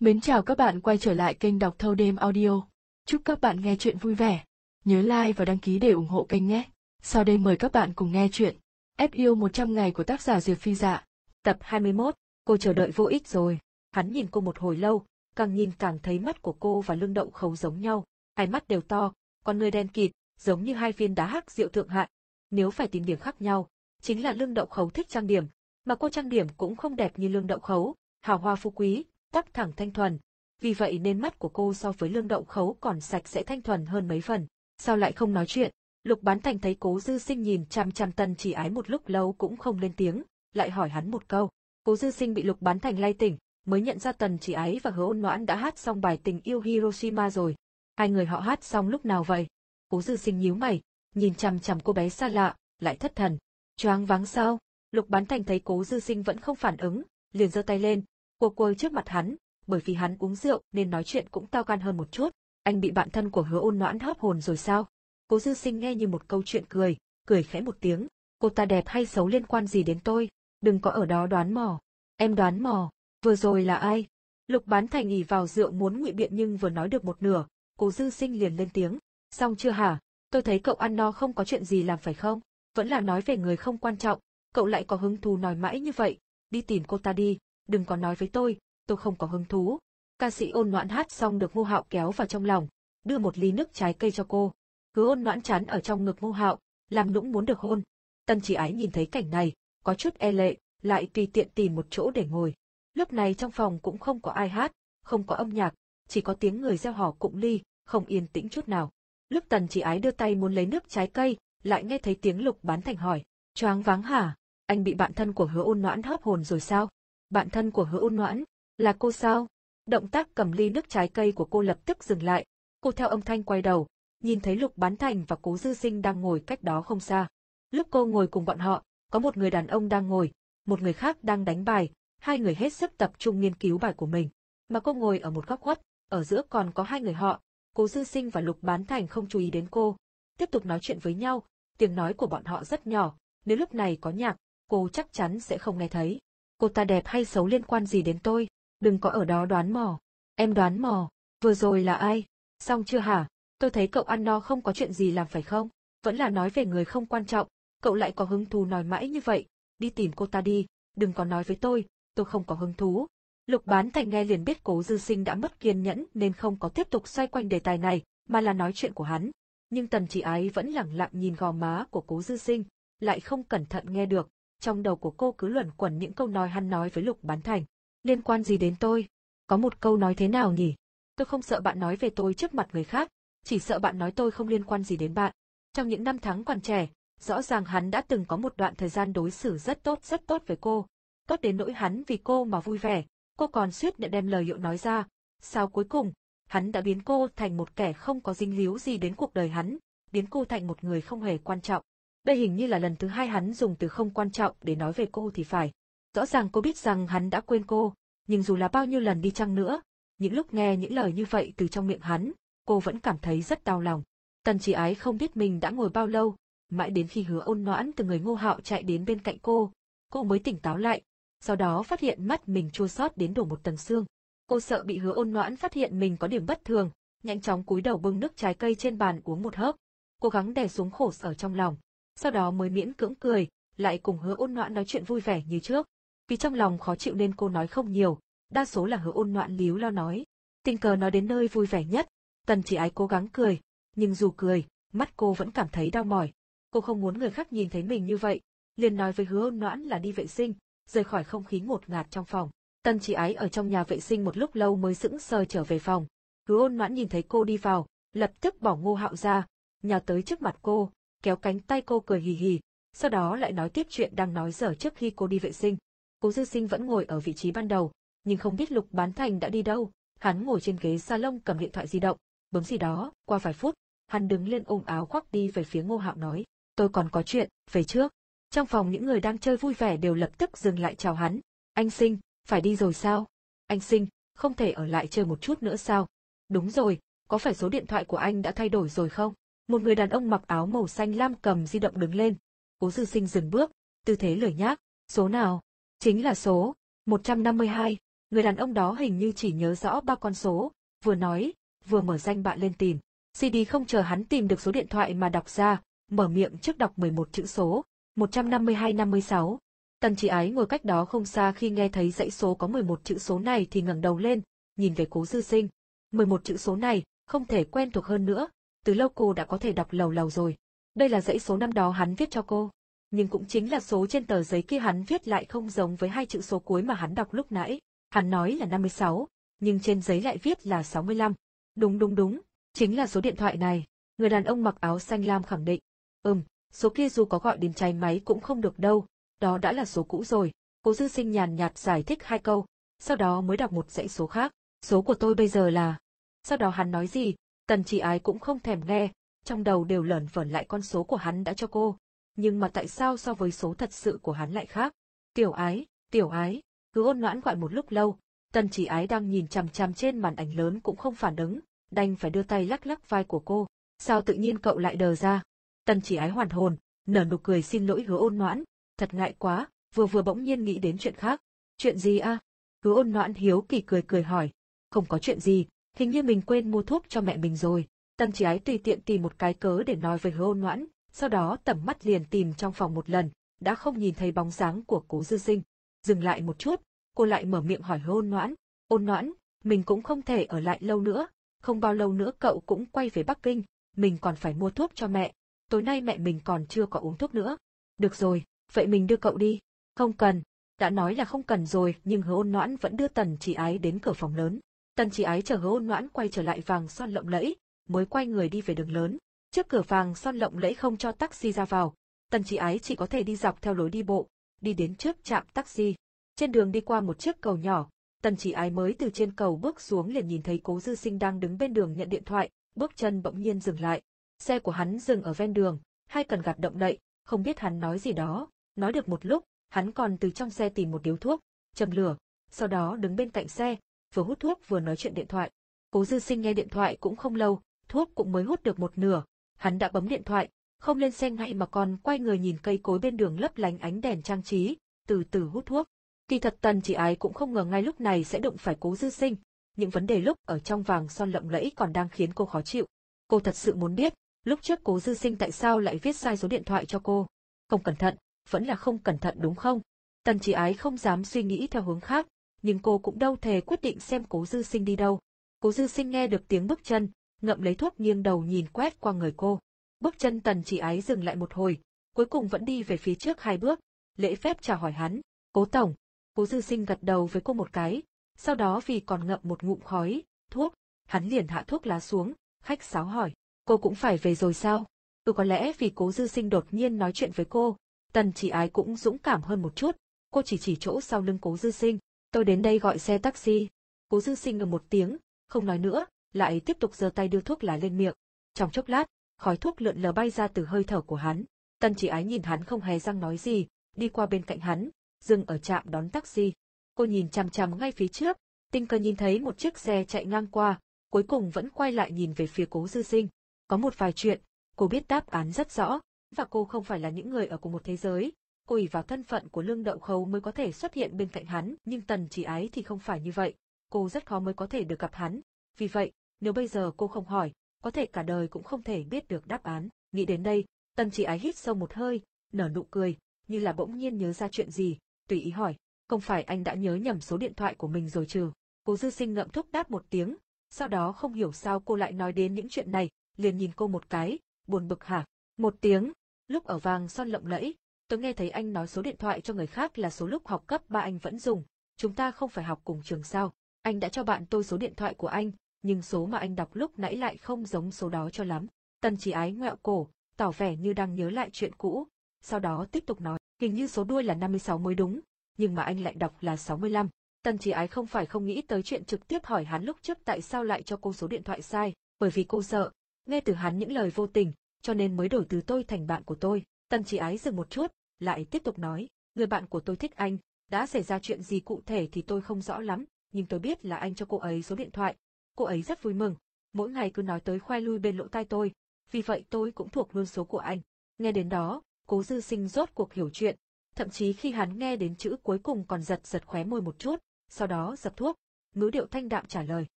Mến chào các bạn quay trở lại kênh đọc thâu đêm audio. Chúc các bạn nghe chuyện vui vẻ. Nhớ like và đăng ký để ủng hộ kênh nhé. Sau đây mời các bạn cùng nghe chuyện Ép yêu 100 ngày của tác giả Diệp Phi Dạ. Tập 21, cô chờ đợi vô ích rồi. Hắn nhìn cô một hồi lâu, càng nhìn càng thấy mắt của cô và lương đậu khấu giống nhau. Hai mắt đều to, con người đen kịt, giống như hai viên đá hắc rượu thượng hạn. Nếu phải tìm điểm khác nhau, chính là lương đậu khấu thích trang điểm, mà cô trang điểm cũng không đẹp như lương đậu khấu, hào hoa phú quý, tắc thẳng thanh thuần. Vì vậy nên mắt của cô so với lương đậu khấu còn sạch sẽ thanh thuần hơn mấy phần. Sao lại không nói chuyện? Lục bán thành thấy cố dư sinh nhìn chăm chăm tân chỉ ái một lúc lâu cũng không lên tiếng, lại hỏi hắn một câu. Cố dư sinh bị lục bán thành lay tỉnh, mới nhận ra tần chỉ ái và hứa ôn noãn đã hát xong bài tình yêu Hiroshima rồi. Hai người họ hát xong lúc nào vậy? Cố dư sinh nhíu mày, nhìn chằm chằm cô bé xa lạ, lại thất thần. Choáng váng sao? Lục bán thành thấy cố dư sinh vẫn không phản ứng, liền giơ tay lên, cô quơ trước mặt hắn, bởi vì hắn uống rượu nên nói chuyện cũng tao gan hơn một chút. Anh bị bạn thân của hứa ôn noãn hấp hồn rồi sao? Cố dư sinh nghe như một câu chuyện cười, cười khẽ một tiếng. Cô ta đẹp hay xấu liên quan gì đến tôi? Đừng có ở đó đoán mò. Em đoán mò. Vừa rồi là ai? Lục bán thành ỉ vào rượu muốn ngụy biện nhưng vừa nói được một nửa, cố dư sinh liền lên tiếng. Xong chưa hả? Tôi thấy cậu ăn no không có chuyện gì làm phải không? Vẫn là nói về người không quan trọng, cậu lại có hứng thú nói mãi như vậy. Đi tìm cô ta đi, đừng có nói với tôi, tôi không có hứng thú. Ca sĩ ôn noãn hát xong được ngô hạo kéo vào trong lòng, đưa một ly nước trái cây cho cô. Cứ ôn noãn chán ở trong ngực ngô hạo, làm nũng muốn được hôn. Tân chỉ ái nhìn thấy cảnh này, có chút e lệ, lại tùy tiện tìm một chỗ để ngồi. Lúc này trong phòng cũng không có ai hát, không có âm nhạc, chỉ có tiếng người gieo hò cụng ly, không yên tĩnh chút nào. Lúc tần chỉ ái đưa tay muốn lấy nước trái cây, lại nghe thấy tiếng lục bán thành hỏi, choáng váng hả, anh bị bạn thân của hứa ôn noãn hấp hồn rồi sao? Bạn thân của hứa ôn noãn, là cô sao? Động tác cầm ly nước trái cây của cô lập tức dừng lại, cô theo âm thanh quay đầu, nhìn thấy lục bán thành và cố dư sinh đang ngồi cách đó không xa. Lúc cô ngồi cùng bọn họ, có một người đàn ông đang ngồi, một người khác đang đánh bài, hai người hết sức tập trung nghiên cứu bài của mình. Mà cô ngồi ở một góc khuất, ở giữa còn có hai người họ, cố dư sinh và lục bán thành không chú ý đến cô. Tiếp tục nói chuyện với nhau, tiếng nói của bọn họ rất nhỏ, nếu lúc này có nhạc, cô chắc chắn sẽ không nghe thấy. Cô ta đẹp hay xấu liên quan gì đến tôi, đừng có ở đó đoán mò. Em đoán mò, vừa rồi là ai? Xong chưa hả? Tôi thấy cậu ăn no không có chuyện gì làm phải không? Vẫn là nói về người không quan trọng, cậu lại có hứng thú nói mãi như vậy. Đi tìm cô ta đi, đừng có nói với tôi, tôi không có hứng thú. Lục bán thành nghe liền biết cố dư sinh đã mất kiên nhẫn nên không có tiếp tục xoay quanh đề tài này, mà là nói chuyện của hắn. Nhưng tần chỉ ái vẫn lẳng lặng nhìn gò má của cố dư sinh, lại không cẩn thận nghe được, trong đầu của cô cứ luẩn quẩn những câu nói hắn nói với lục bán thành. Liên quan gì đến tôi? Có một câu nói thế nào nhỉ? Tôi không sợ bạn nói về tôi trước mặt người khác, chỉ sợ bạn nói tôi không liên quan gì đến bạn. Trong những năm tháng còn trẻ, rõ ràng hắn đã từng có một đoạn thời gian đối xử rất tốt rất tốt với cô. Tốt đến nỗi hắn vì cô mà vui vẻ, cô còn suýt để đem lời hiệu nói ra. Sao cuối cùng, hắn đã biến cô thành một kẻ không có dinh líu gì đến cuộc đời hắn, biến cô thành một người không hề quan trọng. Đây hình như là lần thứ hai hắn dùng từ không quan trọng để nói về cô thì phải. Rõ ràng cô biết rằng hắn đã quên cô, nhưng dù là bao nhiêu lần đi chăng nữa, những lúc nghe những lời như vậy từ trong miệng hắn, cô vẫn cảm thấy rất đau lòng. Tần chỉ ái không biết mình đã ngồi bao lâu, mãi đến khi hứa ôn noãn từ người ngô hạo chạy đến bên cạnh cô, cô mới tỉnh táo lại, sau đó phát hiện mắt mình chua xót đến đổ một tầng xương. Cô sợ bị hứa ôn noãn phát hiện mình có điểm bất thường, nhanh chóng cúi đầu bưng nước trái cây trên bàn uống một hớp, cố gắng đè xuống khổ sở trong lòng, sau đó mới miễn cưỡng cười, lại cùng hứa ôn noãn nói chuyện vui vẻ như trước. Vì trong lòng khó chịu nên cô nói không nhiều, đa số là hứa ôn noãn líu lo nói. Tình cờ nói đến nơi vui vẻ nhất, tần chỉ ái cố gắng cười, nhưng dù cười, mắt cô vẫn cảm thấy đau mỏi. Cô không muốn người khác nhìn thấy mình như vậy, liền nói với hứa ôn noãn là đi vệ sinh, rời khỏi không khí ngột ngạt trong phòng. Tần chỉ ái ở trong nhà vệ sinh một lúc lâu mới sững sờ trở về phòng. Hứa ôn noãn nhìn thấy cô đi vào, lập tức bỏ ngô hạo ra, nhào tới trước mặt cô, kéo cánh tay cô cười hì hì, sau đó lại nói tiếp chuyện đang nói dở trước khi cô đi vệ sinh. Cố dư sinh vẫn ngồi ở vị trí ban đầu, nhưng không biết Lục Bán Thành đã đi đâu, hắn ngồi trên ghế salon cầm điện thoại di động, bấm gì đó, qua vài phút, hắn đứng lên ôm áo khoác đi về phía Ngô Hạo nói, tôi còn có chuyện, về trước. Trong phòng những người đang chơi vui vẻ đều lập tức dừng lại chào hắn, anh sinh, phải đi rồi sao? Anh sinh, không thể ở lại chơi một chút nữa sao? Đúng rồi, có phải số điện thoại của anh đã thay đổi rồi không? Một người đàn ông mặc áo màu xanh lam cầm di động đứng lên. Cố dư sinh dừng bước, tư thế lười nhác. Số nào? Chính là số 152. Người đàn ông đó hình như chỉ nhớ rõ ba con số, vừa nói, vừa mở danh bạn lên tìm. CD không chờ hắn tìm được số điện thoại mà đọc ra, mở miệng trước đọc 11 chữ số, 15256. Tần chỉ ái ngồi cách đó không xa khi nghe thấy dãy số có 11 chữ số này thì ngẩng đầu lên, nhìn về cố dư sinh. 11 chữ số này, không thể quen thuộc hơn nữa, từ lâu cô đã có thể đọc lầu lầu rồi. Đây là dãy số năm đó hắn viết cho cô. Nhưng cũng chính là số trên tờ giấy kia hắn viết lại không giống với hai chữ số cuối mà hắn đọc lúc nãy. Hắn nói là 56, nhưng trên giấy lại viết là 65. Đúng đúng đúng, chính là số điện thoại này. Người đàn ông mặc áo xanh lam khẳng định. Ừm, số kia dù có gọi đến cháy máy cũng không được đâu, đó đã là số cũ rồi. Cố dư sinh nhàn nhạt giải thích hai câu, sau đó mới đọc một dãy số khác. Số của tôi bây giờ là... Sau đó hắn nói gì, tần chỉ ái cũng không thèm nghe, trong đầu đều lởn vẩn lại con số của hắn đã cho cô. Nhưng mà tại sao so với số thật sự của hắn lại khác? Tiểu ái, tiểu ái, cứ ôn noãn gọi một lúc lâu, tần chỉ ái đang nhìn chằm chằm trên màn ảnh lớn cũng không phản ứng, đành phải đưa tay lắc lắc vai của cô. Sao tự nhiên cậu lại đờ ra? Tần chỉ ái hoàn hồn, nở nụ cười xin lỗi hứa ôn noãn, thật ngại quá, vừa vừa bỗng nhiên nghĩ đến chuyện khác. Chuyện gì a? Hứa ôn noãn hiếu kỳ cười cười hỏi. Không có chuyện gì, hình như mình quên mua thuốc cho mẹ mình rồi. Tần chỉ ái tùy tiện tìm một cái cớ để nói với hứa ôn noãn, sau đó tầm mắt liền tìm trong phòng một lần, đã không nhìn thấy bóng dáng của cố dư sinh. Dừng lại một chút, cô lại mở miệng hỏi hứa ôn noãn, ôn noãn, mình cũng không thể ở lại lâu nữa, không bao lâu nữa cậu cũng quay về Bắc Kinh, mình còn phải mua thuốc cho mẹ, tối nay mẹ mình còn chưa có uống thuốc nữa. Được rồi, vậy mình đưa cậu đi. Không cần, đã nói là không cần rồi nhưng hứa ôn noãn vẫn đưa tần chỉ ái đến cửa phòng lớn. Tần chỉ ái chờ hứa ôn noãn quay trở lại vàng son lộng lẫy, mới quay người đi về đường lớn. Trước cửa vàng son lộng lẫy không cho taxi ra vào, tần chỉ ái chỉ có thể đi dọc theo lối đi bộ, đi đến trước trạm taxi. Trên đường đi qua một chiếc cầu nhỏ, tần chỉ ái mới từ trên cầu bước xuống liền nhìn thấy cố dư sinh đang đứng bên đường nhận điện thoại, bước chân bỗng nhiên dừng lại. Xe của hắn dừng ở ven đường, hai cần gạt động đậy, không biết hắn nói gì đó, nói được một lúc, hắn còn từ trong xe tìm một điếu thuốc, châm lửa, sau đó đứng bên cạnh xe, vừa hút thuốc vừa nói chuyện điện thoại. Cố dư sinh nghe điện thoại cũng không lâu, thuốc cũng mới hút được một nửa, hắn đã bấm điện thoại, không lên xe ngay mà còn quay người nhìn cây cối bên đường lấp lánh ánh đèn trang trí, từ từ hút thuốc. Kỳ thật tần chỉ ái cũng không ngờ ngay lúc này sẽ đụng phải cố dư sinh, những vấn đề lúc ở trong vàng son lộng lẫy còn đang khiến cô khó chịu. Cô thật sự muốn biết, lúc trước cố dư sinh tại sao lại viết sai số điện thoại cho cô. Không cẩn thận, vẫn là không cẩn thận đúng không? Tần chỉ ái không dám suy nghĩ theo hướng khác, nhưng cô cũng đâu thể quyết định xem cố dư sinh đi đâu. Cố dư sinh nghe được tiếng bước chân, ngậm lấy thuốc nghiêng đầu nhìn quét qua người cô. Bước chân tần chỉ ái dừng lại một hồi, cuối cùng vẫn đi về phía trước hai bước, lễ phép chào hỏi hắn. Cố tổng, cố dư sinh gật đầu với cô một cái, sau đó vì còn ngậm một ngụm khói, thuốc, hắn liền hạ thuốc lá xuống, khách sáo hỏi, cô cũng phải về rồi sao? Ừ có lẽ vì cố dư sinh đột nhiên nói chuyện với cô, tần chỉ ái cũng dũng cảm hơn một chút, cô chỉ chỉ chỗ sau lưng cố dư sinh, tôi đến đây gọi xe taxi. Cố dư sinh ngừng một tiếng, không nói nữa, lại tiếp tục giơ tay đưa thuốc lá lên miệng. Trong chốc lát, khói thuốc lượn lờ bay ra từ hơi thở của hắn. tân chỉ ái nhìn hắn không hề răng nói gì, đi qua bên cạnh hắn, dừng ở trạm đón taxi. Cô nhìn chằm chằm ngay phía trước, tình cờ nhìn thấy một chiếc xe chạy ngang qua, cuối cùng vẫn quay lại nhìn về phía cố dư sinh. Có một vài chuyện, cô biết đáp án rất rõ, và cô không phải là những người ở cùng một thế giới. Cô vào thân phận của lương đậu khấu mới có thể xuất hiện bên cạnh hắn, nhưng tần chỉ ái thì không phải như vậy. Cô rất khó mới có thể được gặp hắn. Vì vậy, nếu bây giờ cô không hỏi, có thể cả đời cũng không thể biết được đáp án. Nghĩ đến đây, tần chỉ ái hít sâu một hơi, nở nụ cười, như là bỗng nhiên nhớ ra chuyện gì, tùy ý hỏi, không phải anh đã nhớ nhầm số điện thoại của mình rồi chứ? Cố dư sinh ngậm thúc đáp một tiếng, sau đó không hiểu sao cô lại nói đến những chuyện này, liền nhìn cô một cái, buồn bực hả? Một tiếng, lúc ở vàng son lộng lẫy, tôi nghe thấy anh nói số điện thoại cho người khác là số lúc học cấp ba anh vẫn dùng, chúng ta không phải học cùng trường sao? Anh đã cho bạn tôi số điện thoại của anh, nhưng số mà anh đọc lúc nãy lại không giống số đó cho lắm. Tần chỉ ái ngoẹo cổ, tỏ vẻ như đang nhớ lại chuyện cũ, sau đó tiếp tục nói, hình như số đuôi là 56 mới đúng, nhưng mà anh lại đọc là 65. Tần chỉ ái không phải không nghĩ tới chuyện trực tiếp hỏi hắn lúc trước tại sao lại cho cô số điện thoại sai, bởi vì cô sợ, nghe từ hắn những lời vô tình, cho nên mới đổi từ tôi thành bạn của tôi. Tần chỉ ái dừng một chút, lại tiếp tục nói, người bạn của tôi thích anh, đã xảy ra chuyện gì cụ thể thì tôi không rõ lắm, nhưng tôi biết là anh cho cô ấy số điện thoại. Cô ấy rất vui mừng, mỗi ngày cứ nói tới khoai lui bên lỗ tai tôi, vì vậy tôi cũng thuộc luôn số của anh. Nghe đến đó, cố dư sinh rốt cuộc hiểu chuyện, thậm chí khi hắn nghe đến chữ cuối cùng còn giật giật khóe môi một chút, sau đó dập thuốc, ngữ điệu thanh đạm trả lời.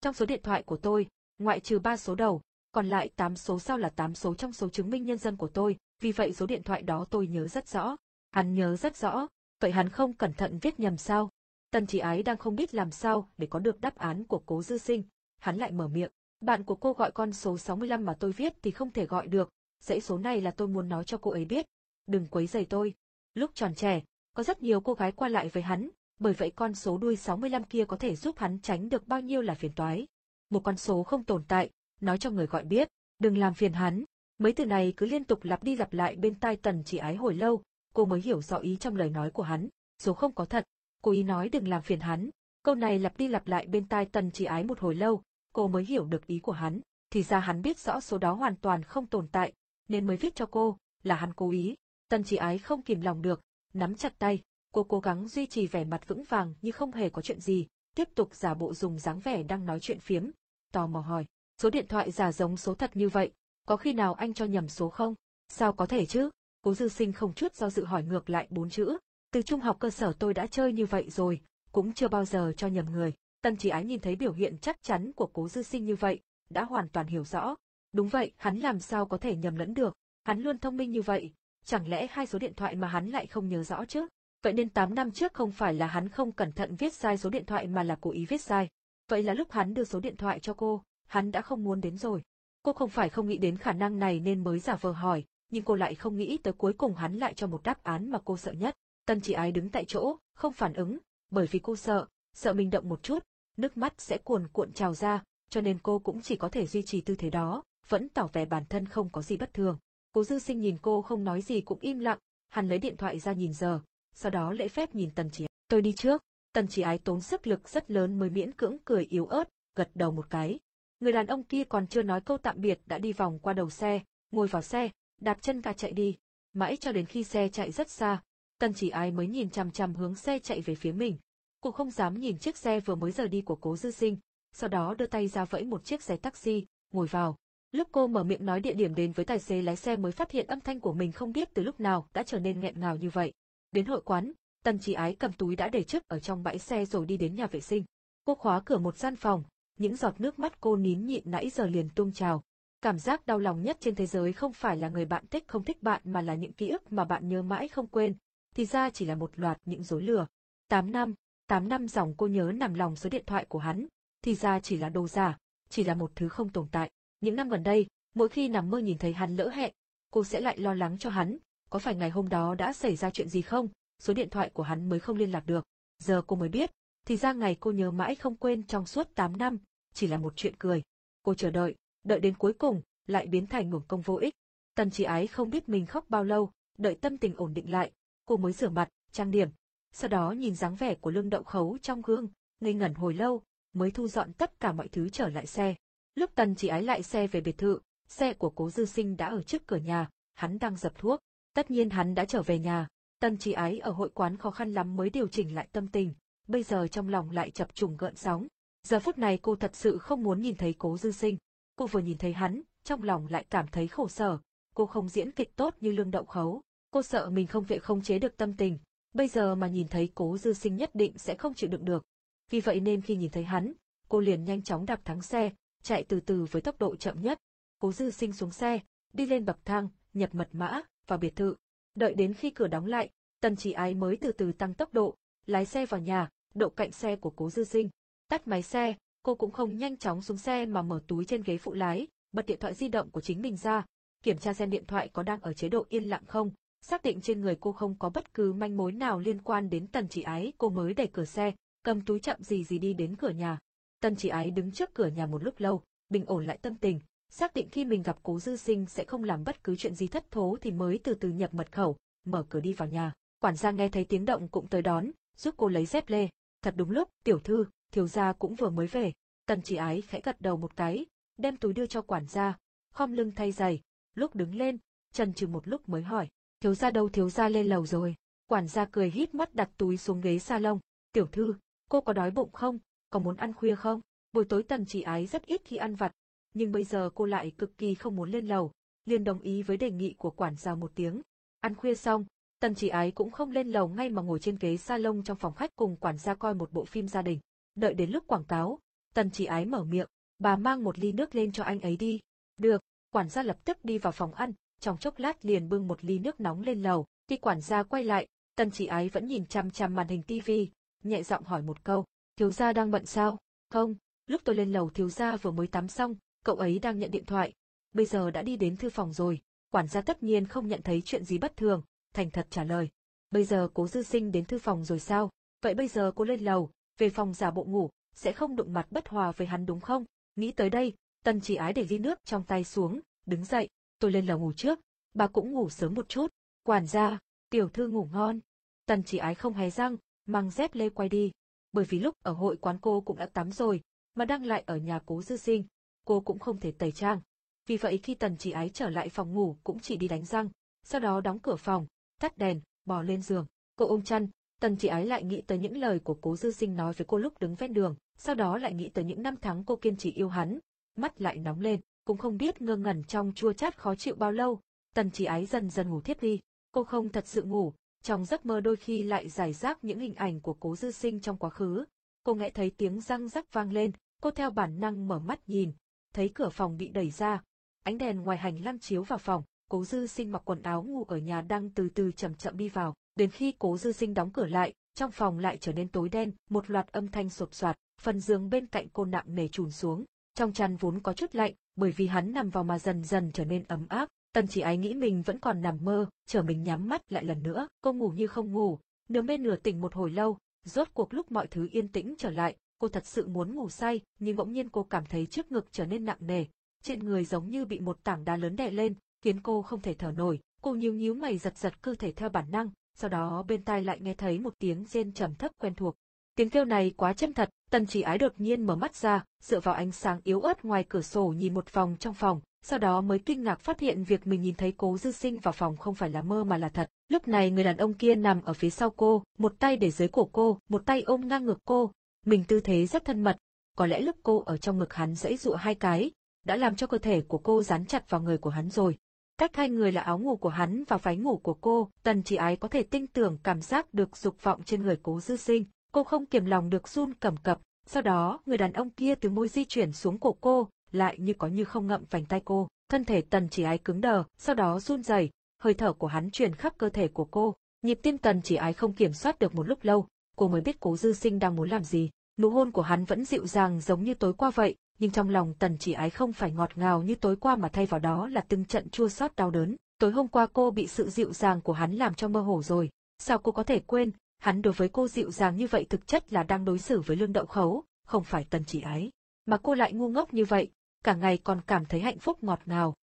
Trong số điện thoại của tôi, ngoại trừ ba số đầu, còn lại 8 số sau là 8 số trong số chứng minh nhân dân của tôi, vì vậy số điện thoại đó tôi nhớ rất rõ. Hắn nhớ rất rõ, vậy hắn không cẩn thận viết nhầm sao? Tần chỉ ái đang không biết làm sao để có được đáp án của cố dư sinh, hắn lại mở miệng. Bạn của cô gọi con số 65 mà tôi viết thì không thể gọi được, dãy số này là tôi muốn nói cho cô ấy biết. Đừng quấy rầy tôi. Lúc tròn trẻ, có rất nhiều cô gái qua lại với hắn, bởi vậy con số đuôi 65 kia có thể giúp hắn tránh được bao nhiêu là phiền toái. Một con số không tồn tại, nói cho người gọi biết, đừng làm phiền hắn. Mấy từ này cứ liên tục lặp đi lặp lại bên tai tần chỉ ái hồi lâu, cô mới hiểu rõ ý trong lời nói của hắn, số không có thật, cô ý nói đừng làm phiền hắn. Câu này lặp đi lặp lại bên tai tần chỉ ái một hồi lâu, cô mới hiểu được ý của hắn, thì ra hắn biết rõ số đó hoàn toàn không tồn tại, nên mới viết cho cô, là hắn cố ý. Tần chỉ ái không kìm lòng được, nắm chặt tay, cô cố gắng duy trì vẻ mặt vững vàng như không hề có chuyện gì, tiếp tục giả bộ dùng dáng vẻ đang nói chuyện phiếm, tò mò hỏi, số điện thoại giả giống số thật như vậy, có khi nào anh cho nhầm số không? Sao có thể chứ? Cố dư sinh không chút do dự hỏi ngược lại bốn chữ, từ trung học cơ sở tôi đã chơi như vậy rồi, cũng chưa bao giờ cho nhầm người. Tân chỉ ái nhìn thấy biểu hiện chắc chắn của cố dư sinh như vậy, đã hoàn toàn hiểu rõ. Đúng vậy, hắn làm sao có thể nhầm lẫn được, hắn luôn thông minh như vậy, chẳng lẽ hai số điện thoại mà hắn lại không nhớ rõ chứ? Vậy nên 8 năm trước không phải là hắn không cẩn thận viết sai số điện thoại mà là cố ý viết sai. Vậy là lúc hắn đưa số điện thoại cho cô, hắn đã không muốn đến rồi. Cô không phải không nghĩ đến khả năng này nên mới giả vờ hỏi, nhưng cô lại không nghĩ tới cuối cùng hắn lại cho một đáp án mà cô sợ nhất. Tân chỉ ái đứng tại chỗ, không phản ứng, bởi vì cô sợ, sợ mình động một chút, nước mắt sẽ cuồn cuộn trào ra, cho nên cô cũng chỉ có thể duy trì tư thế đó, vẫn tỏ vẻ bản thân không có gì bất thường. Cố dư sinh nhìn cô không nói gì cũng im lặng, hắn lấy điện thoại ra nhìn giờ, sau đó lễ phép nhìn tần chỉ tôi đi trước. Tần chỉ ái tốn sức lực rất lớn mới miễn cưỡng cười yếu ớt, gật đầu một cái. Người đàn ông kia còn chưa nói câu tạm biệt đã đi vòng qua đầu xe, ngồi vào xe, đạp chân ga chạy đi. Mãi cho đến khi xe chạy rất xa, tần chỉ ái mới nhìn chằm chằm hướng xe chạy về phía mình. Cô không dám nhìn chiếc xe vừa mới rời đi của cố dư sinh, sau đó đưa tay ra vẫy một chiếc xe taxi, ngồi vào. Lúc cô mở miệng nói địa điểm đến với tài xế lái xe mới phát hiện âm thanh của mình không biết từ lúc nào đã trở nên nghẹn ngào như vậy. Đến hội quán, Tần Chỉ Ái cầm túi đã để trước ở trong bãi xe rồi đi đến nhà vệ sinh. Cô khóa cửa một gian phòng, những giọt nước mắt cô nín nhịn nãy giờ liền tung trào. Cảm giác đau lòng nhất trên thế giới không phải là người bạn thích không thích bạn mà là những ký ức mà bạn nhớ mãi không quên, thì ra chỉ là một loạt những dối lừa. Tám năm, tám năm dòng cô nhớ nằm lòng số điện thoại của hắn, thì ra chỉ là đồ giả, chỉ là một thứ không tồn tại. Những năm gần đây, mỗi khi nằm mơ nhìn thấy hắn lỡ hẹn, cô sẽ lại lo lắng cho hắn, có phải ngày hôm đó đã xảy ra chuyện gì không, số điện thoại của hắn mới không liên lạc được. Giờ cô mới biết, thì ra ngày cô nhớ mãi không quên trong suốt 8 năm, chỉ là một chuyện cười. Cô chờ đợi, đợi đến cuối cùng, lại biến thành ngủng công vô ích. Tần chỉ ái không biết mình khóc bao lâu, đợi tâm tình ổn định lại, cô mới rửa mặt, trang điểm. Sau đó nhìn dáng vẻ của lương đậu khấu trong gương, ngây ngẩn hồi lâu, mới thu dọn tất cả mọi thứ trở lại xe. Lúc tần chỉ ái lại xe về biệt thự, xe của cố dư sinh đã ở trước cửa nhà, hắn đang dập thuốc. Tất nhiên hắn đã trở về nhà, tần Trí Ái ở hội quán khó khăn lắm mới điều chỉnh lại tâm tình, bây giờ trong lòng lại chập trùng gợn sóng. Giờ phút này cô thật sự không muốn nhìn thấy cố dư sinh. Cô vừa nhìn thấy hắn, trong lòng lại cảm thấy khổ sở. Cô không diễn kịch tốt như lương đậu khấu. Cô sợ mình không vệ không chế được tâm tình. Bây giờ mà nhìn thấy cố dư sinh nhất định sẽ không chịu đựng được. Vì vậy nên khi nhìn thấy hắn, cô liền nhanh chóng đạp thắng xe, chạy từ từ với tốc độ chậm nhất. Cố dư sinh xuống xe, đi lên bậc thang, nhập mật mã, vào biệt thự. Đợi đến khi cửa đóng lại, tần chỉ ái mới từ từ tăng tốc độ, lái xe vào nhà, độ cạnh xe của cố dư sinh. Tắt máy xe, cô cũng không nhanh chóng xuống xe mà mở túi trên ghế phụ lái, bật điện thoại di động của chính mình ra, kiểm tra xem điện thoại có đang ở chế độ yên lặng không, xác định trên người cô không có bất cứ manh mối nào liên quan đến tần chỉ ái cô mới đẩy cửa xe, cầm túi chậm gì gì đi đến cửa nhà. Tần chỉ ái đứng trước cửa nhà một lúc lâu, bình ổn lại tâm tình, xác định khi mình gặp cố dư sinh sẽ không làm bất cứ chuyện gì thất thố thì mới từ từ nhập mật khẩu, mở cửa đi vào nhà. Quản gia nghe thấy tiếng động cũng tới đón, giúp cô lấy dép lê. Thật đúng lúc, tiểu thư, thiếu gia cũng vừa mới về. Tần chỉ ái khẽ gật đầu một cái, đem túi đưa cho quản gia, khom lưng thay giày. Lúc đứng lên, trần trừ một lúc mới hỏi, thiếu gia đâu thiếu gia lên lầu rồi. Quản gia cười hít mắt đặt túi xuống ghế salon. Tiểu thư, cô có đói bụng không? Có muốn ăn khuya không? Buổi tối tần chỉ ái rất ít khi ăn vặt, nhưng bây giờ cô lại cực kỳ không muốn lên lầu, liền đồng ý với đề nghị của quản gia một tiếng. Ăn khuya xong, Tần chỉ ái cũng không lên lầu ngay mà ngồi trên ghế salon trong phòng khách cùng quản gia coi một bộ phim gia đình. Đợi đến lúc quảng cáo, tần chỉ ái mở miệng, bà mang một ly nước lên cho anh ấy đi. Được, quản gia lập tức đi vào phòng ăn, trong chốc lát liền bưng một ly nước nóng lên lầu. Khi quản gia quay lại, tần chỉ ái vẫn nhìn chăm chăm màn hình tivi, nhẹ giọng hỏi một câu, thiếu gia đang bận sao? Không, lúc tôi lên lầu thiếu gia vừa mới tắm xong, cậu ấy đang nhận điện thoại. Bây giờ đã đi đến thư phòng rồi, quản gia tất nhiên không nhận thấy chuyện gì bất thường, thành thật trả lời. Bây giờ cố dư sinh đến thư phòng rồi sao? Vậy bây giờ cô lên lầu, về phòng giả bộ ngủ, sẽ không đụng mặt bất hòa với hắn đúng không? Nghĩ tới đây, tần chỉ ái để ly nước trong tay xuống, đứng dậy, tôi lên lầu ngủ trước, bà cũng ngủ sớm một chút. Quản gia, tiểu thư ngủ ngon. Tần chỉ ái không hé răng, mang dép lê quay đi. Bởi vì lúc ở hội quán cô cũng đã tắm rồi, mà đang lại ở nhà cố dư sinh, cô cũng không thể tẩy trang. Vì vậy khi tần chỉ ái trở lại phòng ngủ cũng chỉ đi đánh răng, sau đó đóng cửa phòng, tắt đèn, bò lên giường. Cô ôm chăn, tần chỉ ái lại nghĩ tới những lời của cố dư sinh nói với cô lúc đứng ven đường, sau đó lại nghĩ tới những năm tháng cô kiên trì yêu hắn, mắt lại nóng lên, cũng không biết ngơ ngẩn trong chua chát khó chịu bao lâu, tần chỉ ái dần dần ngủ thiếp đi. Cô không thật sự ngủ, trong giấc mơ đôi khi lại giải rác những hình ảnh của cố dư sinh trong quá khứ. Cô nghe thấy tiếng răng rắc vang lên, cô theo bản năng mở mắt nhìn, thấy cửa phòng bị đẩy ra. Ánh đèn ngoài hành lang chiếu vào phòng, cố dư sinh mặc quần áo ngủ ở nhà đang từ từ chậm chậm đi vào. Đến khi cố dư sinh đóng cửa lại, trong phòng lại trở nên tối đen, một loạt âm thanh sột soạt, phần giường bên cạnh cô nặng nề trùn xuống. Trong chăn vốn có chút lạnh, bởi vì hắn nằm vào mà dần dần trở nên ấm áp, Tần chỉ ái nghĩ mình vẫn còn nằm mơ, chờ mình nhắm mắt lại lần nữa, cô ngủ như không ngủ, nửa mê nửa tỉnh một hồi lâu, rốt cuộc lúc mọi thứ yên tĩnh trở lại, cô thật sự muốn ngủ say, nhưng bỗng nhiên cô cảm thấy trước ngực trở nên nặng nề, trên người giống như bị một tảng đá lớn đè lên, khiến cô không thể thở nổi, cô nhíu nhíu mày giật giật cơ thể theo bản năng, sau đó bên tai lại nghe thấy một tiếng rên trầm thấp quen thuộc. Tiếng kêu này quá chân thật, tần chỉ ái đột nhiên mở mắt ra, dựa vào ánh sáng yếu ớt ngoài cửa sổ nhìn một vòng trong phòng, sau đó mới kinh ngạc phát hiện việc mình nhìn thấy cố dư sinh vào phòng không phải là mơ mà là thật. Lúc này người đàn ông kia nằm ở phía sau cô, một tay để dưới cổ cô, một tay ôm ngang ngực cô. Mình tư thế rất thân mật, có lẽ lúc cô ở trong ngực hắn dãy dụa hai cái, đã làm cho cơ thể của cô dán chặt vào người của hắn rồi. Cách hai người là áo ngủ của hắn và váy ngủ của cô, tần chỉ ái có thể tinh tưởng cảm giác được dục vọng trên người cố dư sinh. Cô không kiềm lòng được run cầm cập, sau đó người đàn ông kia từ môi di chuyển xuống cổ cô, lại như có như không ngậm vành tay cô. Thân thể tần chỉ ái cứng đờ, sau đó run rẩy, hơi thở của hắn truyền khắp cơ thể của cô. Nhịp tim tần chỉ ái không kiểm soát được một lúc lâu, cô mới biết cố dư sinh đang muốn làm gì. Nụ hôn của hắn vẫn dịu dàng giống như tối qua vậy, nhưng trong lòng tần chỉ ái không phải ngọt ngào như tối qua mà thay vào đó là từng trận chua xót đau đớn. Tối hôm qua cô bị sự dịu dàng của hắn làm cho mơ hồ rồi. Sao cô có thể quên, hắn đối với cô dịu dàng như vậy thực chất là đang đối xử với lương đậu khấu, không phải tần chỉ ái. Mà cô lại ngu ngốc như vậy, cả ngày còn cảm thấy hạnh phúc ngọt ngào.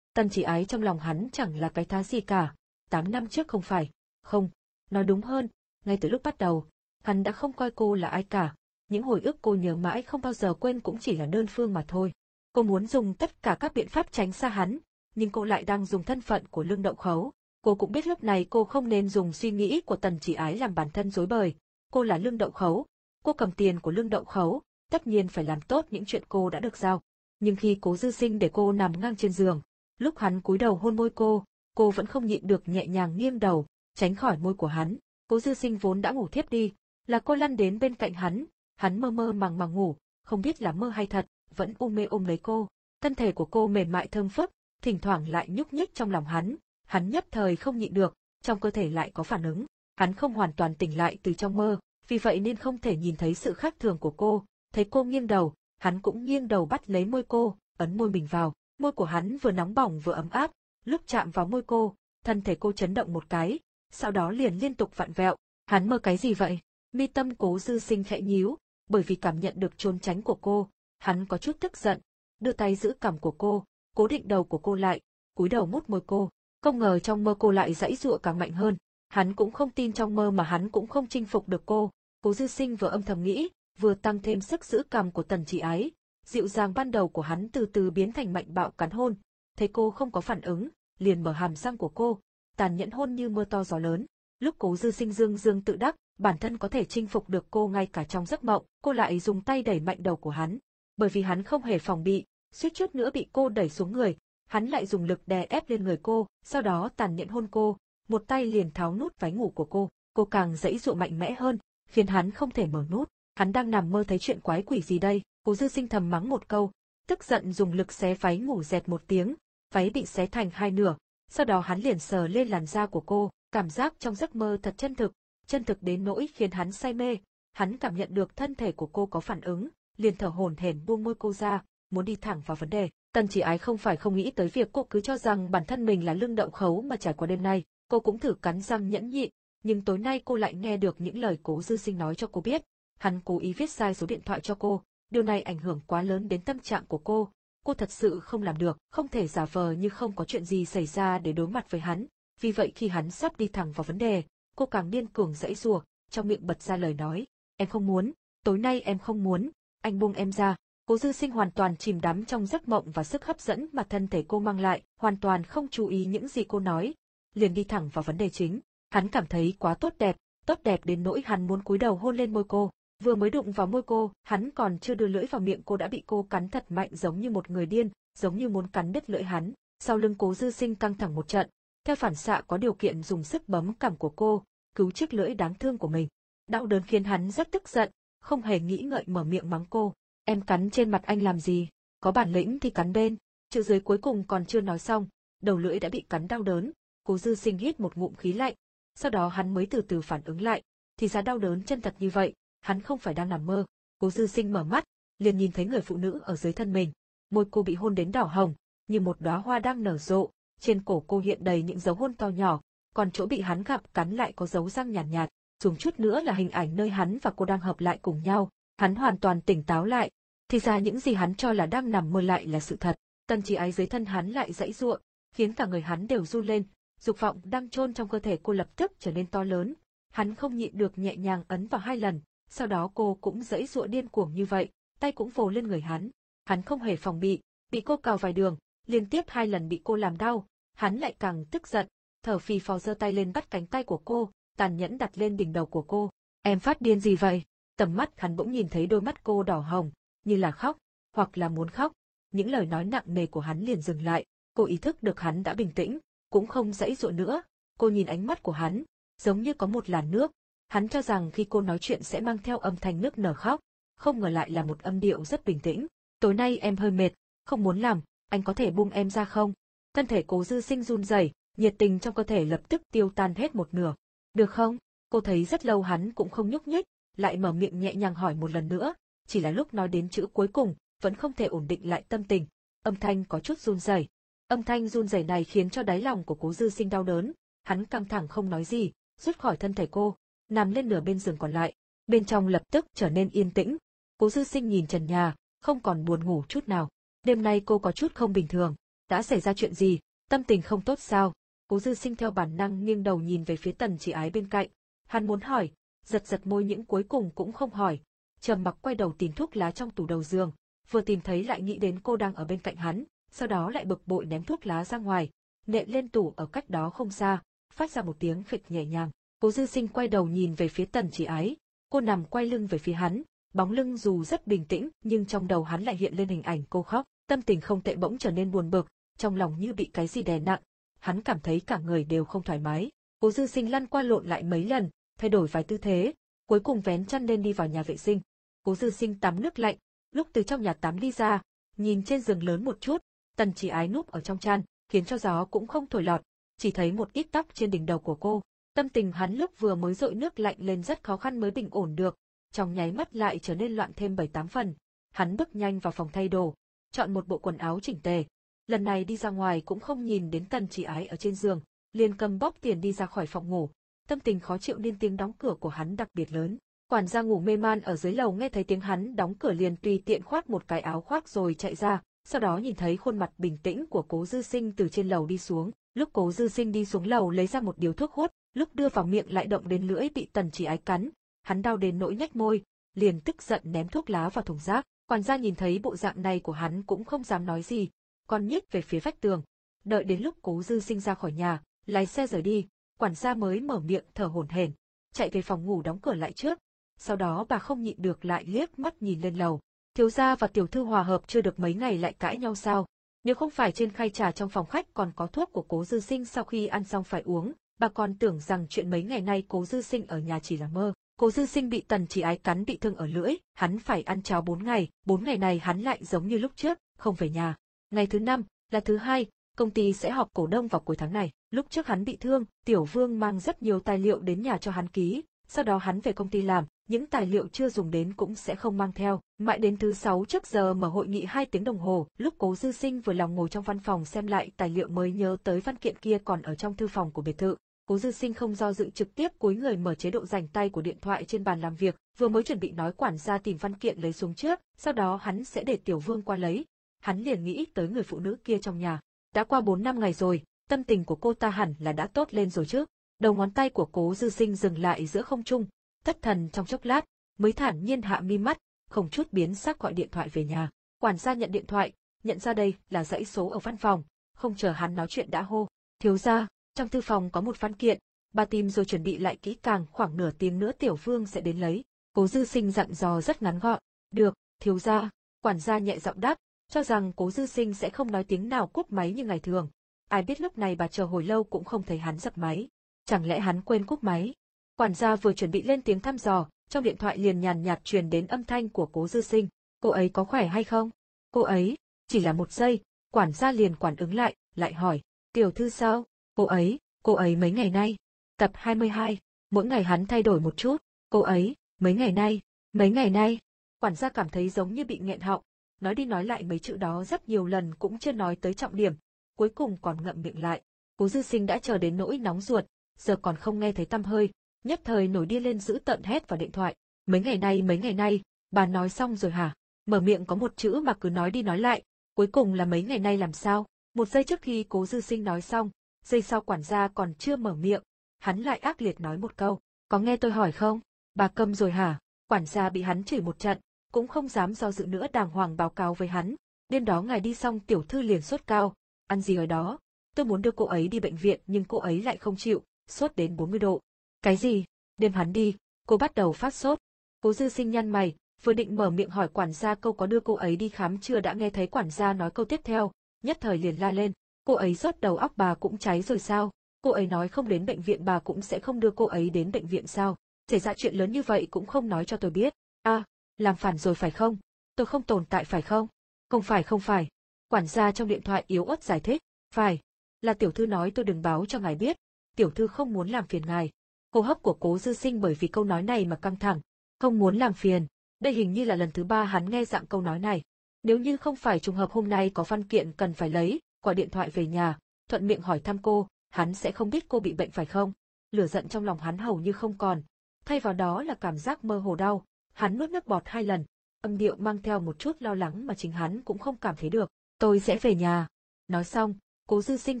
Tần chỉ ái trong lòng hắn chẳng là cái thá gì cả, tám năm trước không phải, không, nói đúng hơn, ngay từ lúc bắt đầu, hắn đã không coi cô là ai cả, những hồi ức cô nhớ mãi không bao giờ quên cũng chỉ là đơn phương mà thôi. Cô muốn dùng tất cả các biện pháp tránh xa hắn, nhưng cô lại đang dùng thân phận của lương động khấu. Cô cũng biết lúc này cô không nên dùng suy nghĩ của tần chỉ ái làm bản thân dối bời. Cô là lương đậu khấu, cô cầm tiền của lương đậu khấu, tất nhiên phải làm tốt những chuyện cô đã được giao nhưng khi cố dư sinh để cô nằm ngang trên giường, lúc hắn cúi đầu hôn môi cô, cô vẫn không nhịn được nhẹ nhàng nghiêng đầu, tránh khỏi môi của hắn. Cố dư sinh vốn đã ngủ thiếp đi, là cô lăn đến bên cạnh hắn, hắn mơ mơ màng màng ngủ, không biết là mơ hay thật, vẫn u mê ôm lấy cô. Thân thể của cô mềm mại thơm phức, thỉnh thoảng lại nhúc nhích trong lòng hắn, hắn nhất thời không nhịn được, trong cơ thể lại có phản ứng. Hắn không hoàn toàn tỉnh lại từ trong mơ, vì vậy nên không thể nhìn thấy sự khác thường của cô, thấy cô nghiêng đầu, hắn cũng nghiêng đầu bắt lấy môi cô, ấn môi mình vào. Môi của hắn vừa nóng bỏng vừa ấm áp, lúc chạm vào môi cô, thân thể cô chấn động một cái, sau đó liền liên tục vặn vẹo. Hắn mơ cái gì vậy? Mi tâm cố dư sinh khẽ nhíu, bởi vì cảm nhận được trốn tránh của cô, hắn có chút tức giận, đưa tay giữ cằm của cô, cố định đầu của cô lại, cúi đầu mút môi cô. Không ngờ trong mơ cô lại dãy dụa càng mạnh hơn. Hắn cũng không tin trong mơ mà hắn cũng không chinh phục được cô. Cố dư sinh vừa âm thầm nghĩ, vừa tăng thêm sức giữ cằm của tần chỉ ái. Dịu dàng ban đầu của hắn từ từ biến thành mạnh bạo cắn hôn. Thấy cô không có phản ứng, liền mở hàm răng của cô, tàn nhẫn hôn như mưa to gió lớn. Lúc cố dư sinh dương dương tự đắc, bản thân có thể chinh phục được cô ngay cả trong giấc mộng, cô lại dùng tay đẩy mạnh đầu của hắn. Bởi vì hắn không hề phòng bị, suýt chút nữa bị cô đẩy xuống người, hắn lại dùng lực đè ép lên người cô, sau đó tàn nhẫn hôn cô, một tay liền tháo nút váy ngủ của cô, cô càng dãy dụ mạnh mẽ hơn, khiến hắn không thể mở nút, hắn đang nằm mơ thấy chuyện quái quỷ gì đây, cố dư sinh thầm mắng một câu, tức giận dùng lực xé váy ngủ dẹt một tiếng, váy bị xé thành hai nửa, sau đó hắn liền sờ lên làn da của cô, cảm giác trong giấc mơ thật chân thực, chân thực đến nỗi khiến hắn say mê, hắn cảm nhận được thân thể của cô có phản ứng, liền thở hổn hển buông môi cô ra, muốn đi thẳng vào vấn đề. Tần chỉ ái không phải không nghĩ tới việc cô cứ cho rằng bản thân mình là lương đậu khấu mà trải qua đêm nay, cô cũng thử cắn răng nhẫn nhịn, nhưng tối nay cô lại nghe được những lời cố dư sinh nói cho cô biết. Hắn cố ý viết sai số điện thoại cho cô, điều này ảnh hưởng quá lớn đến tâm trạng của cô. Cô thật sự không làm được, không thể giả vờ như không có chuyện gì xảy ra để đối mặt với hắn. Vì vậy khi hắn sắp đi thẳng vào vấn đề, cô càng điên cuồng dãy rùa, trong miệng bật ra lời nói. Em không muốn, tối nay em không muốn, anh buông em ra. Cố dư sinh hoàn toàn chìm đắm trong giấc mộng và sức hấp dẫn mà thân thể cô mang lại, hoàn toàn không chú ý những gì cô nói. Liền đi thẳng vào vấn đề chính. Hắn cảm thấy quá tốt đẹp, tốt đẹp đến nỗi hắn muốn cúi đầu hôn lên môi cô. Vừa mới đụng vào môi cô, hắn còn chưa đưa lưỡi vào miệng cô đã bị cô cắn thật mạnh giống như một người điên, giống như muốn cắn đứt lưỡi hắn. Sau lưng cố dư sinh căng thẳng một trận, theo phản xạ có điều kiện dùng sức bấm cằm của cô, cứu chiếc lưỡi đáng thương của mình. Đau đớn khiến hắn rất tức giận, không hề nghĩ ngợi mở miệng mắng cô. Em cắn trên mặt anh làm gì? Có bản lĩnh thì cắn bên. Chữ dưới cuối cùng còn chưa nói xong, đầu lưỡi đã bị cắn đau đớn. Cố dư sinh hít một ngụm khí lạnh. Sau đó hắn mới từ từ phản ứng lại. Thì ra đau đớn chân thật như vậy, hắn không phải đang nằm mơ. Cố dư sinh mở mắt, liền nhìn thấy người phụ nữ ở dưới thân mình. Môi cô bị hôn đến đỏ hồng, như một đóa hoa đang nở rộ. Trên cổ cô hiện đầy những dấu hôn to nhỏ, còn chỗ bị hắn gặp cắn lại có dấu răng nhàn nhạt, nhạt. Dùng chút nữa là hình ảnh nơi hắn và cô đang hợp lại cùng nhau. Hắn hoàn toàn tỉnh táo lại, thì ra những gì hắn cho là đang nằm mơ lại là sự thật. Tần trí ái dưới thân hắn lại dãy ruộng, khiến cả người hắn đều run lên, dục vọng đang chôn trong cơ thể cô lập tức trở nên to lớn. Hắn không nhịn được nhẹ nhàng ấn vào hai lần, sau đó cô cũng dãy ruộng điên cuồng như vậy, tay cũng vồ lên người hắn. Hắn không hề phòng bị, bị cô cào vài đường, liên tiếp hai lần bị cô làm đau, hắn lại càng tức giận, thở phì phò giơ tay lên bắt cánh tay của cô, tàn nhẫn đặt lên đỉnh đầu của cô. Em phát điên gì vậy? Tầm mắt hắn bỗng nhìn thấy đôi mắt cô đỏ hồng, như là khóc, hoặc là muốn khóc. Những lời nói nặng nề của hắn liền dừng lại, cô ý thức được hắn đã bình tĩnh, cũng không dãy dụa nữa. Cô nhìn ánh mắt của hắn, giống như có một làn nước. Hắn cho rằng khi cô nói chuyện sẽ mang theo âm thanh nước nở khóc, không ngờ lại là một âm điệu rất bình tĩnh. Tối nay em hơi mệt, không muốn làm, anh có thể buông em ra không? Thân thể cố dư sinh run rẩy, nhiệt tình trong cơ thể lập tức tiêu tan hết một nửa. Được không? Cô thấy rất lâu hắn cũng không nhúc nhích, lại mở miệng nhẹ nhàng hỏi một lần nữa, chỉ là lúc nói đến chữ cuối cùng, vẫn không thể ổn định lại tâm tình. Âm thanh có chút run rẩy. Âm thanh run rẩy này khiến cho đáy lòng của Cố Dư Sinh đau đớn, hắn căng thẳng không nói gì, rút khỏi thân thể cô, nằm lên nửa bên giường còn lại. Bên trong lập tức trở nên yên tĩnh. Cố Dư Sinh nhìn trần nhà, không còn buồn ngủ chút nào. Đêm nay cô có chút không bình thường, đã xảy ra chuyện gì, tâm tình không tốt sao? Cố Dư Sinh theo bản năng nghiêng đầu nhìn về phía Tần Chỉ Ái bên cạnh, hắn muốn hỏi, giật giật môi những cuối cùng cũng không hỏi, trầm mặc quay đầu tìm thuốc lá trong tủ đầu giường, vừa tìm thấy lại nghĩ đến cô đang ở bên cạnh hắn, sau đó lại bực bội ném thuốc lá ra ngoài, nện lên tủ ở cách đó không xa, phát ra một tiếng khịch nhẹ nhàng. Cố Dư Sinh quay đầu nhìn về phía Tần Chỉ Ái, cô nằm quay lưng về phía hắn, bóng lưng dù rất bình tĩnh, nhưng trong đầu hắn lại hiện lên hình ảnh cô khóc, tâm tình không tệ bỗng trở nên buồn bực, trong lòng như bị cái gì đè nặng, hắn cảm thấy cả người đều không thoải mái. Cố Dư Sinh lăn qua lộn lại mấy lần, thay đổi vài tư thế, cuối cùng vén chăn lên đi vào nhà vệ sinh. Cố Dư Sinh tắm nước lạnh, lúc từ trong nhà tắm đi ra, nhìn trên giường lớn một chút, Tần Chỉ Ái núp ở trong chăn, khiến cho gió cũng không thổi lọt, chỉ thấy một ít tóc trên đỉnh đầu của cô. Tâm tình hắn lúc vừa mới dội nước lạnh lên rất khó khăn mới bình ổn được, trong nháy mắt lại trở nên loạn thêm bảy tám phần. Hắn bước nhanh vào phòng thay đồ, chọn một bộ quần áo chỉnh tề. Lần này đi ra ngoài cũng không nhìn đến Tần Chỉ Ái ở trên giường, liền cầm bóp tiền đi ra khỏi phòng ngủ. Tâm tình khó chịu nên tiếng đóng cửa của hắn đặc biệt lớn. Quản gia ngủ mê man ở dưới lầu nghe thấy tiếng hắn đóng cửa liền tùy tiện khoác một cái áo khoác rồi chạy ra, sau đó nhìn thấy khuôn mặt bình tĩnh của cố dư sinh từ trên lầu đi xuống. Lúc cố dư sinh đi xuống lầu lấy ra một điếu thuốc hút, lúc đưa vào miệng lại động đến lưỡi bị tần chỉ ái cắn, hắn đau đến nỗi nhếch môi, liền tức giận ném thuốc lá vào thùng rác. Quản gia nhìn thấy bộ dạng này của hắn cũng không dám nói gì, còn nhích về phía vách tường. Đợi đến lúc cố dư sinh ra khỏi nhà, lái xe rời đi, quản gia mới mở miệng thở hổn hển, chạy về phòng ngủ đóng cửa lại trước, sau đó bà không nhịn được lại liếc mắt nhìn lên lầu. Thiếu gia và tiểu thư hòa hợp chưa được mấy ngày lại cãi nhau sao? Nếu không phải trên khay trà trong phòng khách còn có thuốc của cố dư sinh sau khi ăn xong phải uống, Bà còn tưởng rằng chuyện mấy ngày nay cố dư sinh ở nhà chỉ là mơ. Cố dư sinh bị tần chỉ ái cắn bị thương ở lưỡi, hắn phải ăn cháo bốn ngày, bốn ngày này hắn lại giống như lúc trước, không về nhà. Ngày thứ năm, là thứ hai, công ty sẽ họp cổ đông vào cuối tháng này. Lúc trước hắn bị thương, Tiểu Vương mang rất nhiều tài liệu đến nhà cho hắn ký, sau đó hắn về công ty làm, những tài liệu chưa dùng đến cũng sẽ không mang theo. Mãi đến thứ sáu trước giờ mở hội nghị 2 tiếng đồng hồ, lúc cố dư sinh vừa lòng ngồi trong văn phòng xem lại tài liệu mới nhớ tới văn kiện kia còn ở trong thư phòng của biệt thự. Cố dư sinh không do dự trực tiếp cúi người mở chế độ rảnh tay của điện thoại trên bàn làm việc, vừa mới chuẩn bị nói quản gia tìm văn kiện lấy xuống trước, sau đó hắn sẽ để tiểu vương qua lấy. Hắn liền nghĩ tới người phụ nữ kia trong nhà. Đã qua 4 năm ngày rồi, tâm tình của cô ta hẳn là đã tốt lên rồi chứ. Đầu ngón tay của cố dư sinh dừng lại giữa không trung, thất thần trong chốc lát, mới thản nhiên hạ mi mắt, không chút biến sắc gọi điện thoại về nhà. Quản gia nhận điện thoại, nhận ra đây là dãy số ở văn phòng, không chờ hắn nói chuyện đã hô. Thiếu gia, trong thư phòng có một văn kiện, bà tìm rồi chuẩn bị lại kỹ càng khoảng nửa tiếng nữa tiểu vương sẽ đến lấy. Cố dư sinh dặn dò rất ngắn gọn. Được, thiếu gia. Quản gia nhẹ giọng đáp, cho rằng cố dư sinh sẽ không nói tiếng nào cúp máy như ngày thường. Ai biết lúc này bà chờ hồi lâu cũng không thấy hắn dập máy. Chẳng lẽ hắn quên cúp máy? Quản gia vừa chuẩn bị lên tiếng thăm dò, trong điện thoại liền nhàn nhạt truyền đến âm thanh của cố dư sinh. Cô ấy có khỏe hay không? Cô ấy, chỉ là một giây, quản gia liền quản ứng lại, lại hỏi, tiểu thư sao? Cô ấy, cô ấy mấy ngày nay. Tập 22, mỗi ngày hắn thay đổi một chút. Cô ấy, mấy ngày nay, mấy ngày nay. Quản gia cảm thấy giống như bị nghẹn họng, nói đi nói lại mấy chữ đó rất nhiều lần cũng chưa nói tới trọng điểm, cuối cùng còn ngậm miệng lại. Cố dư sinh đã chờ đến nỗi nóng ruột, giờ còn không nghe thấy tâm hơi, nhất thời nổi điên lên giữ tận hét vào điện thoại. Mấy ngày nay mấy ngày nay, bà nói xong rồi hả? Mở miệng có một chữ mà cứ nói đi nói lại, cuối cùng là mấy ngày nay làm sao? Một giây trước khi cố dư sinh nói xong, giây sau quản gia còn chưa mở miệng, hắn lại ác liệt nói một câu, có nghe tôi hỏi không? Bà câm rồi hả? Quản gia bị hắn chửi một trận, cũng không dám do dự nữa đàng hoàng báo cáo với hắn. Đêm đó ngài đi xong tiểu thư liền sốt cao, ăn gì ở đó? Tôi muốn đưa cô ấy đi bệnh viện nhưng cô ấy lại không chịu, sốt đến 40 độ. Cái gì? Đêm hắn đi, cô bắt đầu phát sốt. Cố dư sinh nhăn mày, vừa định mở miệng hỏi quản gia câu có đưa cô ấy đi khám chưa đã nghe thấy quản gia nói câu tiếp theo, nhất thời liền la lên. Cô ấy sốt đầu óc bà cũng cháy rồi sao? Cô ấy nói không đến bệnh viện bà cũng sẽ không đưa cô ấy đến bệnh viện sao? Xảy ra chuyện lớn như vậy cũng không nói cho tôi biết. À, làm phản rồi phải không? Tôi không tồn tại phải không? Không phải không phải. Quản gia trong điện thoại yếu ớt giải thích. Phải. Là tiểu thư nói tôi đừng báo cho ngài biết. Tiểu thư không muốn làm phiền ngài. Hô hấp của cố dư sinh bởi vì câu nói này mà căng thẳng. Không muốn làm phiền. Đây hình như là lần thứ ba hắn nghe dạng câu nói này. Nếu như không phải trùng hợp hôm nay có văn kiện cần phải lấy, gọi điện thoại về nhà, thuận miệng hỏi thăm cô, hắn sẽ không biết cô bị bệnh phải không? Lửa giận trong lòng hắn hầu như không còn, thay vào đó là cảm giác mơ hồ đau, hắn nuốt nước bọt hai lần, âm điệu mang theo một chút lo lắng mà chính hắn cũng không cảm thấy được. Tôi sẽ về nhà. Nói xong, cố dư sinh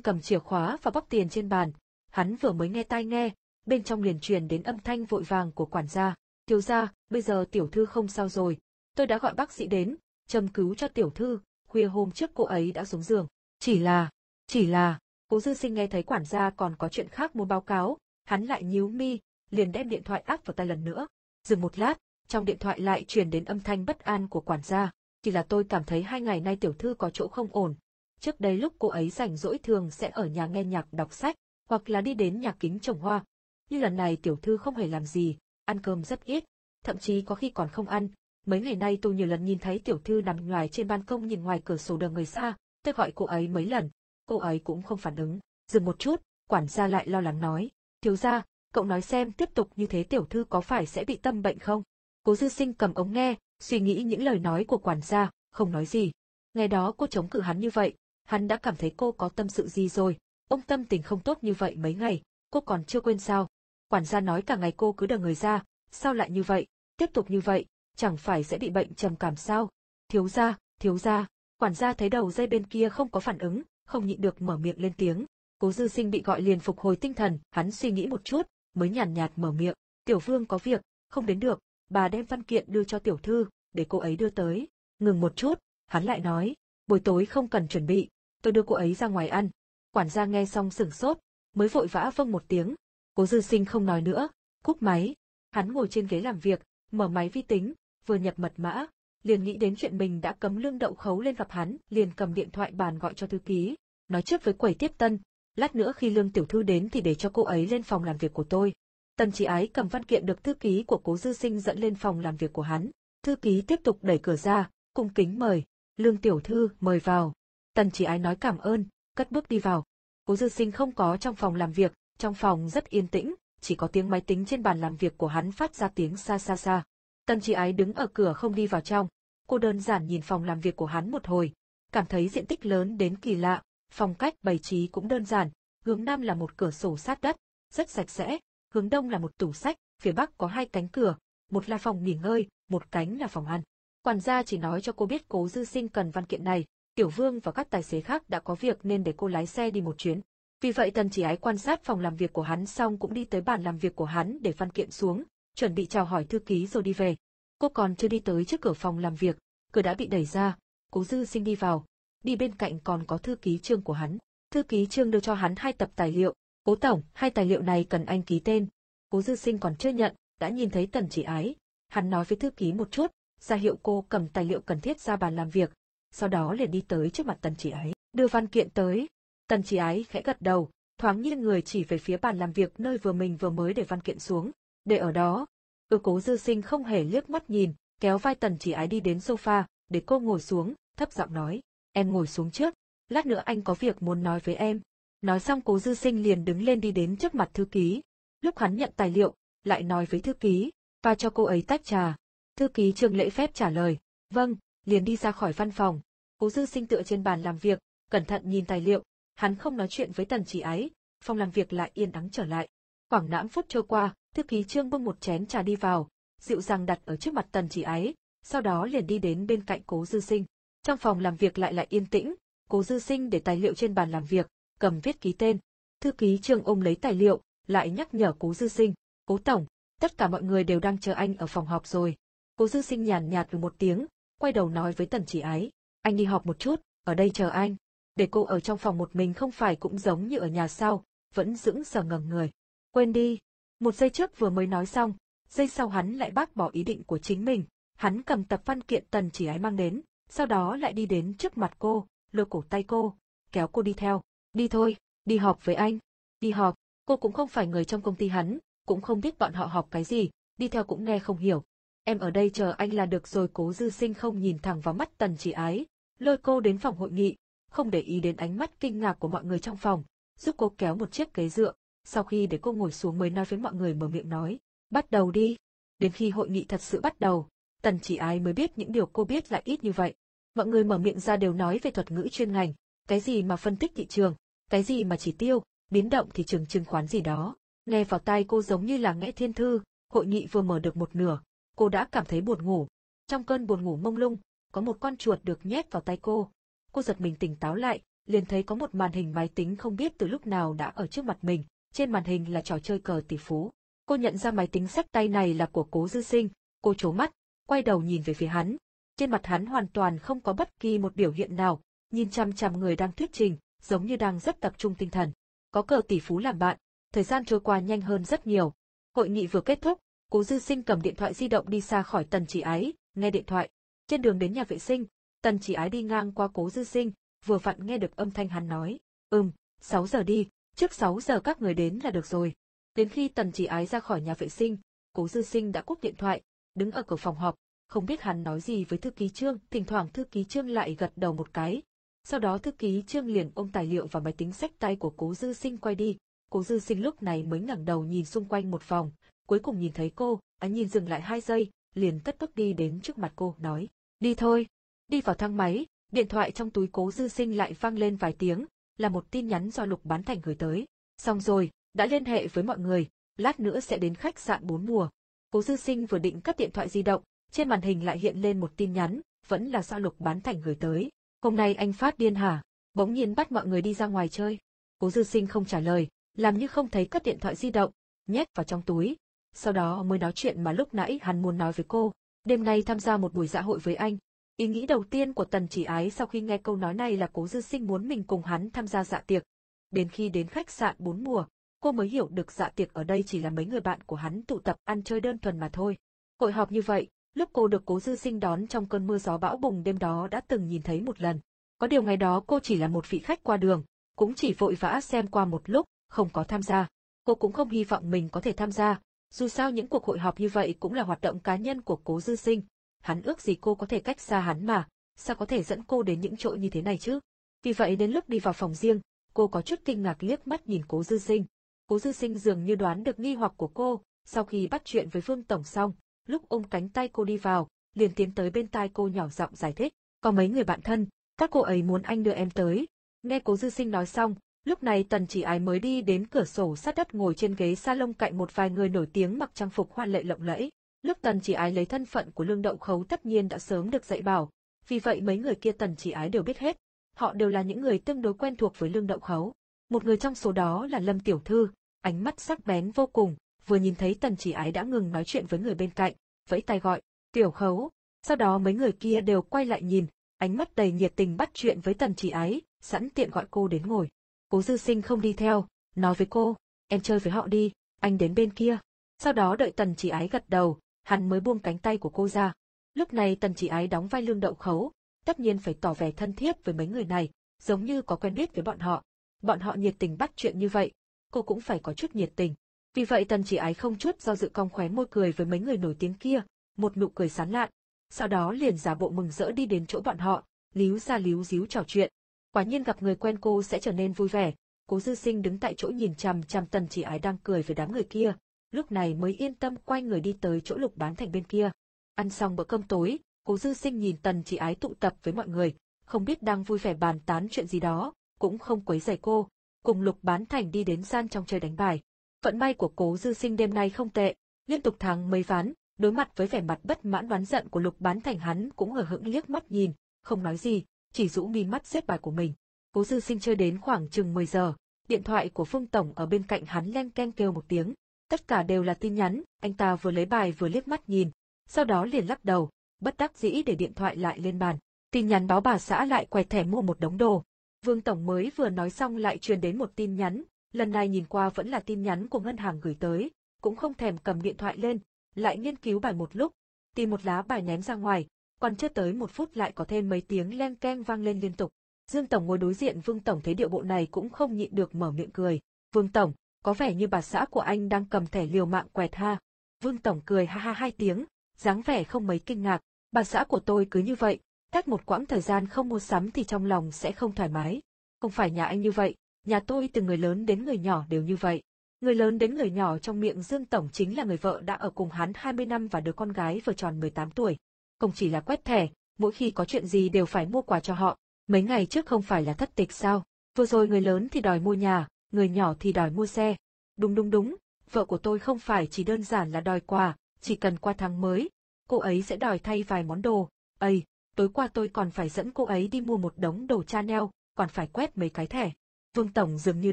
cầm chìa khóa và bóc tiền trên bàn, hắn vừa mới nghe tai nghe, bên trong liền truyền đến âm thanh vội vàng của quản gia. Thiếu gia, bây giờ tiểu thư không sao rồi, tôi đã gọi bác sĩ đến, châm cứu cho tiểu thư, khuya hôm trước cô ấy đã xuống giường. Chỉ là, chỉ là, cố dư sinh nghe thấy quản gia còn có chuyện khác muốn báo cáo, hắn lại nhíu mi, liền đem điện thoại áp vào tay lần nữa. Dừng một lát, trong điện thoại lại truyền đến âm thanh bất an của quản gia. Chỉ là tôi cảm thấy hai ngày nay tiểu thư có chỗ không ổn. Trước đây lúc cô ấy rảnh rỗi thường sẽ ở nhà nghe nhạc đọc sách, hoặc là đi đến nhà kính trồng hoa. Như lần này tiểu thư không hề làm gì, ăn cơm rất ít, thậm chí có khi còn không ăn. Mấy ngày nay tôi nhiều lần nhìn thấy tiểu thư nằm ngoài trên ban công nhìn ngoài cửa sổ đường người xa, tôi gọi cô ấy mấy lần, cô ấy cũng không phản ứng. Dừng một chút, quản gia lại lo lắng nói, thiếu gia, cậu nói xem tiếp tục như thế tiểu thư có phải sẽ bị tâm bệnh không? Cố dư sinh cầm ống nghe, suy nghĩ những lời nói của quản gia, không nói gì. Ngày đó cô chống cự hắn như vậy, hắn đã cảm thấy cô có tâm sự gì rồi, ông tâm tình không tốt như vậy mấy ngày, cô còn chưa quên sao. Quản gia nói cả ngày cô cứ đờ người ra, sao lại như vậy, tiếp tục như vậy, chẳng phải sẽ bị bệnh trầm cảm sao. Thiếu gia, thiếu gia, quản gia thấy đầu dây bên kia không có phản ứng, không nhịn được mở miệng lên tiếng. Cố dư sinh bị gọi liền phục hồi tinh thần, hắn suy nghĩ một chút, mới nhàn nhạt, nhạt mở miệng. Tiểu vương có việc, không đến được, bà đem văn kiện đưa cho tiểu thư, để cô ấy đưa tới. Ngừng một chút, hắn lại nói, buổi tối không cần chuẩn bị, tôi đưa cô ấy ra ngoài ăn. Quản gia nghe xong sửng sốt, mới vội vã vâng một tiếng. Cố dư sinh không nói nữa, cúp máy. Hắn ngồi trên ghế làm việc, mở máy vi tính, vừa nhập mật mã, liền nghĩ đến chuyện mình đã cấm lương đậu khấu lên gặp hắn, liền cầm điện thoại bàn gọi cho thư ký. Nói trước với quầy tiếp tân, lát nữa khi Lương Tiểu Thư đến thì để cho cô ấy lên phòng làm việc của tôi. Tần Chỉ Ái cầm văn kiện được thư ký của Cố Dư Sinh dẫn lên phòng làm việc của hắn. Thư ký tiếp tục đẩy cửa ra, cung kính mời, Lương Tiểu Thư mời vào. Tần Chỉ Ái nói cảm ơn, cất bước đi vào. Cố Dư Sinh không có trong phòng làm việc, trong phòng rất yên tĩnh, chỉ có tiếng máy tính trên bàn làm việc của hắn phát ra tiếng xa xa xa. Tần Chỉ Ái đứng ở cửa không đi vào trong, cô đơn giản nhìn phòng làm việc của hắn một hồi, cảm thấy diện tích lớn đến kỳ lạ, phong cách bày trí cũng đơn giản, hướng nam là một cửa sổ sát đất, rất sạch sẽ, hướng đông là một tủ sách, phía bắc có hai cánh cửa, một là phòng nghỉ ngơi, một cánh là phòng ăn. Quản gia chỉ nói cho cô biết cố dư sinh cần văn kiện này, Tiểu Vương và các tài xế khác đã có việc nên để cô lái xe đi một chuyến. Vì vậy Tần chỉ ái quan sát phòng làm việc của hắn xong cũng đi tới bàn làm việc của hắn để văn kiện xuống, chuẩn bị chào hỏi thư ký rồi đi về. Cô còn chưa đi tới trước cửa phòng làm việc, cửa đã bị đẩy ra, cố dư sinh đi vào, đi bên cạnh còn có thư ký trương của hắn. Thư ký trương đưa cho hắn hai tập tài liệu, cố tổng, hai tài liệu này cần anh ký tên. Cố dư sinh còn chưa nhận, đã nhìn thấy tần chỉ ái. Hắn nói với thư ký một chút, ra hiệu cô cầm tài liệu cần thiết ra bàn làm việc, sau đó liền đi tới trước mặt tần chỉ ái, đưa văn kiện tới. Tần chỉ ái khẽ gật đầu, thoáng nhiên người chỉ về phía bàn làm việc nơi vừa mình vừa mới để văn kiện xuống, để ở đó. Ừ cố dư sinh không hề liếc mắt nhìn, kéo vai tần chỉ ái đi đến sofa, để cô ngồi xuống, thấp giọng nói, em ngồi xuống trước, lát nữa anh có việc muốn nói với em. Nói xong cố dư sinh liền đứng lên đi đến trước mặt thư ký. Lúc hắn nhận tài liệu, lại nói với thư ký, và cho cô ấy tách trà. Thư ký trường lễ phép trả lời, vâng, liền đi ra khỏi văn phòng. Cố dư sinh tựa trên bàn làm việc, cẩn thận nhìn tài liệu, hắn không nói chuyện với tần chỉ ái, phòng làm việc lại yên ắng trở lại. Khoảng nãm phút trôi qua, thư ký trương bưng một chén trà đi vào, dịu dàng đặt ở trước mặt tần chỉ ái, sau đó liền đi đến bên cạnh cố dư sinh. Trong phòng làm việc lại lại yên tĩnh, cố dư sinh để tài liệu trên bàn làm việc, cầm viết ký tên. Thư ký trương ôm lấy tài liệu, lại nhắc nhở cố dư sinh, cố tổng, tất cả mọi người đều đang chờ anh ở phòng họp rồi. Cố dư sinh nhàn nhạt với một tiếng, quay đầu nói với tần chỉ ái, anh đi họp một chút, ở đây chờ anh. Để cô ở trong phòng một mình không phải cũng giống như ở nhà sao, vẫn dững sờ ngẩng người. Quên đi. Một giây trước vừa mới nói xong, giây sau hắn lại bác bỏ ý định của chính mình. Hắn cầm tập văn kiện tần chỉ ái mang đến, sau đó lại đi đến trước mặt cô, lôi cổ tay cô, kéo cô đi theo. Đi thôi, đi họp với anh. Đi họp, cô cũng không phải người trong công ty hắn, cũng không biết bọn họ họp cái gì, đi theo cũng nghe không hiểu. Em ở đây chờ anh là được rồi cố dư sinh không nhìn thẳng vào mắt tần chỉ ái, lôi cô đến phòng hội nghị, không để ý đến ánh mắt kinh ngạc của mọi người trong phòng, giúp cô kéo một chiếc ghế dựa, sau khi để cô ngồi xuống mới nói với mọi người mở miệng nói, bắt đầu đi. Đến khi hội nghị thật sự bắt đầu, tần chỉ ái mới biết những điều cô biết lại ít như vậy. Mọi người mở miệng ra đều nói về thuật ngữ chuyên ngành, cái gì mà phân tích thị trường, cái gì mà chỉ tiêu, biến động thị trường chứng khoán gì đó. Nghe vào tai cô giống như là nghe thiên thư, hội nghị vừa mở được một nửa, cô đã cảm thấy buồn ngủ. Trong cơn buồn ngủ mông lung, có một con chuột được nhét vào tay cô. Cô giật mình tỉnh táo lại, liền thấy có một màn hình máy tính không biết từ lúc nào đã ở trước mặt mình, trên màn hình là trò chơi cờ tỷ phú. Cô nhận ra máy tính sách tay này là của cố dư sinh, cô trố mắt, quay đầu nhìn về phía hắn. Trên mặt hắn hoàn toàn không có bất kỳ một biểu hiện nào, nhìn chăm chăm người đang thuyết trình, giống như đang rất tập trung tinh thần. Có cờ tỷ phú làm bạn, thời gian trôi qua nhanh hơn rất nhiều. Hội nghị vừa kết thúc, Cố Dư Sinh cầm điện thoại di động đi xa khỏi Tần Chỉ Ái, nghe điện thoại. Trên đường đến nhà vệ sinh, Tần Chỉ Ái đi ngang qua Cố Dư Sinh, vừa vặn nghe được âm thanh hắn nói, "Ừm, 6 giờ đi, trước 6 giờ các người đến là được rồi." Đến khi Tần Chỉ Ái ra khỏi nhà vệ sinh, Cố Dư Sinh đã cúp điện thoại, đứng ở cửa phòng họp, không biết hắn nói gì với thư ký Trương, thỉnh thoảng thư ký Trương lại gật đầu một cái. Sau đó thư ký Trương liền ôm tài liệu và máy tính sách tay của Cố Dư Sinh quay đi. Cố Dư Sinh lúc này mới ngẩng đầu nhìn xung quanh một vòng, cuối cùng nhìn thấy cô, anh nhìn dừng lại hai giây, liền tất bước đi đến trước mặt cô, nói, đi thôi. Đi vào thang máy, điện thoại trong túi cố dư sinh lại vang lên vài tiếng, là một tin nhắn do Lục Bán Thành gửi tới. Xong rồi, đã liên hệ với mọi người, lát nữa sẽ đến khách sạn bốn mùa. Cố dư sinh vừa định cất điện thoại di động, trên màn hình lại hiện lên một tin nhắn, vẫn là do Lục Bán Thành gửi tới. Hôm nay anh phát điên hả? Bỗng nhiên bắt mọi người đi ra ngoài chơi. Cố dư sinh không trả lời, làm như không thấy cất điện thoại di động, nhét vào trong túi, sau đó mới nói chuyện mà lúc nãy hắn muốn nói với cô, đêm nay tham gia một buổi dạ hội với anh. Ý nghĩ đầu tiên của Tần Chỉ Ái sau khi nghe câu nói này là Cố Dư Sinh muốn mình cùng hắn tham gia dạ tiệc. Đến khi đến khách sạn bốn mùa, cô mới hiểu được dạ tiệc ở đây chỉ là mấy người bạn của hắn tụ tập ăn chơi đơn thuần mà thôi. Hội họp như vậy, lúc cô được Cố Dư Sinh đón trong cơn mưa gió bão bùng đêm đó đã từng nhìn thấy một lần. Có điều ngày đó cô chỉ là một vị khách qua đường, cũng chỉ vội vã xem qua một lúc, không có tham gia. Cô cũng không hy vọng mình có thể tham gia, dù sao những cuộc hội họp như vậy cũng là hoạt động cá nhân của cố dư sinh. Hắn ước gì cô có thể cách xa hắn mà, sao có thể dẫn cô đến những chỗ như thế này chứ? Vì vậy đến lúc đi vào phòng riêng, cô có chút kinh ngạc liếc mắt nhìn cố dư sinh. Cố dư sinh dường như đoán được nghi hoặc của cô, sau khi bắt chuyện với Vương Tổng xong, lúc ôm cánh tay cô đi vào, liền tiến tới bên tai cô nhỏ giọng giải thích, có mấy người bạn thân, các cô ấy muốn anh đưa em tới. Nghe cố dư sinh nói xong, lúc này tần chỉ ái mới đi đến cửa sổ sát đất ngồi trên ghế salon cạnh một vài người nổi tiếng mặc trang phục hoa lệ lộng lẫy. Lúc tần chỉ ái lấy thân phận của lương đậu khấu tất nhiên đã sớm được dạy bảo, vì vậy mấy người kia tần chỉ ái đều biết hết, họ đều là những người tương đối quen thuộc với lương đậu khấu. Một người trong số đó là Lâm Tiểu Thư, ánh mắt sắc bén vô cùng, vừa nhìn thấy tần chỉ ái đã ngừng nói chuyện với người bên cạnh, vẫy tay gọi, Tiểu Khấu. Sau đó mấy người kia đều quay lại nhìn, ánh mắt đầy nhiệt tình bắt chuyện với tần chỉ ái, sẵn tiện gọi cô đến ngồi. Cố dư sinh không đi theo, nói với cô, em chơi với họ đi, anh đến bên kia. Sau đó đợi tần chỉ ái gật đầu, hắn mới buông cánh tay của cô ra. Lúc này tần chỉ ái đóng vai lương đậu khấu, tất nhiên phải tỏ vẻ thân thiết với mấy người này, giống như có quen biết với bọn họ. Bọn họ nhiệt tình bắt chuyện như vậy, cô cũng phải có chút nhiệt tình. Vì vậy tần chỉ ái không chút do dự cong khóe môi cười với mấy người nổi tiếng kia, một nụ cười sán lạn. Sau đó liền giả bộ mừng rỡ đi đến chỗ bọn họ, líu ra líu díu trò chuyện. Quả nhiên gặp người quen cô sẽ trở nên vui vẻ. Cố dư sinh đứng tại chỗ nhìn chằm chằm tần chỉ ái đang cười với đám người kia, lúc này mới yên tâm quay người đi tới chỗ lục bán thành bên kia. Ăn xong bữa cơm tối, cố dư sinh nhìn tần chỉ ái tụ tập với mọi người, không biết đang vui vẻ bàn tán chuyện gì đó, cũng không quấy rầy cô, cùng lục bán thành đi đến gian trong chơi đánh bài. Vận may của cố dư sinh đêm nay không tệ, liên tục thắng mấy ván, đối mặt với vẻ mặt bất mãn đoán giận của lục bán thành hắn cũng hờ hững liếc mắt nhìn, không nói gì, chỉ rũ mi mắt xếp bài của mình. Cố dư sinh chơi đến khoảng chừng 10 giờ, điện thoại của Phương Tổng ở bên cạnh hắn len ken kêu một tiếng. Tất cả đều là tin nhắn, anh ta vừa lấy bài vừa liếc mắt nhìn, sau đó liền lắc đầu, bất đắc dĩ để điện thoại lại lên bàn. Tin nhắn báo bà xã lại quẹt thẻ mua một đống đồ. Vương Tổng mới vừa nói xong lại truyền đến một tin nhắn, lần này nhìn qua vẫn là tin nhắn của ngân hàng gửi tới, cũng không thèm cầm điện thoại lên, lại nghiên cứu bài một lúc, tìm một lá bài ném ra ngoài, còn chưa tới một phút lại có thêm mấy tiếng len keng vang lên liên tục. Dương Tổng ngồi đối diện Vương Tổng thấy điệu bộ này cũng không nhịn được mở miệng cười. Vương Tổng, có vẻ như bà xã của anh đang cầm thẻ liều mạng quẹt ha. Vương Tổng cười ha ha hai tiếng, dáng vẻ không mấy kinh ngạc. Bà xã của tôi cứ như vậy, cách một quãng thời gian không mua sắm thì trong lòng sẽ không thoải mái. Không phải nhà anh như vậy, nhà tôi từ người lớn đến người nhỏ đều như vậy. Người lớn đến người nhỏ trong miệng Dương Tổng chính là người vợ đã ở cùng hắn 20 năm và đứa con gái vừa tròn 18 tuổi. Không chỉ là quét thẻ, mỗi khi có chuyện gì đều phải mua quà cho họ. Mấy ngày trước không phải là thất tịch sao? Vừa rồi người lớn thì đòi mua nhà, người nhỏ thì đòi mua xe. Đúng đúng đúng, vợ của tôi không phải chỉ đơn giản là đòi quà, chỉ cần qua tháng mới, cô ấy sẽ đòi thay vài món đồ. Ây, tối qua tôi còn phải dẫn cô ấy đi mua một đống đồ Chanel, còn phải quét mấy cái thẻ. Vương Tổng dường như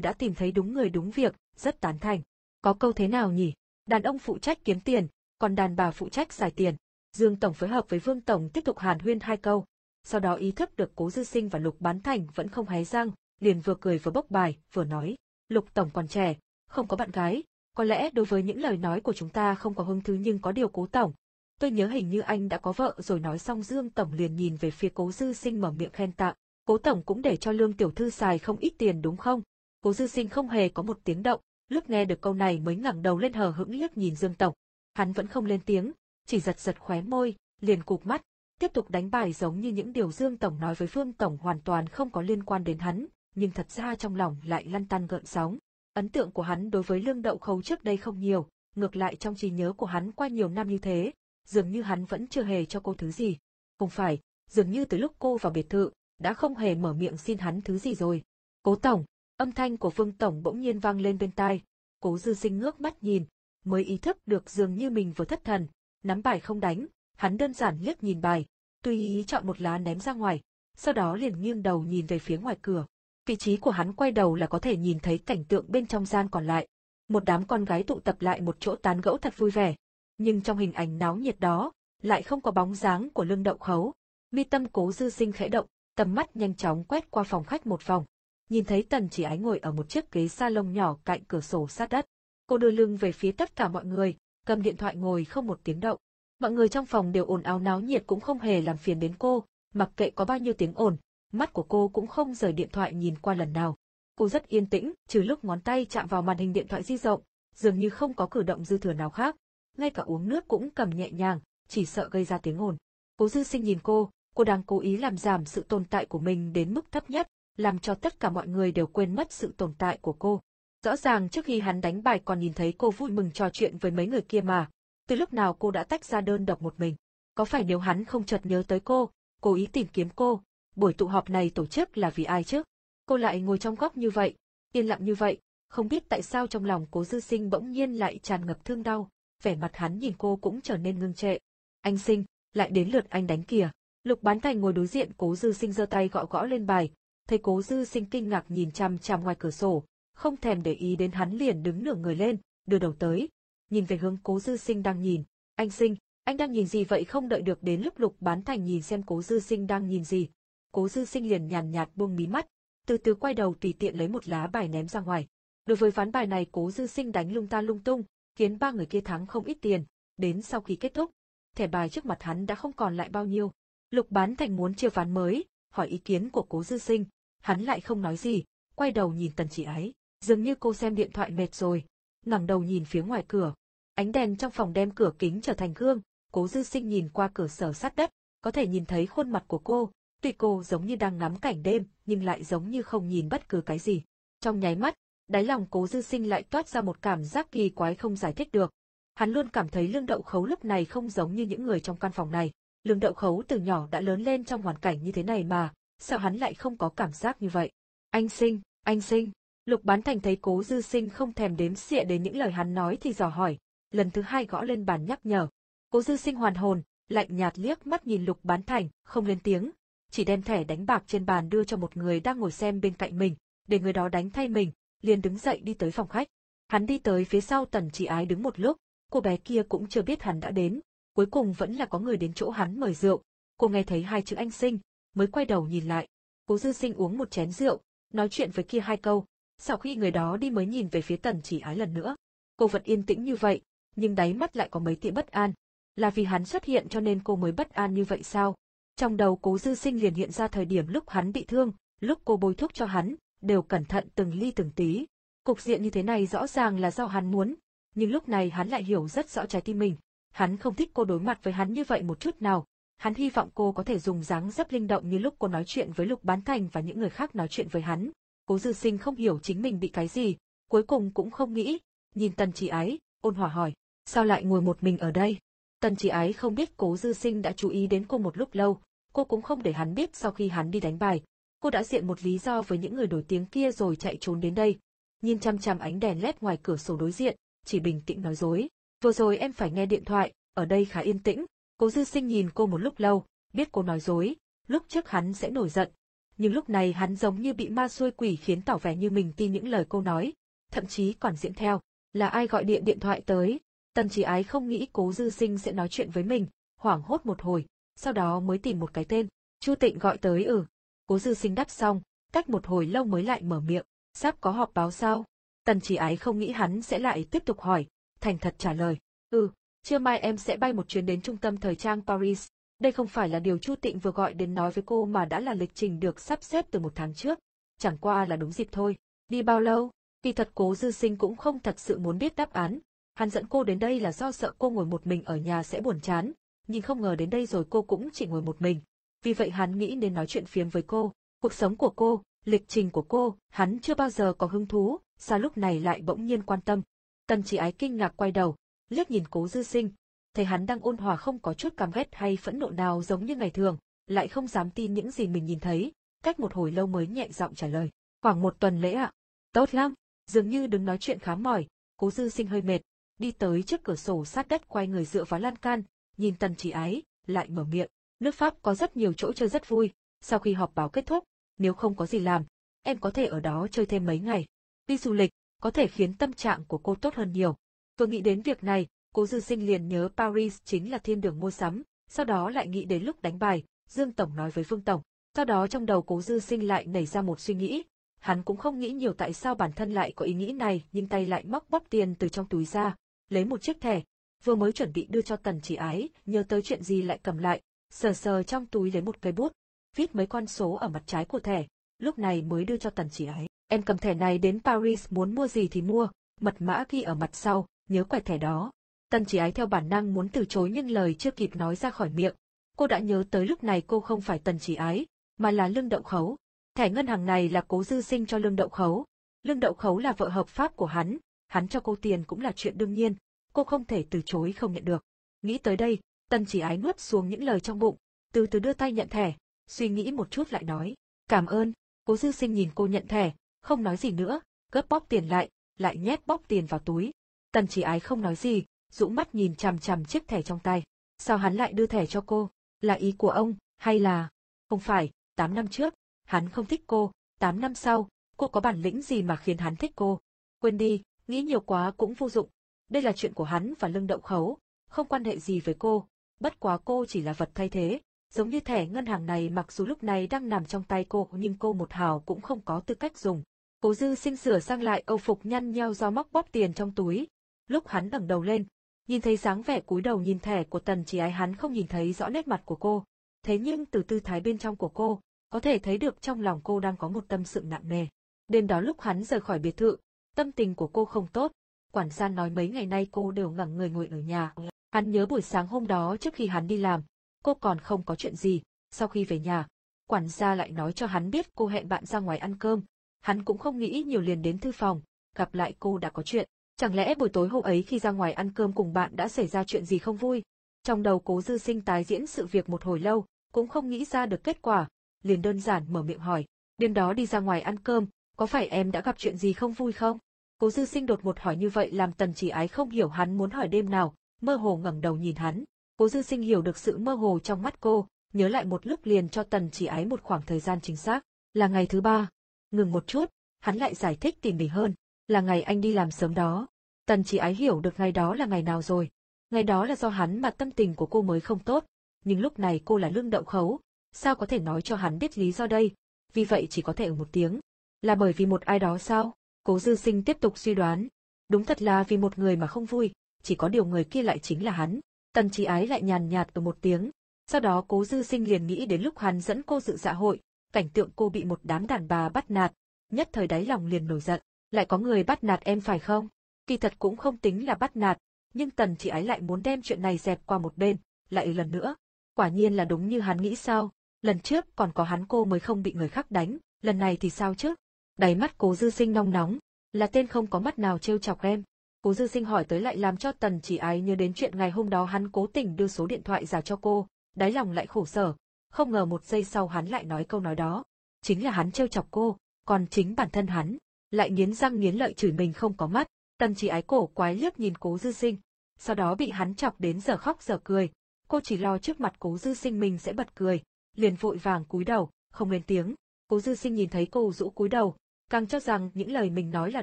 đã tìm thấy đúng người đúng việc, rất tán thành. Có câu thế nào nhỉ? Đàn ông phụ trách kiếm tiền, còn đàn bà phụ trách giải tiền. Dương Tổng phối hợp với Vương Tổng tiếp tục hàn huyên hai câu. Sau đó ý thức được Cố Dư Sinh và Lục Bán Thành vẫn không hé răng, liền vừa cười vừa bốc bài, vừa nói. Lục Tổng còn trẻ, không có bạn gái. Có lẽ đối với những lời nói của chúng ta không có hứng thú nhưng có điều Cố Tổng. Tôi nhớ hình như anh đã có vợ rồi nói xong Dương Tổng liền nhìn về phía Cố Dư Sinh mở miệng khen tặng. Cố Tổng cũng để cho Lương Tiểu Thư xài không ít tiền đúng không? Cố Dư Sinh không hề có một tiếng động, lúc nghe được câu này mới ngẩng đầu lên hờ hững liếc nhìn Dương Tổng. Hắn vẫn không lên tiếng, chỉ giật giật khóe môi, liền cụp mắt, tiếp tục đánh bài giống như những điều Dương Tổng nói với Phương Tổng hoàn toàn không có liên quan đến hắn, nhưng thật ra trong lòng lại lăn tăn gợn sóng. Ấn tượng của hắn đối với lương đậu khấu trước đây không nhiều, ngược lại trong trí nhớ của hắn qua nhiều năm như thế, dường như hắn vẫn chưa hề cho cô thứ gì. Không phải, dường như từ lúc cô vào biệt thự, đã không hề mở miệng xin hắn thứ gì rồi. Cố Tổng, âm thanh của Phương Tổng bỗng nhiên vang lên bên tai. Cố dư sinh ngước mắt nhìn, mới ý thức được dường như mình vừa thất thần, nắm bài không đánh, hắn đơn giản liếc nhìn bài, tùy ý chọn một lá ném ra ngoài, sau đó liền nghiêng đầu nhìn về phía ngoài cửa. Vị trí của hắn quay đầu là có thể nhìn thấy cảnh tượng bên trong gian còn lại. Một đám con gái tụ tập lại một chỗ tán gẫu thật vui vẻ. Nhưng trong hình ảnh náo nhiệt đó, lại không có bóng dáng của lương đậu khấu. Mi tâm cố dư sinh khẽ động, tầm mắt nhanh chóng quét qua phòng khách một vòng. Nhìn thấy tần chỉ ái ngồi ở một chiếc ghế salon nhỏ cạnh cửa sổ sát đất. Cô đưa lưng về phía tất cả mọi người, cầm điện thoại ngồi không một tiếng động. Mọi người trong phòng đều ồn ào náo nhiệt cũng không hề làm phiền đến cô, mặc kệ có bao nhiêu tiếng ồn, mắt của cô cũng không rời điện thoại nhìn qua lần nào. Cô rất yên tĩnh, trừ lúc ngón tay chạm vào màn hình điện thoại di động, dường như không có cử động dư thừa nào khác. Ngay cả uống nước cũng cầm nhẹ nhàng, chỉ sợ gây ra tiếng ồn. Cố dư sinh nhìn cô, cô đang cố ý làm giảm sự tồn tại của mình đến mức thấp nhất, làm cho tất cả mọi người đều quên mất sự tồn tại của cô. Rõ ràng trước khi hắn đánh bài còn nhìn thấy cô vui mừng trò chuyện với mấy người kia mà. Từ lúc nào cô đã tách ra đơn độc một mình. Có phải nếu hắn không chợt nhớ tới cô, cố ý tìm kiếm cô, buổi tụ họp này tổ chức là vì ai chứ? Cô lại ngồi trong góc như vậy, yên lặng như vậy, không biết tại sao trong lòng cố dư sinh bỗng nhiên lại tràn ngập thương đau, vẻ mặt hắn nhìn cô cũng trở nên ngưng trệ. Anh sinh, lại đến lượt anh đánh kìa. Lục bán thành ngồi đối diện cố dư sinh giơ tay gõ gõ lên bài, thấy cố dư sinh kinh ngạc nhìn chằm chằm ngoài cửa sổ, không thèm để ý đến hắn liền đứng nửa người lên, đưa đầu tới, nhìn về hướng cố dư sinh đang nhìn, anh sinh, anh đang nhìn gì vậy không đợi được đến lúc lục bán thành nhìn xem cố dư sinh đang nhìn gì. Cố dư sinh liền nhàn nhạt buông mí mắt, từ từ quay đầu tùy tiện lấy một lá bài ném ra ngoài. Đối với ván bài này cố dư sinh đánh lung ta lung tung, khiến ba người kia thắng không ít tiền, đến sau khi kết thúc, thẻ bài trước mặt hắn đã không còn lại bao nhiêu. Lục bán thành muốn chia ván mới, hỏi ý kiến của cố dư sinh, hắn lại không nói gì, quay đầu nhìn tần chỉ ái, dường như cô xem điện thoại mệt rồi, ngẩng đầu nhìn phía ngoài cửa. Ánh đèn trong phòng đem cửa kính trở thành gương, cố dư sinh nhìn qua cửa sở sát đất, có thể nhìn thấy khuôn mặt của cô, tuy cô giống như đang ngắm cảnh đêm, nhưng lại giống như không nhìn bất cứ cái gì. Trong nháy mắt, đáy lòng cố dư sinh lại toát ra một cảm giác kỳ quái không giải thích được. Hắn luôn cảm thấy lương đậu khấu lúc này không giống như những người trong căn phòng này. Lương đậu khấu từ nhỏ đã lớn lên trong hoàn cảnh như thế này mà, sao hắn lại không có cảm giác như vậy? Anh sinh, anh sinh. Lục bán thành thấy cố dư sinh không thèm đếm xịa đến những lời hắn nói thì dò hỏi, lần thứ hai gõ lên bàn nhắc nhở. Cố dư sinh hoàn hồn, lạnh nhạt liếc mắt nhìn lục bán thành, không lên tiếng, chỉ đem thẻ đánh bạc trên bàn đưa cho một người đang ngồi xem bên cạnh mình, để người đó đánh thay mình, liền đứng dậy đi tới phòng khách. Hắn đi tới phía sau tần chỉ ái đứng một lúc, cô bé kia cũng chưa biết hắn đã đến, cuối cùng vẫn là có người đến chỗ hắn mời rượu, cô nghe thấy hai chữ anh sinh, mới quay đầu nhìn lại. Cố dư sinh uống một chén rượu, nói chuyện với kia hai câu, sau khi người đó đi mới nhìn về phía tần chỉ ái lần nữa. Cô vẫn yên tĩnh như vậy, nhưng đáy mắt lại có mấy tia bất an. Là vì hắn xuất hiện cho nên cô mới bất an như vậy sao? Trong đầu cố dư sinh liền hiện ra thời điểm lúc hắn bị thương, lúc cô bôi thuốc cho hắn, đều cẩn thận từng ly từng tí. Cục diện như thế này rõ ràng là do hắn muốn, nhưng lúc này hắn lại hiểu rất rõ trái tim mình. Hắn không thích cô đối mặt với hắn như vậy một chút nào. Hắn hy vọng cô có thể dùng dáng dấp linh động như lúc cô nói chuyện với Lục Bán Thành và những người khác nói chuyện với hắn. Cố dư sinh không hiểu chính mình bị cái gì, cuối cùng cũng không nghĩ. Nhìn tần chỉ ái, ôn hòa hỏi, sao lại ngồi một mình ở đây? Tần chỉ ái không biết cố dư sinh đã chú ý đến cô một lúc lâu, cô cũng không để hắn biết sau khi hắn đi đánh bài. Cô đã diện một lý do với những người nổi tiếng kia rồi chạy trốn đến đây. Nhìn chăm chăm ánh đèn led ngoài cửa sổ đối diện, chỉ bình tĩnh nói dối. Vừa rồi em phải nghe điện thoại, ở đây khá yên tĩnh. Cố dư sinh nhìn cô một lúc lâu, biết cô nói dối, lúc trước hắn sẽ nổi giận. Nhưng lúc này hắn giống như bị ma xuôi quỷ khiến tỏ vẻ như mình tin những lời cô nói, thậm chí còn diễn theo. Là ai gọi điện điện thoại tới? Tần chỉ ái không nghĩ cố dư sinh sẽ nói chuyện với mình, hoảng hốt một hồi, sau đó mới tìm một cái tên. Chu Tịnh gọi tới ừ. Cố dư sinh đáp xong, cách một hồi lâu mới lại mở miệng, sắp có họp báo sao? Tần chỉ ái không nghĩ hắn sẽ lại tiếp tục hỏi, thành thật trả lời. Ừ, trưa mai em sẽ bay một chuyến đến trung tâm thời trang Paris. Đây không phải là điều Chu Tịnh vừa gọi đến nói với cô mà đã là lịch trình được sắp xếp từ một tháng trước. Chẳng qua là đúng dịp thôi. Đi bao lâu? Kỳ thật cố dư sinh cũng không thật sự muốn biết đáp án. Hắn dẫn cô đến đây là do sợ cô ngồi một mình ở nhà sẽ buồn chán, nhưng không ngờ đến đây rồi cô cũng chỉ ngồi một mình. Vì vậy hắn nghĩ nên nói chuyện phiếm với cô, cuộc sống của cô, lịch trình của cô, hắn chưa bao giờ có hứng thú, sao lúc này lại bỗng nhiên quan tâm. Tần chỉ ái kinh ngạc quay đầu, liếc nhìn cố dư sinh, thấy hắn đang ôn hòa không có chút căm ghét hay phẫn nộ nào giống như ngày thường, lại không dám tin những gì mình nhìn thấy, cách một hồi lâu mới nhẹ giọng trả lời. Khoảng một tuần lễ ạ. Tốt lắm, dường như đứng nói chuyện khá mỏi, cố dư sinh hơi mệt, đi tới trước cửa sổ sát đất quay người dựa vào lan can, nhìn tần chỉ ái, lại mở miệng. Nước Pháp có rất nhiều chỗ chơi rất vui, sau khi họp báo kết thúc, nếu không có gì làm, em có thể ở đó chơi thêm mấy ngày. Đi du lịch, có thể khiến tâm trạng của cô tốt hơn nhiều. Vừa nghĩ đến việc này, cố dư sinh liền nhớ Paris chính là thiên đường mua sắm, sau đó lại nghĩ đến lúc đánh bài, Dương Tổng nói với Vương Tổng. Sau đó trong đầu cố dư sinh lại nảy ra một suy nghĩ, hắn cũng không nghĩ nhiều tại sao bản thân lại có ý nghĩ này nhưng tay lại móc bóp tiền từ trong túi ra, lấy một chiếc thẻ, vừa mới chuẩn bị đưa cho tần chỉ ái, nhớ tới chuyện gì lại cầm lại, sờ sờ trong túi lấy một cây bút, viết mấy con số ở mặt trái của thẻ, lúc này mới đưa cho tần chỉ ái. Em cầm thẻ này đến Paris muốn mua gì thì mua, mật mã ghi ở mặt sau, nhớ quẹt thẻ đó. Tần chỉ ái theo bản năng muốn từ chối nhưng lời chưa kịp nói ra khỏi miệng. Cô đã nhớ tới lúc này cô không phải tần chỉ ái, mà là lương đậu khấu. Thẻ ngân hàng này là cố dư sinh cho lương đậu khấu. Lương đậu khấu là vợ hợp pháp của hắn, hắn cho cô tiền cũng là chuyện đương nhiên, cô không thể từ chối không nhận được. Nghĩ tới đây, tần chỉ ái nuốt xuống những lời trong bụng, từ từ đưa tay nhận thẻ, suy nghĩ một chút lại nói, cảm ơn, cố dư sinh nhìn cô nhận thẻ, không nói gì nữa, gấp bóp tiền lại, lại nhét bóp tiền vào túi. Tần chỉ ái không nói gì, dũng mắt nhìn chằm chằm chiếc thẻ trong tay. Sao hắn lại đưa thẻ cho cô? Là ý của ông, hay là... Không phải, 8 năm trước, hắn không thích cô, 8 năm sau, cô có bản lĩnh gì mà khiến hắn thích cô? Quên đi, nghĩ nhiều quá cũng vô dụng. Đây là chuyện của hắn và lưng đậu khấu, không quan hệ gì với cô. Bất quá cô chỉ là vật thay thế, giống như thẻ ngân hàng này mặc dù lúc này đang nằm trong tay cô nhưng cô một hào cũng không có tư cách dùng. Cố dư sinh sửa sang lại âu phục nhăn nheo do móc bóp tiền trong túi. Lúc hắn ngẩng đầu lên, nhìn thấy dáng vẻ cúi đầu nhìn thẻ của tần chỉ ái hắn không nhìn thấy rõ nét mặt của cô. Thế nhưng từ tư thái bên trong của cô, có thể thấy được trong lòng cô đang có một tâm sự nặng nề. Đêm đó lúc hắn rời khỏi biệt thự, tâm tình của cô không tốt. Quản gia nói mấy ngày nay cô đều ngẩn người ngồi ở nhà. Hắn nhớ buổi sáng hôm đó trước khi hắn đi làm, cô còn không có chuyện gì, sau khi về nhà, quản gia lại nói cho hắn biết cô hẹn bạn ra ngoài ăn cơm, hắn cũng không nghĩ nhiều liền đến thư phòng, gặp lại cô đã có chuyện, chẳng lẽ buổi tối hôm ấy khi ra ngoài ăn cơm cùng bạn đã xảy ra chuyện gì không vui? Trong đầu cố dư sinh tái diễn sự việc một hồi lâu, cũng không nghĩ ra được kết quả, liền đơn giản mở miệng hỏi, đêm đó đi ra ngoài ăn cơm, có phải em đã gặp chuyện gì không vui không? Cố dư sinh đột một hỏi như vậy làm tần chỉ ái không hiểu hắn muốn hỏi đêm nào, mơ hồ ngẩng đầu nhìn hắn, Cố dư sinh hiểu được sự mơ hồ trong mắt cô, nhớ lại một lúc liền cho tần chỉ ái một khoảng thời gian chính xác, là ngày thứ ba. Ngừng một chút, hắn lại giải thích tỉ mỉ hơn, là ngày anh đi làm sớm đó. Tần chỉ ái hiểu được ngày đó là ngày nào rồi. Ngày đó là do hắn mà tâm tình của cô mới không tốt, nhưng lúc này cô là lương đậu khấu, sao có thể nói cho hắn biết lý do đây, vì vậy chỉ có thể ở một tiếng. Là bởi vì một ai đó sao? Cố dư sinh tiếp tục suy đoán. Đúng thật là vì một người mà không vui, chỉ có điều người kia lại chính là hắn. Tần trí ái lại nhàn nhạt ở một tiếng. Sau đó cố dư sinh liền nghĩ đến lúc hắn dẫn cô dự dạ hội, cảnh tượng cô bị một đám đàn bà bắt nạt, nhất thời đáy lòng liền nổi giận, lại có người bắt nạt em phải không? Kỳ thật cũng không tính là bắt nạt, nhưng tần trí ái lại muốn đem chuyện này dẹp qua một bên, lại lần nữa. Quả nhiên là đúng như hắn nghĩ sao, lần trước còn có hắn cô mới không bị người khác đánh, lần này thì sao chứ? Đáy mắt cố dư sinh nong nóng, là tên không có mắt nào trêu chọc em, Cố dư sinh hỏi tới lại làm cho tần chỉ ái nhớ đến chuyện ngày hôm đó hắn cố tình đưa số điện thoại giả cho cô, đáy lòng lại khổ sở, không ngờ một giây sau hắn lại nói câu nói đó. Chính là hắn trêu chọc cô, còn chính bản thân hắn, lại nghiến răng nghiến lợi chửi mình không có mắt, tần chỉ ái cổ quái liếc nhìn cố dư sinh, sau đó bị hắn chọc đến giờ khóc giờ cười, cô chỉ lo trước mặt cố dư sinh mình sẽ bật cười, liền vội vàng cúi đầu, không lên tiếng, cố dư sinh nhìn thấy cô rũ cúi đầu, càng cho rằng những lời mình nói là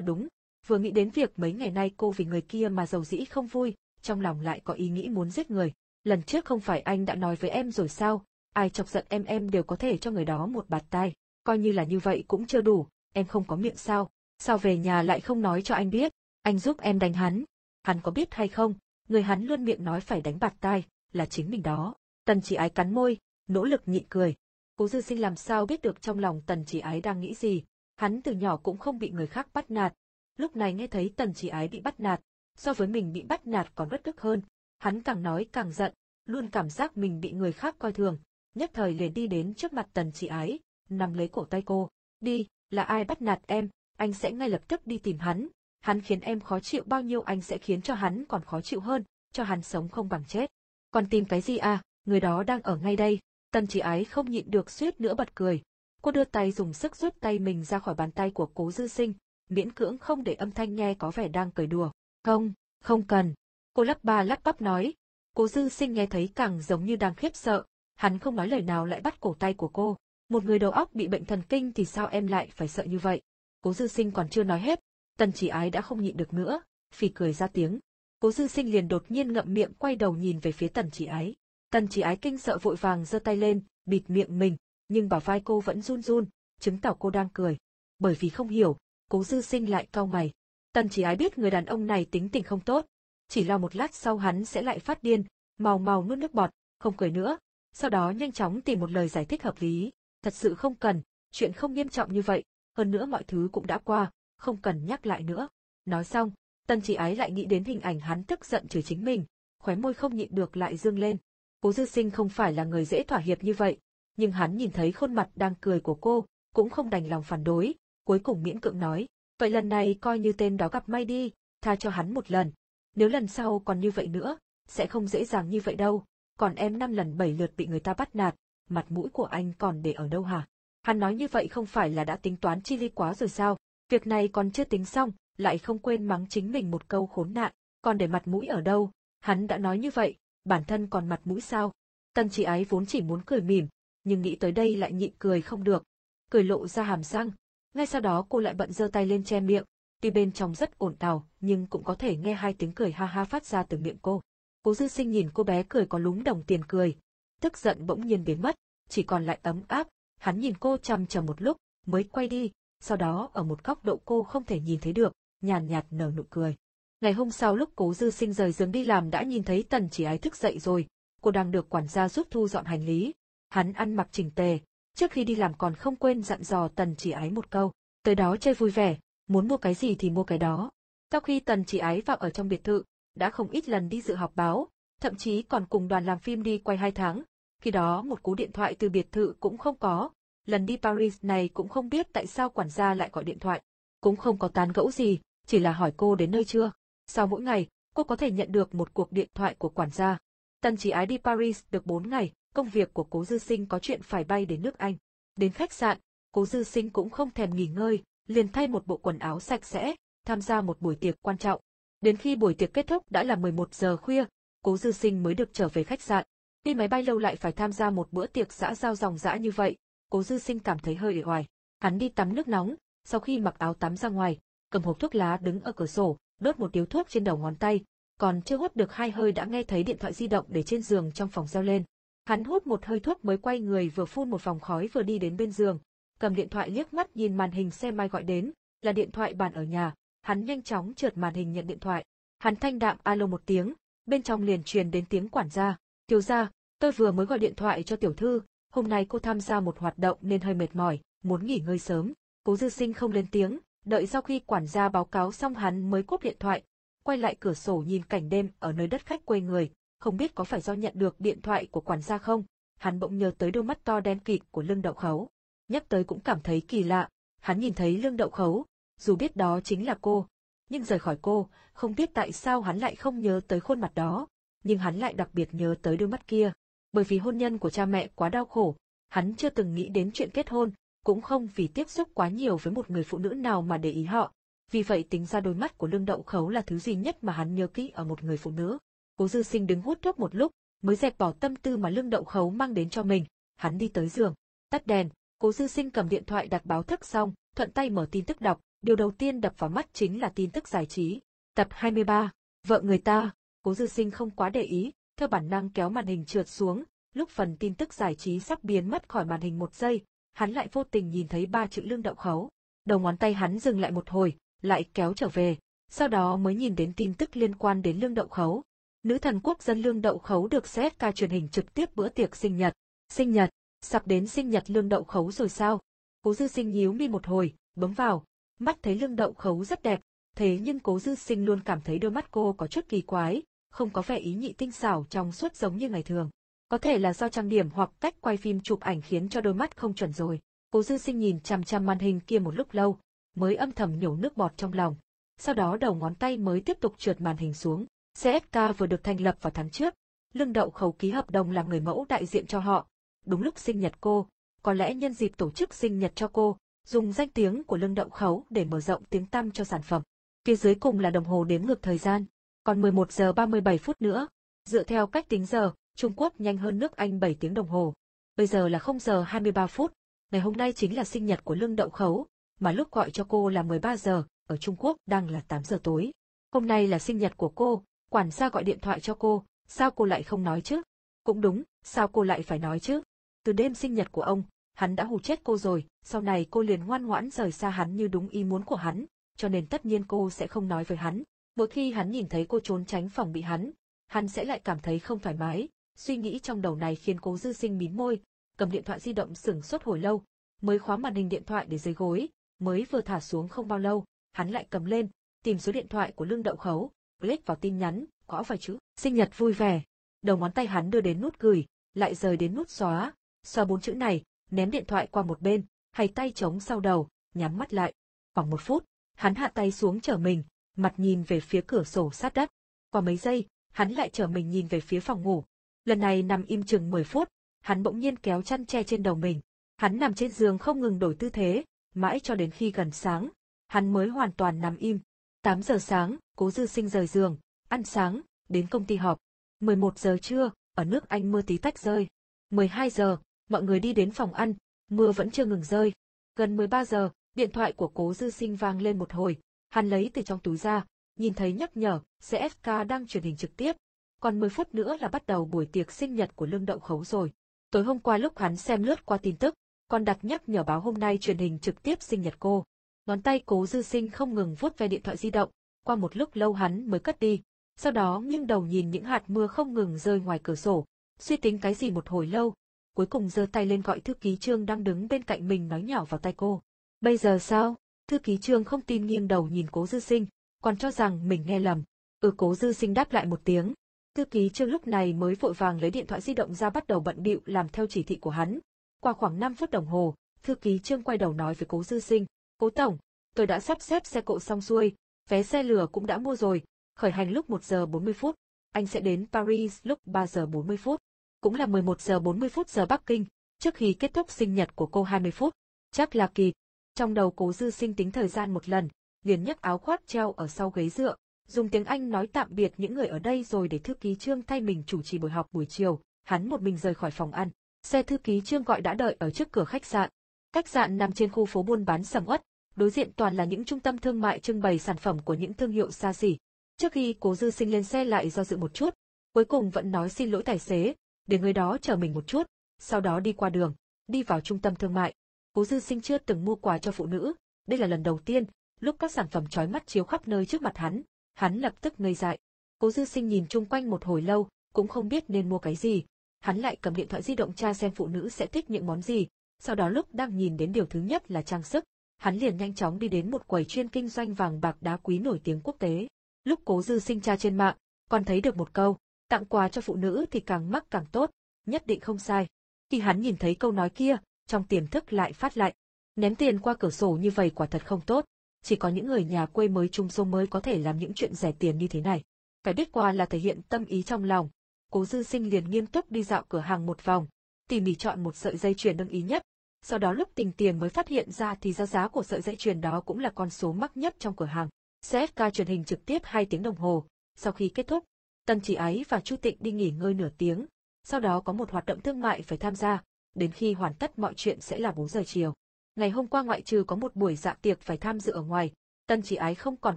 đúng, vừa nghĩ đến việc mấy ngày nay cô vì người kia mà giàu dĩ không vui, trong lòng lại có ý nghĩ muốn giết người. Lần trước không phải anh đã nói với em rồi sao, ai chọc giận em em đều có thể cho người đó một bạt tai, coi như là như vậy cũng chưa đủ, em không có miệng sao, sao về nhà lại không nói cho anh biết, anh giúp em đánh hắn, hắn có biết hay không, người hắn luôn miệng nói phải đánh bạt tai, là chính mình đó. Tần chỉ ái cắn môi, nỗ lực nhịn cười. Cố dư sinh làm sao biết được trong lòng tần chỉ ái đang nghĩ gì, hắn từ nhỏ cũng không bị người khác bắt nạt, lúc này nghe thấy tần chỉ ái bị bắt nạt, so với mình bị bắt nạt còn bất tức hơn, hắn càng nói càng giận, luôn cảm giác mình bị người khác coi thường, nhất thời liền đi đến trước mặt tần chỉ ái, nằm lấy cổ tay cô, đi, là ai bắt nạt em, anh sẽ ngay lập tức đi tìm hắn, hắn khiến em khó chịu bao nhiêu anh sẽ khiến cho hắn còn khó chịu hơn, cho hắn sống không bằng chết. Còn tìm cái gì à, người đó đang ở ngay đây, tần chỉ ái không nhịn được suýt nữa bật cười. Cô đưa tay dùng sức rút tay mình ra khỏi bàn tay của cố dư sinh, miễn cưỡng không để âm thanh nghe có vẻ đang cười đùa. Không, không cần. Cô lắp ba lắp bắp nói. Cố dư sinh nghe thấy càng giống như đang khiếp sợ, hắn không nói lời nào lại bắt cổ tay của cô. Một người đầu óc bị bệnh thần kinh thì sao em lại phải sợ như vậy? Cố dư sinh còn chưa nói hết, tần chỉ ái đã không nhịn được nữa, phì cười ra tiếng. Cố dư sinh liền đột nhiên ngậm miệng quay đầu nhìn về phía tần chỉ ái. Tần chỉ ái kinh sợ vội vàng giơ tay lên, bịt miệng mình, nhưng bảo vai cô vẫn run run, chứng tỏ cô đang cười. Bởi vì không hiểu, cố dư sinh lại cau mày. Tần chỉ ái biết người đàn ông này tính tình không tốt, chỉ lo một lát sau hắn sẽ lại phát điên, màu màu nuốt nước bọt, không cười nữa, sau đó nhanh chóng tìm một lời giải thích hợp lý, thật sự không cần, chuyện không nghiêm trọng như vậy, hơn nữa mọi thứ cũng đã qua, không cần nhắc lại nữa. Nói xong, Tần chỉ ái lại nghĩ đến hình ảnh hắn tức giận chửi chính mình, khóe môi không nhịn được lại dương lên. Cố dư sinh không phải là người dễ thỏa hiệp như vậy, nhưng hắn nhìn thấy khuôn mặt đang cười của cô, cũng không đành lòng phản đối, cuối cùng miễn cưỡng nói, vậy lần này coi như tên đó gặp may đi, tha cho hắn một lần. Nếu lần sau còn như vậy nữa, sẽ không dễ dàng như vậy đâu, còn em năm lần bảy lượt bị người ta bắt nạt, mặt mũi của anh còn để ở đâu hả? Hắn nói như vậy không phải là đã tính toán chi ly quá rồi sao? Việc này còn chưa tính xong, lại không quên mắng chính mình một câu khốn nạn, còn để mặt mũi ở đâu? Hắn đã nói như vậy, bản thân còn mặt mũi sao? Tân chỉ ái vốn chỉ muốn cười mỉm, nhưng nghĩ tới đây lại nhịn cười không được. Cười lộ ra hàm răng. Ngay sau đó cô lại bận giơ tay lên che miệng, tuy bên trong rất ổn tào, nhưng cũng có thể nghe hai tiếng cười ha ha phát ra từ miệng cô. Cố dư sinh nhìn cô bé cười có lúng đồng tiền cười. Tức giận bỗng nhiên biến mất, chỉ còn lại ấm áp, hắn nhìn cô chằm chằm một lúc, mới quay đi, sau đó ở một góc độ cô không thể nhìn thấy được, nhàn nhạt nở nụ cười. Ngày hôm sau lúc cố dư sinh rời giường đi làm đã nhìn thấy tần chỉ ái thức dậy rồi, cô đang được quản gia giúp thu dọn hành lý. Hắn ăn mặc chỉnh tề, trước khi đi làm còn không quên dặn dò tần chỉ ái một câu, tới đó chơi vui vẻ, muốn mua cái gì thì mua cái đó. Sau khi tần chỉ ái vào ở trong biệt thự, đã không ít lần đi dự họp báo, thậm chí còn cùng đoàn làm phim đi quay hai tháng, khi đó một cú điện thoại từ biệt thự cũng không có, lần đi Paris này cũng không biết tại sao quản gia lại gọi điện thoại, cũng không có tán gẫu gì, chỉ là hỏi cô đến nơi chưa. Sau mỗi ngày, cô có thể nhận được một cuộc điện thoại của quản gia. Tần chỉ ái đi Paris được 4 ngày, công việc của cố dư sinh có chuyện phải bay đến nước Anh. Đến khách sạn, cố dư sinh cũng không thèm nghỉ ngơi, liền thay một bộ quần áo sạch sẽ, tham gia một buổi tiệc quan trọng. Đến khi buổi tiệc kết thúc đã là 11 giờ khuya, cố dư sinh mới được trở về khách sạn. Đi máy bay lâu lại phải tham gia một bữa tiệc xã giao dòng dã như vậy, cố dư sinh cảm thấy hơi ỉ oải. Hắn đi tắm nước nóng, sau khi mặc áo tắm ra ngoài, cầm hộp thuốc lá đứng ở cửa sổ, đốt một điếu thuốc trên đầu ngón tay, còn chưa hút được hai hơi đã nghe thấy điện thoại di động để trên giường trong phòng reo lên. Hắn hút một hơi thuốc mới quay người vừa phun một vòng khói vừa đi đến bên giường, cầm điện thoại liếc mắt nhìn màn hình xem mai gọi đến, là điện thoại bàn ở nhà, hắn nhanh chóng trượt màn hình nhận điện thoại. Hắn thanh đạm alo một tiếng, bên trong liền truyền đến tiếng quản gia, "Thiếu gia, tôi vừa mới gọi điện thoại cho tiểu thư, hôm nay cô tham gia một hoạt động nên hơi mệt mỏi, muốn nghỉ ngơi sớm." Cố Dư Sinh không lên tiếng, đợi sau khi quản gia báo cáo xong hắn mới cúp điện thoại, quay lại cửa sổ nhìn cảnh đêm ở nơi đất khách quê người, không biết có phải do nhận được điện thoại của quản gia không, hắn bỗng nhớ tới đôi mắt to đen kịt của lương đậu khấu. Nhắc tới cũng cảm thấy kỳ lạ, hắn nhìn thấy lương đậu khấu, dù biết đó chính là cô, nhưng rời khỏi cô, không biết tại sao hắn lại không nhớ tới khuôn mặt đó, nhưng hắn lại đặc biệt nhớ tới đôi mắt kia. Bởi vì hôn nhân của cha mẹ quá đau khổ, hắn chưa từng nghĩ đến chuyện kết hôn, cũng không vì tiếp xúc quá nhiều với một người phụ nữ nào mà để ý họ. Vì vậy tính ra đôi mắt của lương đậu khấu là thứ duy nhất mà hắn nhớ kỹ ở một người phụ nữ. Cố dư sinh đứng hút thuốc một lúc, mới dẹp bỏ tâm tư mà lương đậu khấu mang đến cho mình. Hắn đi tới giường, tắt đèn, cố dư sinh cầm điện thoại đặt báo thức xong, thuận tay mở tin tức đọc, điều đầu tiên đập vào mắt chính là tin tức giải trí. Tập 23, vợ người ta, cố dư sinh không quá để ý, theo bản năng kéo màn hình trượt xuống, lúc phần tin tức giải trí sắp biến mất khỏi màn hình một giây, hắn lại vô tình nhìn thấy ba chữ lương đậu khấu. Đầu ngón tay hắn dừng lại một hồi, lại kéo trở về, sau đó mới nhìn đến tin tức liên quan đến lương đậu khấu. Nữ thần quốc dân lương đậu khấu được ca truyền hình trực tiếp bữa tiệc sinh nhật. Sinh nhật, sắp đến sinh nhật lương đậu khấu rồi sao? Cố dư sinh nhíu mi một hồi, bấm vào, mắt thấy lương đậu khấu rất đẹp, thế nhưng cố dư sinh luôn cảm thấy đôi mắt cô có chút kỳ quái, không có vẻ ý nhị tinh xảo trong suốt giống như ngày thường. Có thể là do trang điểm hoặc cách quay phim chụp ảnh khiến cho đôi mắt không chuẩn rồi. Cố dư sinh nhìn chằm chằm màn hình kia một lúc lâu, mới âm thầm nhổ nước bọt trong lòng. Sau đó đầu ngón tay mới tiếp tục trượt màn hình xuống. CFK vừa được thành lập vào tháng trước. Lương Đậu khẩu ký hợp đồng làm người mẫu đại diện cho họ. Đúng lúc sinh nhật cô, có lẽ nhân dịp tổ chức sinh nhật cho cô, dùng danh tiếng của Lương Đậu khấu để mở rộng tiếng tăm cho sản phẩm. Phía dưới cùng là đồng hồ đếm ngược thời gian. Còn 11 giờ 37 phút nữa. Dựa theo cách tính giờ, Trung Quốc nhanh hơn nước Anh 7 tiếng đồng hồ. Bây giờ là 0 giờ 23 phút. Ngày hôm nay chính là sinh nhật của Lương Đậu Khấu, mà lúc gọi cho cô là 13 giờ, ở Trung Quốc đang là 8 giờ tối. Hôm nay là sinh nhật của cô, quản gia gọi điện thoại cho cô, sao cô lại không nói chứ? Cũng đúng, sao cô lại phải nói chứ? Từ đêm sinh nhật của ông, hắn đã hù chết cô rồi, sau này cô liền ngoan ngoãn rời xa hắn như đúng ý muốn của hắn, cho nên tất nhiên cô sẽ không nói với hắn. Mỗi khi hắn nhìn thấy cô trốn tránh phòng bị hắn, hắn sẽ lại cảm thấy không thoải mái, Suy nghĩ trong đầu này khiến cố dư sinh mím môi, cầm điện thoại di động sửng sốt hồi lâu, mới khóa màn hình điện thoại để dưới gối, mới vừa thả xuống không bao lâu, hắn lại cầm lên, tìm số điện thoại của lương đậu khấu, click vào tin nhắn, gõ vài chữ, sinh nhật vui vẻ. Đầu ngón tay hắn đưa đến nút gửi, lại rời đến nút xóa, xóa bốn chữ này, ném điện thoại qua một bên, hay tay chống sau đầu, nhắm mắt lại. Khoảng một phút, hắn hạ tay xuống trở mình, mặt nhìn về phía cửa sổ sát đất. Qua mấy giây, hắn lại trở mình nhìn về phía phòng ngủ. Lần này nằm im chừng 10 phút, hắn bỗng nhiên kéo chăn che trên đầu mình. Hắn nằm trên giường không ngừng đổi tư thế, mãi cho đến khi gần sáng, hắn mới hoàn toàn nằm im. 8 giờ sáng, cố dư sinh rời giường, ăn sáng, đến công ty họp. 11 giờ trưa, ở nước Anh mưa tí tách rơi. 12 giờ, mọi người đi đến phòng ăn, mưa vẫn chưa ngừng rơi. Gần 13 giờ, điện thoại của cố dư sinh vang lên một hồi, hắn lấy từ trong túi ra, nhìn thấy nhắc nhở, CFK đang truyền hình trực tiếp. Còn 10 phút nữa là bắt đầu buổi tiệc sinh nhật của Lương Đậu Khấu rồi. Tối hôm qua lúc hắn xem lướt qua tin tức, còn đặt nhắc nhở báo hôm nay truyền hình trực tiếp sinh nhật cô. Ngón tay cố dư sinh không ngừng vuốt ve điện thoại di động, qua một lúc lâu hắn mới cất đi. Sau đó nghiêng đầu nhìn những hạt mưa không ngừng rơi ngoài cửa sổ, suy tính cái gì một hồi lâu, cuối cùng giơ tay lên gọi thư ký Trương đang đứng bên cạnh mình nói nhỏ vào tay cô. Bây giờ sao? Thư ký Trương không tin nghiêng đầu nhìn cố dư sinh, còn cho rằng mình nghe lầm. Ừ cố dư sinh đáp lại một tiếng. Thư ký Trương lúc này mới vội vàng lấy điện thoại di động ra bắt đầu bận bịu làm theo chỉ thị của hắn. Qua khoảng 5 phút đồng hồ, thư ký Trương quay đầu nói với cố dư sinh. Cố tổng, tôi đã sắp xếp xe cộ xong xuôi, vé xe lửa cũng đã mua rồi, khởi hành lúc 1 giờ 40 phút. Anh sẽ đến Paris lúc 3 giờ 40 phút. Cũng là 11 giờ 40 phút giờ Bắc Kinh, trước khi kết thúc sinh nhật của cô 20 phút. Chắc là kỳ. Trong đầu cố dư sinh tính thời gian một lần, liền nhấc áo khoác treo ở sau ghế dựa, dùng tiếng Anh nói tạm biệt những người ở đây rồi để thư ký Trương thay mình chủ trì buổi họp buổi chiều, hắn một mình rời khỏi phòng ăn. Xe thư ký Trương gọi đã đợi ở trước cửa khách sạn. Khách sạn nằm trên khu phố buôn bán sầm uất, đối diện toàn là những trung tâm thương mại trưng bày sản phẩm của những thương hiệu xa xỉ. Trước khi Cố Dư Sinh lên xe lại do dự một chút, cuối cùng vẫn nói xin lỗi tài xế, để người đó chờ mình một chút, sau đó đi qua đường, đi vào trung tâm thương mại. Cố Dư Sinh chưa từng mua quà cho phụ nữ, đây là lần đầu tiên, lúc các sản phẩm chói mắt chiếu khắp nơi trước mặt hắn, hắn lập tức ngây dại. Cố Dư Sinh nhìn chung quanh một hồi lâu, cũng không biết nên mua cái gì. Hắn lại cầm điện thoại di động tra xem phụ nữ sẽ thích những món gì, sau đó lúc đang nhìn đến điều thứ nhất là trang sức, hắn liền nhanh chóng đi đến một quầy chuyên kinh doanh vàng bạc đá quý nổi tiếng quốc tế. Lúc Cố Dư Sinh tra trên mạng, còn thấy được một câu, tặng quà cho phụ nữ thì càng mắc càng tốt, nhất định không sai. Khi hắn nhìn thấy câu nói kia, trong tiềm thức lại phát lại, Ném tiền qua cửa sổ như vậy quả thật không tốt, chỉ có những người nhà quê mới trung sông mới có thể làm những chuyện rẻ tiền như thế này. Cái biết qua là thể hiện tâm ý trong lòng. Cố dư sinh liền nghiêm túc đi dạo cửa hàng một vòng, tỉ mỉ chọn một sợi dây chuyền đương ý nhất. Sau đó lúc tình tiền mới phát hiện ra thì giá giá của sợi dây chuyền đó cũng là con số mắc nhất trong cửa hàng. CFK truyền hình trực tiếp 2 tiếng đồng hồ. Sau khi kết thúc, Tân Chỉ Ái và Chu Tịnh đi nghỉ ngơi nửa tiếng. Sau đó có một hoạt động thương mại phải tham gia, đến khi hoàn tất mọi chuyện sẽ là 4 giờ chiều. Ngày hôm qua ngoại trừ có một buổi dạ tiệc phải tham dự ở ngoài, Tân Chỉ Ái không còn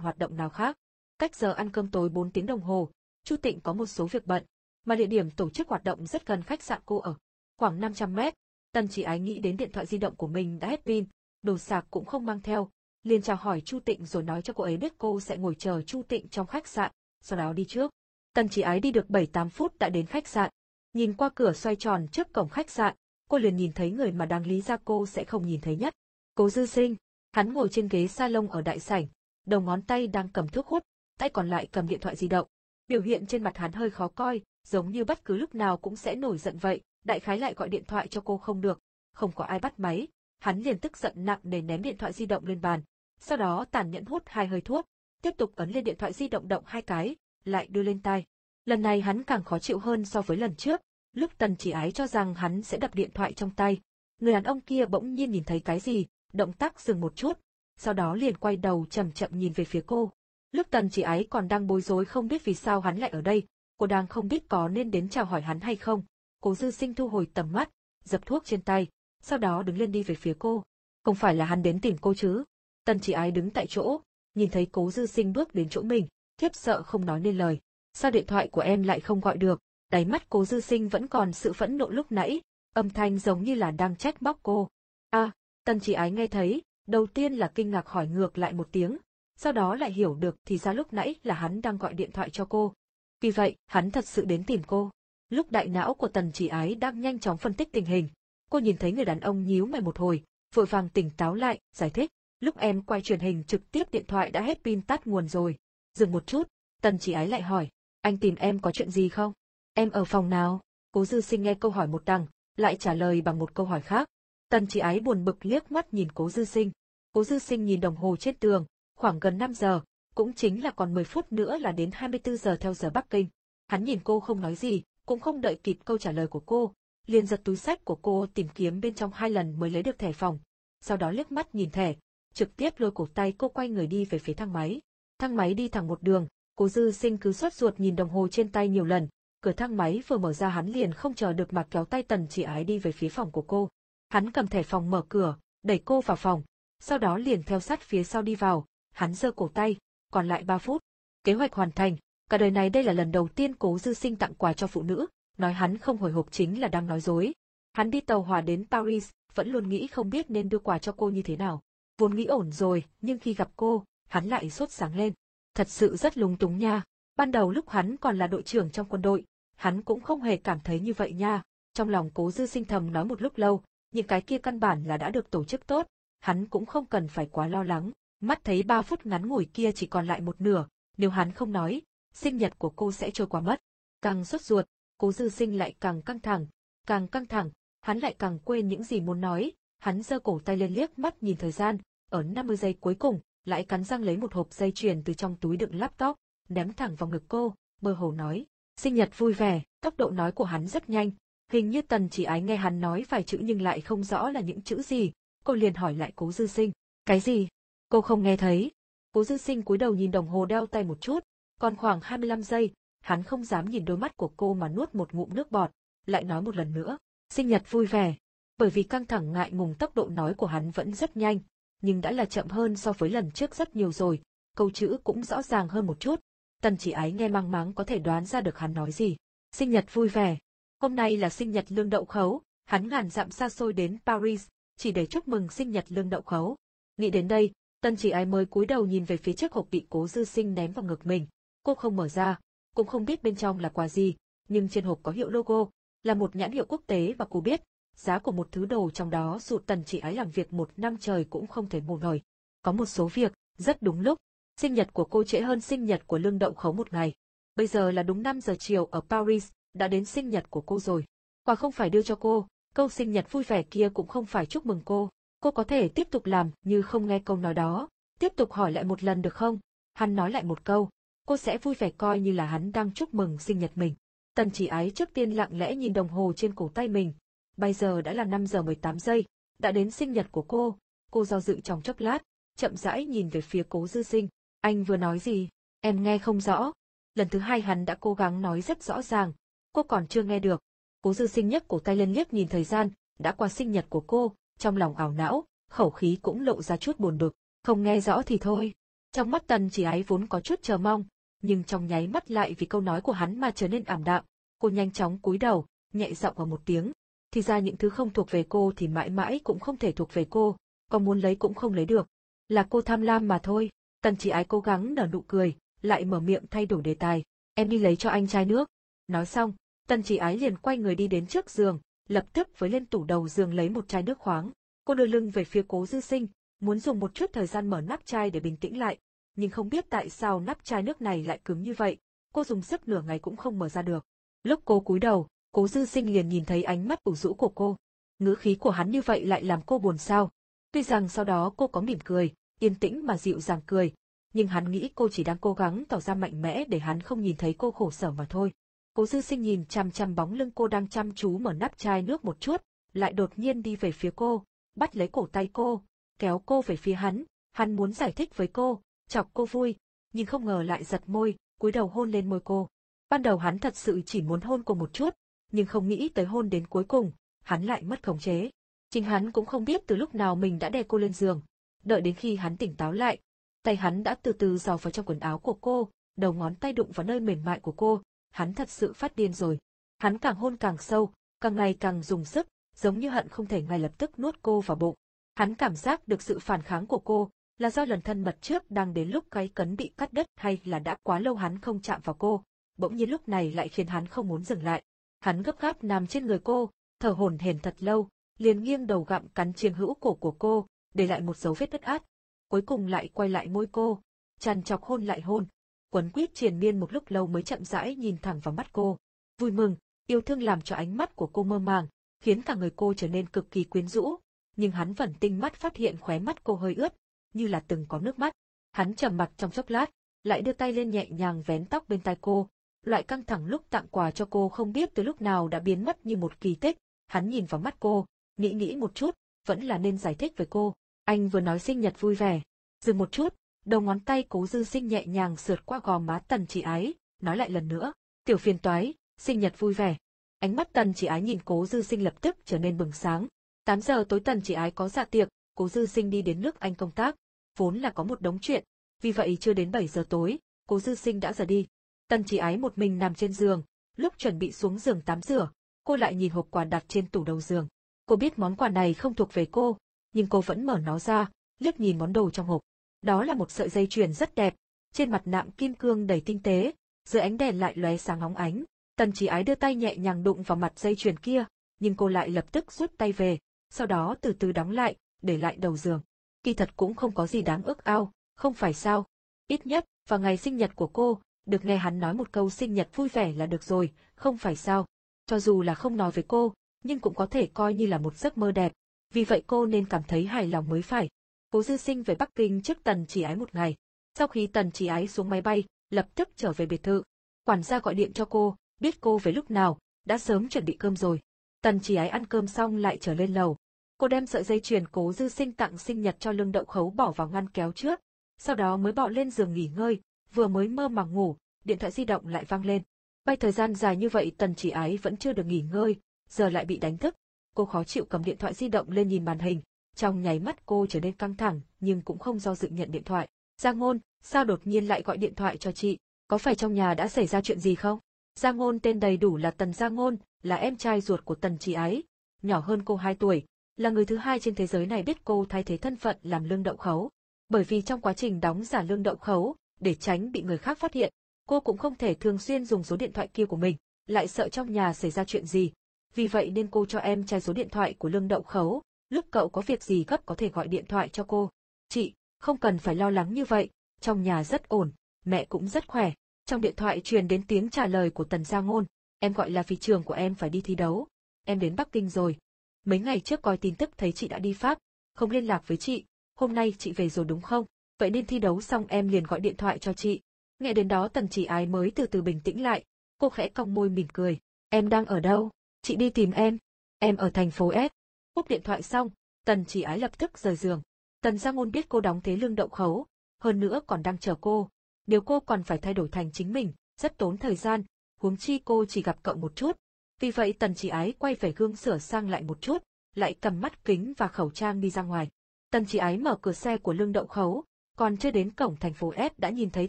hoạt động nào khác. Cách giờ ăn cơm tối 4 tiếng đồng hồ, Chu Tịnh có một số việc bận, mà địa điểm tổ chức hoạt động rất gần khách sạn cô ở. Khoảng 500 mét, Tần Chỉ Ái nghĩ đến điện thoại di động của mình đã hết pin, đồ sạc cũng không mang theo, liền chào hỏi Chu Tịnh rồi nói cho cô ấy biết cô sẽ ngồi chờ Chu Tịnh trong khách sạn, sau đó đi trước. Tần Chỉ Ái đi được 7-8 phút đã đến khách sạn, nhìn qua cửa xoay tròn trước cổng khách sạn, cô liền nhìn thấy người mà đáng lý ra cô sẽ không nhìn thấy nhất. Cố dư sinh, hắn ngồi trên ghế salon ở đại sảnh, đầu ngón tay đang cầm thuốc hút, tay còn lại cầm điện thoại di động. Biểu hiện trên mặt hắn hơi khó coi, giống như bất cứ lúc nào cũng sẽ nổi giận vậy, đại khái lại gọi điện thoại cho cô không được, không có ai bắt máy, hắn liền tức giận nặng để ném điện thoại di động lên bàn, sau đó tàn nhẫn hút hai hơi thuốc, tiếp tục ấn lên điện thoại di động động hai cái, lại đưa lên tai. Lần này hắn càng khó chịu hơn so với lần trước, Lúc tần chỉ ái cho rằng hắn sẽ đập điện thoại trong tay, người đàn ông kia bỗng nhiên nhìn thấy cái gì, động tác dừng một chút, sau đó liền quay đầu chậm chậm nhìn về phía cô. Lúc tần chỉ ái còn đang bối rối không biết vì sao hắn lại ở đây, cô đang không biết có nên đến chào hỏi hắn hay không. Cố dư sinh thu hồi tầm mắt, dập thuốc trên tay, sau đó đứng lên đi về phía cô. Không phải là hắn đến tìm cô chứ. Tần chỉ ái đứng tại chỗ, nhìn thấy cố dư sinh bước đến chỗ mình, thiếp sợ không nói nên lời. Sao điện thoại của em lại không gọi được? đáy mắt cố dư sinh vẫn còn sự phẫn nộ lúc nãy, âm thanh giống như là đang trách bóc cô. a à, tần chỉ ái nghe thấy, đầu tiên là kinh ngạc hỏi ngược lại một tiếng, sau đó lại hiểu được thì ra lúc nãy là hắn đang gọi điện thoại cho cô. Vì vậy, hắn thật sự đến tìm cô. Lúc đại não của tần chỉ ái đang nhanh chóng phân tích tình hình, cô nhìn thấy người đàn ông nhíu mày một hồi, vội vàng tỉnh táo lại, giải thích. Lúc em quay truyền hình trực tiếp điện thoại đã hết pin tắt nguồn rồi. Dừng một chút, tần chỉ ái lại hỏi, anh tìm em có chuyện gì không? Em ở phòng nào? Cố dư sinh nghe câu hỏi một đằng, lại trả lời bằng một câu hỏi khác. Tần chỉ ái buồn bực liếc mắt nhìn cố dư sinh. Cố dư sinh nhìn đồng hồ trên tường, khoảng gần 5 giờ, cũng chính là còn 10 phút nữa là đến 24 giờ theo giờ Bắc Kinh. Hắn nhìn cô không nói gì, cũng không đợi kịp câu trả lời của cô, liền giật túi sách của cô tìm kiếm bên trong hai lần mới lấy được thẻ phòng. Sau đó liếc mắt nhìn thẻ, trực tiếp lôi cổ tay cô quay người đi về phía thang máy. Thang máy đi thẳng một đường, cố dư sinh cứ xót ruột nhìn đồng hồ trên tay nhiều lần, cửa thang máy vừa mở ra hắn liền không chờ được mà kéo tay tần chỉ ái đi về phía phòng của cô. Hắn cầm thẻ phòng mở cửa, đẩy cô vào phòng, sau đó liền theo sát phía sau đi vào, hắn giơ cổ tay, còn lại 3 phút. Kế hoạch hoàn thành, cả đời này đây là lần đầu tiên cố dư sinh tặng quà cho phụ nữ, nói hắn không hồi hộp chính là đang nói dối. Hắn đi tàu hòa đến Paris, vẫn luôn nghĩ không biết nên đưa quà cho cô như thế nào. Vốn nghĩ ổn rồi, nhưng khi gặp cô, hắn lại sốt sáng lên. Thật sự rất lúng túng nha. Ban đầu lúc hắn còn là đội trưởng trong quân đội, hắn cũng không hề cảm thấy như vậy nha. Trong lòng cố dư sinh thầm nói một lúc lâu, những cái kia căn bản là đã được tổ chức tốt, hắn cũng không cần phải quá lo lắng. Mắt thấy ba phút ngắn ngủi kia chỉ còn lại một nửa, nếu hắn không nói, sinh nhật của cô sẽ trôi qua mất. Càng sốt ruột, cố dư sinh lại càng căng thẳng, càng căng thẳng, hắn lại càng quên những gì muốn nói, hắn giơ cổ tay lên liếc mắt nhìn thời gian, ở 50 giây cuối cùng, lại cắn răng lấy một hộp dây chuyền từ trong túi đựng laptop, ném thẳng vào ngực cô, mơ hồ nói, sinh nhật vui vẻ, tốc độ nói của hắn rất nhanh, hình như tần chỉ ái nghe hắn nói vài chữ nhưng lại không rõ là những chữ gì, cô liền hỏi lại cố dư sinh, cái gì? Cô không nghe thấy. Cố dư sinh cúi đầu nhìn đồng hồ đeo tay một chút, còn khoảng 25 giây, hắn không dám nhìn đôi mắt của cô mà nuốt một ngụm nước bọt, lại nói một lần nữa, sinh nhật vui vẻ. Bởi vì căng thẳng ngại ngùng tốc độ nói của hắn vẫn rất nhanh, nhưng đã là chậm hơn so với lần trước rất nhiều rồi, câu chữ cũng rõ ràng hơn một chút. Tần chỉ ái nghe mang máng có thể đoán ra được hắn nói gì. Sinh nhật vui vẻ. Hôm nay là sinh nhật lương đậu khấu, hắn ngàn dặm xa xôi đến Paris, chỉ để chúc mừng sinh nhật lương đậu khấu. Nghĩ đến đây, tần chỉ ái mới cúi đầu nhìn về phía trước hộp bị cố dư sinh ném vào ngực mình. Cô không mở ra, cũng không biết bên trong là quà gì, nhưng trên hộp có hiệu logo, là một nhãn hiệu quốc tế và cô biết, giá của một thứ đồ trong đó dù tần chỉ ấy làm việc một năm trời cũng không thể mù nổi. Có một số việc, rất đúng lúc, sinh nhật của cô trễ hơn sinh nhật của lương động khấu một ngày. Bây giờ là đúng 5 giờ chiều ở Paris, đã đến sinh nhật của cô rồi. Quà không phải đưa cho cô, câu sinh nhật vui vẻ kia cũng không phải chúc mừng cô. Cô có thể tiếp tục làm như không nghe câu nói đó, tiếp tục hỏi lại một lần được không? Hắn nói lại một câu, cô sẽ vui vẻ coi như là hắn đang chúc mừng sinh nhật mình. Tần chỉ ái trước tiên lặng lẽ nhìn đồng hồ trên cổ tay mình. Bây giờ đã là 5 giờ 18 giây, đã đến sinh nhật của cô. Cô do dự trong chốc lát, chậm rãi nhìn về phía cố dư sinh. Anh vừa nói gì? Em nghe không rõ. Lần thứ hai hắn đã cố gắng nói rất rõ ràng. Cô còn chưa nghe được. Cố dư sinh nhấc cổ tay lên liếc nhìn thời gian, đã qua sinh nhật của cô, trong lòng ảo não, khẩu khí cũng lộ ra chút buồn bực. Không nghe rõ thì thôi. Trong mắt tần chỉ ái vốn có chút chờ mong, nhưng trong nháy mắt lại vì câu nói của hắn mà trở nên ảm đạm. Cô nhanh chóng cúi đầu, nhẹ giọng vào một tiếng. Thì ra những thứ không thuộc về cô thì mãi mãi cũng không thể thuộc về cô, còn muốn lấy cũng không lấy được. Là cô tham lam mà thôi. Tần chỉ ái cố gắng nở nụ cười, lại mở miệng thay đổi đề tài. Em đi lấy cho anh chai nước. Nói xong, tần chỉ ái liền quay người đi đến trước giường, lập tức với lên tủ đầu giường lấy một chai nước khoáng. Cô đưa lưng về phía cố dư sinh, muốn dùng một chút thời gian mở nắp chai để bình tĩnh lại, nhưng không biết tại sao nắp chai nước này lại cứng như vậy, cô dùng sức nửa ngày cũng không mở ra được. Lúc cô cúi đầu, cố dư sinh liền nhìn thấy ánh mắt ủ rũ của cô. Ngữ khí của hắn như vậy lại làm cô buồn sao. Tuy rằng sau đó cô có mỉm cười, yên tĩnh mà dịu dàng cười, nhưng hắn nghĩ cô chỉ đang cố gắng tỏ ra mạnh mẽ để hắn không nhìn thấy cô khổ sở mà thôi. Cố dư sinh nhìn chăm chăm bóng lưng cô đang chăm chú mở nắp chai nước một chút, lại đột nhiên đi về phía cô, bắt lấy cổ tay cô, kéo cô về phía hắn, hắn muốn giải thích với cô, chọc cô vui, nhưng không ngờ lại giật môi, cúi đầu hôn lên môi cô. Ban đầu hắn thật sự chỉ muốn hôn cô một chút, nhưng không nghĩ tới hôn đến cuối cùng, hắn lại mất khống chế. Chính hắn cũng không biết từ lúc nào mình đã đè cô lên giường. Đợi đến khi hắn tỉnh táo lại, tay hắn đã từ từ dò vào trong quần áo của cô, đầu ngón tay đụng vào nơi mềm mại của cô, hắn thật sự phát điên rồi. Hắn càng hôn càng sâu, càng ngày càng dùng sức, giống như hận không thể ngay lập tức nuốt cô vào bụng. Hắn cảm giác được sự phản kháng của cô, là do lần thân mật trước đang đến lúc cái cấn bị cắt đứt hay là đã quá lâu hắn không chạm vào cô, bỗng nhiên lúc này lại khiến hắn không muốn dừng lại. Hắn gấp gáp nằm trên người cô, thở hổn hển thật lâu, liền nghiêng đầu gặm cắn chiêng hữu cổ của cô, để lại một dấu vết đất át. cuối cùng lại quay lại môi cô, chằn chọc hôn lại hôn. Quấn quýt triền miên một lúc lâu mới chậm rãi nhìn thẳng vào mắt cô. Vui mừng, yêu thương làm cho ánh mắt của cô mơ màng, khiến cả người cô trở nên cực kỳ quyến rũ. Nhưng hắn vẫn tinh mắt phát hiện khóe mắt cô hơi ướt, như là từng có nước mắt. Hắn trầm mặt trong chốc lát, lại đưa tay lên nhẹ nhàng vén tóc bên tai cô. Loại căng thẳng lúc tặng quà cho cô không biết từ lúc nào đã biến mất như một kỳ tích. Hắn nhìn vào mắt cô, nghĩ nghĩ một chút, vẫn là nên giải thích với cô. Anh vừa nói sinh nhật vui vẻ. Dừng một chút, đầu ngón tay cố dư sinh nhẹ nhàng sượt qua gò má tần chỉ ái, nói lại lần nữa. Tiểu phiền toái, sinh nhật vui vẻ. Ánh mắt tần chỉ ái nhìn cố dư sinh lập tức trở nên bừng sáng. 8 giờ tối tần chỉ ái có dạ tiệc, cố dư sinh đi đến nước Anh công tác. Vốn là có một đống chuyện, vì vậy chưa đến 7 giờ tối, cố dư sinh đã rời đi. Tần chỉ ái một mình nằm trên giường, lúc chuẩn bị xuống giường tắm rửa, cô lại nhìn hộp quà đặt trên tủ đầu giường. Cô biết món quà này không thuộc về cô, nhưng cô vẫn mở nó ra, liếc nhìn món đồ trong hộp. Đó là một sợi dây chuyền rất đẹp, trên mặt nạm kim cương đầy tinh tế, dưới ánh đèn lại lóe sáng óng ánh. Tần chỉ ái đưa tay nhẹ nhàng đụng vào mặt dây chuyền kia, nhưng cô lại lập tức rút tay về, sau đó từ từ đóng lại, để lại đầu giường. Kỳ thật cũng không có gì đáng ước ao, không phải sao. Ít nhất, vào ngày sinh nhật của cô, được nghe hắn nói một câu sinh nhật vui vẻ là được rồi, không phải sao. Cho dù là không nói với cô, nhưng cũng có thể coi như là một giấc mơ đẹp. Vì vậy cô nên cảm thấy hài lòng mới phải. Cố dư sinh về Bắc Kinh trước tần chỉ ái một ngày. Sau khi tần chỉ ái xuống máy bay, lập tức trở về biệt thự. Quản gia gọi điện cho cô, biết cô về lúc nào, đã sớm chuẩn bị cơm rồi. Tần chỉ ái ăn cơm xong lại trở lên lầu. Cô đem sợi dây chuyền cố dư sinh tặng sinh nhật cho lương đậu khấu bỏ vào ngăn kéo trước, sau đó mới bỏ lên giường nghỉ ngơi, vừa mới mơ màng ngủ, điện thoại di động lại vang lên. Bay thời gian dài như vậy tần chỉ ái vẫn chưa được nghỉ ngơi, giờ lại bị đánh thức. Cô khó chịu cầm điện thoại di động lên nhìn màn hình, trong nháy mắt cô trở nên căng thẳng, nhưng cũng không do dự nhận điện thoại. Giang Ngôn, sao đột nhiên lại gọi điện thoại cho chị? Có phải trong nhà đã xảy ra chuyện gì không? Giang Ngôn tên đầy đủ là Tần Giang Ngôn, là em trai ruột của Tần chị Ái, nhỏ hơn cô 2 tuổi, là người thứ hai trên thế giới này biết cô thay thế thân phận làm lương đậu khấu. Bởi vì trong quá trình đóng giả lương đậu khấu, để tránh bị người khác phát hiện, cô cũng không thể thường xuyên dùng số điện thoại kia của mình, lại sợ trong nhà xảy ra chuyện gì. Vì vậy nên cô cho em trai số điện thoại của lương đậu khấu, lúc cậu có việc gì gấp có thể gọi điện thoại cho cô. Chị, không cần phải lo lắng như vậy, trong nhà rất ổn, mẹ cũng rất khỏe. Trong điện thoại truyền đến tiếng trả lời của Tần Gia Ngôn, em gọi là vì trường của em phải đi thi đấu. Em đến Bắc Kinh rồi. Mấy ngày trước coi tin tức thấy chị đã đi Pháp, không liên lạc với chị, hôm nay chị về rồi đúng không? Vậy nên thi đấu xong em liền gọi điện thoại cho chị. Nghe đến đó Tần Chỉ Ái mới từ từ bình tĩnh lại, cô khẽ cong môi mỉm cười. Em đang ở đâu? Chị đi tìm em. Em ở thành phố S. Cúp điện thoại xong, Tần Chỉ Ái lập tức rời giường. Tần Giang Ngôn biết cô đóng thế lương đậu khấu, hơn nữa còn đang chờ cô. Nếu cô còn phải thay đổi thành chính mình, rất tốn thời gian, huống chi cô chỉ gặp cậu một chút. Vì vậy Tần Chỉ Ái quay về gương sửa sang lại một chút, lại cầm mắt kính và khẩu trang đi ra ngoài. Tần Chỉ Ái mở cửa xe của lương đậu khấu, còn chưa đến cổng thành phố S đã nhìn thấy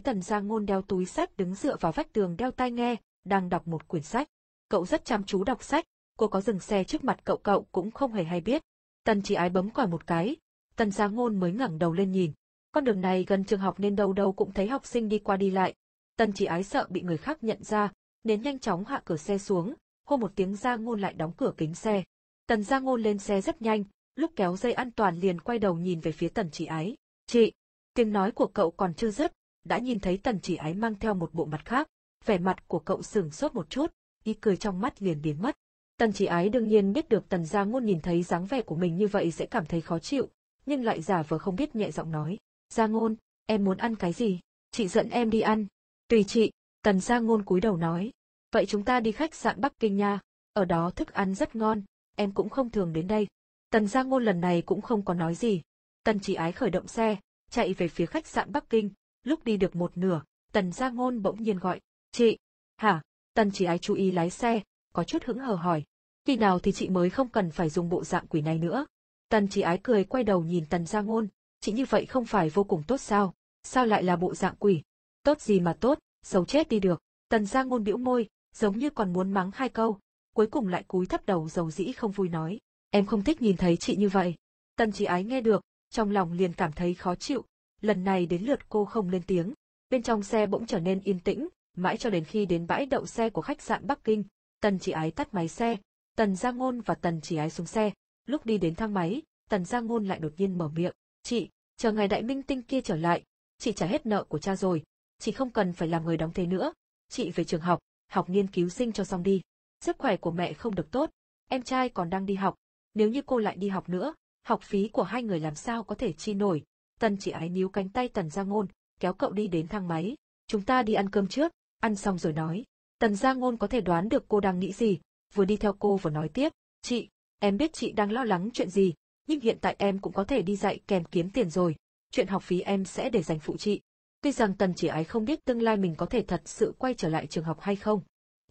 Tần gia Ngôn đeo túi sách đứng dựa vào vách tường đeo tai nghe, đang đọc một quyển sách. Cậu rất chăm chú đọc sách, cô có dừng xe trước mặt cậu cậu cũng không hề hay biết. Tần chỉ ái bấm còi một cái, Tần gia Ngôn mới ngẩng đầu lên nhìn. Con đường này gần trường học nên đâu đâu cũng thấy học sinh đi qua đi lại. Tần chỉ ái sợ bị người khác nhận ra, nên nhanh chóng hạ cửa xe xuống, hô một tiếng ra Ngôn lại đóng cửa kính xe. Tần ra Ngôn lên xe rất nhanh, lúc kéo dây an toàn liền quay đầu nhìn về phía Tần chỉ ái. Chị, tiếng nói của cậu còn chưa dứt, đã nhìn thấy Tần chỉ ái mang theo một bộ mặt khác. Vẻ mặt của cậu sừng sốt một chút, ý cười trong mắt liền biến mất. Tần chỉ ái đương nhiên biết được tần gia ngôn nhìn thấy dáng vẻ của mình như vậy sẽ cảm thấy khó chịu, nhưng lại giả vờ không biết nhẹ giọng nói. Gia ngôn, em muốn ăn cái gì? Chị dẫn em đi ăn. Tùy chị, tần gia ngôn cúi đầu nói. Vậy chúng ta đi khách sạn Bắc Kinh nha, ở đó thức ăn rất ngon, em cũng không thường đến đây. Tần gia ngôn lần này cũng không có nói gì. Tần chỉ ái khởi động xe, chạy về phía khách sạn Bắc Kinh, lúc đi được một nửa, tần gia ngôn bỗng nhiên gọi. Chị, hả? Tần chỉ ái chú ý lái xe, có chút hững hờ hỏi. Khi nào thì chị mới không cần phải dùng bộ dạng quỷ này nữa? Tần chỉ ái cười quay đầu nhìn tần gia ngôn, chị như vậy không phải vô cùng tốt sao? Sao lại là bộ dạng quỷ? Tốt gì mà tốt, sống chết đi được. Tần gia ngôn bĩu môi, giống như còn muốn mắng hai câu, cuối cùng lại cúi thấp đầu dầu dĩ không vui nói. Em không thích nhìn thấy chị như vậy. Tần chỉ ái nghe được, trong lòng liền cảm thấy khó chịu, lần này đến lượt cô không lên tiếng. Bên trong xe bỗng trở nên yên tĩnh, mãi cho đến khi đến bãi đậu xe của khách sạn Bắc Kinh, Tần chỉ ái tắt máy xe, Tần Giang Ngôn và Tần chỉ ái xuống xe, lúc đi đến thang máy, Tần Giang Ngôn lại đột nhiên mở miệng, chị, chờ ngày đại minh tinh kia trở lại, chị trả hết nợ của cha rồi, chị không cần phải làm người đóng thế nữa, chị về trường học, học nghiên cứu sinh cho xong đi. Sức khỏe của mẹ không được tốt, em trai còn đang đi học, nếu như cô lại đi học nữa, học phí của hai người làm sao có thể chi nổi. Tần chỉ ái níu cánh tay Tần Gia Ngôn, kéo cậu đi đến thang máy. Chúng ta đi ăn cơm trước, ăn xong rồi nói. Tần Gia Ngôn có thể đoán được cô đang nghĩ gì, vừa đi theo cô vừa nói tiếp. Chị, em biết chị đang lo lắng chuyện gì, nhưng hiện tại em cũng có thể đi dạy kèm kiếm tiền rồi. Chuyện học phí em sẽ để dành phụ chị. Tuy rằng Tần chỉ ái không biết tương lai mình có thể thật sự quay trở lại trường học hay không.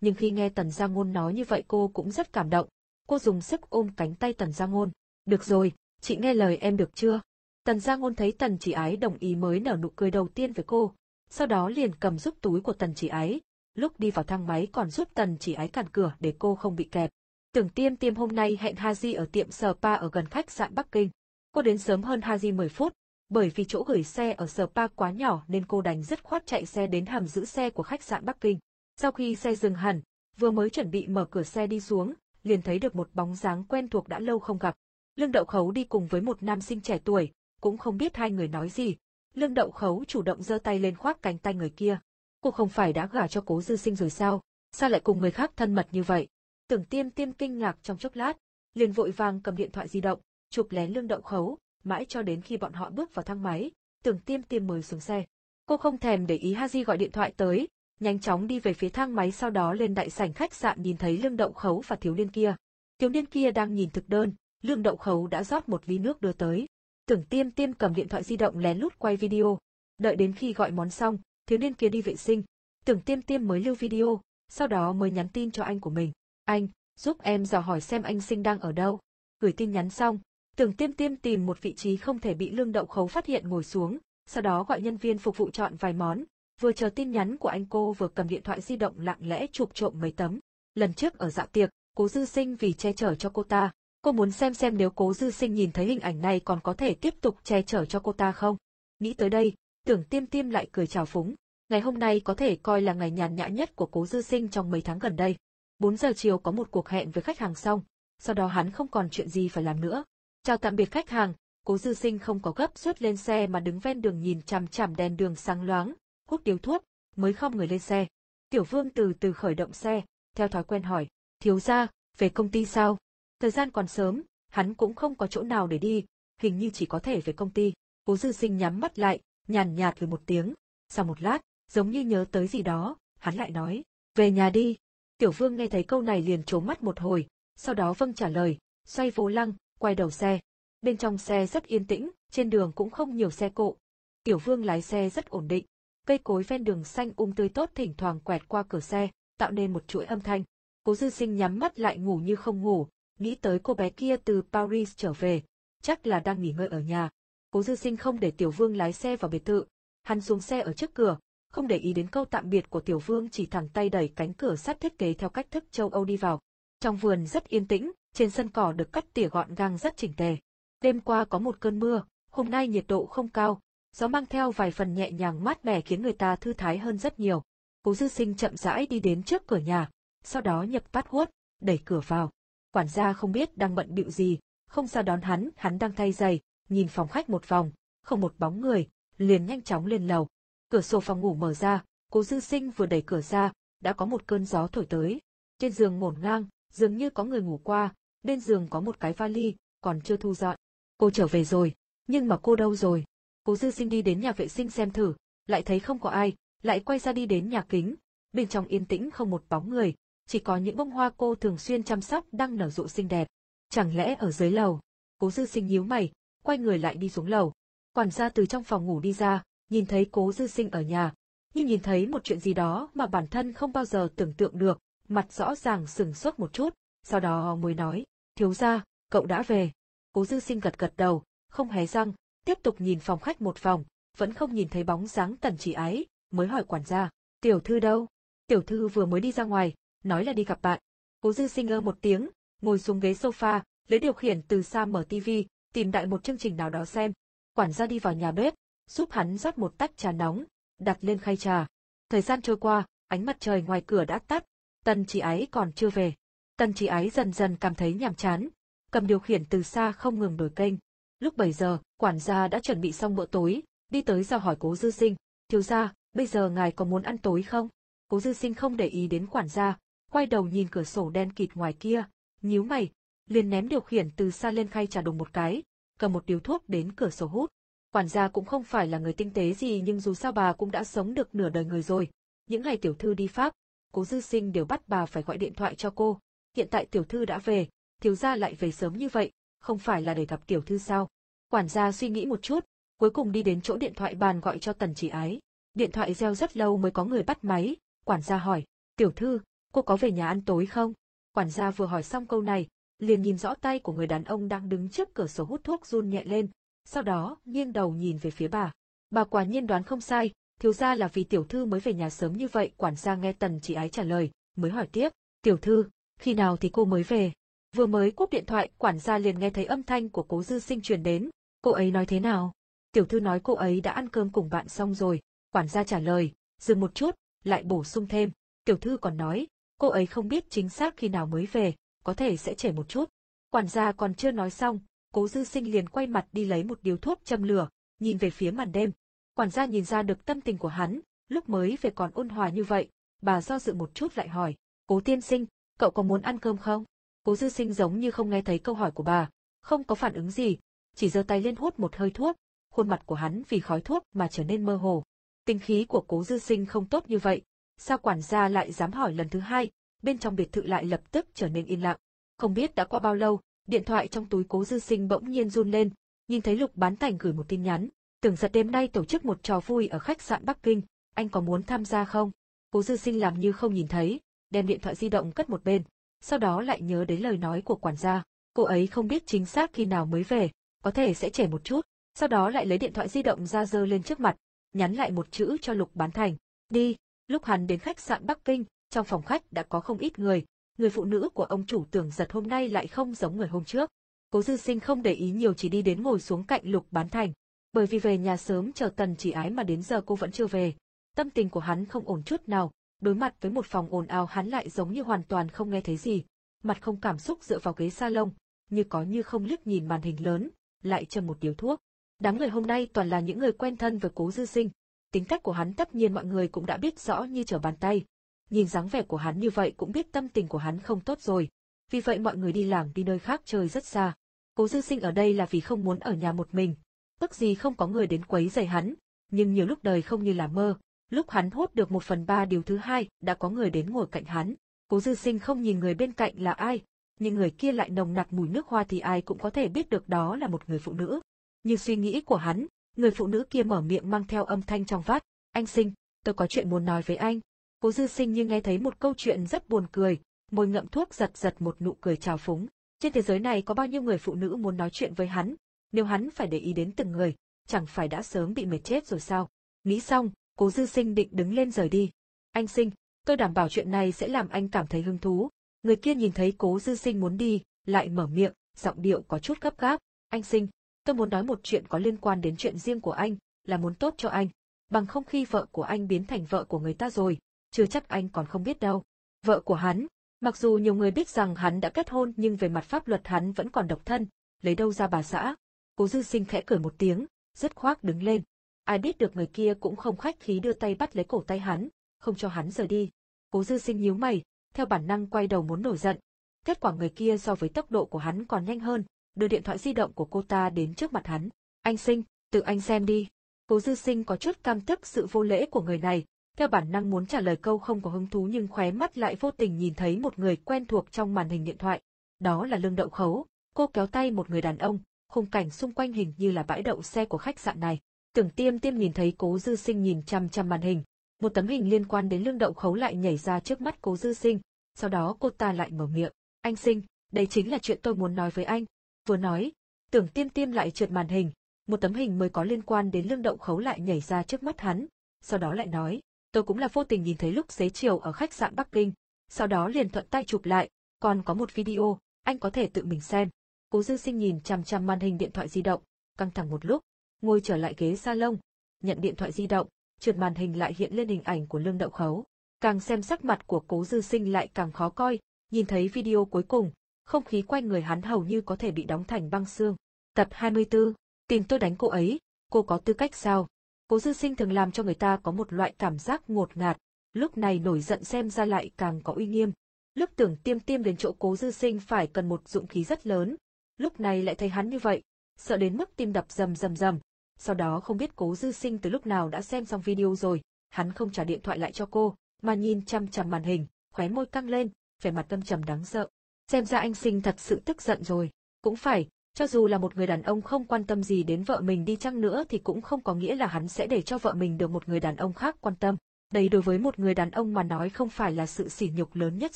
Nhưng khi nghe Tần Gia Ngôn nói như vậy cô cũng rất cảm động. Cô dùng sức ôm cánh tay Tần Gia Ngôn. Được rồi, chị nghe lời em được chưa? Tần Gia Ngôn thấy Tần chỉ ái đồng ý mới nở nụ cười đầu tiên với cô. Sau đó liền cầm giúp túi của Tần chỉ ái. Lúc đi vào thang máy còn giúp Tần chỉ ái cản cửa để cô không bị kẹp. Tưởng tiêm tiêm hôm nay hẹn Haji ở tiệm spa ở gần khách sạn Bắc Kinh. Cô đến sớm hơn Haji 10 phút, bởi vì chỗ gửi xe ở spa quá nhỏ nên cô đành dứt khoát chạy xe đến hầm giữ xe của khách sạn Bắc Kinh. Sau khi xe dừng hẳn, vừa mới chuẩn bị mở cửa xe đi xuống, liền thấy được một bóng dáng quen thuộc đã lâu không gặp. Lương Đậu Khấu đi cùng với một nam sinh trẻ tuổi, cũng không biết hai người nói gì. Lương Đậu Khấu chủ động giơ tay lên khoác cánh tay người kia. Cô không phải đã gả cho cố dư sinh rồi sao? Sao lại cùng người khác thân mật như vậy? Tưởng tiêm tiêm kinh ngạc trong chốc lát, liền vội vàng cầm điện thoại di động, chụp lén Lương Đậu Khấu, mãi cho đến khi bọn họ bước vào thang máy, tưởng tiêm tiêm mới xuống xe. Cô không thèm để ý Haji gọi điện thoại tới, nhanh chóng đi về phía thang máy sau đó lên đại sảnh khách sạn nhìn thấy lương đậu khấu và thiếu niên kia. Thiếu niên kia đang nhìn thực đơn, lương đậu khấu đã rót một ly nước đưa tới. Tưởng tiêm tiêm cầm điện thoại di động lén lút quay video. Đợi đến khi gọi món xong, thiếu niên kia đi vệ sinh. Tưởng tiêm tiêm mới lưu video, sau đó mới nhắn tin cho anh của mình. Anh, giúp em dò hỏi xem anh sinh đang ở đâu. Gửi tin nhắn xong, tưởng tiêm tiêm tìm một vị trí không thể bị lương đậu khấu phát hiện ngồi xuống, sau đó gọi nhân viên phục vụ chọn vài món, vừa chờ tin nhắn của anh cô vừa cầm điện thoại di động lặng lẽ chụp trộm mấy tấm. Lần trước ở dạ tiệc, cố dư sinh vì che chở cho cô ta, cô muốn xem xem nếu cố dư sinh nhìn thấy hình ảnh này còn có thể tiếp tục che chở cho cô ta không. Nghĩ tới đây, tưởng tiêm tiêm lại cười chào phúng. Ngày hôm nay có thể coi là ngày nhàn nhã nhất của cố dư sinh trong mấy tháng gần đây. 4 giờ chiều có một cuộc hẹn với khách hàng xong, sau đó hắn không còn chuyện gì phải làm nữa. Chào tạm biệt khách hàng, cố dư sinh không có gấp rút lên xe mà đứng ven đường nhìn chằm chằm đèn đường sáng loáng, hút điếu thuốc, mới không người lên xe. Tiểu Vương từ từ khởi động xe, theo thói quen hỏi, thiếu gia, về công ty sao? Thời gian còn sớm, hắn cũng không có chỗ nào để đi, hình như chỉ có thể về công ty. Cố dư sinh nhắm mắt lại, nhàn nhạt với một tiếng. Sau một lát, giống như nhớ tới gì đó, hắn lại nói, về nhà đi. Tiểu Vương nghe thấy câu này liền trố mắt một hồi, sau đó vâng trả lời, xoay vô lăng, quay đầu xe. Bên trong xe rất yên tĩnh, trên đường cũng không nhiều xe cộ. Tiểu Vương lái xe rất ổn định, cây cối ven đường xanh um tươi tốt thỉnh thoảng quẹt qua cửa xe, tạo nên một chuỗi âm thanh. Cố dư sinh nhắm mắt lại ngủ như không ngủ, nghĩ tới cô bé kia từ Paris trở về, chắc là đang nghỉ ngơi ở nhà. Cố dư sinh không để tiểu vương lái xe vào biệt thự, hắn xuống xe ở trước cửa, không để ý đến câu tạm biệt của tiểu vương chỉ thẳng tay đẩy cánh cửa sắt thiết kế theo cách thức châu Âu đi vào. Trong vườn rất yên tĩnh, trên sân cỏ được cắt tỉa gọn gàng rất chỉnh tề. Đêm qua có một cơn mưa, hôm nay nhiệt độ không cao, gió mang theo vài phần nhẹ nhàng mát mẻ khiến người ta thư thái hơn rất nhiều. Cố dư sinh chậm rãi đi đến trước cửa nhà, sau đó nhập bát hút, đẩy cửa vào. Quản gia không biết đang bận bịu gì, không ra đón hắn, hắn đang thay giày, nhìn phòng khách một vòng, không một bóng người, liền nhanh chóng lên lầu. Cửa sổ phòng ngủ mở ra, cố dư sinh vừa đẩy cửa ra, đã có một cơn gió thổi tới. Trên giường ngổn ngang, dường như có người ngủ qua, bên giường có một cái vali, còn chưa thu dọn. Cô trở về rồi, nhưng mà cô đâu rồi? Cố dư sinh đi đến nhà vệ sinh xem thử, lại thấy không có ai, lại quay ra đi đến nhà kính. Bên trong yên tĩnh không một bóng người, chỉ có những bông hoa cô thường xuyên chăm sóc đang nở rộ xinh đẹp. Chẳng lẽ ở dưới lầu? Cố dư sinh nhíu mày, quay người lại đi xuống lầu. Quản gia từ trong phòng ngủ đi ra, nhìn thấy cố dư sinh ở nhà, nhưng nhìn thấy một chuyện gì đó mà bản thân không bao giờ tưởng tượng được, mặt rõ ràng sừng sốt một chút, sau đó mới nói, thiếu gia, cậu đã về. Cố dư sinh gật gật đầu, không hé răng, tiếp tục nhìn phòng khách một vòng, vẫn không nhìn thấy bóng dáng tần chỉ ái, mới hỏi quản gia, tiểu thư đâu? Tiểu thư vừa mới đi ra ngoài, nói là đi gặp bạn. Cố dư sinh ngơ một tiếng, ngồi xuống ghế sofa, lấy điều khiển từ xa mở tivi, tìm đại một chương trình nào đó xem. Quản gia đi vào nhà bếp, giúp hắn rót một tách trà nóng, đặt lên khay trà. Thời gian trôi qua, ánh mặt trời ngoài cửa đã tắt, tần chỉ ái còn chưa về. Tần chỉ ái dần dần cảm thấy nhàm chán, cầm điều khiển từ xa không ngừng đổi kênh. Lúc 7 giờ, quản gia đã chuẩn bị xong bữa tối, đi tới ra hỏi cố dư sinh, thiếu gia, bây giờ ngài có muốn ăn tối không? Cố dư sinh không để ý đến quản gia, quay đầu nhìn cửa sổ đen kịt ngoài kia, nhíu mày, liền ném điều khiển từ xa lên khay trà đùng một cái, cầm một điếu thuốc đến cửa sổ hút. Quản gia cũng không phải là người tinh tế gì nhưng dù sao bà cũng đã sống được nửa đời người rồi. Những ngày tiểu thư đi Pháp, cố dư sinh đều bắt bà phải gọi điện thoại cho cô. Hiện tại tiểu thư đã về, thiếu gia lại về sớm như vậy, không phải là để gặp tiểu thư sao. Quản gia suy nghĩ một chút, cuối cùng đi đến chỗ điện thoại bàn gọi cho tần chỉ ái. Điện thoại reo rất lâu mới có người bắt máy, quản gia hỏi, tiểu thư, cô có về nhà ăn tối không? Quản gia vừa hỏi xong câu này, liền nhìn rõ tay của người đàn ông đang đứng trước cửa sổ hút thuốc run nhẹ lên, sau đó nghiêng đầu nhìn về phía bà. Bà quả nhiên đoán không sai, thiếu gia là vì tiểu thư mới về nhà sớm như vậy, quản gia nghe tần chỉ ái trả lời, mới hỏi tiếp, tiểu thư, khi nào thì cô mới về? Vừa mới cúp điện thoại, quản gia liền nghe thấy âm thanh của cố dư sinh truyền đến, cô ấy nói thế nào? Tiểu thư nói cô ấy đã ăn cơm cùng bạn xong rồi, quản gia trả lời, dừng một chút, lại bổ sung thêm, tiểu thư còn nói, cô ấy không biết chính xác khi nào mới về, có thể sẽ trễ một chút. Quản gia còn chưa nói xong, cố dư sinh liền quay mặt đi lấy một điếu thuốc châm lửa, nhìn về phía màn đêm. Quản gia nhìn ra được tâm tình của hắn, lúc mới về còn ôn hòa như vậy, bà do dự một chút lại hỏi, cố tiên sinh, cậu có muốn ăn cơm không? Cố dư sinh giống như không nghe thấy câu hỏi của bà, không có phản ứng gì, chỉ giơ tay lên hút một hơi thuốc, khuôn mặt của hắn vì khói thuốc mà trở nên mơ hồ. Tinh khí của cố dư sinh không tốt như vậy, sao quản gia lại dám hỏi lần thứ hai, bên trong biệt thự lại lập tức trở nên yên lặng. Không biết đã qua bao lâu, điện thoại trong túi cố dư sinh bỗng nhiên run lên, nhìn thấy Lục Bán Thành gửi một tin nhắn, tưởng giật đêm nay tổ chức một trò vui ở khách sạn Bắc Kinh, anh có muốn tham gia không? Cố dư sinh làm như không nhìn thấy, đem điện thoại di động cất một bên, sau đó lại nhớ đến lời nói của quản gia, cô ấy không biết chính xác khi nào mới về, có thể sẽ trễ một chút, sau đó lại lấy điện thoại di động ra dơ lên trước mặt, nhắn lại một chữ cho Lục Bán Thành, đi, lúc hắn đến khách sạn Bắc Kinh, trong phòng khách đã có không ít người, người phụ nữ của ông chủ tưởng giật hôm nay lại không giống người hôm trước. Cố dư sinh không để ý nhiều chỉ đi đến ngồi xuống cạnh Lục Bán Thành, bởi vì về nhà sớm chờ tần chỉ ái mà đến giờ cô vẫn chưa về. Tâm tình của hắn không ổn chút nào, đối mặt với một phòng ồn ào hắn lại giống như hoàn toàn không nghe thấy gì, mặt không cảm xúc dựa vào ghế salon, như có như không liếc nhìn màn hình lớn, lại châm một điếu thuốc. Đám người hôm nay toàn là những người quen thân với cố dư sinh, tính cách của hắn tất nhiên mọi người cũng đã biết rõ như trở bàn tay. Nhìn dáng vẻ của hắn như vậy cũng biết tâm tình của hắn không tốt rồi, vì vậy mọi người đi làng đi nơi khác chơi rất xa. Cố dư sinh ở đây là vì không muốn ở nhà một mình, tức gì không có người đến quấy rầy hắn, nhưng nhiều lúc đời không như là mơ, lúc hắn hốt được một phần ba điều thứ hai đã có người đến ngồi cạnh hắn. Cố dư sinh không nhìn người bên cạnh là ai, nhưng người kia lại nồng nặc mùi nước hoa thì ai cũng có thể biết được đó là một người phụ nữ. Như suy nghĩ của hắn, người phụ nữ kia mở miệng mang theo âm thanh trong vắt, anh sinh, tôi có chuyện muốn nói với anh. Cố dư sinh như nghe thấy một câu chuyện rất buồn cười, môi ngậm thuốc giật giật một nụ cười trào phúng. Trên thế giới này có bao nhiêu người phụ nữ muốn nói chuyện với hắn, nếu hắn phải để ý đến từng người, chẳng phải đã sớm bị mệt chết rồi sao. Nghĩ xong, cố dư sinh định đứng lên rời đi. Anh sinh, tôi đảm bảo chuyện này sẽ làm anh cảm thấy hứng thú. Người kia nhìn thấy cố dư sinh muốn đi, lại mở miệng, giọng điệu có chút gấp gáp. Anh sinh, tôi muốn nói một chuyện có liên quan đến chuyện riêng của anh, là muốn tốt cho anh. Bằng không khi vợ của anh biến thành vợ của người ta rồi, chưa chắc anh còn không biết đâu. Vợ của hắn, mặc dù nhiều người biết rằng hắn đã kết hôn nhưng về mặt pháp luật hắn vẫn còn độc thân, lấy đâu ra bà xã. Cố dư sinh khẽ cười một tiếng, rất khoác đứng lên. Ai biết được người kia cũng không khách khí đưa tay bắt lấy cổ tay hắn, không cho hắn rời đi. Cố dư sinh nhíu mày, theo bản năng quay đầu muốn nổi giận. Kết quả người kia so với tốc độ của hắn còn nhanh hơn, đưa điện thoại di động của cô ta đến trước mặt hắn. Anh sinh, tự anh xem đi. Cố dư sinh có chút cam tức sự vô lễ của người này, theo bản năng muốn trả lời câu không có hứng thú nhưng khóe mắt lại vô tình nhìn thấy một người quen thuộc trong màn hình điện thoại. Đó là lương đậu khấu, cô kéo tay một người đàn ông, khung cảnh xung quanh hình như là bãi đậu xe của khách sạn này. Tưởng tiêm tiêm nhìn thấy cố dư sinh nhìn chăm chăm màn hình, một tấm hình liên quan đến lương đậu khấu lại nhảy ra trước mắt cố dư sinh, sau đó cô ta lại mở miệng, anh sinh, đây chính là chuyện tôi muốn nói với anh. Vừa nói, tưởng tiêm tiêm lại trượt màn hình, một tấm hình mới có liên quan đến lương đậu khấu lại nhảy ra trước mắt hắn, sau đó lại nói, tôi cũng là vô tình nhìn thấy lúc xế chiều ở khách sạn Bắc Kinh, sau đó liền thuận tay chụp lại, còn có một video, anh có thể tự mình xem. Cố dư sinh nhìn chằm chằm màn hình điện thoại di động, căng thẳng một lúc, ngồi trở lại ghế salon, nhận điện thoại di động, trượt màn hình lại hiện lên hình ảnh của lương đậu khấu. Càng xem sắc mặt của cố dư sinh lại càng khó coi, nhìn thấy video cuối cùng, không khí quanh người hắn hầu như có thể bị đóng thành băng xương. Tập 24, tìm tôi đánh cô ấy, cô có tư cách sao? Cố dư sinh thường làm cho người ta có một loại cảm giác ngột ngạt, lúc này nổi giận xem ra lại càng có uy nghiêm. Lúc tưởng tiêm tiêm đến chỗ cố dư sinh phải cần một dụng khí rất lớn, lúc này lại thấy hắn như vậy, sợ đến mức tim đập rầm rầm rầm. Sau đó không biết cố dư sinh từ lúc nào đã xem xong video rồi, hắn không trả điện thoại lại cho cô, mà nhìn chăm chăm màn hình, khóe môi căng lên, vẻ mặt tâm trầm đáng sợ. Xem ra anh sinh thật sự tức giận rồi. Cũng phải, cho dù là một người đàn ông không quan tâm gì đến vợ mình đi chăng nữa thì cũng không có nghĩa là hắn sẽ để cho vợ mình được một người đàn ông khác quan tâm. Đây đối với một người đàn ông mà nói không phải là sự sỉ nhục lớn nhất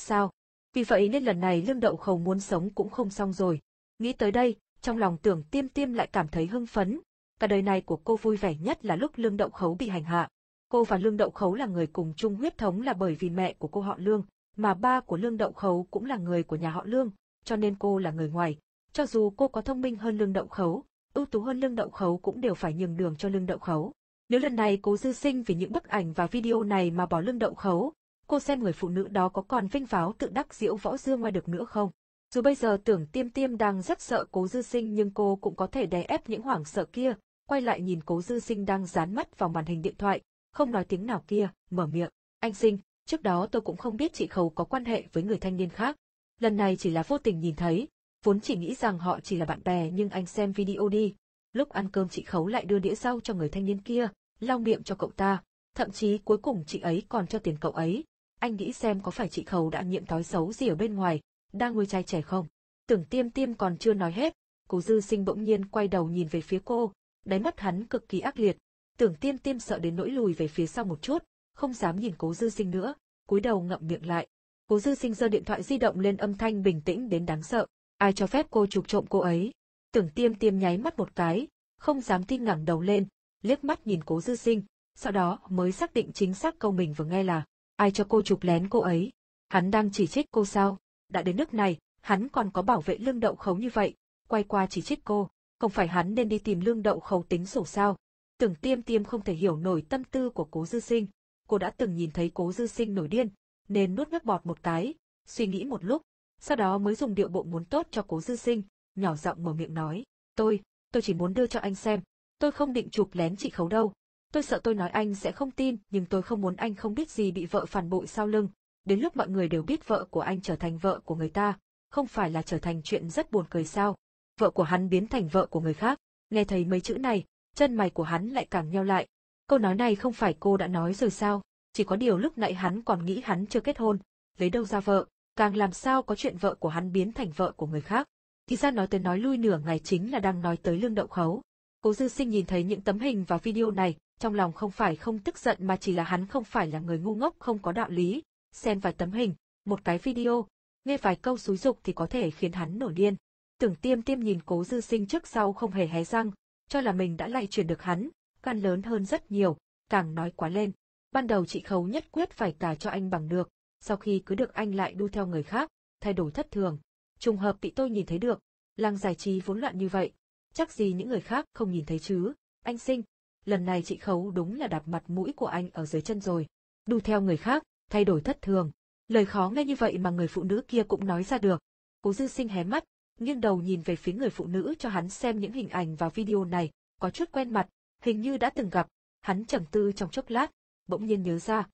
sao. Vì vậy nên lần này lương đậu khẩu muốn sống cũng không xong rồi. Nghĩ tới đây, trong lòng tưởng tiêm tiêm lại cảm thấy hưng phấn. Cả đời này của cô vui vẻ nhất là lúc lương đậu khấu bị hành hạ. Cô và lương đậu khấu là người cùng chung huyết thống là bởi vì mẹ của cô họ lương, mà ba của lương đậu khấu cũng là người của nhà họ lương, cho nên cô là người ngoài. Cho dù cô có thông minh hơn lương đậu khấu, ưu tú hơn lương đậu khấu cũng đều phải nhường đường cho lương đậu khấu. Nếu lần này cố dư sinh vì những bức ảnh và video này mà bỏ lương đậu khấu, cô xem người phụ nữ đó có còn vinh váo tự đắc diễu võ dương ngoài được nữa không? Dù bây giờ tưởng tiêm tiêm đang rất sợ cố dư sinh nhưng cô cũng có thể đè ép những hoảng sợ kia, quay lại nhìn cố dư sinh đang dán mắt vào màn hình điện thoại, không nói tiếng nào kia, mở miệng. Anh sinh, trước đó tôi cũng không biết chị Khấu có quan hệ với người thanh niên khác. Lần này chỉ là vô tình nhìn thấy, vốn chỉ nghĩ rằng họ chỉ là bạn bè nhưng anh xem video đi. Lúc ăn cơm chị Khấu lại đưa đĩa rau cho người thanh niên kia, lau miệng cho cậu ta, thậm chí cuối cùng chị ấy còn cho tiền cậu ấy. Anh nghĩ xem có phải chị Khấu đã nhiễm thói xấu gì ở bên ngoài, đang nuôi trai trẻ không? Tưởng tiêm tiêm còn chưa nói hết, cố dư sinh bỗng nhiên quay đầu nhìn về phía cô, đáy mắt hắn cực kỳ ác liệt. Tưởng tiêm tiêm sợ đến nỗi lùi về phía sau một chút, không dám nhìn cố dư sinh nữa, cúi đầu ngậm miệng lại. Cố dư sinh giơ điện thoại di động lên âm thanh bình tĩnh đến đáng sợ. Ai cho phép cô chụp trộm cô ấy? Tưởng tiêm tiêm nháy mắt một cái, không dám tin ngẩng đầu lên, liếc mắt nhìn cố dư sinh, sau đó mới xác định chính xác câu mình vừa nghe là, ai cho cô chụp lén cô ấy? Hắn đang chỉ trích cô sao? Đã đến nước này, hắn còn có bảo vệ lương đậu khấu như vậy, quay qua chỉ trích cô, không phải hắn nên đi tìm lương đậu khấu tính sổ sao? Tưởng tiêm tiêm không thể hiểu nổi tâm tư của cố dư sinh, cô đã từng nhìn thấy cố dư sinh nổi điên, nên nuốt nước bọt một cái, suy nghĩ một lúc, sau đó mới dùng điệu bộ muốn tốt cho cố dư sinh, nhỏ giọng mở miệng nói, tôi, tôi chỉ muốn đưa cho anh xem, tôi không định chụp lén chị khấu đâu. Tôi sợ tôi nói anh sẽ không tin, nhưng tôi không muốn anh không biết gì bị vợ phản bội sau lưng. Đến lúc mọi người đều biết vợ của anh trở thành vợ của người ta, không phải là trở thành chuyện rất buồn cười sao. Vợ của hắn biến thành vợ của người khác. Nghe thấy mấy chữ này, chân mày của hắn lại càng nheo lại. Câu nói này không phải cô đã nói rồi sao? Chỉ có điều lúc nãy hắn còn nghĩ hắn chưa kết hôn, lấy đâu ra vợ, càng làm sao có chuyện vợ của hắn biến thành vợ của người khác. Thì ra nói tới nói lui nửa ngày chính là đang nói tới lương đậu khấu. Cố dư sinh nhìn thấy những tấm hình và video này, trong lòng không phải không tức giận mà chỉ là hắn không phải là người ngu ngốc không có đạo lý. Xem vài tấm hình, một cái video, nghe vài câu xúi dục thì có thể khiến hắn nổi điên. Tưởng tiêm tiêm nhìn cố dư sinh trước sau không hề hé răng, cho là mình đã lay chuyển được hắn, gan lớn hơn rất nhiều, càng nói quá lên. Ban đầu chị khấu nhất quyết phải cả cho anh bằng được, sau khi cứ được anh lại đu theo người khác, thay đổi thất thường. Trùng hợp bị tôi nhìn thấy được, làng giải trí vốn loạn như vậy, chắc gì những người khác không nhìn thấy chứ, anh sinh, lần này chị khấu đúng là đạp mặt mũi của anh ở dưới chân rồi. Đu theo người khác, thay đổi thất thường. Lời khó nghe như vậy mà người phụ nữ kia cũng nói ra được. Cố dư sinh hé mắt, nghiêng đầu nhìn về phía người phụ nữ cho hắn xem những hình ảnh và video này, có chút quen mặt, hình như đã từng gặp. Hắn trầm tư trong chốc lát, bỗng nhiên nhớ ra.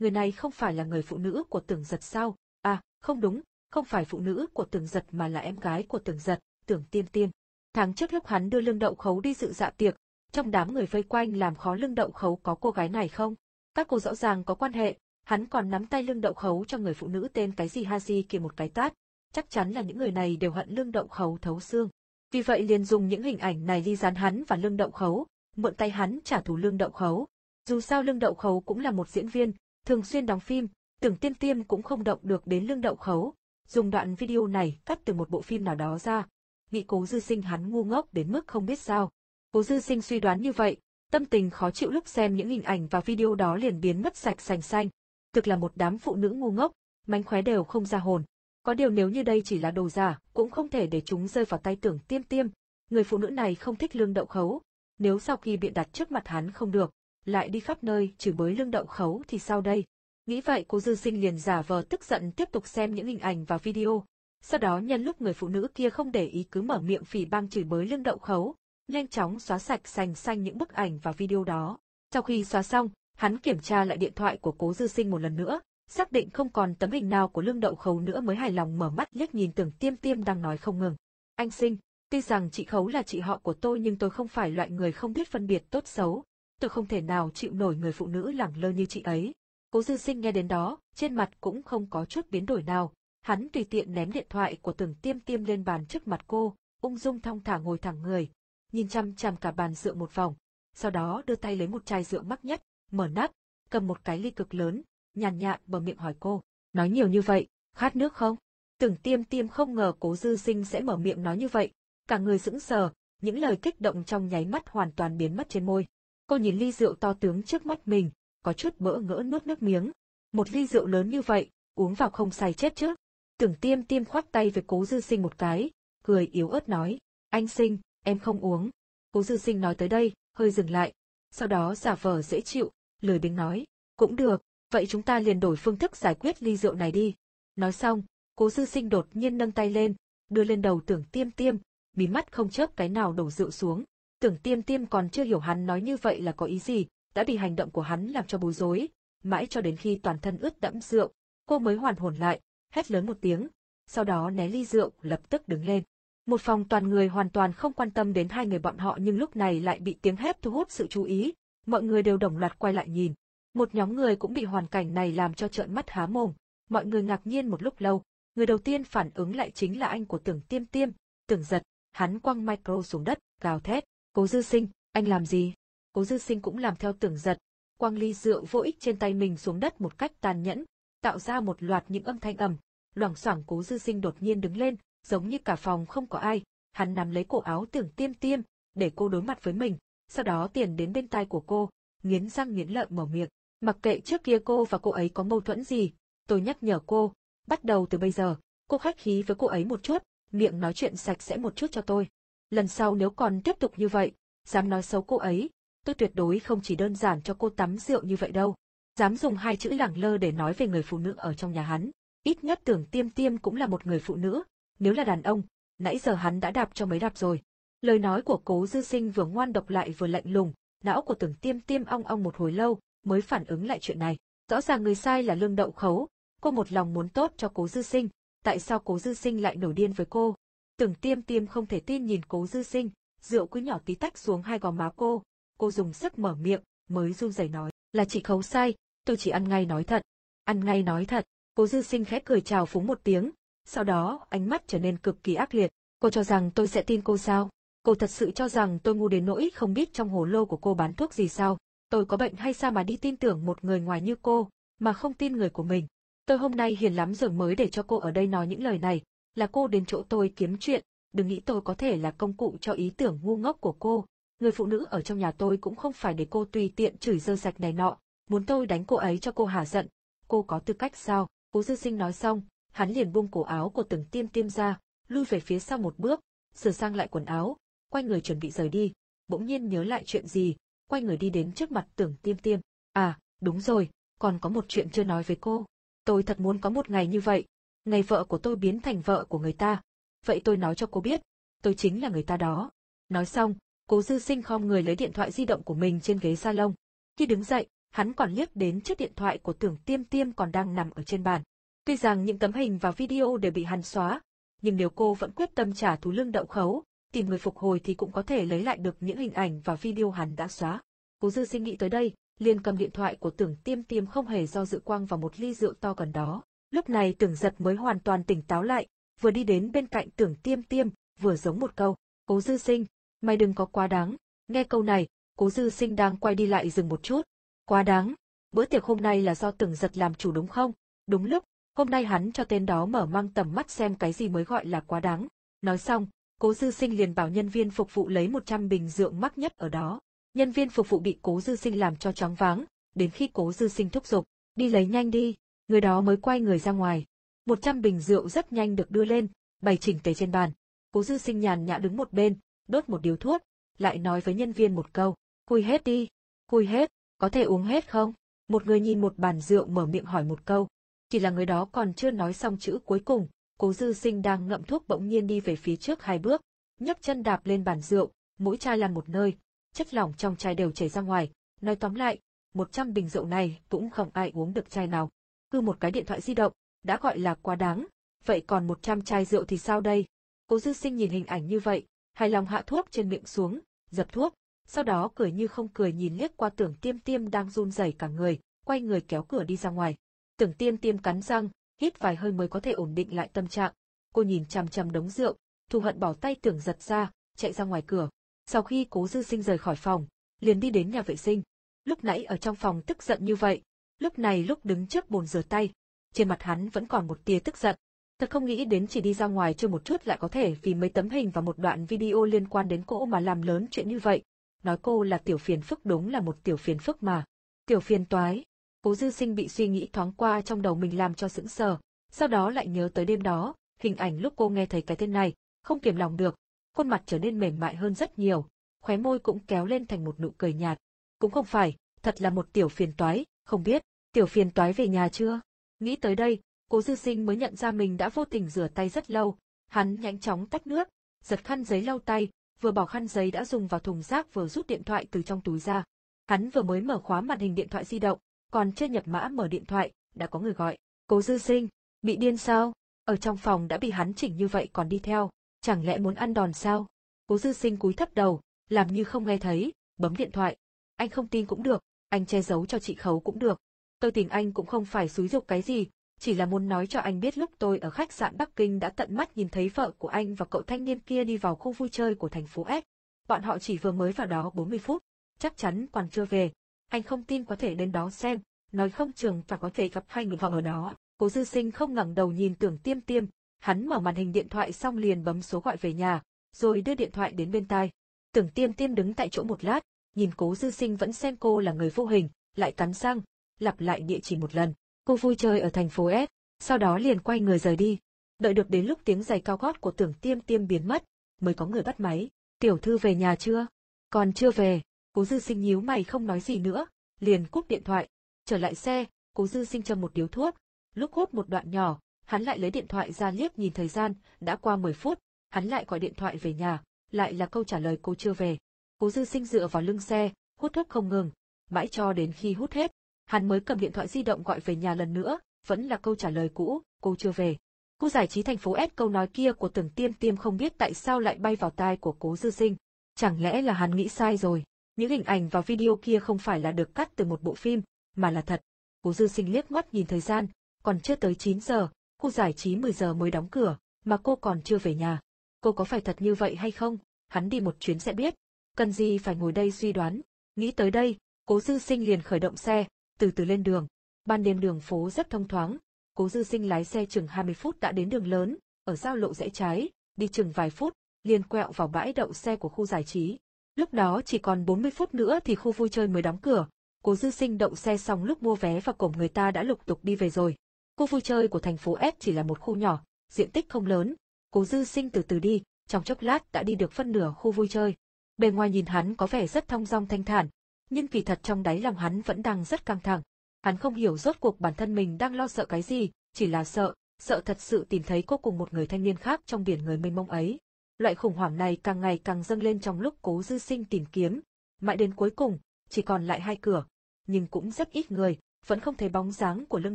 Người này không phải là người phụ nữ của tưởng giật sao? À, không đúng, không phải phụ nữ của tưởng giật mà là em gái của tưởng giật, tưởng tiên tiên. Tháng trước lúc hắn đưa lương đậu khấu đi dự dạ tiệc, trong đám người vây quanh làm khó lương đậu khấu có cô gái này không? Các cô rõ ràng có quan hệ, hắn còn nắm tay lương đậu khấu cho người phụ nữ tên cái gì ha gì kia một cái tát. Chắc chắn là những người này đều hận lương đậu khấu thấu xương. Vì vậy liền dùng những hình ảnh này đi dán hắn và lương đậu khấu, mượn tay hắn trả thù lương đậu khấu. Dù sao lương đậu khấu cũng là một diễn viên, thường xuyên đóng phim, tưởng tiêm tiêm cũng không động được đến lương đậu khấu. Dùng đoạn video này cắt từ một bộ phim nào đó ra, nghĩ cố dư sinh hắn ngu ngốc đến mức không biết sao. Cố dư sinh suy đoán như vậy, tâm tình khó chịu lúc xem những hình ảnh và video đó liền biến mất sạch sành xanh. Thực là một đám phụ nữ ngu ngốc, mánh khóe đều không ra hồn. Có điều nếu như đây chỉ là đồ giả, cũng không thể để chúng rơi vào tay tưởng tiêm tiêm. Người phụ nữ này không thích lương đậu khấu. Nếu sau khi biện đặt trước mặt hắn không được, lại đi khắp nơi chửi bới lương đậu khấu thì sao đây? Nghĩ vậy cô dư sinh liền giả vờ tức giận tiếp tục xem những hình ảnh và video. Sau đó nhân lúc người phụ nữ kia không để ý cứ mở miệng phỉ bang chửi bới lương đậu khấu, nhanh chóng xóa sạch sành xanh những bức ảnh và video đó. Sau khi xóa xong, hắn kiểm tra lại điện thoại của cố dư sinh một lần nữa, xác định không còn tấm hình nào của lương đậu khấu nữa mới hài lòng mở mắt liếc nhìn tưởng tiêm tiêm đang nói không ngừng. Anh sinh, tuy rằng chị khấu là chị họ của tôi nhưng tôi không phải loại người không biết phân biệt tốt xấu. Tôi không thể nào chịu nổi người phụ nữ lẳng lơ như chị ấy. Cố dư sinh nghe đến đó, trên mặt cũng không có chút biến đổi nào. Hắn tùy tiện ném điện thoại của tưởng tiêm tiêm lên bàn trước mặt cô, ung dung thong thả ngồi thẳng người, nhìn chăm chăm cả bàn rượu một vòng. Sau đó đưa tay lấy một chai rượu mắc nhất, mở nắp, cầm một cái ly cực lớn, nhàn nhạt bờ miệng hỏi cô, nói nhiều như vậy, khát nước không? Tưởng tiêm tiêm không ngờ cố dư sinh sẽ mở miệng nói như vậy, cả người sững sờ, những lời kích động trong nháy mắt hoàn toàn biến mất trên môi. Cô nhìn ly rượu to tướng trước mắt mình, có chút bỡ ngỡ nuốt nước miếng. Một ly rượu lớn như vậy, uống vào không say chết chứ. Tưởng tiêm tiêm khoác tay với cố dư sinh một cái, cười yếu ớt nói, anh sinh, em không uống. Cố dư sinh nói tới đây, hơi dừng lại, sau đó giả vờ dễ chịu, lười biếng nói, cũng được, vậy chúng ta liền đổi phương thức giải quyết ly rượu này đi. Nói xong, cố dư sinh đột nhiên nâng tay lên, đưa lên đầu tưởng tiêm tiêm, mí mắt không chớp cái nào đổ rượu xuống. Tưởng tiêm tiêm còn chưa hiểu hắn nói như vậy là có ý gì, đã bị hành động của hắn làm cho bối rối, mãi cho đến khi toàn thân ướt đẫm rượu, cô mới hoàn hồn lại, hét lớn một tiếng, sau đó né ly rượu lập tức đứng lên. Một phòng toàn người hoàn toàn không quan tâm đến hai người bọn họ nhưng lúc này lại bị tiếng hét thu hút sự chú ý, mọi người đều đồng loạt quay lại nhìn. Một nhóm người cũng bị hoàn cảnh này làm cho trợn mắt há mồm, mọi người ngạc nhiên một lúc lâu, người đầu tiên phản ứng lại chính là anh của tưởng tiêm tiêm, tưởng giật, hắn quăng micro xuống đất, gào thét, cố dư sinh, anh làm gì? Cố dư sinh cũng làm theo tưởng giật, quăng ly rượu vô ích trên tay mình xuống đất một cách tàn nhẫn, tạo ra một loạt những âm thanh ầm. Loảng xoảng cố dư sinh đột nhiên đứng lên, giống như cả phòng không có ai, hắn nắm lấy cổ áo tưởng tiêm tiêm, để cô đối mặt với mình, sau đó tiền đến bên tai của cô, nghiến răng nghiến lợi mở miệng. Mặc kệ trước kia cô và cô ấy có mâu thuẫn gì, tôi nhắc nhở cô, bắt đầu từ bây giờ, cô khách khí với cô ấy một chút, miệng nói chuyện sạch sẽ một chút cho tôi. Lần sau nếu còn tiếp tục như vậy, dám nói xấu cô ấy, tôi tuyệt đối không chỉ đơn giản cho cô tắm rượu như vậy đâu. Dám dùng hai chữ lẳng lơ để nói về người phụ nữ ở trong nhà hắn. Ít nhất tưởng tiêm tiêm cũng là một người phụ nữ, nếu là đàn ông, nãy giờ hắn đã đạp cho mấy đạp rồi. Lời nói của cố dư sinh vừa ngoan độc lại vừa lạnh lùng, não của tưởng tiêm tiêm ong ong một hồi lâu, mới phản ứng lại chuyện này. Rõ ràng người sai là lương đậu khấu, cô một lòng muốn tốt cho cố dư sinh, tại sao cố dư sinh lại nổi điên với cô? Tưởng tiêm tiêm không thể tin nhìn cố dư sinh, rượu cứ nhỏ tí tách xuống hai gò má cô, cô dùng sức mở miệng, mới run rẩy nói, là chị khấu sai, tôi chỉ ăn ngay nói thật. Ăn ngay nói thật, cố dư sinh khẽ cười chào phúng một tiếng, sau đó ánh mắt trở nên cực kỳ ác liệt, cô cho rằng tôi sẽ tin cô sao? Cô thật sự cho rằng tôi ngu đến nỗi không biết trong hồ lô của cô bán thuốc gì sao? Tôi có bệnh hay sao mà đi tin tưởng một người ngoài như cô, mà không tin người của mình? Tôi hôm nay hiền lắm rồi mới để cho cô ở đây nói những lời này, là cô đến chỗ tôi kiếm chuyện, đừng nghĩ tôi có thể là công cụ cho ý tưởng ngu ngốc của cô. Người phụ nữ ở trong nhà tôi cũng không phải để cô tùy tiện chửi dơ sạch này nọ, muốn tôi đánh cô ấy cho cô hả giận. Cô có tư cách sao? Cố dư sinh nói xong, hắn liền buông cổ áo của từng tiêm tiêm ra, lui về phía sau một bước, sửa sang lại quần áo, quay người chuẩn bị rời đi, bỗng nhiên nhớ lại chuyện gì, quay người đi đến trước mặt tưởng tiêm tiêm. À, đúng rồi, còn có một chuyện chưa nói với cô. Tôi thật muốn có một ngày như vậy, ngày vợ của tôi biến thành vợ của người ta. Vậy tôi nói cho cô biết, tôi chính là người ta đó. Nói xong, cố dư sinh khom người lấy điện thoại di động của mình trên ghế salon. Khi đứng dậy, hắn còn liếc đến chiếc điện thoại của tưởng tiêm tiêm còn đang nằm ở trên bàn. Tuy rằng những tấm hình và video đều bị hắn xóa, nhưng nếu cô vẫn quyết tâm trả thù lương đậu khấu, tìm người phục hồi thì cũng có thể lấy lại được những hình ảnh và video hắn đã xóa. Cố dư sinh nghĩ tới đây, liền cầm điện thoại của tưởng tiêm tiêm không hề do dự quang vào một ly rượu to gần đó. Lúc này tưởng giật mới hoàn toàn tỉnh táo lại, vừa đi đến bên cạnh tưởng tiêm tiêm, vừa giống một câu. Cố dư sinh, mày đừng có quá đáng. Nghe câu này, cố dư sinh đang quay đi lại dừng một chút. Quá đáng. Bữa tiệc hôm nay là do tưởng giật làm chủ đúng không? Đúng lúc, hôm nay hắn cho tên đó mở mang tầm mắt xem cái gì mới gọi là quá đáng. Nói xong, cố dư sinh liền bảo nhân viên phục vụ lấy 100 bình rượu mắc nhất ở đó. Nhân viên phục vụ bị cố dư sinh làm cho chóng váng, đến khi cố dư sinh thúc giục, đi lấy nhanh đi, người đó mới quay người ra ngoài. 100 bình rượu rất nhanh được đưa lên, bày chỉnh tề trên bàn. Cố dư sinh nhàn nhã đứng một bên, đốt một điếu thuốc, lại nói với nhân viên một câu, cùi hết đi, cùi hết, có thể uống hết không? Một người nhìn một bàn rượu mở miệng hỏi một câu, chỉ là người đó còn chưa nói xong chữ cuối cùng, Cố Dư Sinh đang ngậm thuốc bỗng nhiên đi về phía trước hai bước, nhấc chân đạp lên bàn rượu, mỗi chai lăn một nơi, chất lỏng trong chai đều chảy ra ngoài, nói tóm lại, 100 bình rượu này cũng không ai uống được chai nào. Cứ một cái điện thoại di động, đã gọi là quá đáng, vậy còn 100 chai rượu thì sao đây? Cố Dư Sinh nhìn hình ảnh như vậy, hài lòng hạ thuốc trên miệng xuống, dập thuốc, sau đó cười như không cười nhìn liếc qua tưởng tiêm tiêm đang run rẩy cả người, quay người kéo cửa đi ra ngoài. Tưởng tiêm tiêm cắn răng, hít vài hơi mới có thể ổn định lại tâm trạng. Cô nhìn chằm chằm đống rượu, thù hận bỏ tay tưởng giật ra, chạy ra ngoài cửa. Sau khi cố dư sinh rời khỏi phòng, liền đi đến nhà vệ sinh. Lúc nãy ở trong phòng tức giận như vậy, lúc này lúc đứng trước bồn rửa tay, trên mặt hắn vẫn còn một tia tức giận. Thật không nghĩ đến chỉ đi ra ngoài chơi một chút lại có thể vì mấy tấm hình và một đoạn video liên quan đến cô mà làm lớn chuyện như vậy. Nói cô là tiểu phiền phức đúng là một tiểu phiền phức mà. Tiểu phiền toái. Cố dư sinh bị suy nghĩ thoáng qua trong đầu mình làm cho sững sờ, sau đó lại nhớ tới đêm đó, hình ảnh lúc cô nghe thấy cái tên này, không kiềm lòng được, khuôn mặt trở nên mềm mại hơn rất nhiều, khóe môi cũng kéo lên thành một nụ cười nhạt. Cũng không phải, thật là một tiểu phiền toái, không biết, tiểu phiền toái về nhà chưa? Nghĩ tới đây, cố dư sinh mới nhận ra mình đã vô tình rửa tay rất lâu, hắn nhanh chóng tách nước, giật khăn giấy lau tay, vừa bỏ khăn giấy đã dùng vào thùng rác vừa rút điện thoại từ trong túi ra. Hắn vừa mới mở khóa màn hình điện thoại di động, còn chưa nhập mã mở điện thoại, đã có người gọi. Cố dư sinh, bị điên sao? Ở trong phòng đã bị hắn chỉnh như vậy còn đi theo, chẳng lẽ muốn ăn đòn sao? Cố dư sinh cúi thấp đầu, làm như không nghe thấy, bấm điện thoại. Anh không tin cũng được, anh che giấu cho chị khấu cũng được. Tôi tìm anh cũng không phải xúi dục cái gì, chỉ là muốn nói cho anh biết lúc tôi ở khách sạn Bắc Kinh đã tận mắt nhìn thấy vợ của anh và cậu thanh niên kia đi vào khu vui chơi của thành phố S. Bọn họ chỉ vừa mới vào đó 40 phút, chắc chắn còn chưa về. Anh không tin có thể đến đó xem, nói không chừng và có thể gặp hai người họ ở đó. Cố dư sinh không ngẩng đầu nhìn tưởng tiêm tiêm, hắn mở màn hình điện thoại xong liền bấm số gọi về nhà, rồi đưa điện thoại đến bên tai. Tưởng tiêm tiêm đứng tại chỗ một lát, nhìn cố dư sinh vẫn xem cô là người vô hình, lại cắn răng, lặp lại địa chỉ một lần. Cô vui chơi ở thành phố S, sau đó liền quay người rời đi. Đợi được đến lúc tiếng giày cao gót của tưởng tiêm tiêm biến mất, mới có người bắt máy. Tiểu thư về nhà chưa? Còn chưa về. Cố dư sinh nhíu mày không nói gì nữa, liền cúp điện thoại. Trở lại xe, cố dư sinh châm một điếu thuốc. Lúc hút một đoạn nhỏ, hắn lại lấy điện thoại ra liếc nhìn thời gian, đã qua 10 phút, hắn lại gọi điện thoại về nhà, lại là câu trả lời cô chưa về. Cố dư sinh dựa vào lưng xe, hút thuốc không ngừng, mãi cho đến khi hút hết, hắn mới cầm điện thoại di động gọi về nhà lần nữa, vẫn là câu trả lời cũ, cô chưa về. Khu giải trí thành phố S câu nói kia của tưởng tiêm tiêm không biết tại sao lại bay vào tai của cố dư sinh. Chẳng lẽ là hắn nghĩ sai rồi? Những hình ảnh và video kia không phải là được cắt từ một bộ phim, mà là thật. Cố dư sinh liếc mắt nhìn thời gian, còn chưa tới 9 giờ, khu giải trí 10 giờ mới đóng cửa, mà cô còn chưa về nhà. Cô có phải thật như vậy hay không? Hắn đi một chuyến sẽ biết. Cần gì phải ngồi đây suy đoán. Nghĩ tới đây, cố dư sinh liền khởi động xe, từ từ lên đường. Ban đêm đường phố rất thông thoáng, cố dư sinh lái xe chừng 20 phút đã đến đường lớn, ở giao lộ rẽ trái, đi chừng vài phút, liền quẹo vào bãi đậu xe của khu giải trí. Lúc đó chỉ còn 40 phút nữa thì khu vui chơi mới đóng cửa, cố dư sinh đậu xe xong lúc mua vé và cổng người ta đã lục tục đi về rồi. Khu vui chơi của thành phố S chỉ là một khu nhỏ, diện tích không lớn, cố dư sinh từ từ đi, trong chốc lát đã đi được phân nửa khu vui chơi. Bề ngoài nhìn hắn có vẻ rất thong dong thanh thản, nhưng kỳ thật trong đáy lòng hắn vẫn đang rất căng thẳng. Hắn không hiểu rốt cuộc bản thân mình đang lo sợ cái gì, chỉ là sợ, sợ thật sự tìm thấy cô cùng một người thanh niên khác trong biển người mênh mông ấy. Loại khủng hoảng này càng ngày càng dâng lên trong lúc cố dư sinh tìm kiếm, mãi đến cuối cùng, chỉ còn lại hai cửa, nhưng cũng rất ít người, vẫn không thấy bóng dáng của lưng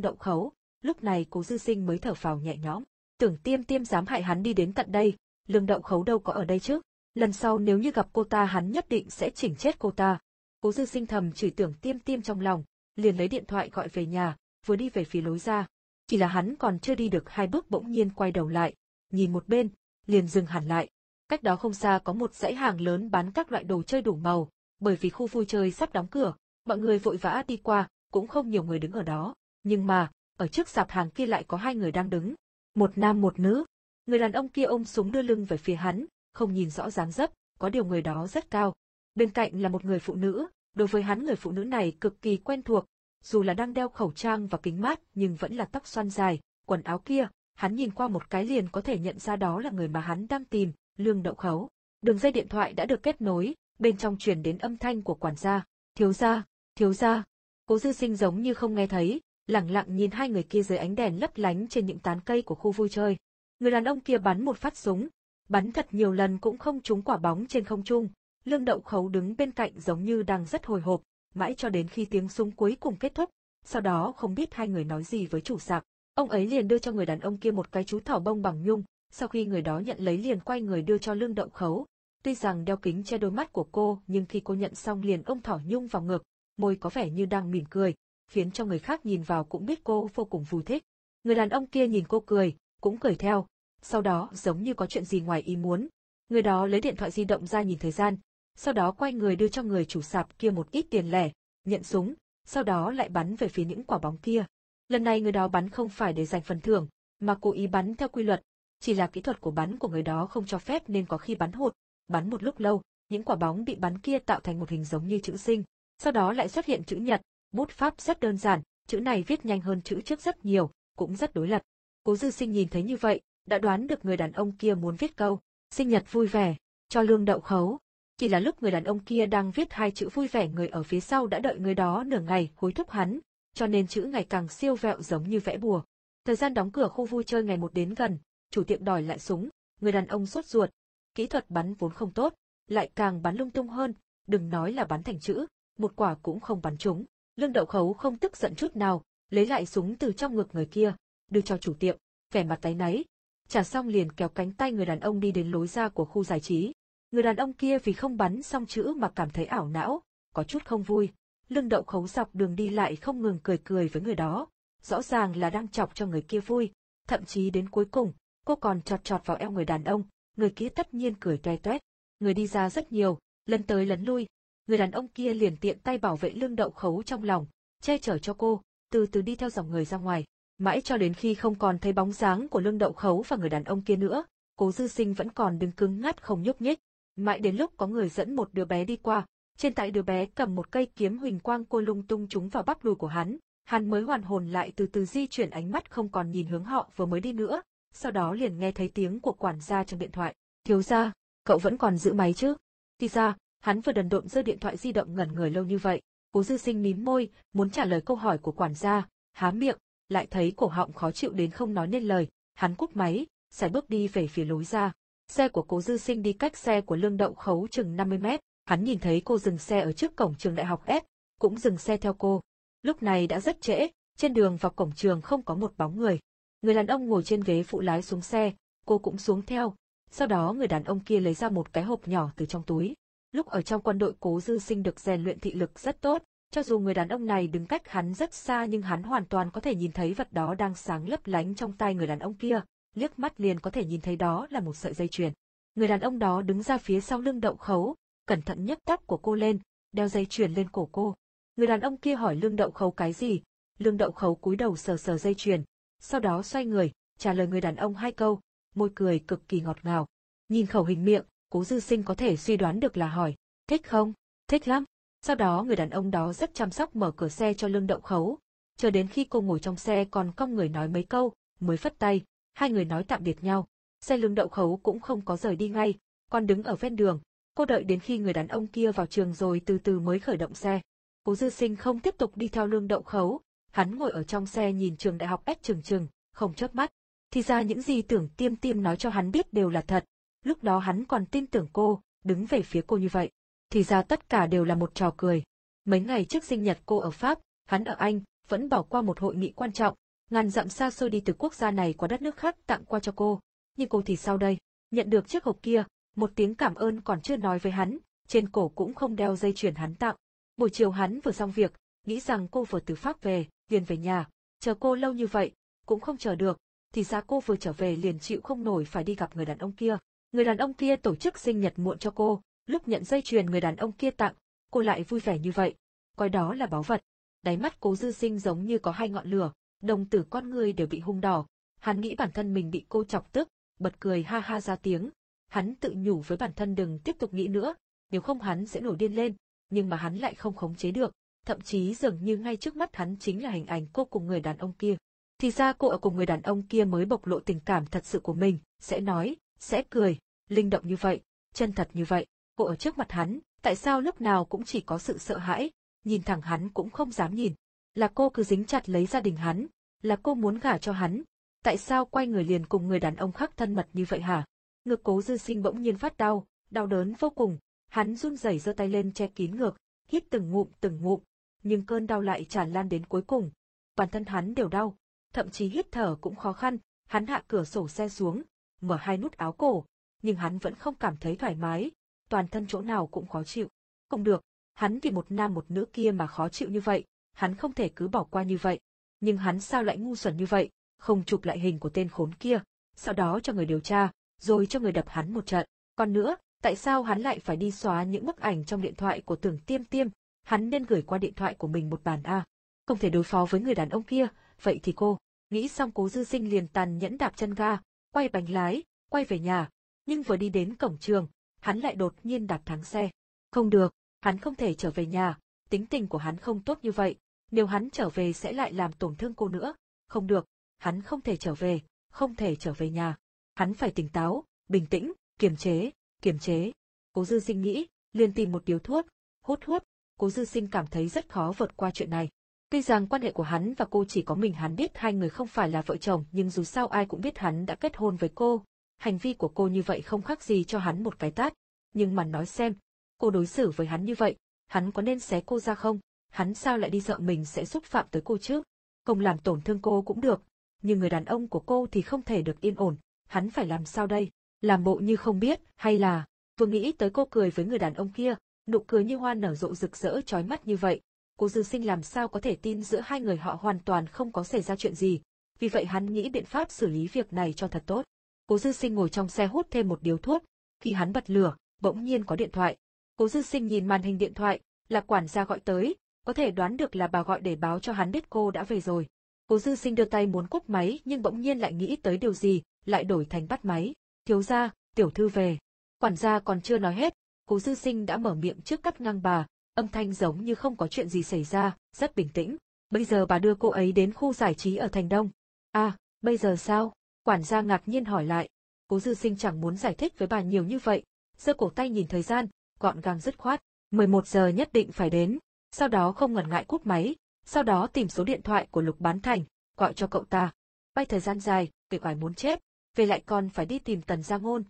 đậu khấu, lúc này cố dư sinh mới thở phào nhẹ nhõm. Tưởng tiêm tiêm dám hại hắn đi đến tận đây, lưng đậu khấu đâu có ở đây chứ, lần sau nếu như gặp cô ta hắn nhất định sẽ chỉnh chết cô ta. Cố dư sinh thầm chửi tưởng tiêm tiêm trong lòng, liền lấy điện thoại gọi về nhà, vừa đi về phía lối ra. Chỉ là hắn còn chưa đi được hai bước bỗng nhiên quay đầu lại, nhìn một bên, liền dừng hẳn lại. Cách đó không xa có một dãy hàng lớn bán các loại đồ chơi đủ màu, bởi vì khu vui chơi sắp đóng cửa, mọi người vội vã đi qua, cũng không nhiều người đứng ở đó. Nhưng mà, ở trước sạp hàng kia lại có hai người đang đứng. Một nam một nữ. Người đàn ông kia ôm súng đưa lưng về phía hắn, không nhìn rõ dáng dấp, có điều người đó rất cao. Bên cạnh là một người phụ nữ, đối với hắn người phụ nữ này cực kỳ quen thuộc, dù là đang đeo khẩu trang và kính mát nhưng vẫn là tóc xoăn dài, quần áo kia, hắn nhìn qua một cái liền có thể nhận ra đó là người mà hắn đang tìm, lương đậu khấu. Đường dây điện thoại đã được kết nối, bên trong truyền đến âm thanh của quản gia, thiếu gia, thiếu gia. Cố dư sinh giống như không nghe thấy, lặng lặng nhìn hai người kia dưới ánh đèn lấp lánh trên những tán cây của khu vui chơi. Người đàn ông kia bắn một phát súng, bắn thật nhiều lần cũng không trúng quả bóng trên không trung. Lương Đậu Khấu đứng bên cạnh giống như đang rất hồi hộp, mãi cho đến khi tiếng súng cuối cùng kết thúc, sau đó không biết hai người nói gì với chủ sạp. Ông ấy liền đưa cho người đàn ông kia một cái chú thỏ bông bằng nhung, sau khi người đó nhận lấy liền quay người đưa cho Lương động Khấu. Tuy rằng đeo kính che đôi mắt của cô, nhưng khi cô nhận xong liền ôm thỏ nhung vào ngực, môi có vẻ như đang mỉm cười, khiến cho người khác nhìn vào cũng biết cô vô cùng vui thích. Người đàn ông kia nhìn cô cười, cũng cười theo, sau đó giống như có chuyện gì ngoài ý muốn. Người đó lấy điện thoại di động ra nhìn thời gian, sau đó quay người đưa cho người chủ sạp kia một ít tiền lẻ, nhận súng, sau đó lại bắn về phía những quả bóng kia. Lần này người đó bắn không phải để giành phần thưởng, mà cố ý bắn theo quy luật, chỉ là kỹ thuật của bắn của người đó không cho phép nên có khi bắn hụt, bắn một lúc lâu, những quả bóng bị bắn kia tạo thành một hình giống như chữ sinh, sau đó lại xuất hiện chữ nhật, bút pháp rất đơn giản, chữ này viết nhanh hơn chữ trước rất nhiều, cũng rất đối lập. Cố Dư Sinh nhìn thấy như vậy, đã đoán được người đàn ông kia muốn viết câu, sinh nhật vui vẻ, cho lương đậu khấu. Chỉ là lúc người đàn ông kia đang viết hai chữ vui vẻ người ở phía sau đã đợi người đó nửa ngày hối thúc hắn, cho nên chữ ngày càng siêu vẹo giống như vẽ bùa. Thời gian đóng cửa khu vui chơi ngày một đến gần, chủ tiệm đòi lại súng, người đàn ông sốt ruột. Kỹ thuật bắn vốn không tốt, lại càng bắn lung tung hơn, đừng nói là bắn thành chữ, một quả cũng không bắn trúng. Lương đậu khấu không tức giận chút nào, lấy lại súng từ trong ngực người kia, đưa cho chủ tiệm, vẻ mặt tái náy. Trả xong liền kéo cánh tay người đàn ông đi đến lối ra của khu giải trí. Người đàn ông kia vì không bắn xong chữ mà cảm thấy ảo não, có chút không vui. Lương đậu khấu dọc đường đi lại không ngừng cười cười với người đó. Rõ ràng là đang chọc cho người kia vui. Thậm chí đến cuối cùng, cô còn chọt chọt vào eo người đàn ông, người kia tất nhiên cười toe toét. Người đi ra rất nhiều, lần tới lấn lui. Người đàn ông kia liền tiện tay bảo vệ lương đậu khấu trong lòng, che chở cho cô, từ từ đi theo dòng người ra ngoài. Mãi cho đến khi không còn thấy bóng dáng của lương đậu khấu và người đàn ông kia nữa, cố dư sinh vẫn còn đứng cứng ngắt không nhúc nhích. Mãi đến lúc có người dẫn một đứa bé đi qua, trên tay đứa bé cầm một cây kiếm huỳnh quang cô lung tung trúng vào bắp đùi của hắn, hắn mới hoàn hồn lại từ từ di chuyển ánh mắt không còn nhìn hướng họ vừa mới đi nữa, sau đó liền nghe thấy tiếng của quản gia trong điện thoại. Thiếu gia, cậu vẫn còn giữ máy chứ? Thì ra, hắn vừa đần độn giơ điện thoại di động ngẩn người lâu như vậy. Cố dư sinh mím môi, muốn trả lời câu hỏi của quản gia, há miệng, lại thấy cổ họng khó chịu đến không nói nên lời, hắn cúp máy, sải bước đi về phía lối ra. Xe của cố dư sinh đi cách xe của lương đậu khấu chừng 50 mét, hắn nhìn thấy cô dừng xe ở trước cổng trường đại học S, cũng dừng xe theo cô. Lúc này đã rất trễ, trên đường vào cổng trường không có một bóng người. Người đàn ông ngồi trên ghế phụ lái xuống xe, cô cũng xuống theo. Sau đó người đàn ông kia lấy ra một cái hộp nhỏ từ trong túi. Lúc ở trong quân đội cố dư sinh được rèn luyện thị lực rất tốt, cho dù người đàn ông này đứng cách hắn rất xa nhưng hắn hoàn toàn có thể nhìn thấy vật đó đang sáng lấp lánh trong tay người đàn ông kia, liếc mắt liền có thể nhìn thấy đó là một sợi dây chuyền. Người đàn ông đó đứng ra phía sau lưng đậu khấu, cẩn thận nhấc tóc của cô lên, đeo dây chuyền lên cổ cô. Người đàn ông kia hỏi lương đậu khấu cái gì, lương đậu khấu cúi đầu sờ sờ dây chuyền, sau đó xoay người, trả lời người đàn ông hai câu, môi cười cực kỳ ngọt ngào. Nhìn khẩu hình miệng, cố dư sinh có thể suy đoán được là hỏi, thích không? Thích lắm. Sau đó người đàn ông đó rất chăm sóc mở cửa xe cho lương đậu khấu, chờ đến khi cô ngồi trong xe còn cong người nói mấy câu, mới phất tay, hai người nói tạm biệt nhau. Xe lương đậu khấu cũng không có rời đi ngay, còn đứng ở ven đường, cô đợi đến khi người đàn ông kia vào trường rồi từ từ mới khởi động xe. Cố dư sinh không tiếp tục đi theo lương đậu khấu, hắn ngồi ở trong xe nhìn trường đại học S trừng trừng, không chớp mắt. Thì ra những gì tưởng tiêm tiêm nói cho hắn biết đều là thật, lúc đó hắn còn tin tưởng cô, đứng về phía cô như vậy thì ra tất cả đều là một trò cười. Mấy ngày trước sinh nhật cô ở Pháp, hắn ở Anh, vẫn bỏ qua một hội nghị quan trọng, ngàn dặm xa xôi đi từ quốc gia này qua đất nước khác tặng qua cho cô. Nhưng cô thì sao đây? Nhận được chiếc hộp kia, một tiếng cảm ơn còn chưa nói với hắn, trên cổ cũng không đeo dây chuyền hắn tặng. Buổi chiều hắn vừa xong việc, nghĩ rằng cô vừa từ Pháp về, liền về nhà, chờ cô lâu như vậy, cũng không chờ được, thì ra cô vừa trở về liền chịu không nổi phải đi gặp người đàn ông kia. Người đàn ông kia tổ chức sinh nhật muộn cho cô, Lúc nhận dây chuyền người đàn ông kia tặng, cô lại vui vẻ như vậy, coi đó là báu vật. Đáy mắt cố dư sinh giống như có hai ngọn lửa, đồng tử con người đều bị hung đỏ. Hắn nghĩ bản thân mình bị cô chọc tức, bật cười ha ha ra tiếng. Hắn tự nhủ với bản thân đừng tiếp tục nghĩ nữa, nếu không hắn sẽ nổi điên lên, nhưng mà hắn lại không khống chế được, thậm chí dường như ngay trước mắt hắn chính là hình ảnh cô cùng người đàn ông kia. Thì ra cô ở cùng người đàn ông kia mới bộc lộ tình cảm thật sự của mình, sẽ nói, sẽ cười, linh động như vậy, chân thật như vậy cô ở trước mặt hắn, tại sao lúc nào cũng chỉ có sự sợ hãi, nhìn thẳng hắn cũng không dám nhìn. Là cô cứ dính chặt lấy gia đình hắn, là cô muốn gả cho hắn, Tại sao quay người liền cùng người đàn ông khác thân mật như vậy hả? Ngực cố dư sinh bỗng nhiên phát đau, đau đớn vô cùng, hắn run rẩy giơ tay lên che kín ngực, hít từng ngụm từng ngụm, nhưng cơn đau lại tràn lan đến cuối cùng. Bản thân hắn đều đau, thậm chí hít thở cũng khó khăn, hắn hạ cửa sổ xe xuống, mở hai nút áo cổ, nhưng hắn vẫn không cảm thấy thoải mái, toàn thân chỗ nào cũng khó chịu. Không được, hắn vì một nam một nữ kia mà khó chịu như vậy, hắn không thể cứ bỏ qua như vậy. Nhưng hắn sao lại ngu xuẩn như vậy, không chụp lại hình của tên khốn kia, sau đó cho người điều tra, rồi cho người đập hắn một trận. Còn nữa, tại sao hắn lại phải đi xóa những bức ảnh trong điện thoại của tưởng tiêm tiêm, hắn nên gửi qua điện thoại của mình một bản A. Không thể đối phó với người đàn ông kia, vậy thì cô, nghĩ xong cố dư sinh liền tàn nhẫn đạp chân ga, quay bánh lái, quay về nhà, nhưng vừa đi đến cổng trường, hắn lại đột nhiên đạp thắng xe. Không được, hắn không thể trở về nhà, tính tình của hắn không tốt như vậy, nếu hắn trở về sẽ lại làm tổn thương cô nữa. Không được, hắn không thể trở về, không thể trở về nhà. Hắn phải tỉnh táo, bình tĩnh, kiềm chế, kiềm chế. Cố dư sinh nghĩ, liền tìm một điếu thuốc, hút hút, cố dư sinh cảm thấy rất khó vượt qua chuyện này. Tuy rằng quan hệ của hắn và cô chỉ có mình hắn biết hai người không phải là vợ chồng nhưng dù sao ai cũng biết hắn đã kết hôn với cô. Hành vi của cô như vậy không khác gì cho hắn một cái tát. Nhưng mà nói xem, cô đối xử với hắn như vậy, hắn có nên xé cô ra không? Hắn sao lại đi sợ mình sẽ xúc phạm tới cô chứ? Không làm tổn thương cô cũng được, nhưng người đàn ông của cô thì không thể được yên ổn, hắn phải làm sao đây? Làm bộ như không biết, hay là, vừa nghĩ tới cô cười với người đàn ông kia, nụ cười như hoa nở rộ rực rỡ trói mắt như vậy, Cố dư sinh làm sao có thể tin giữa hai người họ hoàn toàn không có xảy ra chuyện gì, vì vậy hắn nghĩ biện pháp xử lý việc này cho thật tốt. Cố dư sinh ngồi trong xe hút thêm một điếu thuốc, khi hắn bật lửa, bỗng nhiên có điện thoại. Cố dư sinh nhìn màn hình điện thoại, là quản gia gọi tới, có thể đoán được là bà gọi để báo cho hắn biết cô đã về rồi. Cố dư sinh đưa tay muốn cúp máy nhưng bỗng nhiên lại nghĩ tới điều gì, lại đổi thành bắt máy. Thiếu gia, tiểu thư về. Quản gia còn chưa nói hết, cố dư sinh đã mở miệng trước cắt ngang bà, âm thanh giống như không có chuyện gì xảy ra, rất bình tĩnh. Bây giờ bà đưa cô ấy đến khu giải trí ở Thành Đông. À, bây giờ sao? Quản gia ngạc nhiên hỏi lại. Cố dư sinh chẳng muốn giải thích với bà nhiều như vậy, giơ cổ tay nhìn thời gian, gọn gàng dứt khoát. 11 giờ nhất định phải đến, sau đó không ngần ngại cúp máy, sau đó tìm số điện thoại của Lục Bán Thành, gọi cho cậu ta. Bay thời gian dài, kể quải muốn chết, về lại còn phải đi tìm Tần Gia Ngôn.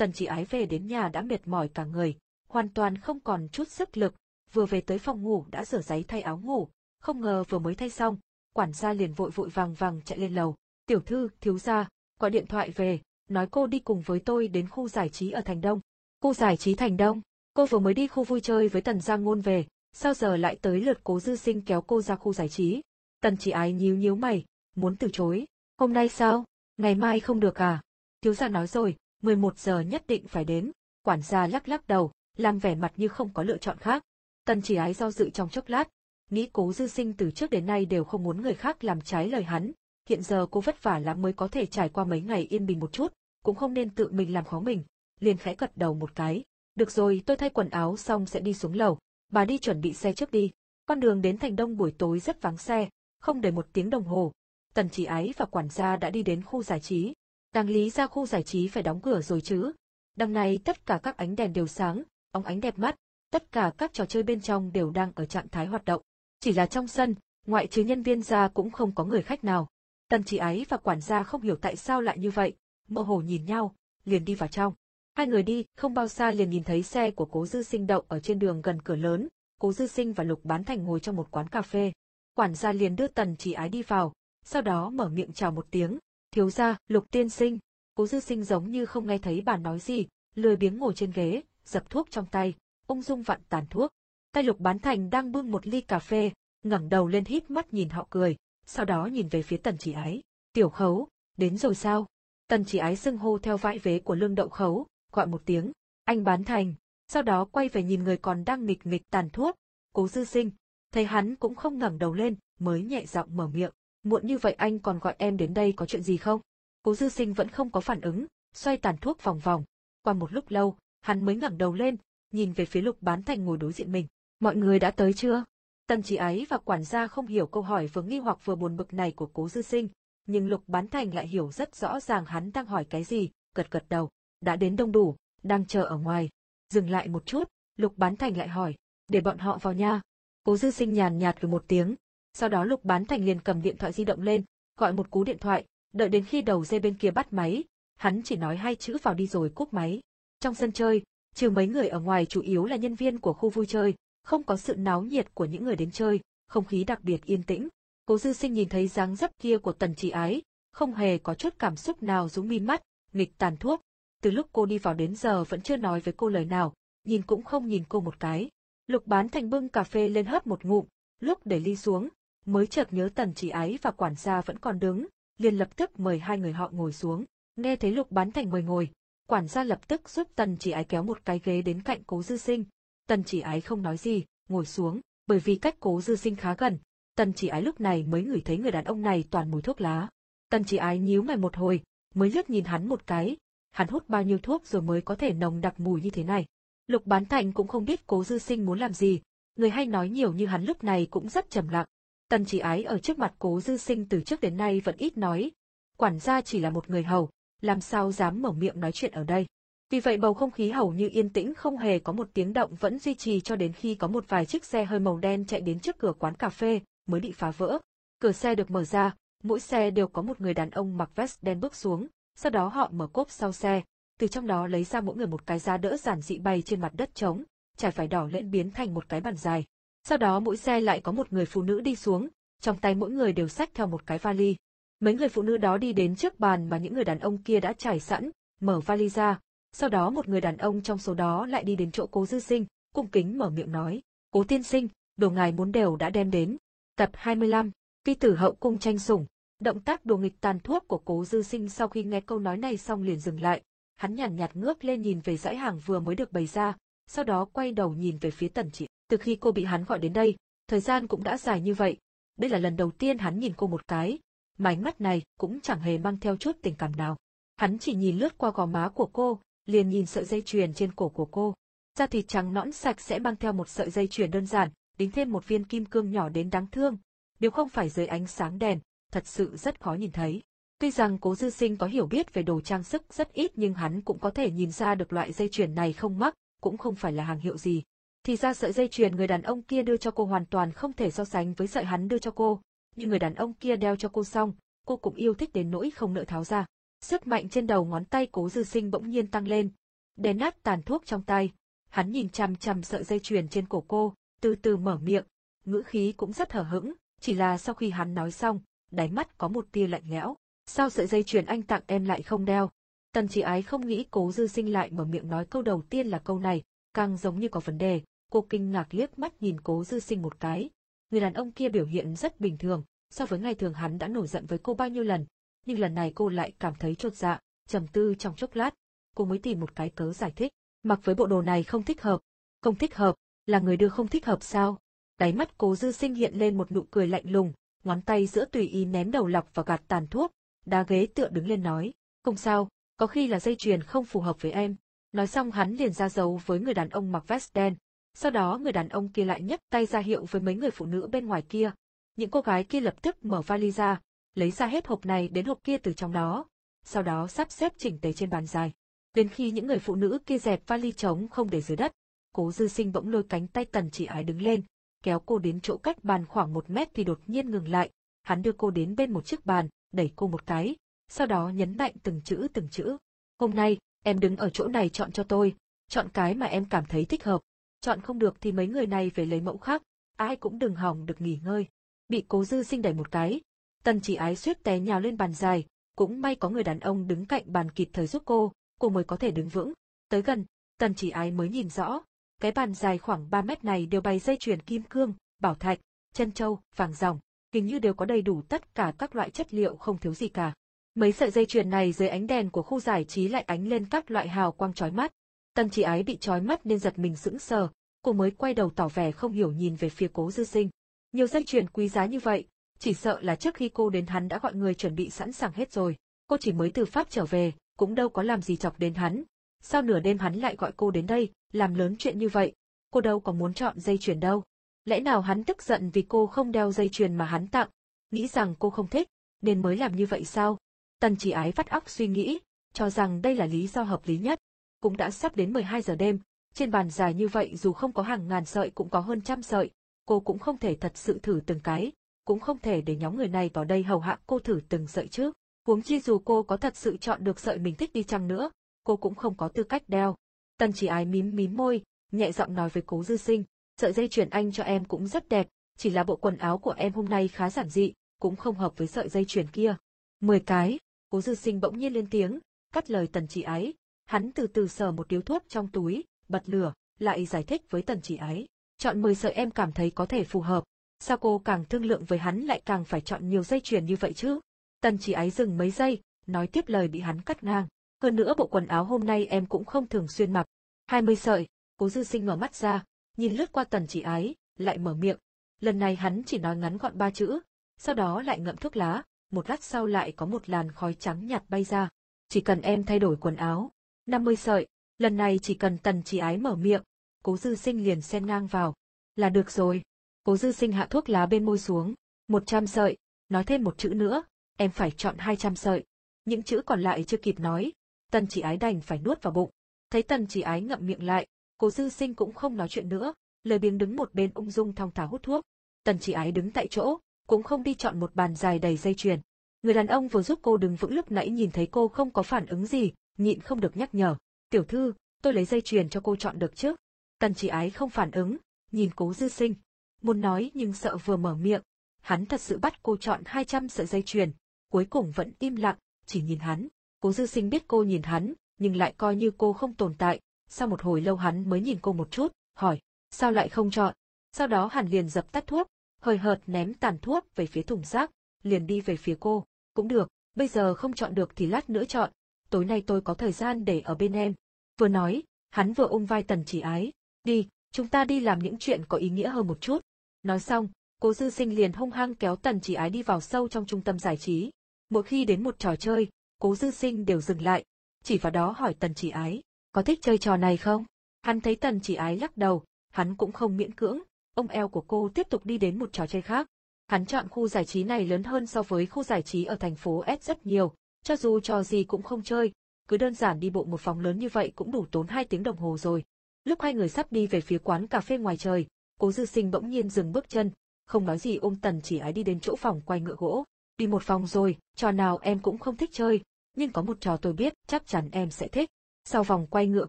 Tần chỉ ái về đến nhà đã mệt mỏi cả người, hoàn toàn không còn chút sức lực, vừa về tới phòng ngủ đã rửa giấy thay áo ngủ, không ngờ vừa mới thay xong, quản gia liền vội vội vàng vàng chạy lên lầu. Tiểu thư, thiếu gia, gọi điện thoại về, nói cô đi cùng với tôi đến khu giải trí ở Thành Đông. Khu giải trí Thành Đông, cô vừa mới đi khu vui chơi với Tần Giang Ngôn về, sao giờ lại tới lượt cố dư sinh kéo cô ra khu giải trí. Tần chỉ ái nhíu nhíu mày, muốn từ chối. Hôm nay sao? Ngày mai không được à? Thiếu gia nói rồi, 11 giờ nhất định phải đến. Quản gia lắc lắc đầu, làm vẻ mặt như không có lựa chọn khác. Tần chỉ ái do dự trong chốc lát, nghĩ cố dư sinh từ trước đến nay đều không muốn người khác làm trái lời hắn. Hiện giờ cô vất vả lắm mới có thể trải qua mấy ngày yên bình một chút, cũng không nên tự mình làm khó mình. Liền khẽ gật đầu một cái. Được rồi tôi thay quần áo xong sẽ đi xuống lầu, bà đi chuẩn bị xe trước đi. Con đường đến thành đông buổi tối rất vắng xe, không đầy một tiếng đồng hồ. Tần chỉ ái và quản gia đã đi đến khu giải trí. Đáng lý ra khu giải trí phải đóng cửa rồi chứ. Đằng này tất cả các ánh đèn đều sáng, óng ánh đẹp mắt, tất cả các trò chơi bên trong đều đang ở trạng thái hoạt động. Chỉ là trong sân, ngoại trừ nhân viên ra cũng không có người khách nào. Tần chỉ ái và quản gia không hiểu tại sao lại như vậy, mơ hồ nhìn nhau, liền đi vào trong. Hai người đi, không bao xa liền nhìn thấy xe của cố dư sinh đậu ở trên đường gần cửa lớn, cố dư sinh và lục bán thành ngồi trong một quán cà phê. Quản gia liền đưa tần chỉ ái đi vào, sau đó mở miệng chào một tiếng, thiếu gia, lục tiên sinh. Cố dư sinh giống như không nghe thấy bà nói gì, lười biếng ngồi trên ghế, dập thuốc trong tay, ung dung vặn tàn thuốc. Tay lục bán thành đang bưng một ly cà phê, ngẩng đầu lên híp mắt nhìn họ cười, sau đó nhìn về phía tần chỉ ái. Tiểu khấu, đến rồi sao? Tần chỉ ái xưng hô theo vãi vế của lương đậu khấu, gọi một tiếng, anh bán thành, sau đó quay về nhìn người còn đang nghịch nghịch tàn thuốc, cố dư sinh, thấy hắn cũng không ngẩng đầu lên, mới nhẹ giọng mở miệng, muộn như vậy anh còn gọi em đến đây có chuyện gì không? Cố dư sinh vẫn không có phản ứng, xoay tàn thuốc vòng vòng, qua một lúc lâu, hắn mới ngẩng đầu lên, nhìn về phía lục bán thành ngồi đối diện mình, mọi người đã tới chưa? Tần chỉ ái và quản gia không hiểu câu hỏi vừa nghi hoặc vừa buồn bực này của cố dư sinh, nhưng lục bán thành lại hiểu rất rõ ràng hắn đang hỏi cái gì, gật gật đầu đã đến đông đủ, đang chờ ở ngoài. Dừng lại một chút, Lục Bán Thành lại hỏi, để bọn họ vào nha. Cố Dư Sinh nhàn nhạt gửi một tiếng, sau đó Lục Bán Thành liền cầm điện thoại di động lên, gọi một cú điện thoại, Đợi đến khi đầu dây bên kia bắt máy, hắn chỉ nói hai chữ vào đi rồi cúp máy. Trong sân chơi, trừ mấy người ở ngoài chủ yếu là nhân viên của khu vui chơi, không có sự náo nhiệt của những người đến chơi, không khí đặc biệt yên tĩnh. Cố Dư Sinh nhìn thấy dáng dấp kia của Tần Chỉ Ái, không hề có chút cảm xúc nào rúng mi mắt, nghịch tàn thuốc. Từ lúc cô đi vào đến giờ vẫn chưa nói với cô lời nào, nhìn cũng không nhìn cô một cái. Lục bán thành bưng cà phê lên hớp một ngụm, lúc để ly xuống, mới chợt nhớ Tần Chỉ Ái và quản gia vẫn còn đứng, liền lập tức mời hai người họ ngồi xuống. Nghe thấy Lục bán thành mời ngồi, quản gia lập tức giúp Tần Chỉ Ái kéo một cái ghế đến cạnh Cố Dư Sinh. Tần Chỉ Ái không nói gì, ngồi xuống, bởi vì cách Cố Dư Sinh khá gần. Tần Chỉ Ái lúc này mới ngửi thấy người đàn ông này toàn mùi thuốc lá. Tần Chỉ Ái nhíu mày một hồi, mới liếc nhìn hắn một cái, hắn hút bao nhiêu thuốc rồi mới có thể nồng đặc mùi như thế này. Lục Bán Thành cũng không biết Cố Dư Sinh muốn làm gì, người hay nói nhiều như hắn lúc này cũng rất trầm lặng. Tần Chỉ Ái ở trước mặt Cố Dư Sinh từ trước đến nay vẫn ít nói, quản gia chỉ là một người hầu, làm sao dám mở miệng nói chuyện ở đây. Vì vậy bầu không khí hầu như yên tĩnh không hề có một tiếng động vẫn duy trì cho đến khi có một vài chiếc xe hơi màu đen chạy đến trước cửa quán cà phê, mới bị phá vỡ. Cửa xe được mở ra, mỗi xe đều có một người đàn ông mặc vest đen bước xuống, sau đó họ mở cốp sau xe, từ trong đó lấy ra mỗi người một cái giá đỡ giản dị bày trên mặt đất trống, trải vải đỏ lẫn biến thành một cái bàn dài. Sau đó mỗi xe lại có một người phụ nữ đi xuống, trong tay mỗi người đều xách theo một cái vali. Mấy người phụ nữ đó đi đến trước bàn mà những người đàn ông kia đã trải sẵn, mở vali ra. Sau đó một người đàn ông trong số đó lại đi đến chỗ cố dư sinh, cung kính mở miệng nói. Cố tiên sinh, đồ ngài muốn đều đã đem đến. Tập 25, Phi tử hậu cung tranh sủng. Động tác đồ nghịch tàn thuốc của cố dư sinh sau khi nghe câu nói này xong liền dừng lại. Hắn nhàn nhạt, nhạt ngước lên nhìn về dãy hàng vừa mới được bày ra, sau đó quay đầu nhìn về phía tần chị. Từ khi cô bị hắn gọi đến đây, thời gian cũng đã dài như vậy. Đây là lần đầu tiên hắn nhìn cô một cái, mà ánh mắt này cũng chẳng hề mang theo chút tình cảm nào. Hắn chỉ nhìn lướt qua gò má của cô, liền nhìn sợi dây chuyền trên cổ của cô. Da thịt trắng nõn sạch sẽ mang theo một sợi dây chuyền đơn giản, đính thêm một viên kim cương nhỏ đến đáng thương. Nếu không phải dưới ánh sáng đèn, thật sự rất khó nhìn thấy. Tuy rằng cố dư sinh có hiểu biết về đồ trang sức rất ít nhưng hắn cũng có thể nhìn ra được loại dây chuyền này không mắc, cũng không phải là hàng hiệu gì. Thì ra sợi dây chuyền người đàn ông kia đưa cho cô hoàn toàn không thể so sánh với sợi hắn đưa cho cô, nhưng người đàn ông kia đeo cho cô xong, cô cũng yêu thích đến nỗi không nỡ tháo ra. Sức mạnh trên đầu ngón tay cố dư sinh bỗng nhiên tăng lên, đè nát tàn thuốc trong tay. Hắn nhìn chằm chằm sợi dây chuyền trên cổ cô, từ từ mở miệng, ngữ khí cũng rất hở hững, chỉ là sau khi hắn nói xong, đáy mắt có một tia lạnh lẽo. Sao sợi dây chuyền anh tặng em lại không đeo? Tần chỉ ái không nghĩ cố dư sinh lại mở miệng nói câu đầu tiên là câu này, càng giống như có vấn đề, cô kinh ngạc liếc mắt nhìn cố dư sinh một cái. Người đàn ông kia biểu hiện rất bình thường, so với ngày thường hắn đã nổi giận với cô bao nhiêu lần, nhưng lần này cô lại cảm thấy chột dạ, trầm tư trong chốc lát, cô mới tìm một cái cớ giải thích, mặc với bộ đồ này không thích hợp, không thích hợp, là người đưa không thích hợp sao? Đáy mắt cố dư sinh hiện lên một nụ cười lạnh lùng, ngón tay giữa tùy ý ném đầu lọc và gạt tàn thuốc, đá ghế tựa đứng lên nói, không sao, có khi là dây chuyền không phù hợp với em. Nói xong hắn liền ra dấu với người đàn ông mặc vest đen. Sau đó người đàn ông kia lại nhấc tay ra hiệu với mấy người phụ nữ bên ngoài kia. Những cô gái kia lập tức mở vali ra, lấy ra hết hộp này đến hộp kia từ trong đó. Sau đó sắp xếp chỉnh tề trên bàn dài. Đến khi những người phụ nữ kia dẹp vali trống không để dưới đất, cố dư sinh bỗng lôi cánh tay tần chỉ ái đứng lên, kéo cô đến chỗ cách bàn khoảng một mét thì đột nhiên ngừng lại. Hắn đưa cô đến bên một chiếc bàn, đẩy cô một cái, sau đó nhấn mạnh từng chữ từng chữ. Hôm nay, em đứng ở chỗ này chọn cho tôi, chọn cái mà em cảm thấy thích hợp. Chọn không được thì mấy người này phải lấy mẫu khác, ai cũng đừng hỏng được nghỉ ngơi. Bị cố dư sinh đẩy một cái. Tần chỉ ái suýt té nhào lên bàn dài, cũng may có người đàn ông đứng cạnh bàn kịp thời giúp cô, cô mới có thể đứng vững. Tới gần, tần chỉ ái mới nhìn rõ, cái bàn dài khoảng 3 mét này đều bày dây chuyền kim cương, bảo thạch, chân châu, vàng ròng, hình như đều có đầy đủ tất cả các loại chất liệu không thiếu gì cả. Mấy sợi dây chuyền này dưới ánh đèn của khu giải trí lại ánh lên các loại hào quang chói mắt. Tần chỉ ái bị chói mắt nên giật mình sững sờ, cô mới quay đầu tỏ vẻ không hiểu nhìn về phía cố dư sinh. Nhiều dây chuyền quý giá như vậy, chỉ sợ là trước khi cô đến hắn đã gọi người chuẩn bị sẵn sàng hết rồi. Cô chỉ mới từ Pháp trở về, cũng đâu có làm gì chọc đến hắn. Sao nửa đêm hắn lại gọi cô đến đây, làm lớn chuyện như vậy? Cô đâu có muốn chọn dây chuyền đâu. Lẽ nào hắn tức giận vì cô không đeo dây chuyền mà hắn tặng, nghĩ rằng cô không thích, nên mới làm như vậy sao? Tần chỉ ái vắt óc suy nghĩ, cho rằng đây là lý do hợp lý nhất. Cũng đã sắp đến 12 giờ đêm, trên bàn dài như vậy dù không có hàng ngàn sợi cũng có hơn trăm sợi, cô cũng không thể thật sự thử từng cái, cũng không thể để nhóm người này vào đây hầu hạ cô thử từng sợi trước. Huống chi dù cô có thật sự chọn được sợi mình thích đi chăng nữa, cô cũng không có tư cách đeo. Tần chỉ ái mím mím môi, nhẹ giọng nói với cố dư sinh, sợi dây chuyền anh cho em cũng rất đẹp, chỉ là bộ quần áo của em hôm nay khá giản dị, cũng không hợp với sợi dây chuyền kia. Mười cái, cố dư sinh bỗng nhiên lên tiếng, cắt lời tần chỉ ái. Hắn từ từ sờ một điếu thuốc trong túi, bật lửa, lại giải thích với tần chỉ ái. Chọn 10 sợi em cảm thấy có thể phù hợp. Sao cô càng thương lượng với hắn lại càng phải chọn nhiều dây chuyền như vậy chứ? Tần chỉ ái dừng mấy giây, nói tiếp lời bị hắn cắt ngang. Hơn nữa bộ quần áo hôm nay em cũng không thường xuyên mặc. 20 sợi, cố dư sinh mở mắt ra, nhìn lướt qua tần chỉ ái, lại mở miệng. Lần này hắn chỉ nói ngắn gọn ba chữ, sau đó lại ngậm thuốc lá, một lát sau lại có một làn khói trắng nhạt bay ra. Chỉ cần em thay đổi quần áo. 50 sợi, lần này chỉ cần tần chỉ ái mở miệng, cố dư sinh liền xen ngang vào. Là được rồi. Cố dư sinh hạ thuốc lá bên môi xuống. 100 sợi, nói thêm một chữ nữa, em phải chọn 200 sợi. Những chữ còn lại chưa kịp nói, tần chỉ ái đành phải nuốt vào bụng. Thấy tần chỉ ái ngậm miệng lại, cố dư sinh cũng không nói chuyện nữa, lời biếng đứng một bên ung dung thong thả hút thuốc. Tần chỉ ái đứng tại chỗ, cũng không đi chọn một bàn dài đầy dây chuyền. Người đàn ông vừa giúp cô đứng vững lúc nãy nhìn thấy cô không có phản ứng gì, nhịn không được nhắc nhở. Tiểu thư, tôi lấy dây chuyền cho cô chọn được chứ? Tần chỉ ái không phản ứng, nhìn cố dư sinh. Muốn nói nhưng sợ vừa mở miệng. Hắn thật sự bắt cô chọn 200 sợi dây chuyền, cuối cùng vẫn im lặng, chỉ nhìn hắn. Cố dư sinh biết cô nhìn hắn, nhưng lại coi như cô không tồn tại. Sau một hồi lâu hắn mới nhìn cô một chút, hỏi, sao lại không chọn? Sau đó hắn liền dập tắt thuốc, hơi hợt ném tàn thuốc về phía thùng rác, liền đi về phía cô. Cũng được, bây giờ không chọn được thì lát nữa chọn, tối nay tôi có thời gian để ở bên em. Vừa nói, hắn vừa ôm vai tần chỉ ái. Đi, chúng ta đi làm những chuyện có ý nghĩa hơn một chút. Nói xong, cố dư sinh liền hung hăng kéo tần chỉ ái đi vào sâu trong trung tâm giải trí. Mỗi khi đến một trò chơi, cố dư sinh đều dừng lại, chỉ vào đó hỏi tần chỉ ái, có thích chơi trò này không? Hắn thấy tần chỉ ái lắc đầu, hắn cũng không miễn cưỡng, ông eo của cô tiếp tục đi đến một trò chơi khác. Hắn chọn khu giải trí này lớn hơn so với khu giải trí ở thành phố S rất nhiều, cho dù trò gì cũng không chơi, cứ đơn giản đi bộ một phòng lớn như vậy cũng đủ tốn hai tiếng đồng hồ rồi. Lúc hai người sắp đi về phía quán cà phê ngoài trời, cố dư sinh bỗng nhiên dừng bước chân, không nói gì ôm tần chỉ ái đi đến chỗ phòng quay ngựa gỗ. Đi một vòng rồi, trò nào em cũng không thích chơi, nhưng có một trò tôi biết chắc chắn em sẽ thích. Sau vòng quay ngựa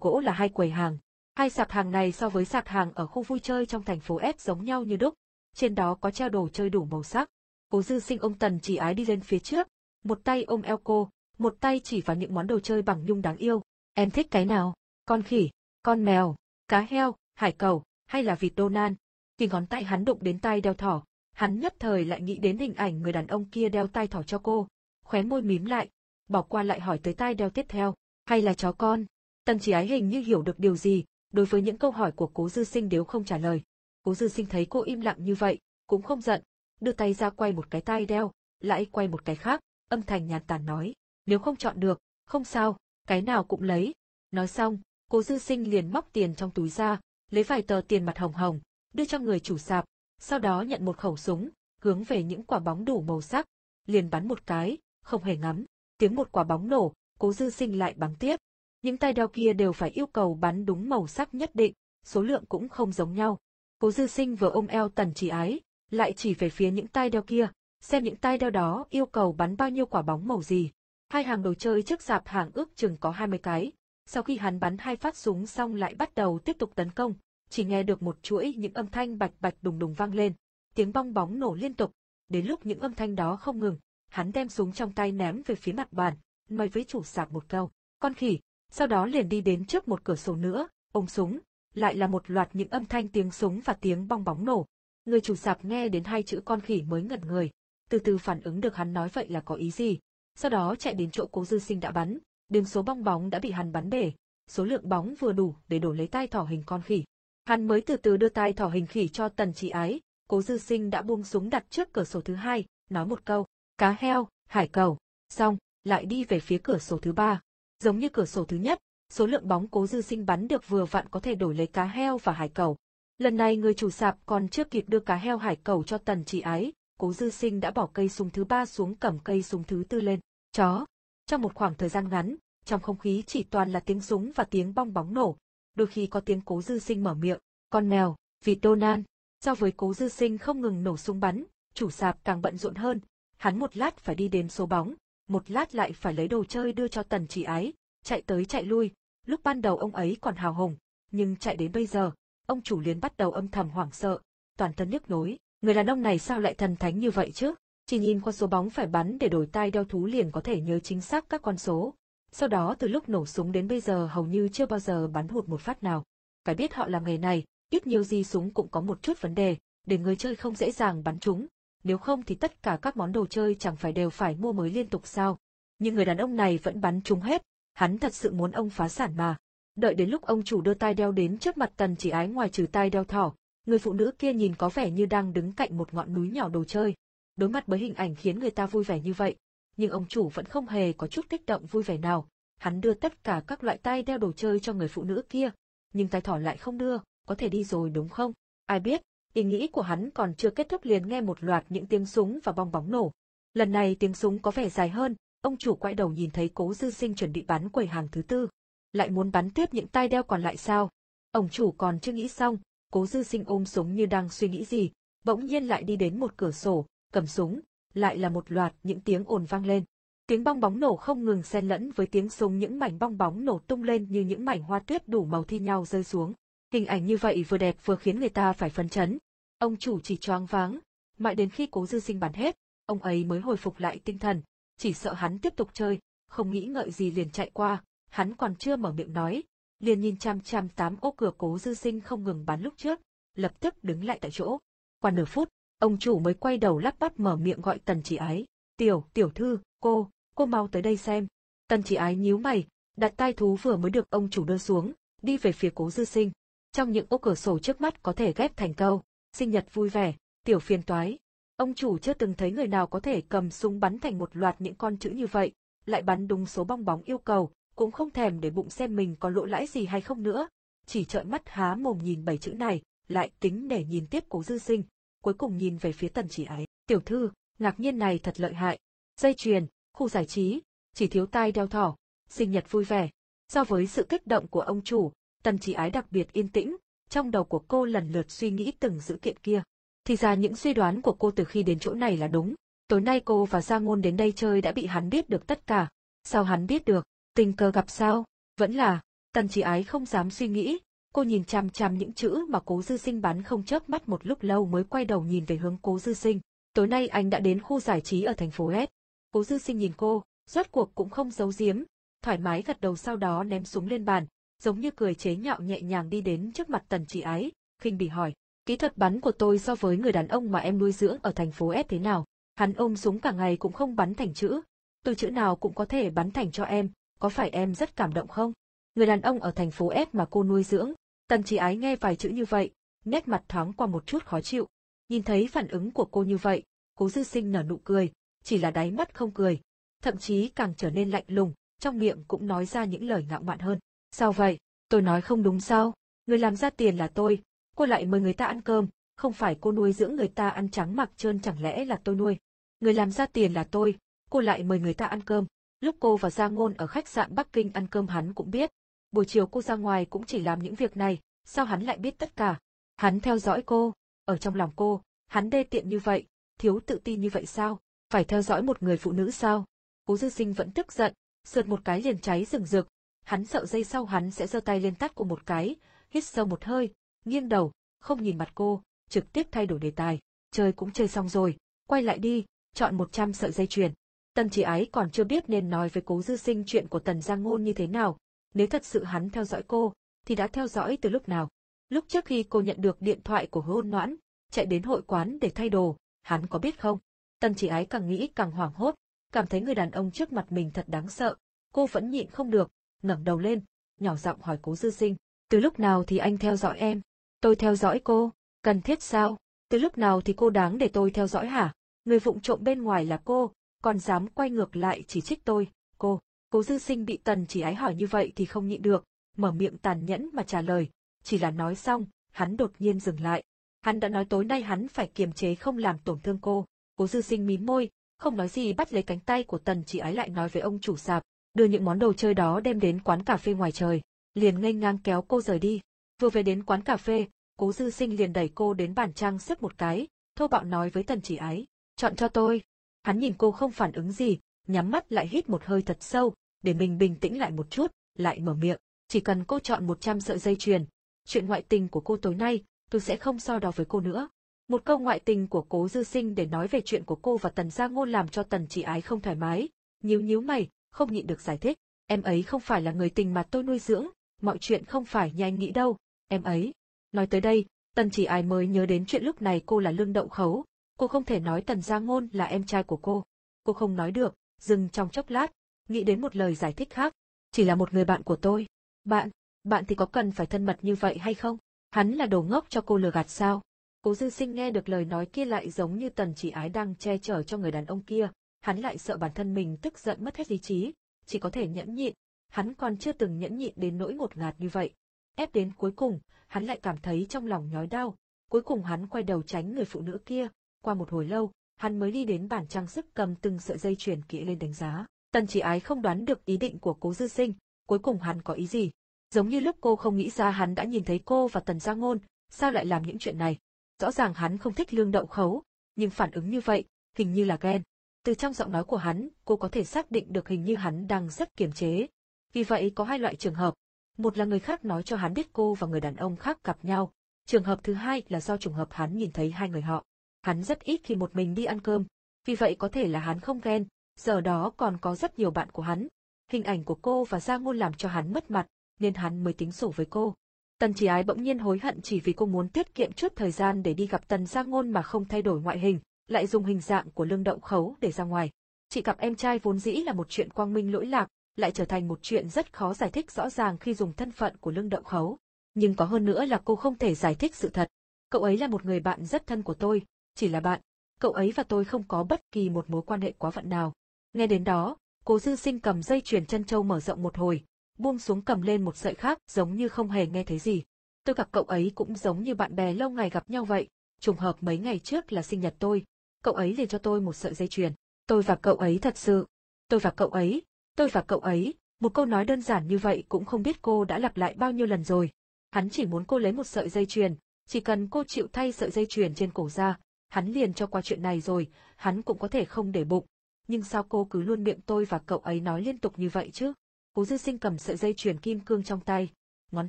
gỗ là hai quầy hàng. Hai sạp hàng này so với sạp hàng ở khu vui chơi trong thành phố S giống nhau như đúc. Trên đó có treo đồ chơi đủ màu sắc. Cố dư sinh ôm tần chỉ ái đi lên phía trước, một tay ôm eo cô, một tay chỉ vào những món đồ chơi bằng nhung đáng yêu. Em thích cái nào? Con khỉ, con mèo, cá heo, hải cầu, hay là vịt Donald? Khi ngón tay hắn đụng đến tay đeo thỏ, hắn nhất thời lại nghĩ đến hình ảnh người đàn ông kia đeo tay thỏ cho cô, khóe môi mím lại, bỏ qua lại hỏi tới tay đeo tiếp theo, hay là chó con? Tần chỉ ái hình như hiểu được điều gì, đối với những câu hỏi của cố dư sinh đều không trả lời. Cố dư sinh thấy cô im lặng như vậy, cũng không giận, đưa tay ra quay một cái tay đeo, lại quay một cái khác, âm thanh nhàn tản nói, nếu không chọn được, không sao, cái nào cũng lấy. Nói xong, cố dư sinh liền móc tiền trong túi ra, lấy vài tờ tiền mặt hồng hồng, đưa cho người chủ sạp, sau đó nhận một khẩu súng, hướng về những quả bóng đủ màu sắc, liền bắn một cái, không hề ngắm, tiếng một quả bóng nổ, cố dư sinh lại bắn tiếp. Những tay đeo kia đều phải yêu cầu bắn đúng màu sắc nhất định, số lượng cũng không giống nhau. Cố dư sinh vừa ôm eo tần chỉ ái, lại chỉ về phía những tay đeo kia, xem những tay đeo đó yêu cầu bắn bao nhiêu quả bóng màu gì. Hai hàng đồ chơi trước dạp hàng ước chừng có 20 cái. Sau khi hắn bắn hai phát súng xong lại bắt đầu tiếp tục tấn công, chỉ nghe được một chuỗi những âm thanh bạch bạch đùng đùng vang lên, tiếng bong bóng nổ liên tục. Đến lúc những âm thanh đó không ngừng, hắn đem súng trong tay ném về phía mặt bàn, nói với chủ sạp một câu, con khỉ, sau đó liền đi đến trước một cửa sổ nữa, ôm súng, lại là một loạt những âm thanh tiếng súng và tiếng bong bóng nổ. Người chủ sạp nghe đến hai chữ con khỉ mới ngẩn người, từ từ phản ứng được hắn nói vậy là có ý gì. Sau đó chạy đến chỗ cố dư sinh đã bắn, đường số bong bóng đã bị hắn bắn bể, số lượng bóng vừa đủ để đổ lấy tay thỏ hình con khỉ. Hắn mới từ từ đưa tay thỏ hình khỉ cho tần chị ái, cố dư sinh đã buông súng đặt trước cửa sổ thứ hai, nói một câu, cá heo, hải cầu, xong, lại đi về phía cửa sổ thứ ba. Giống như cửa sổ thứ nhất, số lượng bóng cố dư sinh bắn được vừa vặn có thể đổi lấy cá heo và hải cầu. Lần này người chủ sạp còn chưa kịp đưa cá heo hải cầu cho tần chị ái, cố dư sinh đã bỏ cây súng thứ ba xuống cầm cây súng thứ tư lên. Chó. Trong một khoảng thời gian ngắn, trong không khí chỉ toàn là tiếng súng và tiếng bong bóng nổ. Đôi khi có tiếng cố dư sinh mở miệng, con mèo, vịt nan. So với cố dư sinh không ngừng nổ súng bắn, chủ sạp càng bận rộn hơn. Hắn một lát phải đi đến số bóng, một lát lại phải lấy đồ chơi đưa cho tần chỉ ái, chạy tới chạy lui, lúc ban đầu ông ấy còn hào hùng, nhưng chạy đến bây giờ, ông chủ liền bắt đầu âm thầm hoảng sợ, toàn thân nhức nối, người đàn ông này sao lại thần thánh như vậy chứ? Chỉ nhìn qua số bóng phải bắn để đổi tai đeo thú liền có thể nhớ chính xác các con số. Sau đó từ lúc nổ súng đến bây giờ hầu như chưa bao giờ bắn hụt một phát nào. Phải biết họ làm nghề này, ít nhiều gì súng cũng có một chút vấn đề, để người chơi không dễ dàng bắn chúng. Nếu không thì tất cả các món đồ chơi chẳng phải đều phải mua mới liên tục sao. Nhưng người đàn ông này vẫn bắn chúng hết, hắn thật sự muốn ông phá sản mà. Đợi đến lúc ông chủ đưa tai đeo đến trước mặt tần chỉ ái ngoài trừ tai đeo thỏ, người phụ nữ kia nhìn có vẻ như đang đứng cạnh một ngọn núi nhỏ đồ chơi. Đối mặt với hình ảnh khiến người ta vui vẻ như vậy, nhưng ông chủ vẫn không hề có chút kích động vui vẻ nào. Hắn đưa tất cả các loại tay đeo đồ chơi cho người phụ nữ kia, nhưng tay thỏ lại không đưa, có thể đi rồi đúng không? Ai biết, ý nghĩ của hắn còn chưa kết thúc liền nghe một loạt những tiếng súng và bong bóng nổ. Lần này tiếng súng có vẻ dài hơn, ông chủ quay đầu nhìn thấy cố dư sinh chuẩn bị bắn quầy hàng thứ tư. Lại muốn bắn tiếp những tay đeo còn lại sao? Ông chủ còn chưa nghĩ xong, cố dư sinh ôm súng như đang suy nghĩ gì, bỗng nhiên lại đi đến một cửa sổ, cầm súng, lại là một loạt những tiếng ồn vang lên. Tiếng bong bóng nổ không ngừng xen lẫn với tiếng súng những mảnh bong bóng nổ tung lên như những mảnh hoa tuyết đủ màu thi nhau rơi xuống. Hình ảnh như vậy vừa đẹp vừa khiến người ta phải phấn chấn. Ông chủ chỉ choáng váng, mãi đến khi cố dư sinh bắn hết, ông ấy mới hồi phục lại tinh thần, chỉ sợ hắn tiếp tục chơi, không nghĩ ngợi gì liền chạy qua, hắn còn chưa mở miệng nói, liền nhìn chăm chăm tám ô cửa cố dư sinh không ngừng bắn lúc trước, lập tức đứng lại tại chỗ. Qua nửa phút, ông chủ mới quay đầu lắp bắp mở miệng gọi tần chỉ ái, tiểu, tiểu thư, cô, cô mau tới đây xem. Tần chỉ ái nhíu mày, đặt tai thú vừa mới được ông chủ đưa xuống, đi về phía cố dư sinh. Trong những ô cửa sổ trước mắt có thể ghép thành câu, sinh nhật vui vẻ, tiểu phiền toái. Ông chủ chưa từng thấy người nào có thể cầm súng bắn thành một loạt những con chữ như vậy, lại bắn đúng số bong bóng yêu cầu, cũng không thèm để bụng xem mình có lỗ lãi gì hay không nữa. Chỉ trợn mắt há mồm nhìn bảy chữ này, lại tính để nhìn tiếp cố dư sinh, cuối cùng nhìn về phía tần chỉ ái. Tiểu thư, ngạc nhiên này thật lợi hại. Dây chuyền, khu giải trí, chỉ thiếu tai đeo thỏ, sinh nhật vui vẻ. So với sự kích động của ông chủ, tần chỉ ái đặc biệt yên tĩnh, trong đầu của cô lần lượt suy nghĩ từng dữ kiện kia. Thì ra những suy đoán của cô từ khi đến chỗ này là đúng. Tối nay cô và gia Ngôn đến đây chơi đã bị hắn biết được tất cả. Sao hắn biết được? Tình cờ gặp sao? Vẫn là, tần chỉ ái không dám suy nghĩ. Cô nhìn chằm chằm những chữ mà cố dư sinh bắn không chớp mắt một lúc lâu mới quay đầu nhìn về hướng cố dư sinh. Tối nay anh đã đến khu giải trí ở thành phố S. Cố dư sinh nhìn cô, rốt cuộc cũng không giấu giếm, thoải mái gật đầu sau đó ném súng lên bàn, giống như cười chế nhạo nhẹ nhàng đi đến trước mặt tần chỉ ái, khinh bỉ hỏi, kỹ thuật bắn của tôi so với người đàn ông mà em nuôi dưỡng ở thành phố S thế nào? Hắn ôm súng cả ngày cũng không bắn thành chữ, từ chữ nào cũng có thể bắn thành cho em, có phải em rất cảm động không? Người đàn ông ở thành phố S mà cô nuôi dưỡng, tần trí ái nghe vài chữ như vậy, nét mặt thoáng qua một chút khó chịu. Nhìn thấy phản ứng của cô như vậy, cố dư sinh nở nụ cười, chỉ là đáy mắt không cười, thậm chí càng trở nên lạnh lùng, trong miệng cũng nói ra những lời ngạo mạn hơn. Sao vậy? Tôi nói không đúng sao? Người làm ra tiền là tôi, cô lại mời người ta ăn cơm, không phải cô nuôi dưỡng người ta ăn trắng mặc trơn chẳng lẽ là tôi nuôi. Người làm ra tiền là tôi, cô lại mời người ta ăn cơm. Lúc cô và Giang Ngôn ở khách sạn Bắc Kinh ăn cơm hắn cũng biết. Buổi chiều cô ra ngoài cũng chỉ làm những việc này, sao hắn lại biết tất cả? Hắn theo dõi cô, ở trong lòng cô, hắn đê tiện như vậy, thiếu tự tin như vậy sao? Phải theo dõi một người phụ nữ sao? Cố dư sinh vẫn tức giận, sượt một cái liền cháy rừng rực, hắn sợ dây sau hắn sẽ giơ tay lên tắt cô một cái, hít sâu một hơi, nghiêng đầu, không nhìn mặt cô, trực tiếp thay đổi đề tài. Chơi cũng chơi xong rồi, quay lại đi, chọn 100 sợi dây chuyền. Tần chỉ ái còn chưa biết nên nói với cố dư sinh chuyện của Tần Giang Ngôn như thế nào. Nếu thật sự hắn theo dõi cô, thì đã theo dõi từ lúc nào. Lúc trước khi cô nhận được điện thoại của hôn noãn, chạy đến hội quán để thay đồ, hắn có biết không? Tần chỉ ái càng nghĩ càng hoảng hốt, cảm thấy người đàn ông trước mặt mình thật đáng sợ. Cô vẫn nhịn không được, ngẩng đầu lên, nhỏ giọng hỏi cố dư sinh, từ lúc nào thì anh theo dõi em? Tôi theo dõi cô, cần thiết sao? Từ lúc nào thì cô đáng để tôi theo dõi hả? Người vụng trộm bên ngoài là cô, còn dám quay ngược lại chỉ trích tôi, cô. Cố dư sinh bị tần chỉ ái hỏi như vậy thì không nhịn được, mở miệng tàn nhẫn mà trả lời, chỉ là nói xong, hắn đột nhiên dừng lại. Hắn đã nói tối nay hắn phải kiềm chế không làm tổn thương cô. Cố dư sinh mím môi, không nói gì bắt lấy cánh tay của tần chỉ ái lại nói với ông chủ sạp, đưa những món đồ chơi đó đem đến quán cà phê ngoài trời, liền ngây ngang kéo cô rời đi. Vừa về đến quán cà phê, cố dư sinh liền đẩy cô đến bàn trang xếp một cái, thô bạo nói với tần chỉ ái, chọn cho tôi. Hắn nhìn cô không phản ứng gì, nhắm mắt lại hít một hơi thật sâu, để mình bình tĩnh lại một chút, lại mở miệng. Chỉ cần cô chọn 100 sợi dây chuyền, chuyện ngoại tình của cô tối nay, tôi sẽ không so đo với cô nữa. Một câu ngoại tình của cố dư sinh để nói về chuyện của cô và tần gia ngôn làm cho tần chỉ ái không thoải mái. Nhíu nhíu mày, không nhịn được giải thích. Em ấy không phải là người tình mà tôi nuôi dưỡng, mọi chuyện không phải như anh nghĩ đâu, em ấy. Nói tới đây, tần chỉ ái mới nhớ đến chuyện lúc này cô là lương đậu khấu, cô không thể nói tần gia ngôn là em trai của cô. Cô không nói được, dừng trong chốc lát, nghĩ đến một lời giải thích khác. Chỉ là một người bạn của tôi. Bạn, bạn thì có cần phải thân mật như vậy hay không? Hắn là đồ ngốc cho cô lừa gạt sao? Cố dư sinh nghe được lời nói kia lại giống như tần chỉ ái đang che chở cho người đàn ông kia, hắn lại sợ bản thân mình tức giận mất hết lý trí, chỉ có thể nhẫn nhịn, hắn còn chưa từng nhẫn nhịn đến nỗi ngột ngạt như vậy. Ép đến cuối cùng, hắn lại cảm thấy trong lòng nhói đau, cuối cùng hắn quay đầu tránh người phụ nữ kia, qua một hồi lâu, hắn mới đi đến bản trang sức cầm từng sợi dây chuyền kỹ lên đánh giá. Tần chỉ ái không đoán được ý định của cố dư sinh, cuối cùng hắn có ý gì. Giống như lúc cô không nghĩ ra hắn đã nhìn thấy cô và tần gia ngôn, sao lại làm những chuyện này. Rõ ràng hắn không thích lương đậu khấu, nhưng phản ứng như vậy, hình như là ghen. Từ trong giọng nói của hắn, cô có thể xác định được hình như hắn đang rất kiềm chế. Vì vậy có hai loại trường hợp. Một là người khác nói cho hắn biết cô và người đàn ông khác gặp nhau. Trường hợp thứ hai là do trùng hợp hắn nhìn thấy hai người họ. Hắn rất ít khi một mình đi ăn cơm. Vì vậy có thể là hắn không ghen, giờ đó còn có rất nhiều bạn của hắn. Hình ảnh của cô và Gia Ngôn làm cho hắn mất mặt, nên hắn mới tính sổ với cô. Tần Chỉ Ái bỗng nhiên hối hận chỉ vì cô muốn tiết kiệm chút thời gian để đi gặp Tần Gia Ngôn mà không thay đổi ngoại hình, lại dùng hình dạng của lương động khấu để ra ngoài. Chị gặp em trai vốn dĩ là một chuyện quang minh lỗi lạc, lại trở thành một chuyện rất khó giải thích rõ ràng khi dùng thân phận của lương động khấu. Nhưng có hơn nữa là cô không thể giải thích sự thật. Cậu ấy là một người bạn rất thân của tôi, chỉ là bạn. Cậu ấy và tôi không có bất kỳ một mối quan hệ quá phận nào. Nghe đến đó, cố dư sinh cầm dây chuyền chân châu mở rộng một hồi, buông xuống cầm lên một sợi khác giống như không hề nghe thấy gì. Tôi gặp cậu ấy cũng giống như bạn bè lâu ngày gặp nhau vậy, trùng hợp mấy ngày trước là sinh nhật tôi, cậu ấy liền cho tôi một sợi dây chuyền. Tôi và cậu ấy thật sự. Tôi và cậu ấy, tôi và cậu ấy, một câu nói đơn giản như vậy cũng không biết cô đã lặp lại bao nhiêu lần rồi. Hắn chỉ muốn cô lấy một sợi dây chuyền, chỉ cần cô chịu thay sợi dây chuyền trên cổ ra, hắn liền cho qua chuyện này rồi, hắn cũng có thể không để bụng. Nhưng sao cô cứ luôn miệng tôi và cậu ấy nói liên tục như vậy chứ? Cố dư sinh cầm sợi dây chuyền kim cương trong tay, ngón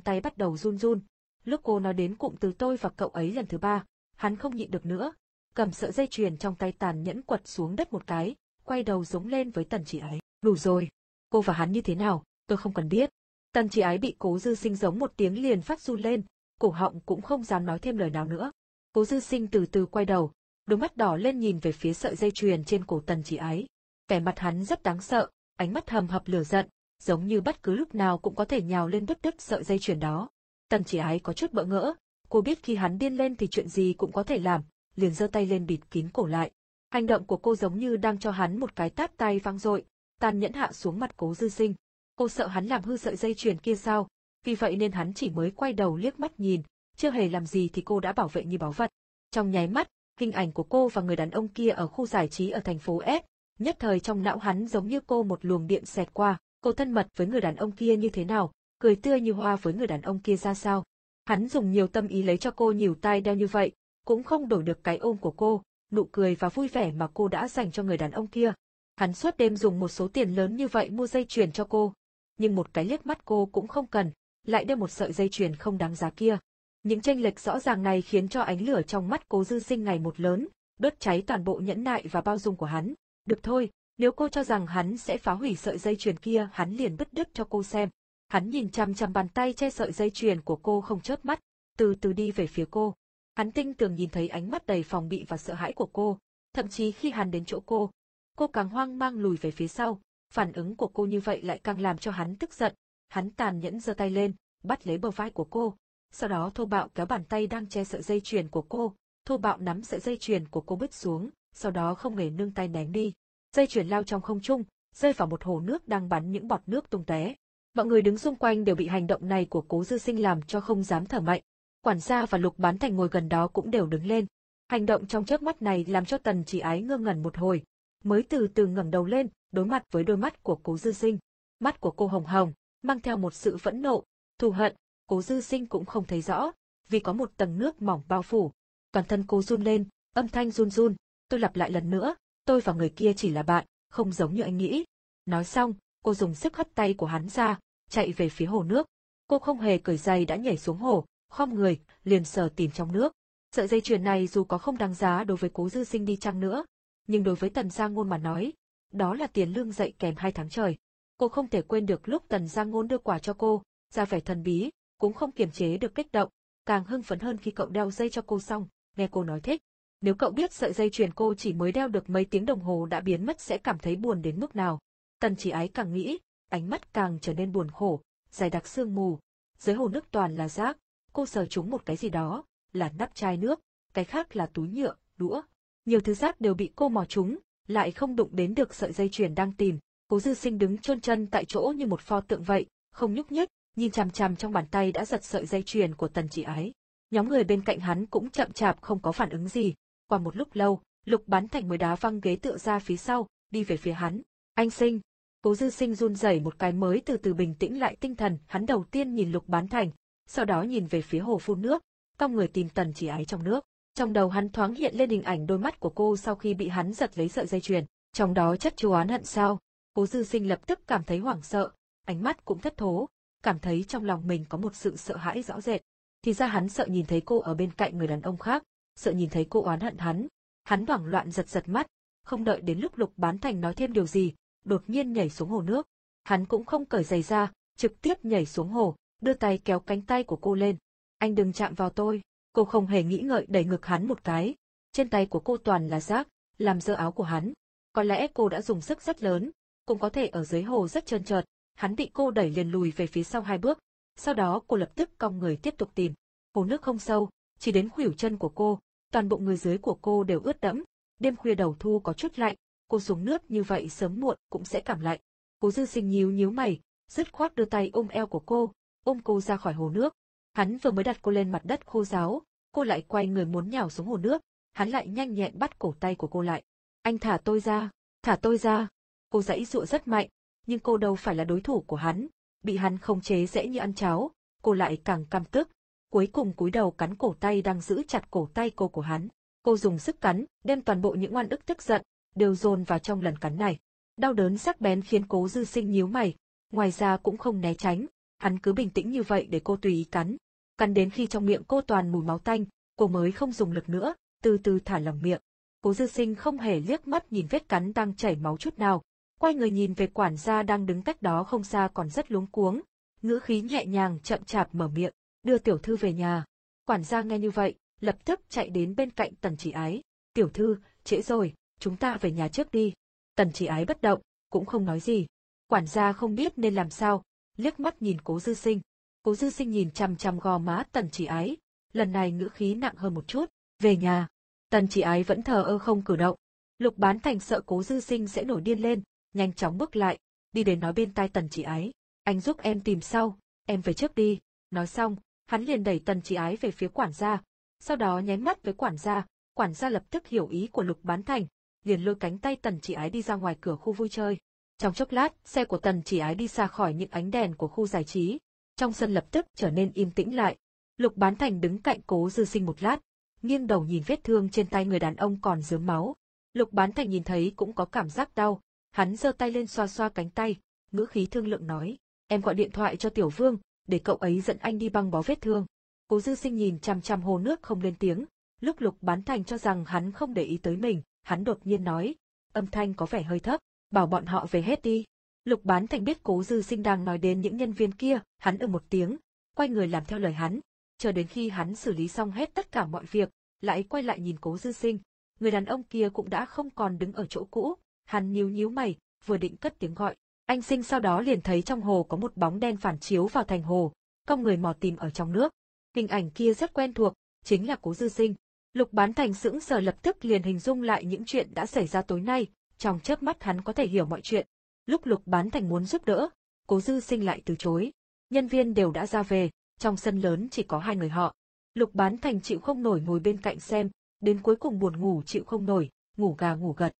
tay bắt đầu run run. Lúc cô nói đến cụm từ tôi và cậu ấy lần thứ ba, hắn không nhịn được nữa, cầm sợi dây chuyền trong tay tàn nhẫn quật xuống đất một cái, quay đầu giống lên với tần Chị ái. Đủ rồi, cô và hắn như thế nào, tôi không cần biết. Tần Chị ái bị cố dư sinh giống một tiếng liền phát run lên, cổ họng cũng không dám nói thêm lời nào nữa. Cố dư sinh từ từ quay đầu, đôi mắt đỏ lên nhìn về phía sợi dây chuyền trên cổ tần chỉ ái. Vẻ mặt hắn rất đáng sợ, ánh mắt hầm hập lửa giận, giống như bất cứ lúc nào cũng có thể nhào lên đứt đứt sợi dây chuyền đó. Tần chỉ ái có chút bỡ ngỡ, cô biết khi hắn điên lên thì chuyện gì cũng có thể làm, liền giơ tay lên bịt kín cổ lại. Hành động của cô giống như đang cho hắn một cái tát tay vang dội, tàn nhẫn hạ xuống mặt cố dư sinh. Cô sợ hắn làm hư sợi dây chuyền kia sao, vì vậy nên hắn chỉ mới quay đầu liếc mắt nhìn, chưa hề làm gì thì cô đã bảo vệ như báu vật. Trong nháy mắt, hình ảnh của cô và người đàn ông kia ở khu giải trí ở thành phố S, nhất thời trong não hắn giống như cô một luồng điện xẹt qua, cô thân mật với người đàn ông kia như thế nào, cười tươi như hoa với người đàn ông kia ra sao. Hắn dùng nhiều tâm ý lấy cho cô nhiều tai đeo như vậy, cũng không đổi được cái ôm của cô, nụ cười và vui vẻ mà cô đã dành cho người đàn ông kia. Hắn suốt đêm dùng một số tiền lớn như vậy mua dây chuyền cho cô, nhưng một cái liếc mắt cô cũng không cần, lại đưa một sợi dây chuyền không đáng giá kia. Những tranh lệch rõ ràng này khiến cho ánh lửa trong mắt cố dư sinh ngày một lớn, đốt cháy toàn bộ nhẫn nại và bao dung của hắn. Được thôi, nếu cô cho rằng hắn sẽ phá hủy sợi dây chuyền kia hắn liền bứt đứt cho cô xem. Hắn nhìn chăm chăm bàn tay che sợi dây chuyền của cô không chớp mắt, từ từ đi về phía cô. Hắn tinh tường nhìn thấy ánh mắt đầy phòng bị và sợ hãi của cô, thậm chí khi hắn đến chỗ cô, cô càng hoang mang lùi về phía sau, phản ứng của cô như vậy lại càng làm cho hắn tức giận. Hắn tàn nhẫn giơ tay lên, bắt lấy bờ vai của cô, sau đó thô bạo kéo bàn tay đang che sợi dây chuyền của cô, thô bạo nắm sợi dây chuyền của cô bứt xuống, sau đó không hề nương tay ném đi. Dây chuyền lao trong không trung, rơi vào một hồ nước đang bắn những bọt nước tung tóe. Mọi người đứng xung quanh đều bị hành động này của Cố Dư Sinh làm cho không dám thở mạnh. Quản gia và Lục Bán Thành ngồi gần đó cũng đều đứng lên. Hành động trong chớp mắt này làm cho Tần Chỉ Ái ngơ ngẩn một hồi, mới từ từ ngẩng đầu lên, đối mặt với đôi mắt của Cố Dư Sinh. Mắt của cô hồng hồng, mang theo một sự phẫn nộ, thù hận, Cố Dư Sinh cũng không thấy rõ, vì có một tầng nước mỏng bao phủ. Toàn thân cô run lên, âm thanh run run, tôi lặp lại lần nữa, tôi và người kia chỉ là bạn, không giống như anh nghĩ. Nói xong, cô dùng sức hất tay của hắn ra, chạy về phía hồ nước. Cô không hề cởi giày đã nhảy xuống hồ, khom người, liền sờ tìm trong nước. Sợi dây chuyền này dù có không đáng giá đối với cố dư sinh đi chăng nữa, nhưng đối với Tần Giang Ngôn mà nói, đó là tiền lương dạy kèm hai tháng trời. Cô không thể quên được lúc Tần Giang Ngôn đưa quà cho cô, ra vẻ thần bí, cũng không kiềm chế được kích động, càng hưng phấn hơn khi cậu đeo dây cho cô xong, nghe cô nói thích. Nếu cậu biết sợi dây chuyền cô chỉ mới đeo được mấy tiếng đồng hồ đã biến mất sẽ cảm thấy buồn đến mức nào. Tần chỉ ái càng nghĩ, ánh mắt càng trở nên buồn khổ, dài đặc sương mù. Dưới hồ nước toàn là rác, cô sờ trúng một cái gì đó, là nắp chai nước, cái khác là túi nhựa, đũa. Nhiều thứ rác đều bị cô mò trúng, lại không đụng đến được sợi dây chuyền đang tìm. Cố dư sinh đứng chôn chân tại chỗ như một pho tượng vậy, không nhúc nhích, nhìn chằm chằm trong bàn tay đã giật sợi dây chuyền của tần chỉ ái. Nhóm người bên cạnh hắn cũng chậm chạp không có phản ứng gì. Qua một lúc lâu, lục bán thành mới đá văng ghế tựa ra phía sau, đi về phía hắn. Anh sinh. Cố dư sinh run rẩy một cái mới từ từ bình tĩnh lại tinh thần, hắn đầu tiên nhìn lục bán thành, sau đó nhìn về phía hồ phun nước, cong người tìm tần chỉ ái trong nước. Trong đầu hắn thoáng hiện lên hình ảnh đôi mắt của cô sau khi bị hắn giật lấy sợi dây chuyền, trong đó chất chú oán hận sao. Cố dư sinh lập tức cảm thấy hoảng sợ, ánh mắt cũng thất thố, cảm thấy trong lòng mình có một sự sợ hãi rõ rệt. Thì ra hắn sợ nhìn thấy cô ở bên cạnh người đàn ông khác, sợ nhìn thấy cô oán hận hắn. Hắn hoảng loạn giật giật mắt, không đợi đến lúc Lục Bán Thành nói thêm điều gì, đột nhiên nhảy xuống hồ nước. Hắn cũng không cởi giày ra, trực tiếp nhảy xuống hồ, đưa tay kéo cánh tay của cô lên. Anh đừng chạm vào tôi. Cô không hề nghĩ ngợi đẩy ngực hắn một cái. Trên tay của cô toàn là rác, làm dơ áo của hắn. Có lẽ cô đã dùng sức rất lớn, cũng có thể ở dưới hồ rất trơn trượt, hắn bị cô đẩy liền lùi về phía sau hai bước. Sau đó cô lập tức cong người tiếp tục tìm. Hồ nước không sâu, chỉ đến khuỷu chân của cô, toàn bộ người dưới của cô đều ướt đẫm. Đêm khuya đầu thu có chút lạnh, cô xuống nước như vậy sớm muộn cũng sẽ cảm lạnh. Cố dư sinh nhíu nhíu mày, dứt khoát đưa tay ôm eo của cô, ôm cô ra khỏi hồ nước. Hắn vừa mới đặt cô lên mặt đất khô ráo, cô lại quay người muốn nhào xuống hồ nước, hắn lại nhanh nhẹn bắt cổ tay của cô lại. Anh thả tôi ra, thả tôi ra. Cô dãy dụa rất mạnh, nhưng cô đâu phải là đối thủ của hắn, bị hắn không chế dễ như ăn cháo, cô lại càng căm tức. Cuối cùng cúi đầu cắn cổ tay đang giữ chặt cổ tay cô của hắn. Cô dùng sức cắn, đem toàn bộ những oan ức tức giận, đều dồn vào trong lần cắn này. Đau đớn sắc bén khiến cố dư sinh nhíu mày, ngoài ra cũng không né tránh, hắn cứ bình tĩnh như vậy để cô tùy ý cắn. Cắn đến khi trong miệng cô toàn mùi máu tanh, cô mới không dùng lực nữa, từ từ thả lỏng miệng. Cố dư sinh không hề liếc mắt nhìn vết cắn đang chảy máu chút nào, quay người nhìn về quản gia đang đứng cách đó không xa còn rất luống cuống, ngữ khí nhẹ nhàng chậm chạp mở miệng, đưa tiểu thư về nhà. Quản gia nghe như vậy, lập tức chạy đến bên cạnh tần chỉ ái. Tiểu thư, trễ rồi, chúng ta về nhà trước đi. Tần chỉ ái bất động, cũng không nói gì. Quản gia không biết nên làm sao, liếc mắt nhìn cố dư sinh. Cố dư sinh nhìn chằm chằm gò má tần chỉ ái, lần này ngữ khí nặng hơn một chút, về nhà. Tần chỉ ái vẫn thờ ơ không cử động. Lục bán thành sợ cố dư sinh sẽ nổi điên lên, nhanh chóng bước lại, đi đến nói bên tai tần chỉ ái. Anh giúp em tìm sau, em về trước đi. Nói xong, hắn liền đẩy tần chỉ ái về phía quản gia, sau đó nháy mắt với quản gia, quản gia lập tức hiểu ý của lục bán thành, liền lôi cánh tay tần chỉ ái đi ra ngoài cửa khu vui chơi. Trong chốc lát, xe của tần chỉ ái đi xa khỏi những ánh đèn của khu giải trí. Trong sân lập tức trở nên im tĩnh lại. Lục bán thành đứng cạnh cố dư sinh một lát, nghiêng đầu nhìn vết thương trên tay người đàn ông còn dướng máu. Lục bán thành nhìn thấy cũng có cảm giác đau, hắn giơ tay lên xoa xoa cánh tay, ngữ khí thương lượng nói, em gọi điện thoại cho tiểu vương, để cậu ấy dẫn anh đi băng bó vết thương. Cố dư sinh nhìn chằm chằm hồ nước không lên tiếng, lúc lục bán thành cho rằng hắn không để ý tới mình, hắn đột nhiên nói, âm thanh có vẻ hơi thấp, bảo bọn họ về hết đi. Lục bán thành biết cố dư sinh đang nói đến những nhân viên kia, hắn ở một tiếng, quay người làm theo lời hắn, chờ đến khi hắn xử lý xong hết tất cả mọi việc, lại quay lại nhìn cố dư sinh. Người đàn ông kia cũng đã không còn đứng ở chỗ cũ, hắn nhíu nhíu mày, vừa định cất tiếng gọi. Anh sinh sau đó liền thấy trong hồ có một bóng đen phản chiếu vào thành hồ, cong người mò tìm ở trong nước. Hình ảnh kia rất quen thuộc, chính là cố dư sinh. Lục bán thành sững sờ lập tức liền hình dung lại những chuyện đã xảy ra tối nay, trong chớp mắt hắn có thể hiểu mọi chuyện. Lúc lục bán thành muốn giúp đỡ, cố dư sinh lại từ chối. Nhân viên đều đã ra về, trong sân lớn chỉ có hai người họ. Lục bán thành chịu không nổi ngồi bên cạnh xem, đến cuối cùng buồn ngủ chịu không nổi, ngủ gà ngủ gật.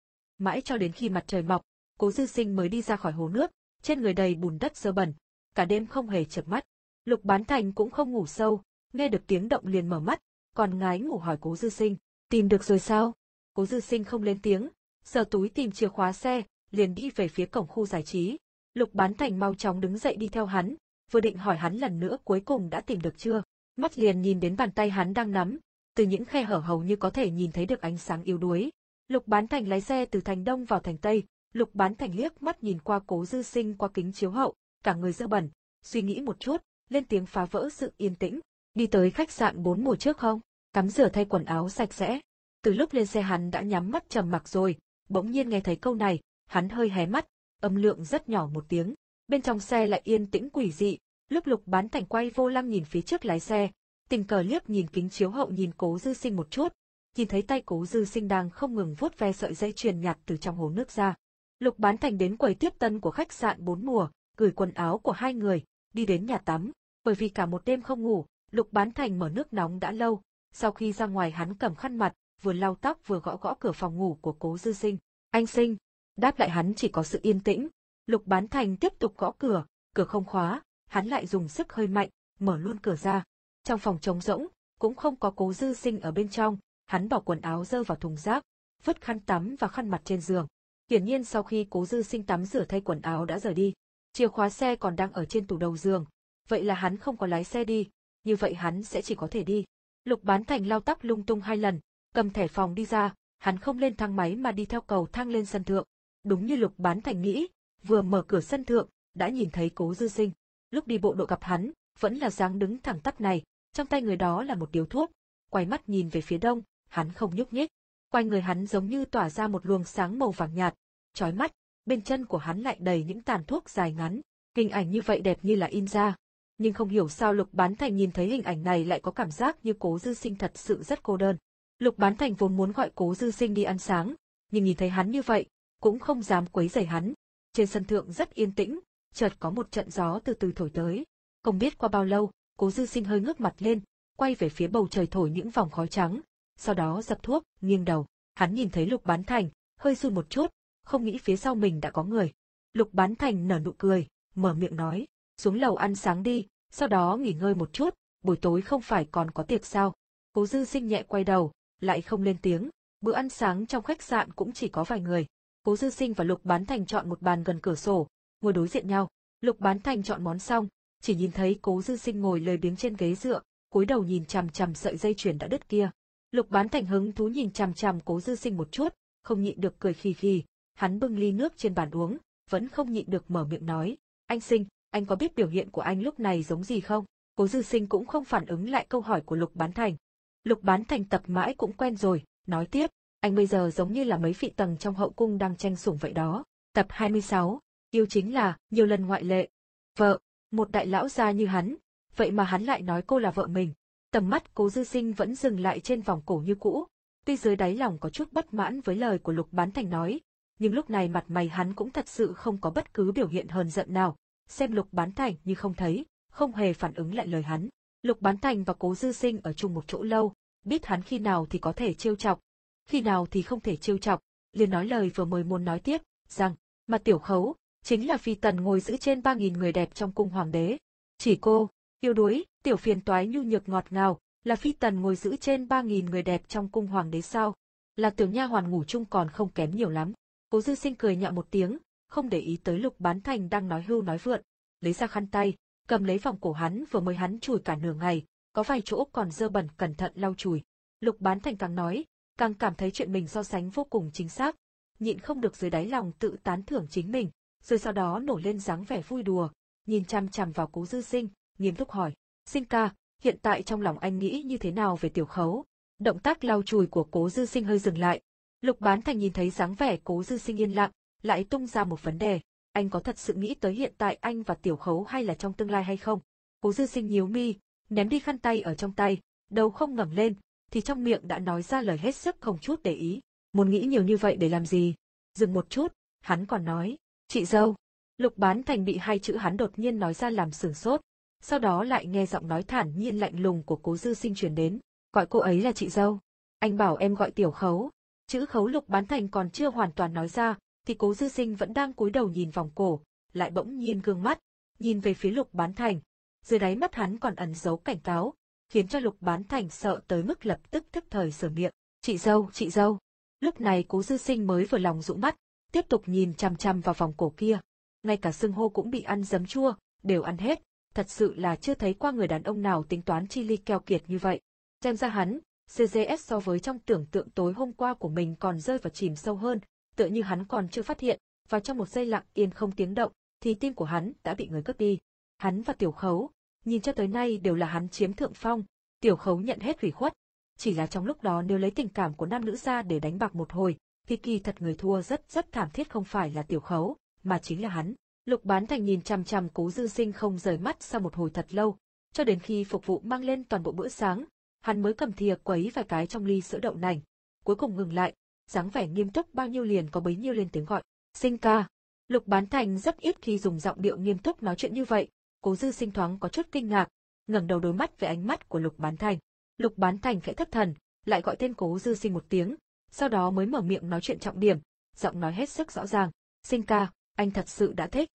Mãi cho đến khi mặt trời mọc, cố dư sinh mới đi ra khỏi hồ nước, trên người đầy bùn đất dơ bẩn, cả đêm không hề chợp mắt. Lục bán thành cũng không ngủ sâu, nghe được tiếng động liền mở mắt, còn ngái ngủ hỏi cố dư sinh, tìm được rồi sao? Cố dư sinh không lên tiếng, sờ túi tìm chìa khóa xe, liền đi về phía cổng khu giải trí. Lục Bán Thành mau chóng đứng dậy đi theo hắn, vừa định hỏi hắn lần nữa cuối cùng đã tìm được chưa. Mắt liền nhìn đến bàn tay hắn đang nắm, từ những khe hở hầu như có thể nhìn thấy được ánh sáng yếu đuối. Lục Bán Thành lái xe từ thành Đông vào thành Tây, Lục Bán Thành liếc mắt nhìn qua Cố Dư Sinh qua kính chiếu hậu, cả người dơ bẩn, suy nghĩ một chút, lên tiếng phá vỡ sự yên tĩnh. Đi tới khách sạn bốn mùa trước không? Tắm rửa thay quần áo sạch sẽ. Từ lúc lên xe hắn đã nhắm mắt trầm mặc rồi, bỗng nhiên nghe thấy câu này, hắn hơi hé mắt, âm lượng rất nhỏ một tiếng. Bên trong xe lại yên tĩnh quỷ dị, lúc lục bán thành quay vô lăng nhìn phía trước lái xe, tình cờ liếc nhìn kính chiếu hậu nhìn cố dư sinh một chút, nhìn thấy tay cố dư sinh đang không ngừng vuốt ve sợi dây chuyền nhặt từ trong hồ nước ra. Lục bán thành đến quầy tiếp tân của khách sạn bốn mùa, gửi quần áo của hai người, đi đến nhà tắm, bởi vì cả một đêm không ngủ, lục bán thành mở nước nóng đã lâu, sau khi ra ngoài hắn cầm khăn mặt, vừa lau tóc vừa gõ gõ cửa phòng ngủ của cố dư sinh. Anh sinh, đáp lại hắn chỉ có sự yên tĩnh. Lục bán thành tiếp tục gõ cửa, cửa không khóa, hắn lại dùng sức hơi mạnh, mở luôn cửa ra. Trong phòng trống rỗng, cũng không có cố dư sinh ở bên trong, hắn bỏ quần áo dơ vào thùng rác, vứt khăn tắm và khăn mặt trên giường. Hiển nhiên sau khi cố dư sinh tắm rửa thay quần áo đã rời đi, chìa khóa xe còn đang ở trên tủ đầu giường, vậy là hắn không có lái xe đi, như vậy hắn sẽ chỉ có thể đi. Lục bán thành lao tóc lung tung hai lần, cầm thẻ phòng đi ra, hắn không lên thang máy mà đi theo cầu thang lên sân thượng. Đúng như lục bán thành nghĩ, vừa mở cửa sân thượng, đã nhìn thấy cố dư sinh. Lúc đi bộ đội gặp hắn, vẫn là dáng đứng thẳng tắp này, trong tay người đó là một điếu thuốc, quay mắt nhìn về phía đông, hắn không nhúc nhích. Quanh người hắn giống như tỏa ra một luồng sáng màu vàng nhạt, chói mắt, bên chân của hắn lại đầy những tàn thuốc dài ngắn, hình ảnh như vậy đẹp như là in ra. Nhưng không hiểu sao Lục Bán Thành nhìn thấy hình ảnh này lại có cảm giác như Cố Dư Sinh thật sự rất cô đơn. Lục Bán Thành vốn muốn gọi Cố Dư Sinh đi ăn sáng, nhưng nhìn thấy hắn như vậy, cũng không dám quấy rầy hắn. Trên sân thượng rất yên tĩnh, chợt có một trận gió từ từ thổi tới. Không biết qua bao lâu, Cố Dư Sinh hơi ngước mặt lên, quay về phía bầu trời thổi những vòng khói trắng, sau đó dập thuốc, nghiêng đầu. Hắn nhìn thấy Lục Bán Thành, hơi run một chút, không nghĩ phía sau mình đã có người. Lục Bán Thành nở nụ cười, mở miệng nói, xuống lầu ăn sáng đi, sau đó nghỉ ngơi một chút, buổi tối không phải còn có tiệc sao. Cố Dư Sinh nhẹ quay đầu, lại không lên tiếng, bữa ăn sáng trong khách sạn cũng chỉ có vài người. Cố Dư Sinh và Lục Bán Thành chọn một bàn gần cửa sổ, ngồi đối diện nhau. Lục Bán Thành chọn món xong, chỉ nhìn thấy Cố Dư Sinh ngồi lười biếng trên ghế dựa, cúi đầu nhìn chằm chằm sợi dây chuyền đã đứt kia. Lục Bán Thành hứng thú nhìn chằm chằm Cố Dư Sinh một chút, không nhịn được cười khì khì, hắn bưng ly nước trên bàn uống, vẫn không nhịn được mở miệng nói, anh Sinh, anh có biết biểu hiện của anh lúc này giống gì không? Cố Dư Sinh cũng không phản ứng lại câu hỏi của Lục Bán Thành. Lục Bán Thành tập mãi cũng quen rồi, nói tiếp, anh bây giờ giống như là mấy vị tầng trong hậu cung đang tranh sủng vậy đó. Tập 26, yêu chính là, nhiều lần ngoại lệ. Vợ, một đại lão gia như hắn, vậy mà hắn lại nói cô là vợ mình. Tầm mắt cố dư sinh vẫn dừng lại trên vòng cổ như cũ, tuy dưới đáy lòng có chút bất mãn với lời của Lục Bán Thành nói, nhưng lúc này mặt mày hắn cũng thật sự không có bất cứ biểu hiện hờn giận nào, xem Lục Bán Thành như không thấy, không hề phản ứng lại lời hắn. Lục Bán Thành và Cố Dư Sinh ở chung một chỗ lâu, biết hắn khi nào thì có thể trêu chọc, khi nào thì không thể trêu chọc, liền nói lời vừa mới muốn nói tiếp, rằng, mà tiểu khấu, chính là phi tần ngồi giữ trên ba nghìn người đẹp trong cung hoàng đế. Chỉ cô, yêu đuối, tiểu phiền toái nhu nhược ngọt ngào, là phi tần ngồi giữ trên ba nghìn người đẹp trong cung hoàng đế sao? Là tiểu nha hoàn ngủ chung còn không kém nhiều lắm. Cố dư sinh cười nhạo một tiếng, không để ý tới lục bán thành đang nói hưu nói vượn, lấy ra khăn tay, cầm lấy vòng cổ hắn vừa mới hắn chùi cả nửa ngày, có vài chỗ còn dơ bẩn cẩn thận lau chùi. Lục bán thành càng nói, càng cảm thấy chuyện mình so sánh vô cùng chính xác, nhịn không được dưới đáy lòng tự tán thưởng chính mình, rồi sau đó nổ lên dáng vẻ vui đùa, nhìn chăm chăm vào cố dư sinh, nghiêm túc hỏi, sinh ca, hiện tại trong lòng anh nghĩ như thế nào về tiểu khấu? Động tác lau chùi của cố dư sinh hơi dừng lại. Lục bán thành nhìn thấy dáng vẻ cố dư sinh yên lặng, lại tung ra một vấn đề, anh có thật sự nghĩ tới hiện tại anh và tiểu khấu hay là trong tương lai hay không? Cố dư sinh nhíu mi, ném đi khăn tay ở trong tay, đầu không ngẩng lên, thì trong miệng đã nói ra lời hết sức không chút để ý. Muốn nghĩ nhiều như vậy để làm gì? Dừng một chút, hắn còn nói, chị dâu. Lục bán thành bị hai chữ hắn đột nhiên nói ra làm sửng sốt, sau đó lại nghe giọng nói thản nhiên lạnh lùng của cố dư sinh truyền đến, gọi cô ấy là chị dâu. Anh bảo em gọi tiểu khấu. Chữ khấu lục bán thành còn chưa hoàn toàn nói ra, thì cố dư sinh vẫn đang cúi đầu nhìn vòng cổ, lại bỗng nhiên gương mắt, nhìn về phía lục bán thành. Dưới đáy mắt hắn còn ẩn giấu cảnh cáo, khiến cho lục bán thành sợ tới mức lập tức thức thời sửa miệng. Chị dâu, chị dâu. Lúc này cố dư sinh mới vừa lòng rũ mắt, tiếp tục nhìn chằm chằm vào vòng cổ kia. Ngay cả xương hô cũng bị ăn giấm chua, đều ăn hết, thật sự là chưa thấy qua người đàn ông nào tính toán chi ly keo kiệt như vậy. Xem ra hắn, CGS so với trong tưởng tượng tối hôm qua của mình còn rơi vào chìm sâu hơn, tựa như hắn còn chưa phát hiện, và trong một giây lặng yên không tiếng động, thì tim của hắn đã bị người cướp đi. Hắn và tiểu khấu, nhìn cho tới nay đều là hắn chiếm thượng phong, tiểu khấu nhận hết hủy khuất. Chỉ là trong lúc đó nếu lấy tình cảm của nam nữ ra để đánh bạc một hồi, thì kỳ thật người thua rất rất thảm thiết không phải là tiểu khấu, mà chính là hắn. Lục bán thành nhìn chằm chằm cố dư sinh không rời mắt sau một hồi thật lâu, cho đến khi phục vụ mang lên toàn bộ bữa sáng, hắn mới cầm thìa quấy vài cái trong ly sữa đậu nành. Cuối cùng ngừng lại, dáng vẻ nghiêm túc bao nhiêu liền có bấy nhiêu lên tiếng gọi. Sinh ca. Lục bán thành rất ít khi dùng giọng điệu nghiêm túc nói chuyện như vậy, cố dư sinh thoáng có chút kinh ngạc, ngẩng đầu đối mắt với ánh mắt của lục bán thành. Lục bán thành khẽ thất thần, lại gọi tên cố dư sinh một tiếng, sau đó mới mở miệng nói chuyện trọng điểm, giọng nói hết sức rõ ràng. Sinh ca, anh thật sự đã thích.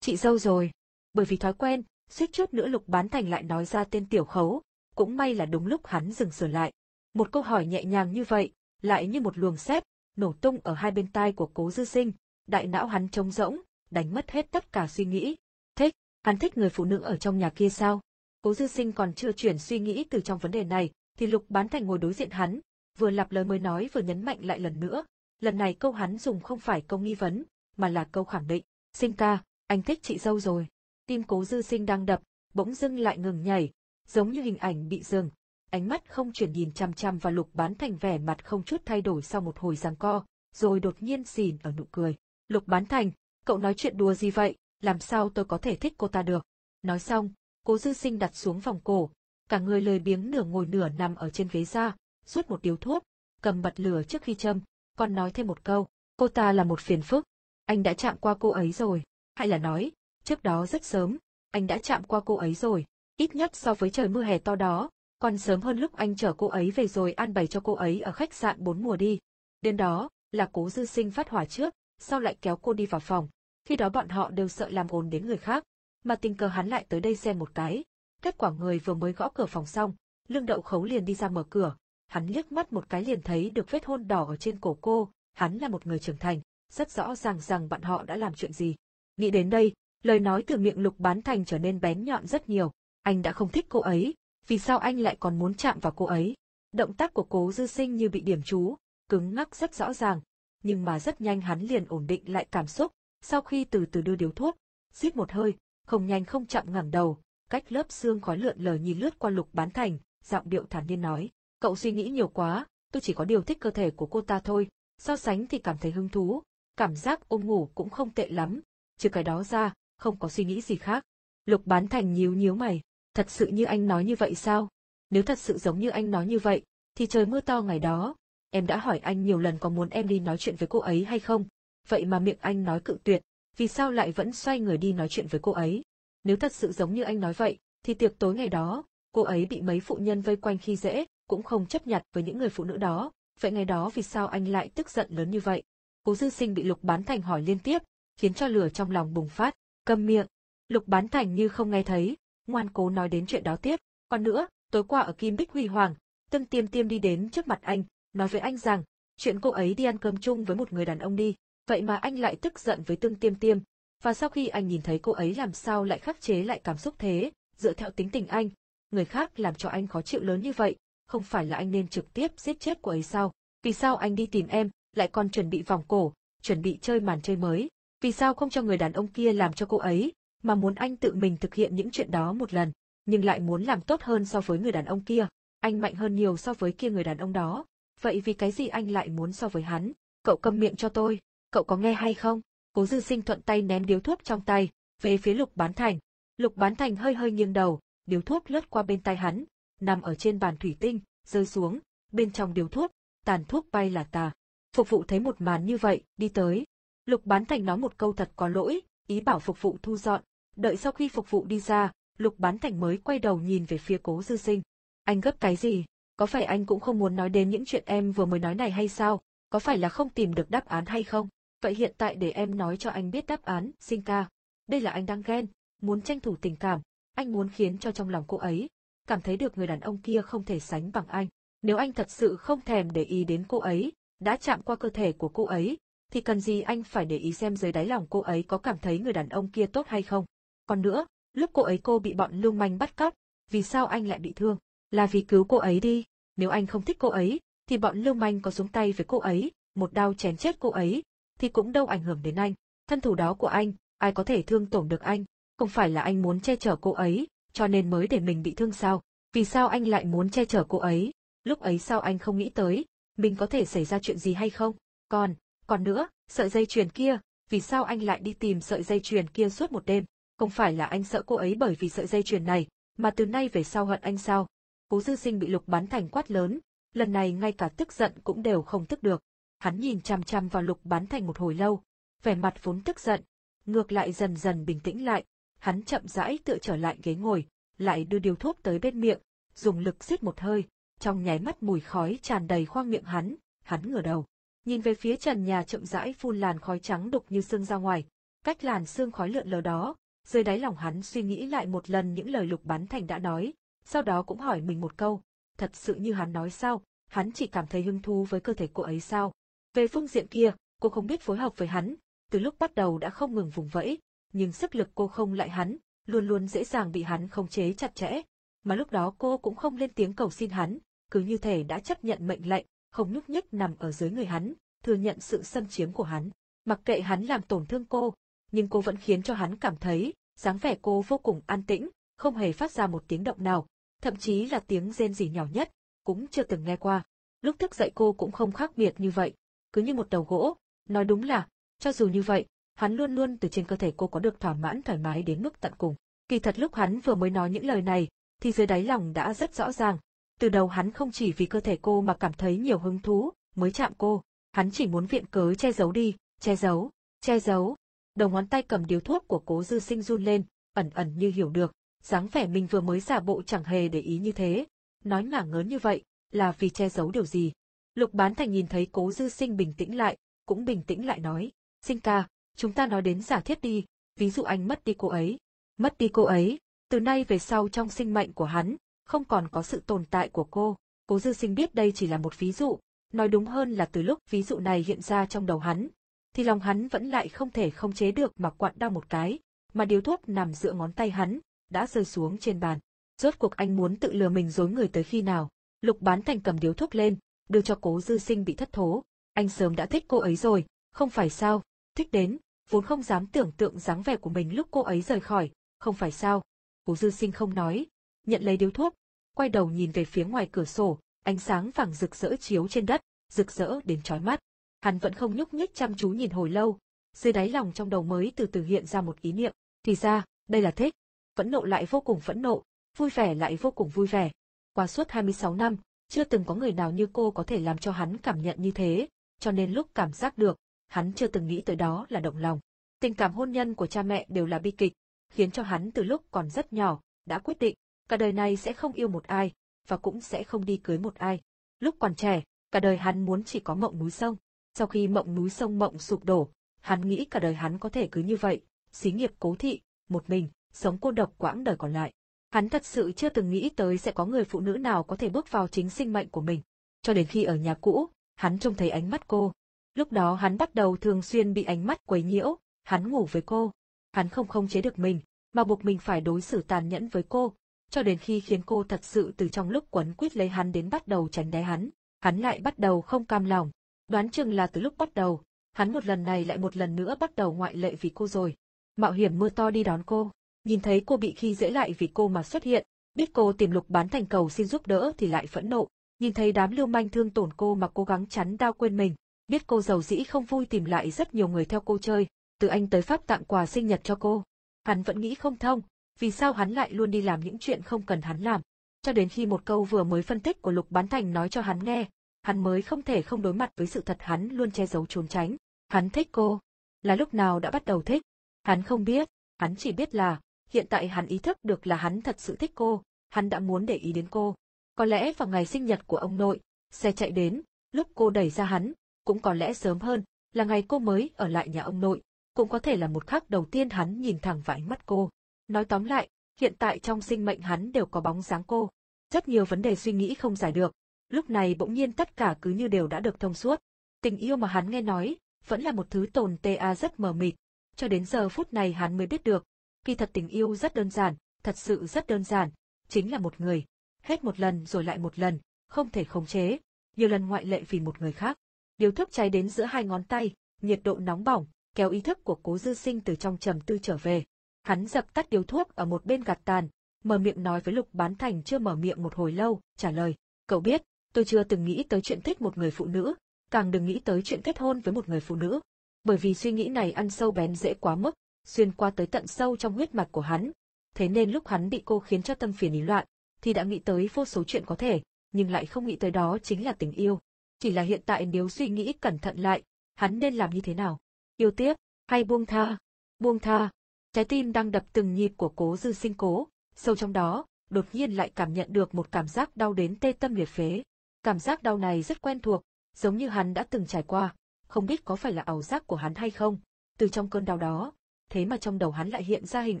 Chị dâu rồi. Bởi vì thói quen, suýt chút nữa lục bán thành lại nói ra tên tiểu khấu, cũng may là đúng lúc hắn dừng sửa lại. Một câu hỏi nhẹ nhàng như vậy, lại như một luồng xếp, nổ tung ở hai bên tai của cố dư sinh, đại não hắn trống rỗng, đánh mất hết tất cả suy nghĩ. Thích, hắn thích người phụ nữ ở trong nhà kia sao? Cố dư sinh còn chưa chuyển suy nghĩ từ trong vấn đề này, thì lục bán thành ngồi đối diện hắn, vừa lặp lời mới nói vừa nhấn mạnh lại lần nữa. Lần này câu hắn dùng không phải câu nghi vấn, mà là câu khẳng định. Sinh ca, anh thích chị dâu rồi. Tim cố dư sinh đang đập, bỗng dưng lại ngừng nhảy, giống như hình ảnh bị dừng. Ánh mắt không chuyển nhìn chăm chăm vào lục bán thành vẻ mặt không chút thay đổi sau một hồi giằng co, rồi đột nhiên xìn ở nụ cười. Lục bán thành, cậu nói chuyện đùa gì vậy, làm sao tôi có thể thích cô ta được. Nói xong, cố dư sinh đặt xuống vòng cổ, cả người lười biếng nửa ngồi nửa nằm ở trên ghế ra, rút một điếu thuốc, cầm bật lửa trước khi châm, còn nói thêm một câu, cô ta là một phiền phức, anh đã chạm qua cô ấy rồi, hay là nói, trước đó rất sớm, anh đã chạm qua cô ấy rồi, ít nhất so với trời mưa hè to đó, còn sớm hơn lúc anh chở cô ấy về rồi an bày cho cô ấy ở khách sạn bốn mùa đi. Đến đó, là cố dư sinh phát hỏa trước, sau lại kéo cô đi vào phòng, khi đó bọn họ đều sợ làm ồn đến người khác, mà tình cờ hắn lại tới đây xem một cái. Kết quả người vừa mới gõ cửa phòng xong, lương đậu khấu liền đi ra mở cửa, hắn liếc mắt một cái liền thấy được vết hôn đỏ ở trên cổ cô, hắn là một người trưởng thành, rất rõ ràng rằng bạn họ đã làm chuyện gì. Nghĩ đến đây, lời nói từ miệng lục bán thành trở nên bén nhọn rất nhiều, anh đã không thích cô ấy, vì sao anh lại còn muốn chạm vào cô ấy? Động tác của cố dư sinh như bị điểm chú, cứng ngắc rất rõ ràng, nhưng mà rất nhanh hắn liền ổn định lại cảm xúc, sau khi từ từ đưa điếu thuốc, giết một hơi, không nhanh không chậm ngẩng đầu, cách lớp xương khói lượn lờ nhìn lướt qua lục bán thành, giọng điệu thản nhiên nói, cậu suy nghĩ nhiều quá, tôi chỉ có điều thích cơ thể của cô ta thôi, so sánh thì cảm thấy hứng thú, cảm giác ôm ngủ cũng không tệ lắm, trừ cái đó ra, không có suy nghĩ gì khác. Lục bán thành nhíu nhíu mày, thật sự như anh nói như vậy sao? Nếu thật sự giống như anh nói như vậy, thì trời mưa to ngày đó, em đã hỏi anh nhiều lần có muốn em đi nói chuyện với cô ấy hay không, vậy mà miệng anh nói cự tuyệt, vì sao lại vẫn xoay người đi nói chuyện với cô ấy? Nếu thật sự giống như anh nói vậy, thì tiệc tối ngày đó, cô ấy bị mấy phụ nhân vây quanh khi dễ, cũng không chấp nhặt với những người phụ nữ đó, vậy ngày đó vì sao anh lại tức giận lớn như vậy? Cố dư sinh bị lục bán thành hỏi liên tiếp, khiến cho lửa trong lòng bùng phát, câm miệng. Lục bán thành như không nghe thấy, ngoan cố nói đến chuyện đó tiếp. Còn nữa, tối qua ở Kim Bích Huy Hoàng, Tương Tiêm Tiêm đi đến trước mặt anh, nói với anh rằng, chuyện cô ấy đi ăn cơm chung với một người đàn ông đi. Vậy mà anh lại tức giận với Tương Tiêm Tiêm. Và sau khi anh nhìn thấy cô ấy làm sao lại khắc chế lại cảm xúc thế, dựa theo tính tình anh, người khác làm cho anh khó chịu lớn như vậy, không phải là anh nên trực tiếp giết chết cô ấy sao? Vì sao anh đi tìm em, lại còn chuẩn bị vòng cổ, chuẩn bị chơi màn chơi mới? Vì sao không cho người đàn ông kia làm cho cô ấy, mà muốn anh tự mình thực hiện những chuyện đó một lần, nhưng lại muốn làm tốt hơn so với người đàn ông kia? Anh mạnh hơn nhiều so với kia người đàn ông đó. Vậy vì cái gì anh lại muốn so với hắn? Cậu cầm miệng cho tôi, cậu có nghe hay không? Cố dư sinh thuận tay ném điếu thuốc trong tay, về phía lục bán thành. Lục bán thành hơi hơi nghiêng đầu, điếu thuốc lướt qua bên tay hắn, nằm ở trên bàn thủy tinh, rơi xuống, bên trong điếu thuốc, tàn thuốc bay là tà. Phục vụ thấy một màn như vậy, đi tới. Lục bán thành nói một câu thật có lỗi, ý bảo phục vụ thu dọn. Đợi sau khi phục vụ đi ra, lục bán thành mới quay đầu nhìn về phía cố dư sinh. Anh gấp cái gì? Có phải anh cũng không muốn nói đến những chuyện em vừa mới nói này hay sao? Có phải là không tìm được đáp án hay không? Vậy hiện tại để em nói cho anh biết đáp án, sinh ca. Đây là anh đang ghen, muốn tranh thủ tình cảm, anh muốn khiến cho trong lòng cô ấy, cảm thấy được người đàn ông kia không thể sánh bằng anh. Nếu anh thật sự không thèm để ý đến cô ấy, đã chạm qua cơ thể của cô ấy, thì cần gì anh phải để ý xem dưới đáy lòng cô ấy có cảm thấy người đàn ông kia tốt hay không. Còn nữa, lúc cô ấy cô bị bọn lưu manh bắt cóc, vì sao anh lại bị thương? Là vì cứu cô ấy đi, nếu anh không thích cô ấy, thì bọn lưu manh có xuống tay với cô ấy, một đao chém chết cô ấy, thì cũng đâu ảnh hưởng đến anh. Thân thủ đó của anh, ai có thể thương tổn được anh, không phải là anh muốn che chở cô ấy, cho nên mới để mình bị thương sao? Vì sao anh lại muốn che chở cô ấy? Lúc ấy sao anh không nghĩ tới, mình có thể xảy ra chuyện gì hay không? Còn, còn nữa, sợi dây chuyền kia, vì sao anh lại đi tìm sợi dây chuyền kia suốt một đêm? Không phải là anh sợ cô ấy bởi vì sợi dây chuyền này, mà từ nay về sau hận anh sao? Cố dư sinh bị lục bán thành quát lớn, lần này ngay cả tức giận cũng đều không tức được. Hắn nhìn chăm chăm vào lục bán thành một hồi lâu, vẻ mặt vốn tức giận, ngược lại dần dần bình tĩnh lại, hắn chậm rãi tựa trở lại ghế ngồi, lại đưa điều thuốc tới bên miệng, dùng lực xít một hơi, trong nháy mắt mùi khói tràn đầy khoang miệng hắn, hắn ngửa đầu, nhìn về phía trần nhà chậm rãi phun làn khói trắng đục như sương ra ngoài, cách làn sương khói lượn lờ đó, dưới đáy lòng hắn suy nghĩ lại một lần những lời lục bán thành đã nói, sau đó cũng hỏi mình một câu, thật sự như hắn nói sao, hắn chỉ cảm thấy hứng thú với cơ thể cô ấy sao. Về phương diện kia, cô không biết phối hợp với hắn, từ lúc bắt đầu đã không ngừng vùng vẫy, nhưng sức lực cô không lại hắn, luôn luôn dễ dàng bị hắn khống chế chặt chẽ. Mà lúc đó cô cũng không lên tiếng cầu xin hắn, cứ như thể đã chấp nhận mệnh lệnh, không nhúc nhích nằm ở dưới người hắn, thừa nhận sự xâm chiếm của hắn. Mặc kệ hắn làm tổn thương cô, nhưng cô vẫn khiến cho hắn cảm thấy, dáng vẻ cô vô cùng an tĩnh, không hề phát ra một tiếng động nào, thậm chí là tiếng rên rỉ nhỏ nhất, cũng chưa từng nghe qua. Lúc thức dậy cô cũng không khác biệt như vậy, cứ như một đầu gỗ, nói đúng là, cho dù như vậy, hắn luôn luôn từ trên cơ thể cô có được thỏa mãn thoải mái đến mức tận cùng. Kỳ thật lúc hắn vừa mới nói những lời này, thì dưới đáy lòng đã rất rõ ràng. Từ đầu hắn không chỉ vì cơ thể cô mà cảm thấy nhiều hứng thú, mới chạm cô. Hắn chỉ muốn viện cớ che giấu đi, che giấu, che giấu. Đầu ngón tay cầm điếu thuốc của cố dư sinh run lên, ẩn ẩn như hiểu được, dáng vẻ mình vừa mới giả bộ chẳng hề để ý như thế. Nói ngả ngớn như vậy, là vì che giấu điều gì. Lục bán thành nhìn thấy cố dư sinh bình tĩnh lại, cũng bình tĩnh lại nói, sinh ca, chúng ta nói đến giả thiết đi, ví dụ anh mất đi cô ấy. Mất đi cô ấy, từ nay về sau trong sinh mệnh của hắn, không còn có sự tồn tại của cô. Cố dư sinh biết đây chỉ là một ví dụ, nói đúng hơn là từ lúc ví dụ này hiện ra trong đầu hắn, thì lòng hắn vẫn lại không thể không chế được mà quặn đau một cái, mà điếu thuốc nằm giữa ngón tay hắn, đã rơi xuống trên bàn. Rốt cuộc anh muốn tự lừa mình dối người tới khi nào? Lục bán thành cầm điếu thuốc lên, đưa cho cố dư sinh bị thất thố. Anh sớm đã thích cô ấy rồi, không phải sao? Thích đến, vốn không dám tưởng tượng dáng vẻ của mình lúc cô ấy rời khỏi, không phải sao? Cố dư sinh không nói, nhận lấy điếu thuốc, quay đầu nhìn về phía ngoài cửa sổ, ánh sáng vàng rực rỡ chiếu trên đất, rực rỡ đến chói mắt. Hắn vẫn không nhúc nhích chăm chú nhìn hồi lâu, dưới đáy lòng trong đầu mới từ từ hiện ra một ý niệm, thì ra, đây là thích. Phẫn nộ lại vô cùng phẫn nộ, vui vẻ lại vô cùng vui vẻ. Qua suốt 26 năm, chưa từng có người nào như cô có thể làm cho hắn cảm nhận như thế, cho nên lúc cảm giác được, hắn chưa từng nghĩ tới đó là động lòng. Tình cảm hôn nhân của cha mẹ đều là bi kịch, khiến cho hắn từ lúc còn rất nhỏ, đã quyết định, cả đời này sẽ không yêu một ai, và cũng sẽ không đi cưới một ai. Lúc còn trẻ, cả đời hắn muốn chỉ có mộng núi sông. Sau khi mộng núi sông mộng sụp đổ, hắn nghĩ cả đời hắn có thể cứ như vậy, xí nghiệp cố thị, một mình, sống cô độc quãng đời còn lại. Hắn thật sự chưa từng nghĩ tới sẽ có người phụ nữ nào có thể bước vào chính sinh mệnh của mình. Cho đến khi ở nhà cũ, hắn trông thấy ánh mắt cô. Lúc đó hắn bắt đầu thường xuyên bị ánh mắt quấy nhiễu, hắn ngủ với cô. Hắn không không chế được mình, mà buộc mình phải đối xử tàn nhẫn với cô, cho đến khi khiến cô thật sự từ trong lúc quấn quýt lấy hắn đến bắt đầu tránh né hắn. Hắn lại bắt đầu không cam lòng. Đoán chừng là từ lúc bắt đầu, hắn một lần này lại một lần nữa bắt đầu ngoại lệ vì cô rồi. Mạo hiểm mưa to đi đón cô, nhìn thấy cô bị khi dễ lại vì cô mà xuất hiện, biết cô tìm lục bán thành cầu xin giúp đỡ thì lại phẫn nộ, nhìn thấy đám lưu manh thương tổn cô mà cố gắng chắn đau quên mình, biết cô giàu dĩ không vui tìm lại rất nhiều người theo cô chơi, từ anh tới Pháp tặng quà sinh nhật cho cô. Hắn vẫn nghĩ không thông, vì sao hắn lại luôn đi làm những chuyện không cần hắn làm. Cho đến khi một câu vừa mới phân tích của Lục Bán Thành nói cho hắn nghe, hắn mới không thể không đối mặt với sự thật hắn luôn che giấu trốn tránh. Hắn thích cô. Là lúc nào đã bắt đầu thích? Hắn không biết, hắn chỉ biết là, hiện tại hắn ý thức được là hắn thật sự thích cô, hắn đã muốn để ý đến cô. Có lẽ vào ngày sinh nhật của ông nội, xe chạy đến, lúc cô đẩy ra hắn, cũng có lẽ sớm hơn, là ngày cô mới ở lại nhà ông nội, cũng có thể là một khắc đầu tiên hắn nhìn thẳng vào ánh mắt cô. Nói tóm lại, hiện tại trong sinh mệnh hắn đều có bóng dáng cô. Rất nhiều vấn đề suy nghĩ không giải được, lúc này bỗng nhiên tất cả cứ như đều đã được thông suốt. Tình yêu mà hắn nghe nói, vẫn là một thứ tồn ta rất mờ mịt, cho đến giờ phút này hắn mới biết được, kỳ thật tình yêu rất đơn giản, thật sự rất đơn giản, chính là một người, hết một lần rồi lại một lần, không thể khống chế, nhiều lần ngoại lệ vì một người khác. Điều thức cháy đến giữa hai ngón tay, nhiệt độ nóng bỏng, kéo ý thức của cố dư sinh từ trong trầm tư trở về. Hắn dập tắt điếu thuốc ở một bên gạt tàn, mở miệng nói với Lục Bán Thành chưa mở miệng một hồi lâu, trả lời, cậu biết, tôi chưa từng nghĩ tới chuyện thích một người phụ nữ, càng đừng nghĩ tới chuyện kết hôn với một người phụ nữ. Bởi vì suy nghĩ này ăn sâu bén dễ quá mức, xuyên qua tới tận sâu trong huyết mạch của hắn. Thế nên lúc hắn bị cô khiến cho tâm phiền ý loạn, thì đã nghĩ tới vô số chuyện có thể, nhưng lại không nghĩ tới đó chính là tình yêu. Chỉ là hiện tại nếu suy nghĩ cẩn thận lại, hắn nên làm như thế nào? Yêu tiếc hay buông tha? Buông tha. Trái tim đang đập từng nhịp của cố dư sinh cố, sâu trong đó, đột nhiên lại cảm nhận được một cảm giác đau đến tê tâm liệt phế. Cảm giác đau này rất quen thuộc, giống như hắn đã từng trải qua, không biết có phải là ảo giác của hắn hay không. Từ trong cơn đau đó, thế mà trong đầu hắn lại hiện ra hình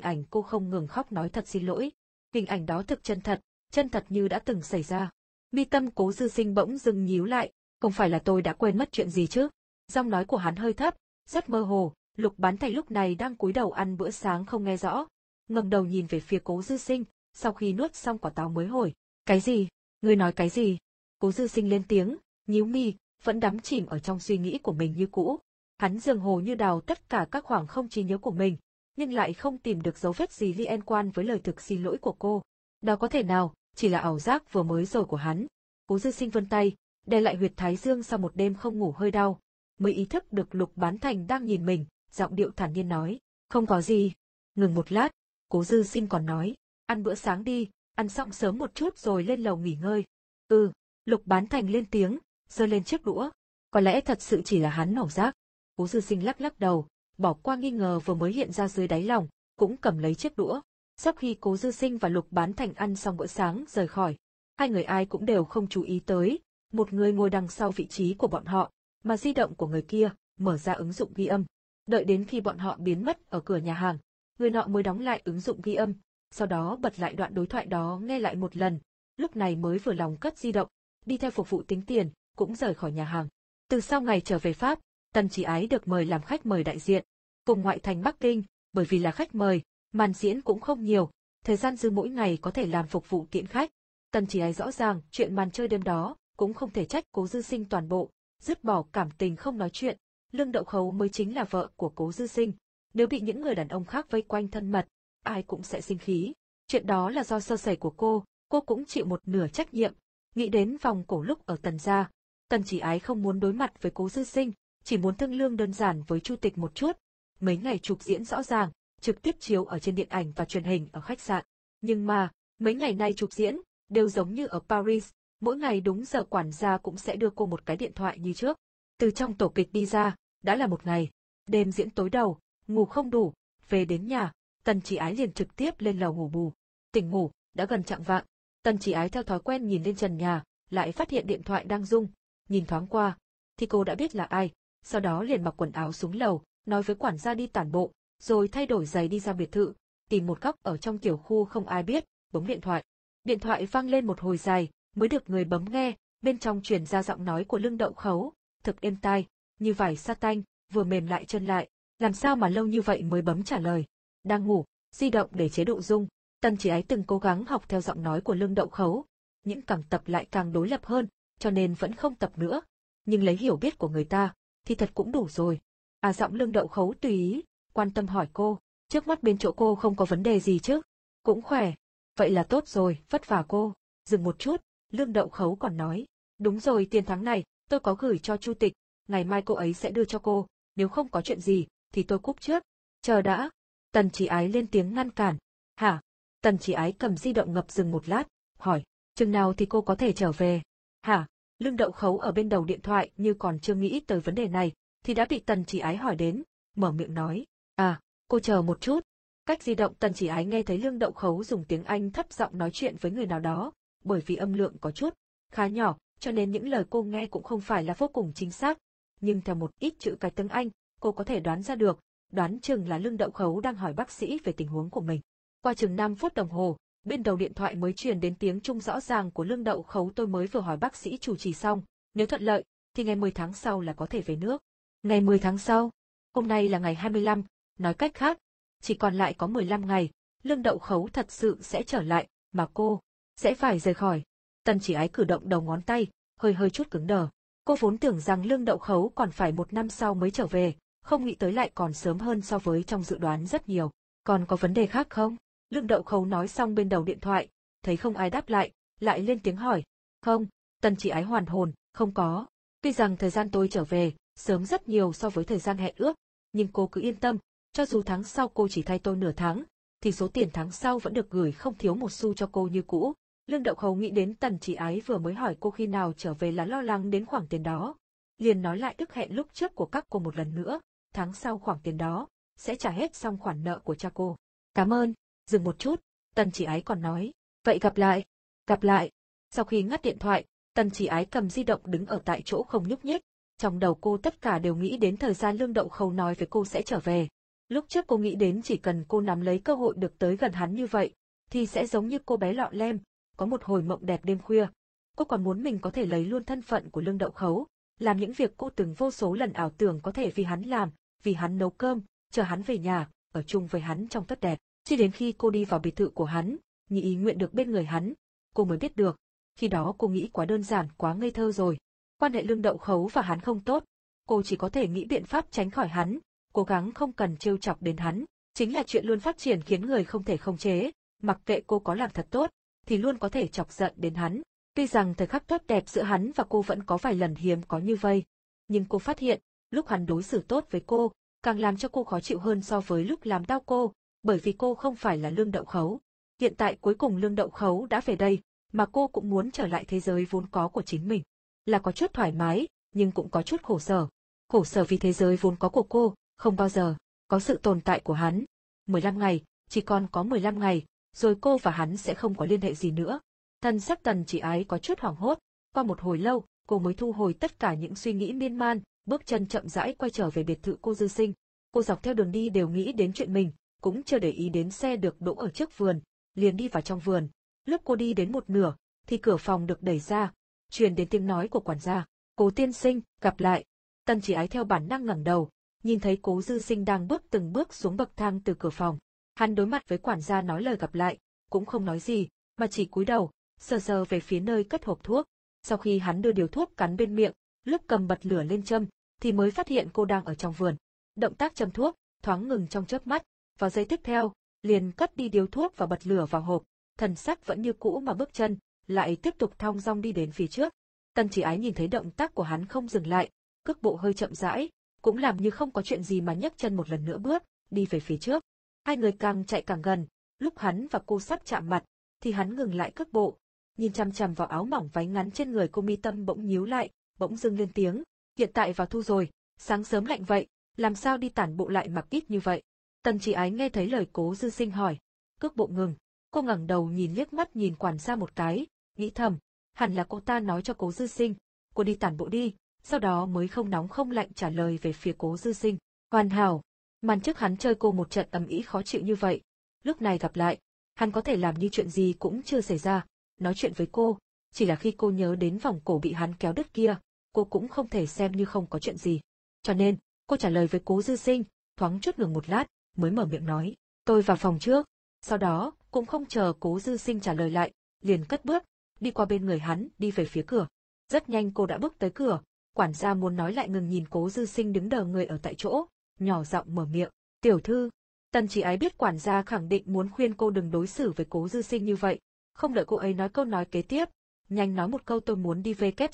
ảnh cô không ngừng khóc nói thật xin lỗi. Hình ảnh đó thực chân thật, chân thật như đã từng xảy ra. Mi tâm cố dư sinh bỗng dừng nhíu lại, không phải là tôi đã quên mất chuyện gì chứ. Giọng nói của hắn hơi thấp, rất mơ hồ, lục bán thành lúc này đang cúi đầu ăn bữa sáng không nghe rõ. ngẩng đầu nhìn về phía cố dư sinh, sau khi nuốt xong quả táo mới hồi. Cái gì? Ngươi nói cái gì? Cố dư sinh lên tiếng, nhíu mi, vẫn đắm chìm ở trong suy nghĩ của mình như cũ. Hắn dường hồ như đào tất cả các khoảng không trí nhớ của mình, nhưng lại không tìm được dấu vết gì liên quan với lời thực xin lỗi của cô. Đó có thể nào, chỉ là ảo giác vừa mới rồi của hắn. Cố dư sinh vươn tay, đè lại huyệt thái dương sau một đêm không ngủ hơi đau, mới ý thức được lục bán thành đang nhìn mình, giọng điệu thản nhiên nói, không có gì. Ngừng một lát, cố dư sinh còn nói, ăn bữa sáng đi, ăn xong sớm một chút rồi lên lầu nghỉ ngơi. Ừ, lục bán thành lên tiếng, giơ lên chiếc đũa. Có lẽ thật sự chỉ là hắn nổ rác. Cố dư sinh lắc lắc đầu, bỏ qua nghi ngờ vừa mới hiện ra dưới đáy lòng, cũng cầm lấy chiếc đũa. Sau khi cố dư sinh và lục bán thành ăn xong bữa sáng rời khỏi, hai người ai cũng đều không chú ý tới, một người ngồi đằng sau vị trí của bọn họ, mà di động của người kia, mở ra ứng dụng ghi âm. Đợi đến khi bọn họ biến mất ở cửa nhà hàng, người nọ mới đóng lại ứng dụng ghi âm, sau đó bật lại đoạn đối thoại đó nghe lại một lần, lúc này mới vừa lòng cất di động, đi theo phục vụ tính tiền, cũng rời khỏi nhà hàng. Từ sau ngày trở về Pháp, Tần Chỉ Ái được mời làm khách mời đại diện, cùng ngoại thành Bắc Kinh, bởi vì là khách mời, màn diễn cũng không nhiều, thời gian dư mỗi ngày có thể làm phục vụ tiện khách. Tần Chỉ Ái rõ ràng chuyện màn chơi đêm đó, cũng không thể trách cố dư sinh toàn bộ, dứt bỏ cảm tình không nói chuyện, lương đậu khấu mới chính là vợ của cố dư sinh. Nếu bị những người đàn ông khác vây quanh thân mật, ai cũng sẽ sinh khí. Chuyện đó là do sơ sẩy của cô, cô cũng chịu một nửa trách nhiệm. Nghĩ đến vòng cổ lúc ở tần gia, tần chỉ ái không muốn đối mặt với cố dư sinh, chỉ muốn thương lương đơn giản với chu tịch một chút. Mấy ngày chụp diễn rõ ràng, trực tiếp chiếu ở trên điện ảnh và truyền hình ở khách sạn. Nhưng mà, mấy ngày nay chụp diễn, đều giống như ở Paris, mỗi ngày đúng giờ quản gia cũng sẽ đưa cô một cái điện thoại như trước. Từ trong tổ kịch đi ra, đã là một ngày. Đêm diễn tối đầu, ngủ không đủ, về đến nhà, tần chỉ ái liền trực tiếp lên lầu ngủ bù. Tỉnh ngủ, đã gần chạng vạng, tần chỉ ái theo thói quen nhìn lên trần nhà, lại phát hiện điện thoại đang rung. Nhìn thoáng qua, thì cô đã biết là ai, sau đó liền mặc quần áo xuống lầu, nói với quản gia đi tản bộ, rồi thay đổi giày đi ra biệt thự, tìm một góc ở trong tiểu khu không ai biết, bấm điện thoại. Điện thoại vang lên một hồi dài, mới được người bấm nghe, bên trong truyền ra giọng nói của lưng đậu khấu, thực êm tai, như vải sa tanh, vừa mềm lại chân lại, làm sao mà lâu như vậy mới bấm trả lời. Đang ngủ, di động để chế độ rung, tần chỉ ái từng cố gắng học theo giọng nói của lưng đậu khấu, những càng tập lại càng đối lập hơn, cho nên vẫn không tập nữa. Nhưng lấy hiểu biết của người ta, thì thật cũng đủ rồi. À giọng lưng đậu khấu tùy ý, quan tâm hỏi cô, trước mắt bên chỗ cô không có vấn đề gì chứ? Cũng khỏe. Vậy là tốt rồi, vất vả cô. Dừng một chút, lương đậu khấu còn nói, đúng rồi tiền thắng này, tôi có gửi cho Chu Tịch, ngày mai cô ấy sẽ đưa cho cô, nếu không có chuyện gì, thì tôi cúp trước. Chờ đã. Tần chỉ ái lên tiếng ngăn cản. Hả? Tần chỉ ái cầm di động ngập dừng một lát, hỏi, chừng nào thì cô có thể trở về? Hả? Lương đậu khấu ở bên đầu điện thoại như còn chưa nghĩ tới vấn đề này, thì đã bị tần chỉ ái hỏi đến, mở miệng nói, à, cô chờ một chút. Cách di động tần chỉ ái nghe thấy lương đậu khấu dùng tiếng Anh thấp giọng nói chuyện với người nào đó, bởi vì âm lượng có chút, khá nhỏ, cho nên những lời cô nghe cũng không phải là vô cùng chính xác. Nhưng theo một ít chữ cái tiếng Anh, cô có thể đoán ra được, đoán chừng là lương đậu khấu đang hỏi bác sĩ về tình huống của mình. Qua chừng 5 phút đồng hồ, bên đầu điện thoại mới truyền đến tiếng trung rõ ràng của lương đậu khấu tôi mới vừa hỏi bác sĩ chủ trì xong, nếu thuận lợi, thì ngày 10 tháng sau là có thể về nước. Ngày 10 tháng sau, hôm nay là ngày 25, nói cách khác, chỉ còn lại có 15 ngày, lương đậu khấu thật sự sẽ trở lại, mà cô sẽ phải rời khỏi. Tần chỉ ái cử động đầu ngón tay, hơi hơi chút cứng đờ. Cô vốn tưởng rằng lương đậu khấu còn phải một năm sau mới trở về, không nghĩ tới lại còn sớm hơn so với trong dự đoán rất nhiều. Còn có vấn đề khác không? Lương đậu khấu nói xong bên đầu điện thoại, thấy không ai đáp lại, lại lên tiếng hỏi. Không, tần chỉ ái hoàn hồn, không có. Tuy rằng thời gian tôi trở về, sớm rất nhiều so với thời gian hẹn ước, nhưng cô cứ yên tâm, cho dù tháng sau cô chỉ thay tôi nửa tháng, thì số tiền tháng sau vẫn được gửi không thiếu một xu cho cô như cũ. Lương Đậu Khấu nghĩ đến tần chỉ ái vừa mới hỏi cô khi nào trở về là lo lắng đến khoản tiền đó. Liền nói lại đức hẹn lúc trước của các cô một lần nữa, tháng sau khoản tiền đó, sẽ trả hết xong khoản nợ của cha cô. Cảm ơn, dừng một chút, tần chỉ ái còn nói, vậy gặp lại, gặp lại. Sau khi ngắt điện thoại, tần chỉ ái cầm di động đứng ở tại chỗ không nhúc nhích, trong đầu cô tất cả đều nghĩ đến thời gian lương đậu khâu nói với cô sẽ trở về. Lúc trước cô nghĩ đến chỉ cần cô nắm lấy cơ hội được tới gần hắn như vậy, thì sẽ giống như cô bé lọ lem, có một hồi mộng đẹp đêm khuya. Cô còn muốn mình có thể lấy luôn thân phận của lương đậu khấu, làm những việc cô từng vô số lần ảo tưởng có thể vì hắn làm, vì hắn nấu cơm, chờ hắn về nhà, ở chung với hắn trong tất đẹp. Chỉ đến khi cô đi vào biệt thự của hắn, nhị ý nguyện được bên người hắn, cô mới biết được. Khi đó cô nghĩ quá đơn giản, quá ngây thơ rồi. Quan hệ lương đậu khấu và hắn không tốt, cô chỉ có thể nghĩ biện pháp tránh khỏi hắn, cố gắng không cần trêu chọc đến hắn. Chính là chuyện luôn phát triển khiến người không thể không chế, mặc kệ cô có làm thật tốt, thì luôn có thể chọc giận đến hắn. Tuy rằng thời khắc tốt đẹp giữa hắn và cô vẫn có vài lần hiếm có như vây, nhưng cô phát hiện, lúc hắn đối xử tốt với cô, càng làm cho cô khó chịu hơn so với lúc làm đau cô, bởi vì cô không phải là lương đậu khấu. Hiện tại cuối cùng lương đậu khấu đã về đây, mà cô cũng muốn trở lại thế giới vốn có của chính mình. Là có chút thoải mái, nhưng cũng có chút khổ sở. Khổ sở vì thế giới vốn có của cô, không bao giờ, có sự tồn tại của hắn. 15 ngày, chỉ còn có 15 ngày, rồi cô và hắn sẽ không có liên hệ gì nữa. Thần sắc tần chỉ ái có chút hoảng hốt, qua một hồi lâu, cô mới thu hồi tất cả những suy nghĩ miên man, bước chân chậm rãi quay trở về biệt thự cô dư sinh. Cô dọc theo đường đi đều nghĩ đến chuyện mình, cũng chưa để ý đến xe được đỗ ở trước vườn, liền đi vào trong vườn. Lúc cô đi đến một nửa, thì cửa phòng được đẩy ra, truyền đến tiếng nói của quản gia. Cố tiên sinh, gặp lại. Tần chỉ ái theo bản năng ngẩng đầu, nhìn thấy cố dư sinh đang bước từng bước xuống bậc thang từ cửa phòng. Hắn đối mặt với quản gia nói lời gặp lại, cũng không nói gì, mà chỉ cúi đầu, sờ sờ về phía nơi cất hộp thuốc. Sau khi hắn đưa điều thuốc cắn bên miệng, lúc cầm bật lửa lên châm, thì mới phát hiện cô đang ở trong vườn. Động tác châm thuốc, thoáng ngừng trong chớp mắt, vào giây tiếp theo, liền cất đi điếu thuốc và bật lửa vào hộp, thần sắc vẫn như cũ mà bước chân, lại tiếp tục thong dong đi đến phía trước. Tần chỉ ái nhìn thấy động tác của hắn không dừng lại, cước bộ hơi chậm rãi, cũng làm như không có chuyện gì mà nhấc chân một lần nữa bước, đi về phía trước. Hai người càng chạy càng gần, lúc hắn và cô sắp chạm mặt, thì hắn ngừng lại cước bộ, nhìn chăm chăm vào áo mỏng váy ngắn trên người cô mi tâm bỗng nhíu lại, bỗng dưng lên tiếng, hiện tại vào thu rồi, sáng sớm lạnh vậy, làm sao đi tản bộ lại mặc ít như vậy. Tần chỉ ái nghe thấy lời cố dư sinh hỏi, cước bộ ngừng, cô ngẩng đầu nhìn liếc mắt nhìn quản gia một cái, nghĩ thầm, hẳn là cô ta nói cho cố dư sinh, cô đi tản bộ đi, sau đó mới không nóng không lạnh trả lời về phía cố dư sinh. Hoàn hảo, màn trước hắn chơi cô một trận ầm ĩ khó chịu như vậy, lúc này gặp lại, hắn có thể làm như chuyện gì cũng chưa xảy ra, nói chuyện với cô, chỉ là khi cô nhớ đến vòng cổ bị hắn kéo đứt kia, cô cũng không thể xem như không có chuyện gì. Cho nên, cô trả lời với cố dư sinh, thoáng chút ngừng một lát, mới mở miệng nói, tôi vào phòng trước. Sau đó, cũng không chờ cố dư sinh trả lời lại, liền cất bước, đi qua bên người hắn, đi về phía cửa. Rất nhanh cô đã bước tới cửa, quản gia muốn nói lại ngừng nhìn cố dư sinh đứng đờ người ở tại chỗ, nhỏ giọng mở miệng, tiểu thư. Tần chỉ ái biết quản gia khẳng định muốn khuyên cô đừng đối xử với cố dư sinh như vậy, không đợi cô ấy nói câu nói kế tiếp, nhanh nói một câu tôi muốn đi về kép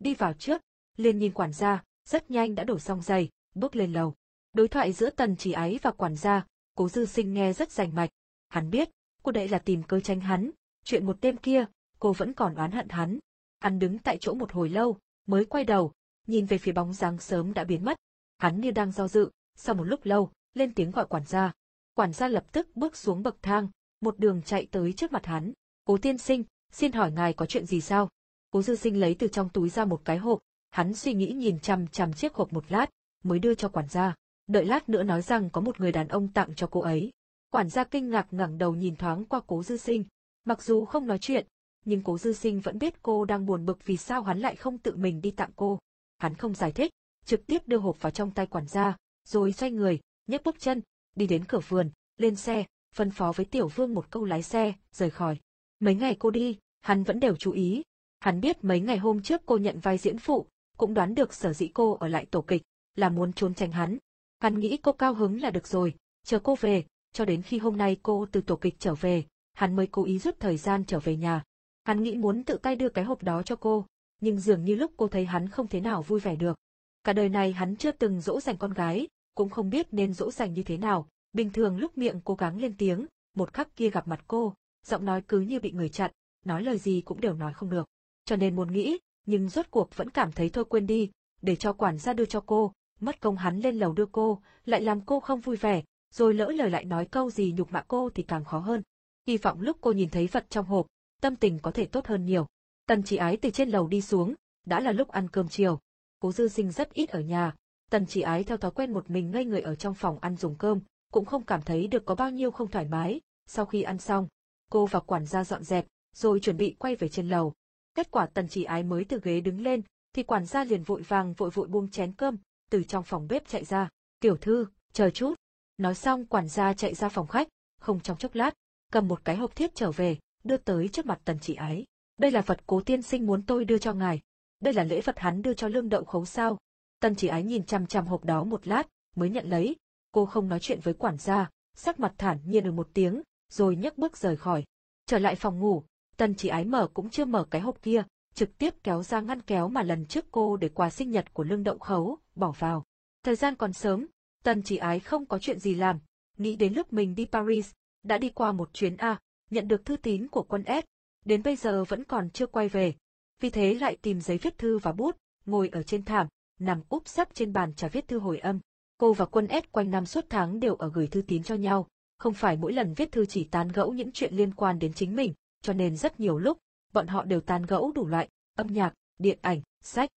đi vào trước, liền nhìn quản gia, rất nhanh đã đổ xong giày, bước lên lầu. Đối thoại giữa tần chỉ ái và quản gia, cố dư sinh nghe rất rành mạch, hắn biết, cô đây là tìm cơ tranh hắn, chuyện một đêm kia, cô vẫn còn oán hận hắn. Hắn đứng tại chỗ một hồi lâu, mới quay đầu, nhìn về phía bóng dáng sớm đã biến mất. Hắn như đang do dự, sau một lúc lâu, lên tiếng gọi quản gia. Quản gia lập tức bước xuống bậc thang, một đường chạy tới trước mặt hắn. Cố tiên sinh, xin hỏi ngài có chuyện gì sao? Cố dư sinh lấy từ trong túi ra một cái hộp, hắn suy nghĩ nhìn chằm chằm chiếc hộp một lát, mới đưa cho quản gia. Đợi lát nữa nói rằng có một người đàn ông tặng cho cô ấy. Quản gia kinh ngạc ngẩng đầu nhìn thoáng qua cố dư sinh. Mặc dù không nói chuyện, nhưng cố dư sinh vẫn biết cô đang buồn bực vì sao hắn lại không tự mình đi tặng cô. Hắn không giải thích, trực tiếp đưa hộp vào trong tay quản gia, rồi xoay người, nhấc bước chân, đi đến cửa vườn, lên xe, phân phó với Tiểu Vương một câu lái xe, rời khỏi. Mấy ngày cô đi, hắn vẫn đều chú ý. Hắn biết mấy ngày hôm trước cô nhận vai diễn phụ, cũng đoán được sở dĩ cô ở lại tổ kịch, là muốn trốn tránh hắn. Hắn nghĩ cô cao hứng là được rồi, chờ cô về, cho đến khi hôm nay cô từ tổ kịch trở về, hắn mới cố ý rút thời gian trở về nhà. Hắn nghĩ muốn tự tay đưa cái hộp đó cho cô, nhưng dường như lúc cô thấy hắn không thế nào vui vẻ được. Cả đời này hắn chưa từng dỗ dành con gái, cũng không biết nên dỗ dành như thế nào, bình thường lúc miệng cố gắng lên tiếng, một khắc kia gặp mặt cô, giọng nói cứ như bị người chặn, nói lời gì cũng đều nói không được. Cho nên muốn nghĩ, nhưng rốt cuộc vẫn cảm thấy thôi quên đi, để cho quản gia đưa cho cô, mất công hắn lên lầu đưa cô, lại làm cô không vui vẻ, rồi lỡ lời lại nói câu gì nhục mạ cô thì càng khó hơn. Hy vọng lúc cô nhìn thấy vật trong hộp, tâm tình có thể tốt hơn nhiều. Tần chỉ ái từ trên lầu đi xuống, đã là lúc ăn cơm chiều. Cố dư sinh rất ít ở nhà, tần chỉ ái theo thói quen một mình ngây người ở trong phòng ăn dùng cơm, cũng không cảm thấy được có bao nhiêu không thoải mái. Sau khi ăn xong, cô và quản gia dọn dẹp, rồi chuẩn bị quay về trên lầu. Kết quả tần chỉ ái mới từ ghế đứng lên, thì quản gia liền vội vàng vội vội buông chén cơm, từ trong phòng bếp chạy ra. Tiểu thư, chờ chút. Nói xong quản gia chạy ra phòng khách, không trong chốc lát, cầm một cái hộp thiếp trở về, đưa tới trước mặt tần chỉ ái. Đây là vật cố tiên sinh muốn tôi đưa cho ngài. Đây là lễ vật hắn đưa cho lương đậu khấu sao. Tân chỉ ái nhìn chăm chăm hộp đó một lát, mới nhận lấy. Cô không nói chuyện với quản gia, sắc mặt thản nhiên được một tiếng, rồi nhấc bước rời khỏi. Trở lại phòng ngủ, Tân chỉ ái mở cũng chưa mở cái hộp kia, trực tiếp kéo ra ngăn kéo mà lần trước cô để quà sinh nhật của lương đậu khấu, bỏ vào. Thời gian còn sớm, Tân chỉ ái không có chuyện gì làm, nghĩ đến lúc mình đi Paris, đã đi qua một chuyến A, nhận được thư tín của quân S, đến bây giờ vẫn còn chưa quay về. Vì thế lại tìm giấy viết thư và bút, ngồi ở trên thảm, nằm úp sấp trên bàn trả viết thư hồi âm. Cô và quân S quanh năm suốt tháng đều ở gửi thư tín cho nhau, không phải mỗi lần viết thư chỉ tán gẫu những chuyện liên quan đến chính mình, cho nên rất nhiều lúc, bọn họ đều tán gẫu đủ loại, âm nhạc, điện ảnh, sách.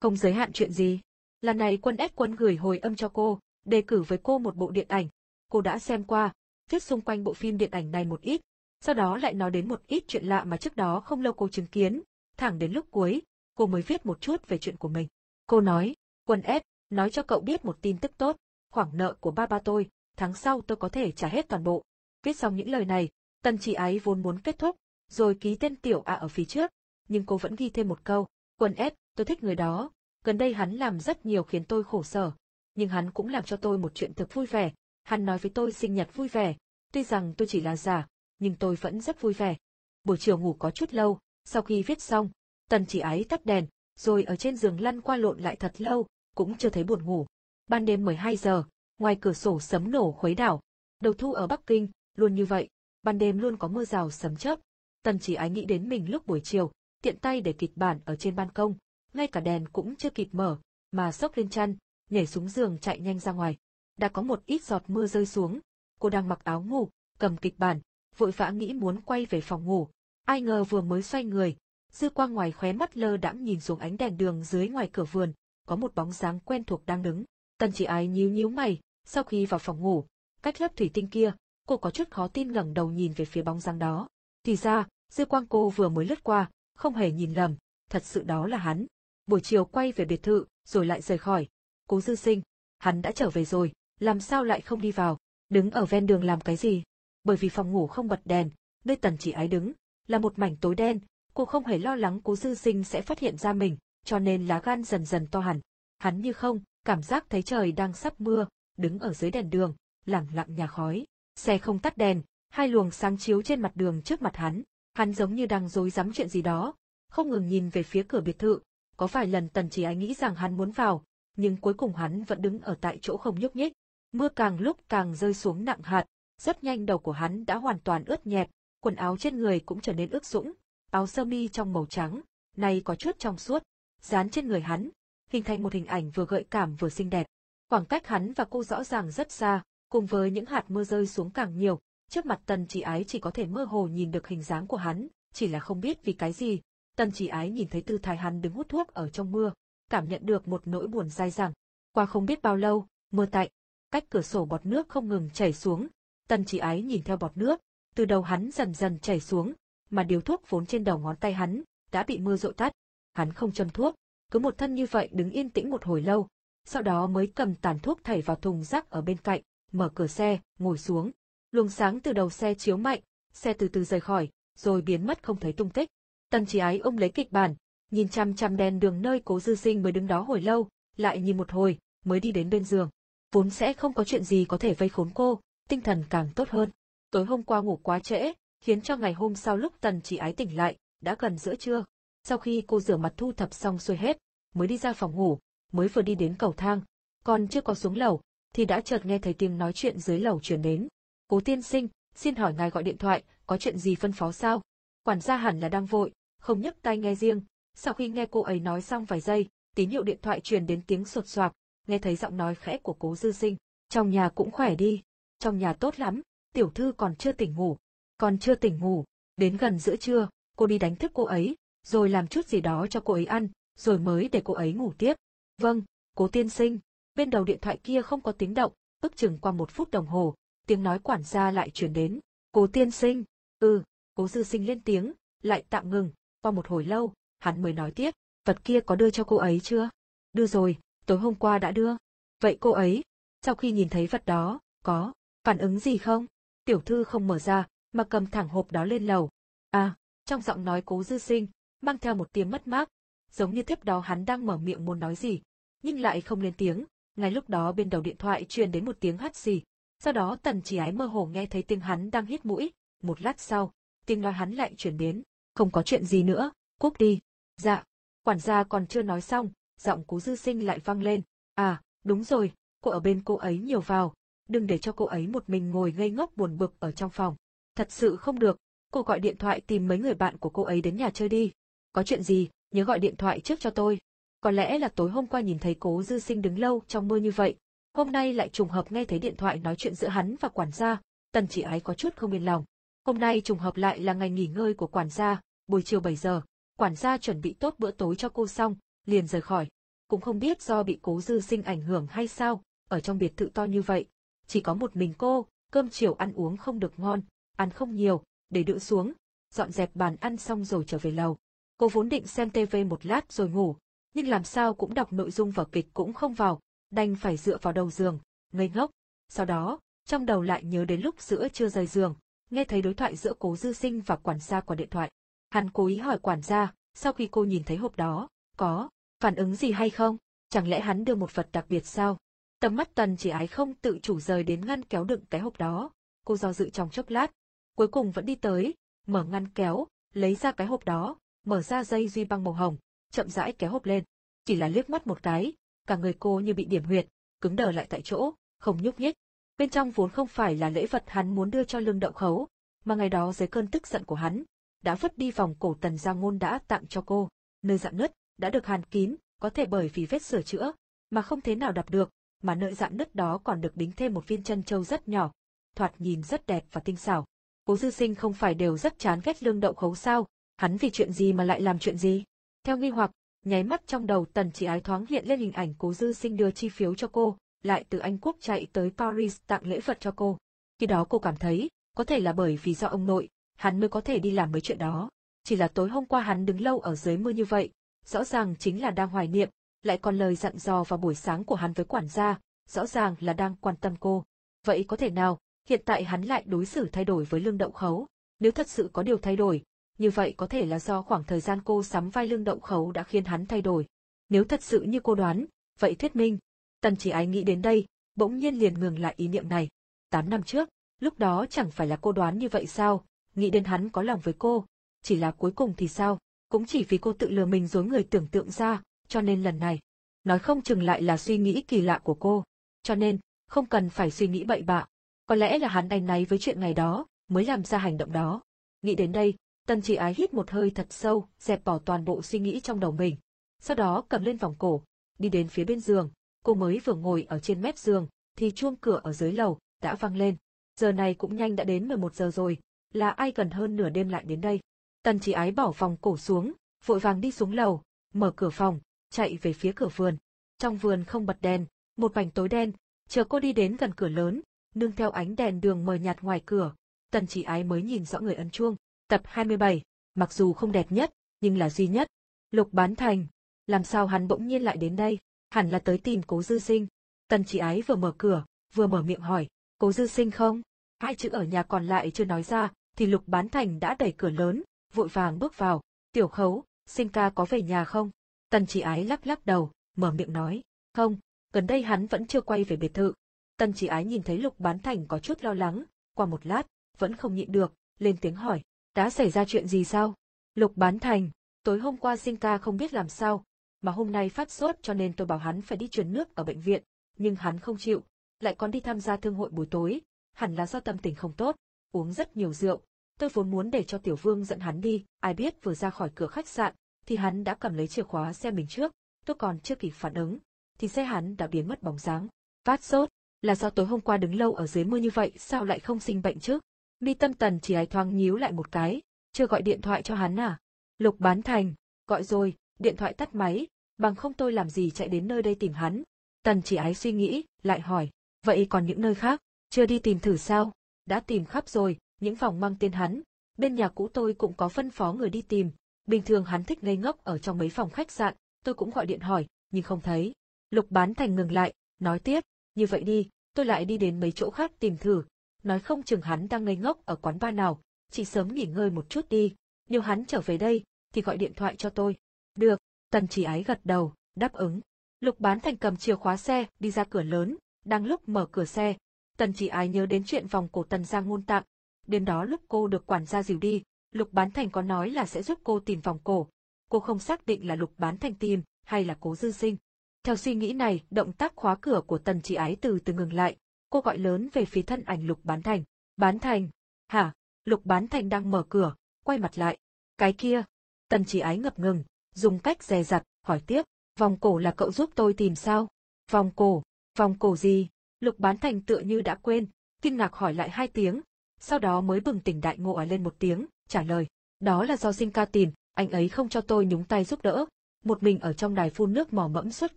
Không giới hạn chuyện gì. Lần này quân S quân gửi hồi âm cho cô, đề cử với cô một bộ điện ảnh. Cô đã xem qua, viết xung quanh bộ phim điện ảnh này một ít, sau đó lại nói đến một ít chuyện lạ mà trước đó không lâu cô chứng kiến, thẳng đến lúc cuối, cô mới viết một chút về chuyện của mình. Cô nói, quân ép nói cho cậu biết một tin tức tốt, khoản nợ của ba ba tôi, tháng sau tôi có thể trả hết toàn bộ. Viết xong những lời này, tần chỉ ái vốn muốn kết thúc, rồi ký tên tiểu A ở phía trước, nhưng cô vẫn ghi thêm một câu, quân ép tôi thích người đó, gần đây hắn làm rất nhiều khiến tôi khổ sở, nhưng hắn cũng làm cho tôi một chuyện thực vui vẻ, hắn nói với tôi sinh nhật vui vẻ, tuy rằng tôi chỉ là giả, nhưng tôi vẫn rất vui vẻ. Buổi chiều ngủ có chút lâu, sau khi viết xong, tần chỉ ái tắt đèn, rồi ở trên giường lăn qua lộn lại thật lâu, cũng chưa thấy buồn ngủ. Ban đêm 12 giờ, ngoài cửa sổ sấm nổ khuấy đảo. Đầu thu ở Bắc Kinh, luôn như vậy, ban đêm luôn có mưa rào sấm chớp. Tần chỉ ái nghĩ đến mình lúc buổi chiều, tiện tay để kịch bản ở trên ban công, ngay cả đèn cũng chưa kịp mở, mà sốc lên chăn, nhảy xuống giường chạy nhanh ra ngoài. Đã có một ít giọt mưa rơi xuống, cô đang mặc áo ngủ, cầm kịch bản, vội vã nghĩ muốn quay về phòng ngủ. Ai ngờ vừa mới xoay người, dư quang ngoài khóe mắt lơ đãng nhìn xuống ánh đèn đường dưới ngoài cửa vườn, có một bóng dáng quen thuộc đang đứng. Tần chỉ ái nhíu nhíu mày, sau khi vào phòng ngủ, cách lớp thủy tinh kia, cô có chút khó tin ngẩng đầu nhìn về phía bóng dáng đó. Thì ra, dư quang cô vừa mới lướt qua, không hề nhìn lầm, thật sự đó là hắn. Buổi chiều quay về biệt thự, rồi lại rời khỏi. Cố dư sinh, hắn đã trở về rồi, làm sao lại không đi vào, đứng ở ven đường làm cái gì? Bởi vì phòng ngủ không bật đèn, nơi tần chỉ ái đứng, là một mảnh tối đen, cô không hề lo lắng cố dư sinh sẽ phát hiện ra mình, cho nên lá gan dần dần to hẳn. Hắn như không, cảm giác thấy trời đang sắp mưa, đứng ở dưới đèn đường, lẳng lặng nhà khói. Xe không tắt đèn, hai luồng sáng chiếu trên mặt đường trước mặt hắn. Hắn giống như đang dối rắm chuyện gì đó, không ngừng nhìn về phía cửa biệt thự. Có vài lần tần chỉ ái nghĩ rằng hắn muốn vào, nhưng cuối cùng hắn vẫn đứng ở tại chỗ không nhúc nhích. Mưa càng lúc càng rơi xuống nặng hạt, rất nhanh đầu của hắn đã hoàn toàn ướt nhẹp, quần áo trên người cũng trở nên ướt sũng, áo sơ mi trong màu trắng, này có chút trong suốt, dán trên người hắn, hình thành một hình ảnh vừa gợi cảm vừa xinh đẹp. Khoảng cách hắn và cô rõ ràng rất xa, cùng với những hạt mưa rơi xuống càng nhiều, trước mặt tần chỉ ái chỉ có thể mơ hồ nhìn được hình dáng của hắn, chỉ là không biết vì cái gì. Tần chỉ ái nhìn thấy tư thái hắn đứng hút thuốc ở trong mưa, cảm nhận được một nỗi buồn dai dẳng. Qua không biết bao lâu, mưa tạnh, cách cửa sổ bọt nước không ngừng chảy xuống, tần chỉ ái nhìn theo bọt nước, từ đầu hắn dần dần chảy xuống, mà điếu thuốc vốn trên đầu ngón tay hắn, đã bị mưa rội tắt. Hắn không châm thuốc, cứ một thân như vậy đứng yên tĩnh một hồi lâu, sau đó mới cầm tàn thuốc thảy vào thùng rác ở bên cạnh, mở cửa xe, ngồi xuống. Luồng sáng từ đầu xe chiếu mạnh, xe từ từ rời khỏi, rồi biến mất không thấy tung tích. Tần chỉ ái ôm lấy kịch bản, nhìn chăm chăm đèn đường nơi cố dư sinh mới đứng đó hồi lâu, lại nhìn một hồi, mới đi đến bên giường. Vốn sẽ không có chuyện gì có thể vây khốn cô, tinh thần càng tốt hơn. Tối hôm qua ngủ quá trễ, khiến cho ngày hôm sau lúc tần chỉ ái tỉnh lại, đã gần giữa trưa. Sau khi cô rửa mặt thu thập xong xuôi hết, mới đi ra phòng ngủ, mới vừa đi đến cầu thang, còn chưa có xuống lầu, thì đã chợt nghe thấy tiếng nói chuyện dưới lầu truyền đến. Cố tiên sinh, xin hỏi ngài gọi điện thoại, có chuyện gì phân phó sao? Quản gia hẳn là đang vội, không nhấc tay nghe riêng. Sau khi nghe cô ấy nói xong vài giây, tín hiệu điện thoại truyền đến tiếng sột soạt, nghe thấy giọng nói khẽ của cố dư sinh. Trong nhà cũng khỏe đi. Trong nhà tốt lắm, tiểu thư còn chưa tỉnh ngủ. Còn chưa tỉnh ngủ, đến gần giữa trưa, cô đi đánh thức cô ấy, rồi làm chút gì đó cho cô ấy ăn, rồi mới để cô ấy ngủ tiếp. Vâng, cố tiên sinh. Bên đầu điện thoại kia không có tiếng động, ước chừng qua một phút đồng hồ, tiếng nói quản gia lại truyền đến. Cố tiên sinh. Ừ, cố dư sinh lên tiếng, lại tạm ngừng, qua một hồi lâu, hắn mới nói tiếp, vật kia có đưa cho cô ấy chưa? Đưa rồi, tối hôm qua đã đưa. Vậy cô ấy, sau khi nhìn thấy vật đó, có, phản ứng gì không? Tiểu thư không mở ra, mà cầm thẳng hộp đó lên lầu. À, trong giọng nói cố dư sinh, mang theo một tiếng mất mát, giống như tiếp đó hắn đang mở miệng muốn nói gì, nhưng lại không lên tiếng. Ngay lúc đó bên đầu điện thoại truyền đến một tiếng hắt xì. Sau đó tần chỉ ái mơ hồ nghe thấy tiếng hắn đang hít mũi. Một lát sau, tiếng nói hắn lại chuyển đến. Không có chuyện gì nữa, cúp đi. Dạ. Quản gia còn chưa nói xong, giọng cố dư sinh lại vang lên. À, đúng rồi, cô ở bên cô ấy nhiều vào. Đừng để cho cô ấy một mình ngồi ngây ngốc buồn bực ở trong phòng. Thật sự không được, cô gọi điện thoại tìm mấy người bạn của cô ấy đến nhà chơi đi. Có chuyện gì, nhớ gọi điện thoại trước cho tôi. Có lẽ là tối hôm qua nhìn thấy cố dư sinh đứng lâu trong mưa như vậy, hôm nay lại trùng hợp nghe thấy điện thoại nói chuyện giữa hắn và quản gia, tần chỉ ái có chút không yên lòng. Hôm nay trùng hợp lại là ngày nghỉ ngơi của quản gia, buổi chiều 7 giờ, quản gia chuẩn bị tốt bữa tối cho cô xong, liền rời khỏi. Cũng không biết do bị cố dư sinh ảnh hưởng hay sao, ở trong biệt thự to như vậy, chỉ có một mình cô, cơm chiều ăn uống không được ngon, ăn không nhiều, để đỡ xuống, dọn dẹp bàn ăn xong rồi trở về lầu. Cô vốn định xem TV một lát rồi ngủ, nhưng làm sao cũng đọc nội dung vở kịch cũng không vào, đành phải dựa vào đầu giường, ngây ngốc. Sau đó, trong đầu lại nhớ đến lúc giữa chưa rời giường, nghe thấy đối thoại giữa cố dư sinh và quản gia qua điện thoại. Hắn cố ý hỏi quản gia, sau khi cô nhìn thấy hộp đó, có phản ứng gì hay không? Chẳng lẽ hắn đưa một vật đặc biệt sao? Tầm mắt tần chỉ ái không tự chủ rời đến ngăn kéo đựng cái hộp đó. Cô do dự trong chốc lát, cuối cùng vẫn đi tới, mở ngăn kéo, lấy ra cái hộp đó, mở ra dây duy băng màu hồng, chậm rãi kéo hộp lên. Chỉ là liếc mắt một cái, cả người cô như bị điểm huyệt, cứng đờ lại tại chỗ, không nhúc nhích. Bên trong vốn không phải là lễ vật hắn muốn đưa cho lương đậu khấu, mà ngày đó dưới cơn tức giận của hắn, đã vứt đi vòng cổ tần gia ngôn đã tặng cho cô, nơi dạng nứt, đã được hàn kín, có thể bởi vì vết sửa chữa, mà không thế nào đập được, mà nơi dạn nứt đó còn được đính thêm một viên chân châu rất nhỏ, thoạt nhìn rất đẹp và tinh xảo. Cố dư sinh không phải đều rất chán ghét lương đậu khấu sao, hắn vì chuyện gì mà lại làm chuyện gì? Theo nghi hoặc, nháy mắt trong đầu tần chỉ ái thoáng hiện lên hình ảnh cố dư sinh đưa chi phiếu cho cô, lại từ Anh Quốc chạy tới Paris tặng lễ vật cho cô. Khi đó cô cảm thấy, có thể là bởi vì do ông nội, hắn mới có thể đi làm mấy chuyện đó. Chỉ là tối hôm qua hắn đứng lâu ở dưới mưa như vậy, rõ ràng chính là đang hoài niệm, lại còn lời dặn dò vào buổi sáng của hắn với quản gia, rõ ràng là đang quan tâm cô. Vậy có thể nào, hiện tại hắn lại đối xử thay đổi với lương đậu khấu? Nếu thật sự có điều thay đổi, như vậy có thể là do khoảng thời gian cô sắm vai lương động khấu đã khiến hắn thay đổi. Nếu thật sự như cô đoán, vậy thuyết minh. Tần chỉ ái nghĩ đến đây, bỗng nhiên liền ngừng lại ý niệm này. Tám năm trước, lúc đó chẳng phải là cô đoán như vậy sao, nghĩ đến hắn có lòng với cô, chỉ là cuối cùng thì sao, cũng chỉ vì cô tự lừa mình dối người tưởng tượng ra, cho nên lần này, nói không chừng lại là suy nghĩ kỳ lạ của cô, cho nên, không cần phải suy nghĩ bậy bạ, có lẽ là hắn đành náy với chuyện ngày đó, mới làm ra hành động đó. Nghĩ đến đây, Tần chỉ ái hít một hơi thật sâu, dẹp bỏ toàn bộ suy nghĩ trong đầu mình. Sau đó cầm lên vòng cổ, đi đến phía bên giường, cô mới vừa ngồi ở trên mép giường, thì chuông cửa ở dưới lầu, đã vang lên. Giờ này cũng nhanh đã đến 11 giờ rồi, là ai gần hơn nửa đêm lại đến đây. Tần chỉ ái bỏ vòng cổ xuống, vội vàng đi xuống lầu, mở cửa phòng, chạy về phía cửa vườn. Trong vườn không bật đèn, một mảnh tối đen, chờ cô đi đến gần cửa lớn, nương theo ánh đèn đường mờ nhạt ngoài cửa, tần chỉ ái mới nhìn rõ người ấn chuông. Tập 27, mặc dù không đẹp nhất, nhưng là duy nhất. Lục bán thành, làm sao hắn bỗng nhiên lại đến đây? hẳn là tới tìm cố dư sinh. Tần chỉ ái vừa mở cửa, vừa mở miệng hỏi, cố dư sinh không? Hai chữ ở nhà còn lại chưa nói ra, thì lục bán thành đã đẩy cửa lớn, vội vàng bước vào, tiểu khấu, sinh ca có về nhà không? Tần chỉ ái lắc lắc đầu, mở miệng nói, không, gần đây hắn vẫn chưa quay về biệt thự. Tần chỉ ái nhìn thấy lục bán thành có chút lo lắng, qua một lát, vẫn không nhịn được, lên tiếng hỏi, đã xảy ra chuyện gì sao? Lục bán thành, tối hôm qua sinh ca không biết làm sao, mà hôm nay phát sốt cho nên tôi bảo hắn phải đi truyền nước ở bệnh viện, nhưng hắn không chịu, lại còn đi tham gia thương hội buổi tối, hẳn là do tâm tình không tốt, uống rất nhiều rượu. Tôi vốn muốn để cho Tiểu Vương dẫn hắn đi, ai biết vừa ra khỏi cửa khách sạn, thì hắn đã cầm lấy chìa khóa xe mình trước, tôi còn chưa kịp phản ứng, thì xe hắn đã biến mất bóng dáng. Phát sốt, là do tối hôm qua đứng lâu ở dưới mưa như vậy sao lại không sinh bệnh chứ? Mi tâm tần chỉ ái thoáng nhíu lại một cái, chưa gọi điện thoại cho hắn à? Lục bán thành, gọi rồi, điện thoại tắt máy, bằng không tôi làm gì chạy đến nơi đây tìm hắn. Tần chỉ ái suy nghĩ, lại hỏi, vậy còn những nơi khác, chưa đi tìm thử sao? Đã tìm khắp rồi, những phòng mang tên hắn. Bên nhà cũ tôi cũng có phân phó người đi tìm. Bình thường hắn thích ngây ngốc ở trong mấy phòng khách sạn, tôi cũng gọi điện hỏi, nhưng không thấy. Lục bán thành ngừng lại, nói tiếp, như vậy đi, tôi lại đi đến mấy chỗ khác tìm thử. Nói không chừng hắn đang ngây ngốc ở quán bar nào, chỉ sớm nghỉ ngơi một chút đi. Nếu hắn trở về đây, thì gọi điện thoại cho tôi. Được, tần chỉ ái gật đầu, đáp ứng. Lục bán thành cầm chìa khóa xe, đi ra cửa lớn, đang lúc mở cửa xe. Tần chỉ ái nhớ đến chuyện vòng cổ tần giang ngôn tặng. Đêm đó lúc cô được quản gia dìu đi, Lục bán thành có nói là sẽ giúp cô tìm vòng cổ. Cô không xác định là lục bán thành tìm, hay là cố dư sinh. Theo suy nghĩ này, động tác khóa cửa của tần chỉ ái từ từ ngừng lại. Cô gọi lớn về phía thân ảnh lục bán thành. Bán thành. Hả? Lục bán thành đang mở cửa, quay mặt lại. Cái kia. Tần chỉ ái ngập ngừng, dùng cách dè dặt, hỏi tiếp. Vòng cổ là cậu giúp tôi tìm sao? Vòng cổ, vòng cổ gì? Lục bán thành tựa như đã quên, kinh ngạc hỏi lại hai tiếng, sau đó mới bừng tỉnh đại ngộ lên một tiếng, trả lời. Đó là do sinh ca tìm, anh ấy không cho tôi nhúng tay giúp đỡ. Một mình ở trong đài phun nước mò mẫm suốt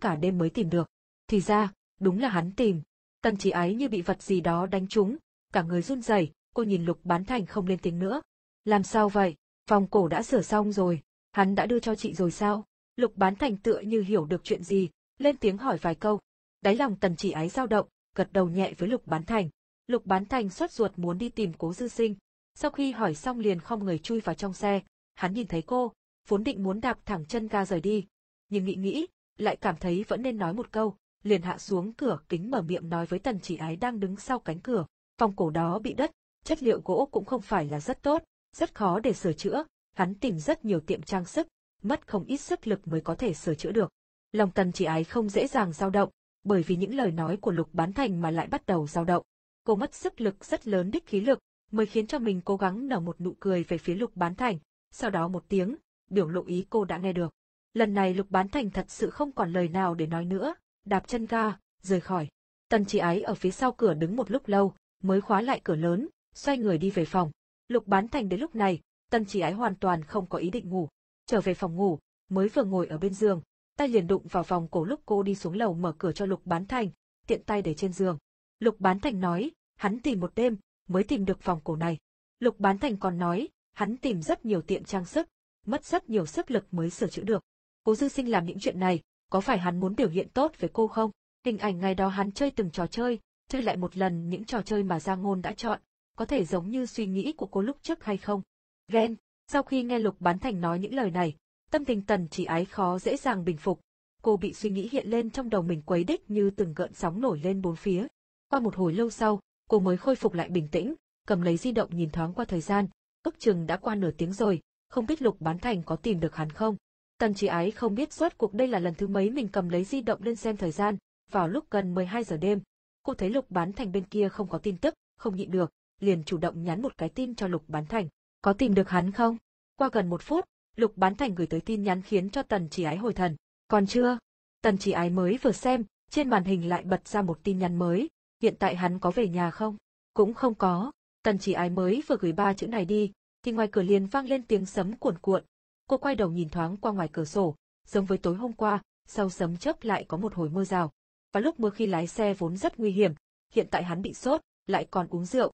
cả đêm mới tìm được. Thì ra, đúng là hắn tìm. Tần chỉ ái như bị vật gì đó đánh trúng, cả người run rẩy, cô nhìn lục bán thành không lên tiếng nữa. Làm sao vậy? Vòng cổ đã sửa xong rồi, hắn đã đưa cho chị rồi sao? Lục bán thành tựa như hiểu được chuyện gì, lên tiếng hỏi vài câu. Đáy lòng tần chỉ ái dao động, gật đầu nhẹ với lục bán thành. Lục bán thành xuất ruột muốn đi tìm cố dư sinh. Sau khi hỏi xong liền không người chui vào trong xe, hắn nhìn thấy cô, vốn định muốn đạp thẳng chân ga rời đi. Nhưng nghĩ nghĩ, lại cảm thấy vẫn nên nói một câu, liền hạ xuống cửa kính mở miệng nói với tần chỉ ái đang đứng sau cánh cửa. Phòng cổ đó bị đất, chất liệu gỗ cũng không phải là rất tốt, rất khó để sửa chữa, hắn tìm rất nhiều tiệm trang sức, mất không ít sức lực mới có thể sửa chữa được. Lòng tần chỉ ái không dễ dàng dao động, bởi vì những lời nói của Lục Bán Thành mà lại bắt đầu dao động. Cô mất sức lực rất lớn đích khí lực, mới khiến cho mình cố gắng nở một nụ cười về phía Lục Bán Thành, sau đó một tiếng, biểu lộ ý cô đã nghe được. Lần này Lục Bán Thành thật sự không còn lời nào để nói nữa, đạp chân ga, rời khỏi. Tần chỉ ái ở phía sau cửa đứng một lúc lâu, mới khóa lại cửa lớn, xoay người đi về phòng. Lục Bán Thành đến lúc này, Tần chỉ ái hoàn toàn không có ý định ngủ. Trở về phòng ngủ, mới vừa ngồi ở bên giường, tay liền đụng vào vòng cổ lúc cô đi xuống lầu mở cửa cho Lục Bán Thành, tiện tay để trên giường. Lục Bán Thành nói, hắn tìm một đêm, mới tìm được vòng cổ này. Lục Bán Thành còn nói, hắn tìm rất nhiều tiệm trang sức, mất rất nhiều sức lực mới sửa chữa được. Cố Dư Sinh làm những chuyện này, có phải hắn muốn biểu hiện tốt với cô không? Hình ảnh ngày đó hắn chơi từng trò chơi, chơi lại một lần những trò chơi mà Giang Ngôn đã chọn, có thể giống như suy nghĩ của cô lúc trước hay không? Ghen, sau khi nghe Lục Bán Thành nói những lời này, tâm tình tần chỉ ái khó dễ dàng bình phục. Cô bị suy nghĩ hiện lên trong đầu mình quấy đích như từng gợn sóng nổi lên bốn phía. Qua một hồi lâu sau, cô mới khôi phục lại bình tĩnh, cầm lấy di động nhìn thoáng qua thời gian, ước chừng đã qua nửa tiếng rồi, không biết Lục Bán Thành có tìm được hắn không. Tần chỉ ái không biết suốt cuộc đây là lần thứ mấy mình cầm lấy di động lên xem thời gian, vào lúc gần 12 giờ đêm. Cô thấy Lục Bán Thành bên kia không có tin tức, không nhịn được, liền chủ động nhắn một cái tin cho Lục Bán Thành. Có tìm được hắn không? Qua gần một phút, Lục Bán Thành gửi tới tin nhắn khiến cho Tần Chỉ Ái hồi thần. Còn chưa? Tần Chỉ Ái mới vừa xem, trên màn hình lại bật ra một tin nhắn mới. Hiện tại hắn có về nhà không? Cũng không có. Tần Chỉ Ái mới vừa gửi ba chữ này đi, thì ngoài cửa liền vang lên tiếng sấm cuồn cuộn. Cô quay đầu nhìn thoáng qua ngoài cửa sổ, giống với tối hôm qua, sau sấm chớp lại có một hồi mưa rào. Và lúc mưa khi lái xe vốn rất nguy hiểm, hiện tại hắn bị sốt, lại còn uống rượu.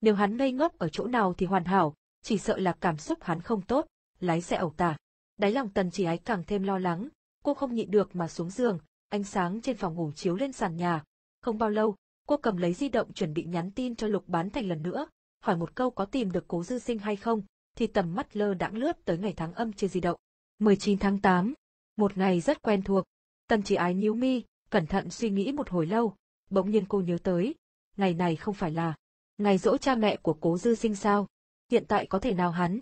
Nếu hắn ngây ngốc ở chỗ nào thì hoàn hảo, chỉ sợ là cảm xúc hắn không tốt, lái xe ẩu tả. Đáy lòng tần chỉ ái càng thêm lo lắng, cô không nhịn được mà xuống giường, ánh sáng trên phòng ngủ chiếu lên sàn nhà. Không bao lâu, cô cầm lấy di động chuẩn bị nhắn tin cho Lục Bán Thành lần nữa, hỏi một câu có tìm được cố dư sinh hay không, thì tầm mắt lơ đãng lướt tới ngày tháng âm trên di động. 19 tháng 8, một ngày rất quen thuộc. Tần chỉ ái nhíu mi, cẩn thận suy nghĩ một hồi lâu, bỗng nhiên cô nhớ tới, ngày này không phải là ngày dỗ cha mẹ của cố dư sinh sao, hiện tại có thể nào hắn.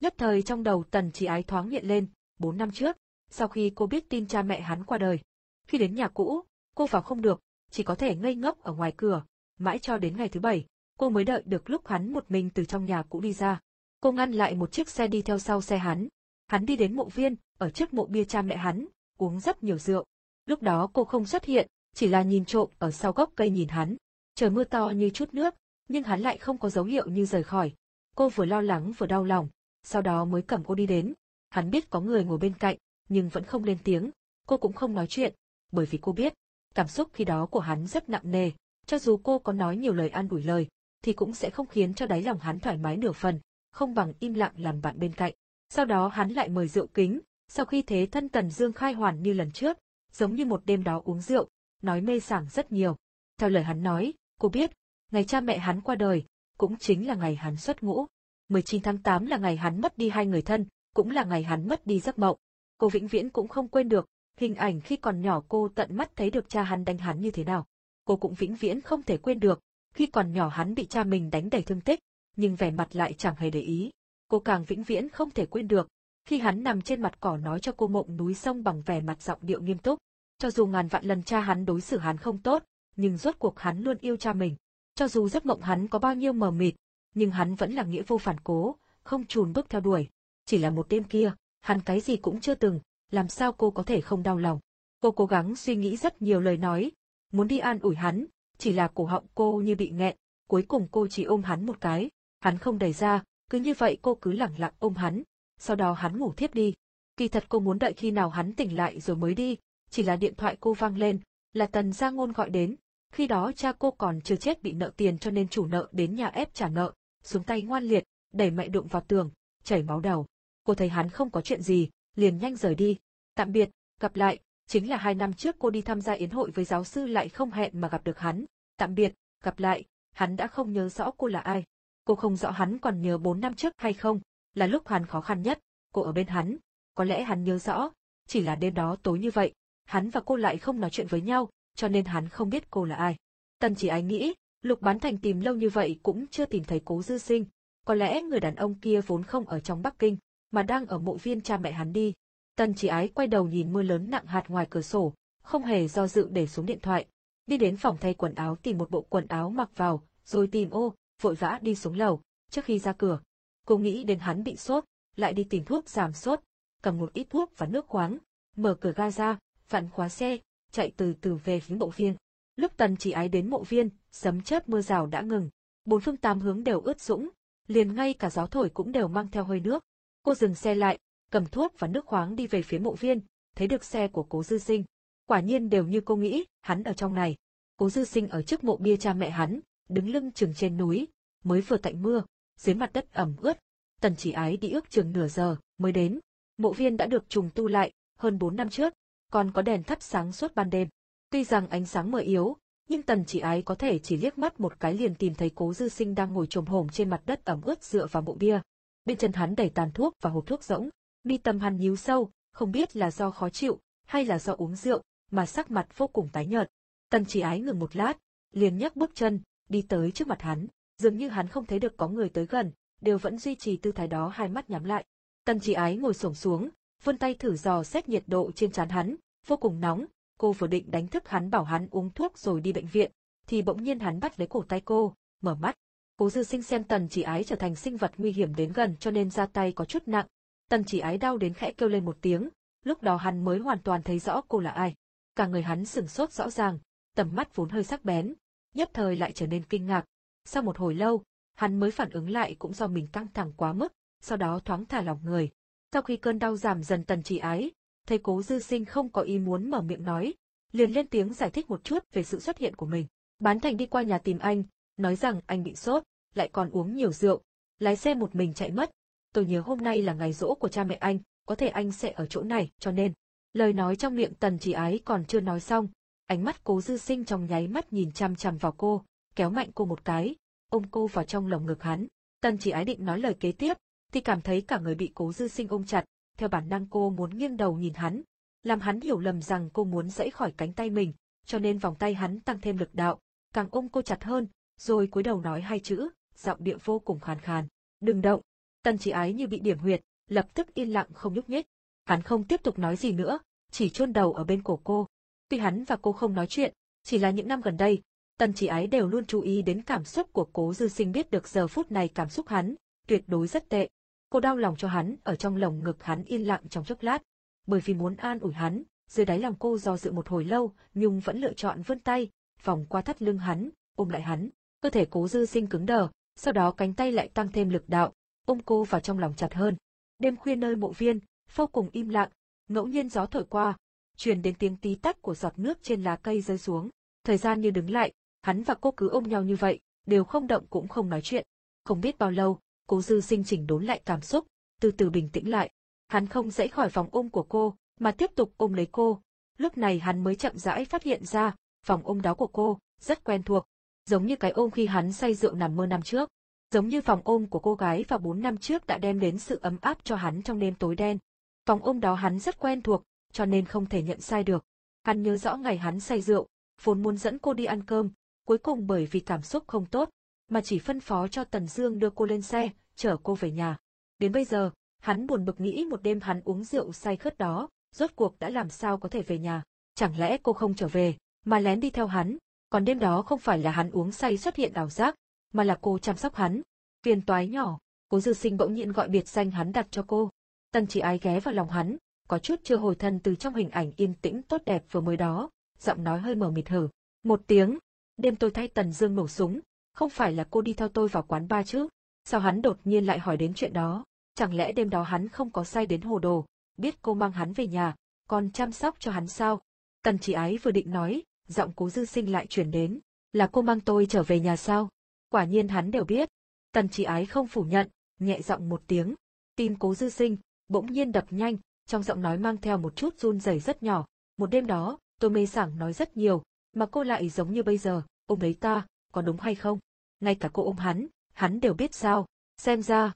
Nhất thời trong đầu tần chỉ ái thoáng hiện lên, 4 năm trước, sau khi cô biết tin cha mẹ hắn qua đời. Khi đến nhà cũ, cô vào không được, chỉ có thể ngây ngốc ở ngoài cửa, mãi cho đến ngày thứ bảy, cô mới đợi được lúc hắn một mình từ trong nhà cũ đi ra. Cô ngăn lại một chiếc xe đi theo sau xe hắn. Hắn đi đến mộ viên, ở trước mộ bia cha mẹ hắn, uống rất nhiều rượu. Lúc đó cô không xuất hiện, chỉ là nhìn trộm ở sau gốc cây nhìn hắn. Trời mưa to như chút nước, nhưng hắn lại không có dấu hiệu như rời khỏi. Cô vừa lo lắng vừa đau lòng, sau đó mới cầm cô đi đến. Hắn biết có người ngồi bên cạnh, nhưng vẫn không lên tiếng. Cô cũng không nói chuyện, bởi vì cô biết, cảm xúc khi đó của hắn rất nặng nề, cho dù cô có nói nhiều lời an ủi lời, thì cũng sẽ không khiến cho đáy lòng hắn thoải mái nửa phần, không bằng im lặng làm bạn bên cạnh. Sau đó hắn lại mời rượu kính, sau khi thế thân Tần Dương khai hoàn như lần trước, giống như một đêm đó uống rượu, nói mê sảng rất nhiều. Theo lời hắn nói, cô biết, ngày cha mẹ hắn qua đời, cũng chính là ngày hắn xuất ngũ. 19 tháng 8 là ngày hắn mất đi hai người thân, cũng là ngày hắn mất đi giấc mộng. Cô vĩnh viễn cũng không quên được, hình ảnh khi còn nhỏ cô tận mắt thấy được cha hắn đánh hắn như thế nào. Cô cũng vĩnh viễn không thể quên được, khi còn nhỏ hắn bị cha mình đánh đầy thương tích, nhưng vẻ mặt lại chẳng hề để ý. Cô càng vĩnh viễn không thể quên được, khi hắn nằm trên mặt cỏ nói cho cô mộng núi sông bằng vẻ mặt giọng điệu nghiêm túc. Cho dù ngàn vạn lần cha hắn đối xử hắn không tốt, nhưng rốt cuộc hắn luôn yêu cha mình. Cho dù giấc mộng hắn có bao nhiêu mờ mịt, nhưng hắn vẫn là nghĩa vô phản cố, không chùn bước theo đuổi. Chỉ là một đêm kia, hắn cái gì cũng chưa từng, làm sao cô có thể không đau lòng. Cô cố gắng suy nghĩ rất nhiều lời nói, muốn đi an ủi hắn, chỉ là cổ họng cô như bị nghẹn, cuối cùng cô chỉ ôm hắn một cái, hắn không đẩy ra, cứ như vậy cô cứ lẳng lặng ôm hắn, sau đó hắn ngủ thiếp đi. Kỳ thật cô muốn đợi khi nào hắn tỉnh lại rồi mới đi, chỉ là điện thoại cô vang lên, là Tần Gia Ngôn gọi đến, khi đó cha cô còn chưa chết bị nợ tiền cho nên chủ nợ đến nhà ép trả nợ, xuống tay ngoan liệt, đẩy mẹ đụng vào tường, chảy máu đầu. Cô thấy hắn không có chuyện gì, liền nhanh rời đi. Tạm biệt, gặp lại, chính là hai năm trước cô đi tham gia yến hội với giáo sư lại không hẹn mà gặp được hắn. Tạm biệt, gặp lại, hắn đã không nhớ rõ cô là ai. Cô không rõ hắn còn nhớ bốn năm trước hay không, là lúc hắn khó khăn nhất, cô ở bên hắn. Có lẽ hắn nhớ rõ, chỉ là đêm đó tối như vậy, hắn và cô lại không nói chuyện với nhau, cho nên hắn không biết cô là ai. Tần chỉ ái nghĩ, Lục Bán Thành tìm lâu như vậy cũng chưa tìm thấy cố dư sinh, có lẽ người đàn ông kia vốn không ở trong Bắc Kinh, mà đang ở mộ viên cha mẹ hắn đi. Tần chỉ ái quay đầu nhìn mưa lớn nặng hạt ngoài cửa sổ, không hề do dự để xuống điện thoại. Đi đến phòng thay quần áo tìm một bộ quần áo mặc vào, rồi tìm ô, vội vã đi xuống lầu, trước khi ra cửa. Cô nghĩ đến hắn bị sốt, lại đi tìm thuốc giảm sốt, cầm một ít thuốc và nước khoáng, mở cửa ga ra, vặn khóa xe, chạy từ từ về phía mộ viên. Lúc tần chỉ ái đến mộ viên, sấm chớp mưa rào đã ngừng, bốn phương tám hướng đều ướt sũng, liền ngay cả gió thổi cũng đều mang theo hơi nước. Cô dừng xe lại, cầm thuốc và nước khoáng đi về phía mộ viên, thấy được xe của cố dư sinh. Quả nhiên đều như cô nghĩ, hắn ở trong này. Cố dư sinh ở trước mộ bia cha mẹ hắn, đứng lưng chừng trên núi, mới vừa tạnh mưa, dưới mặt đất ẩm ướt. Tần chỉ ái đi ước chừng nửa giờ, mới đến. Mộ viên đã được trùng tu lại, hơn 4 năm trước, còn có đèn thắp sáng suốt ban đêm. Tuy rằng ánh sáng mờ yếu, nhưng tần chỉ ái có thể chỉ liếc mắt một cái liền tìm thấy cố dư sinh đang ngồi trồm hổm trên mặt đất ẩm ướt dựa vào mộ bia. Bên chân hắn đầy tàn thuốc và hộp thuốc rỗng, mi tâm hằn nhíu sâu, không biết là do khó chịu, hay là do uống rượu, mà sắc mặt vô cùng tái nhợt. Tần chỉ ái ngừng một lát, liền nhấc bước chân, đi tới trước mặt hắn, dường như hắn không thấy được có người tới gần, đều vẫn duy trì tư thái đó hai mắt nhắm lại. Tần chỉ ái ngồi xổm xuống, vươn tay thử dò xét nhiệt độ trên trán hắn, vô cùng nóng, cô vừa định đánh thức hắn bảo hắn uống thuốc rồi đi bệnh viện, thì bỗng nhiên hắn bắt lấy cổ tay cô, mở mắt. Cố dư sinh xem tần chỉ ái trở thành sinh vật nguy hiểm đến gần cho nên ra tay có chút nặng. Tần chỉ ái đau đến khẽ kêu lên một tiếng, lúc đó hắn mới hoàn toàn thấy rõ cô là ai. Cả người hắn sửng sốt rõ ràng, tầm mắt vốn hơi sắc bén, nhất thời lại trở nên kinh ngạc. Sau một hồi lâu, hắn mới phản ứng lại cũng do mình căng thẳng quá mức, sau đó thoáng thả lòng người. Sau khi cơn đau giảm dần tần chỉ ái, thấy cố dư sinh không có ý muốn mở miệng nói, liền lên tiếng giải thích một chút về sự xuất hiện của mình. Bán thành đi qua nhà tìm anh, nói rằng anh bị sốt, lại còn uống nhiều rượu, lái xe một mình chạy mất. Tôi nhớ hôm nay là ngày rỗ của cha mẹ anh, có thể anh sẽ ở chỗ này, cho nên. Lời nói trong miệng tần chỉ ái còn chưa nói xong, ánh mắt cố dư sinh trong nháy mắt nhìn chăm chăm vào cô, kéo mạnh cô một cái, ôm cô vào trong lồng ngực hắn. Tần chỉ ái định nói lời kế tiếp, thì cảm thấy cả người bị cố dư sinh ôm chặt, theo bản năng cô muốn nghiêng đầu nhìn hắn, làm hắn hiểu lầm rằng cô muốn dãy khỏi cánh tay mình, cho nên vòng tay hắn tăng thêm lực đạo, càng ôm cô chặt hơn, rồi cúi đầu nói hai chữ, giọng điệu vô cùng khàn khàn. Đừng động. Tần chỉ ái như bị điểm huyệt, lập tức yên lặng không nhúc nhích. Hắn không tiếp tục nói gì nữa, chỉ chôn đầu ở bên cổ cô. Tuy hắn và cô không nói chuyện, chỉ là những năm gần đây, tần chỉ ái đều luôn chú ý đến cảm xúc của cố dư sinh biết được giờ phút này cảm xúc hắn, tuyệt đối rất tệ. Cô đau lòng cho hắn ở trong lồng ngực hắn yên lặng trong chốc lát, bởi vì muốn an ủi hắn, dưới đáy lòng cô do dự một hồi lâu, nhưng vẫn lựa chọn vươn tay, vòng qua thắt lưng hắn, ôm lại hắn. Cơ thể cố dư sinh cứng đờ, sau đó cánh tay lại tăng thêm lực đạo, ôm cô vào trong lòng chặt hơn. Đêm khuya nơi mộ viên, vô cùng im lặng, ngẫu nhiên gió thổi qua, truyền đến tiếng tí tách của giọt nước trên lá cây rơi xuống. Thời gian như đứng lại, hắn và cô cứ ôm nhau như vậy, đều không động cũng không nói chuyện. Không biết bao lâu, cố dư sinh chỉnh đốn lại cảm xúc, từ từ bình tĩnh lại. Hắn không dãy khỏi vòng ôm của cô, mà tiếp tục ôm lấy cô. Lúc này hắn mới chậm rãi phát hiện ra, vòng ôm đó của cô, rất quen thuộc. Giống như cái ôm khi hắn say rượu nằm mơ năm trước. Giống như vòng ôm của cô gái vào bốn năm trước đã đem đến sự ấm áp cho hắn trong đêm tối đen. Vòng ôm đó hắn rất quen thuộc, cho nên không thể nhận sai được. Hắn nhớ rõ ngày hắn say rượu, vốn muốn dẫn cô đi ăn cơm, cuối cùng bởi vì cảm xúc không tốt, mà chỉ phân phó cho Tần Dương đưa cô lên xe, chở cô về nhà. Đến bây giờ, hắn buồn bực nghĩ một đêm hắn uống rượu say khướt đó, rốt cuộc đã làm sao có thể về nhà. Chẳng lẽ cô không trở về, mà lén đi theo hắn, còn đêm đó không phải là hắn uống say xuất hiện ảo giác, mà là cô chăm sóc hắn. Phiền toái nhỏ, cố dư sinh bỗng nhiên gọi biệt danh hắn đặt cho cô. Tần chỉ ái ghé vào lòng hắn, có chút chưa hồi thân từ trong hình ảnh yên tĩnh tốt đẹp vừa mới đó, giọng nói hơi mờ mịt hở. Một tiếng, đêm tôi thay Tần Dương nổ súng, không phải là cô đi theo tôi vào quán ba chứ? Sao hắn đột nhiên lại hỏi đến chuyện đó? Chẳng lẽ đêm đó hắn không có say đến hồ đồ, biết cô mang hắn về nhà, còn chăm sóc cho hắn sao? Tần chỉ ái vừa định nói, giọng cố dư sinh lại chuyển đến, là cô mang tôi trở về nhà sao? Quả nhiên hắn đều biết. Tần chỉ ái không phủ nhận, nhẹ giọng một tiếng. Tim cố dư sinh, bỗng nhiên đập nhanh, trong giọng nói mang theo một chút run rẩy rất nhỏ. Một đêm đó, tôi mê sảng nói rất nhiều, mà cô lại giống như bây giờ, ôm lấy ta, có đúng hay không? Ngay cả cô ôm hắn, hắn đều biết sao, xem ra.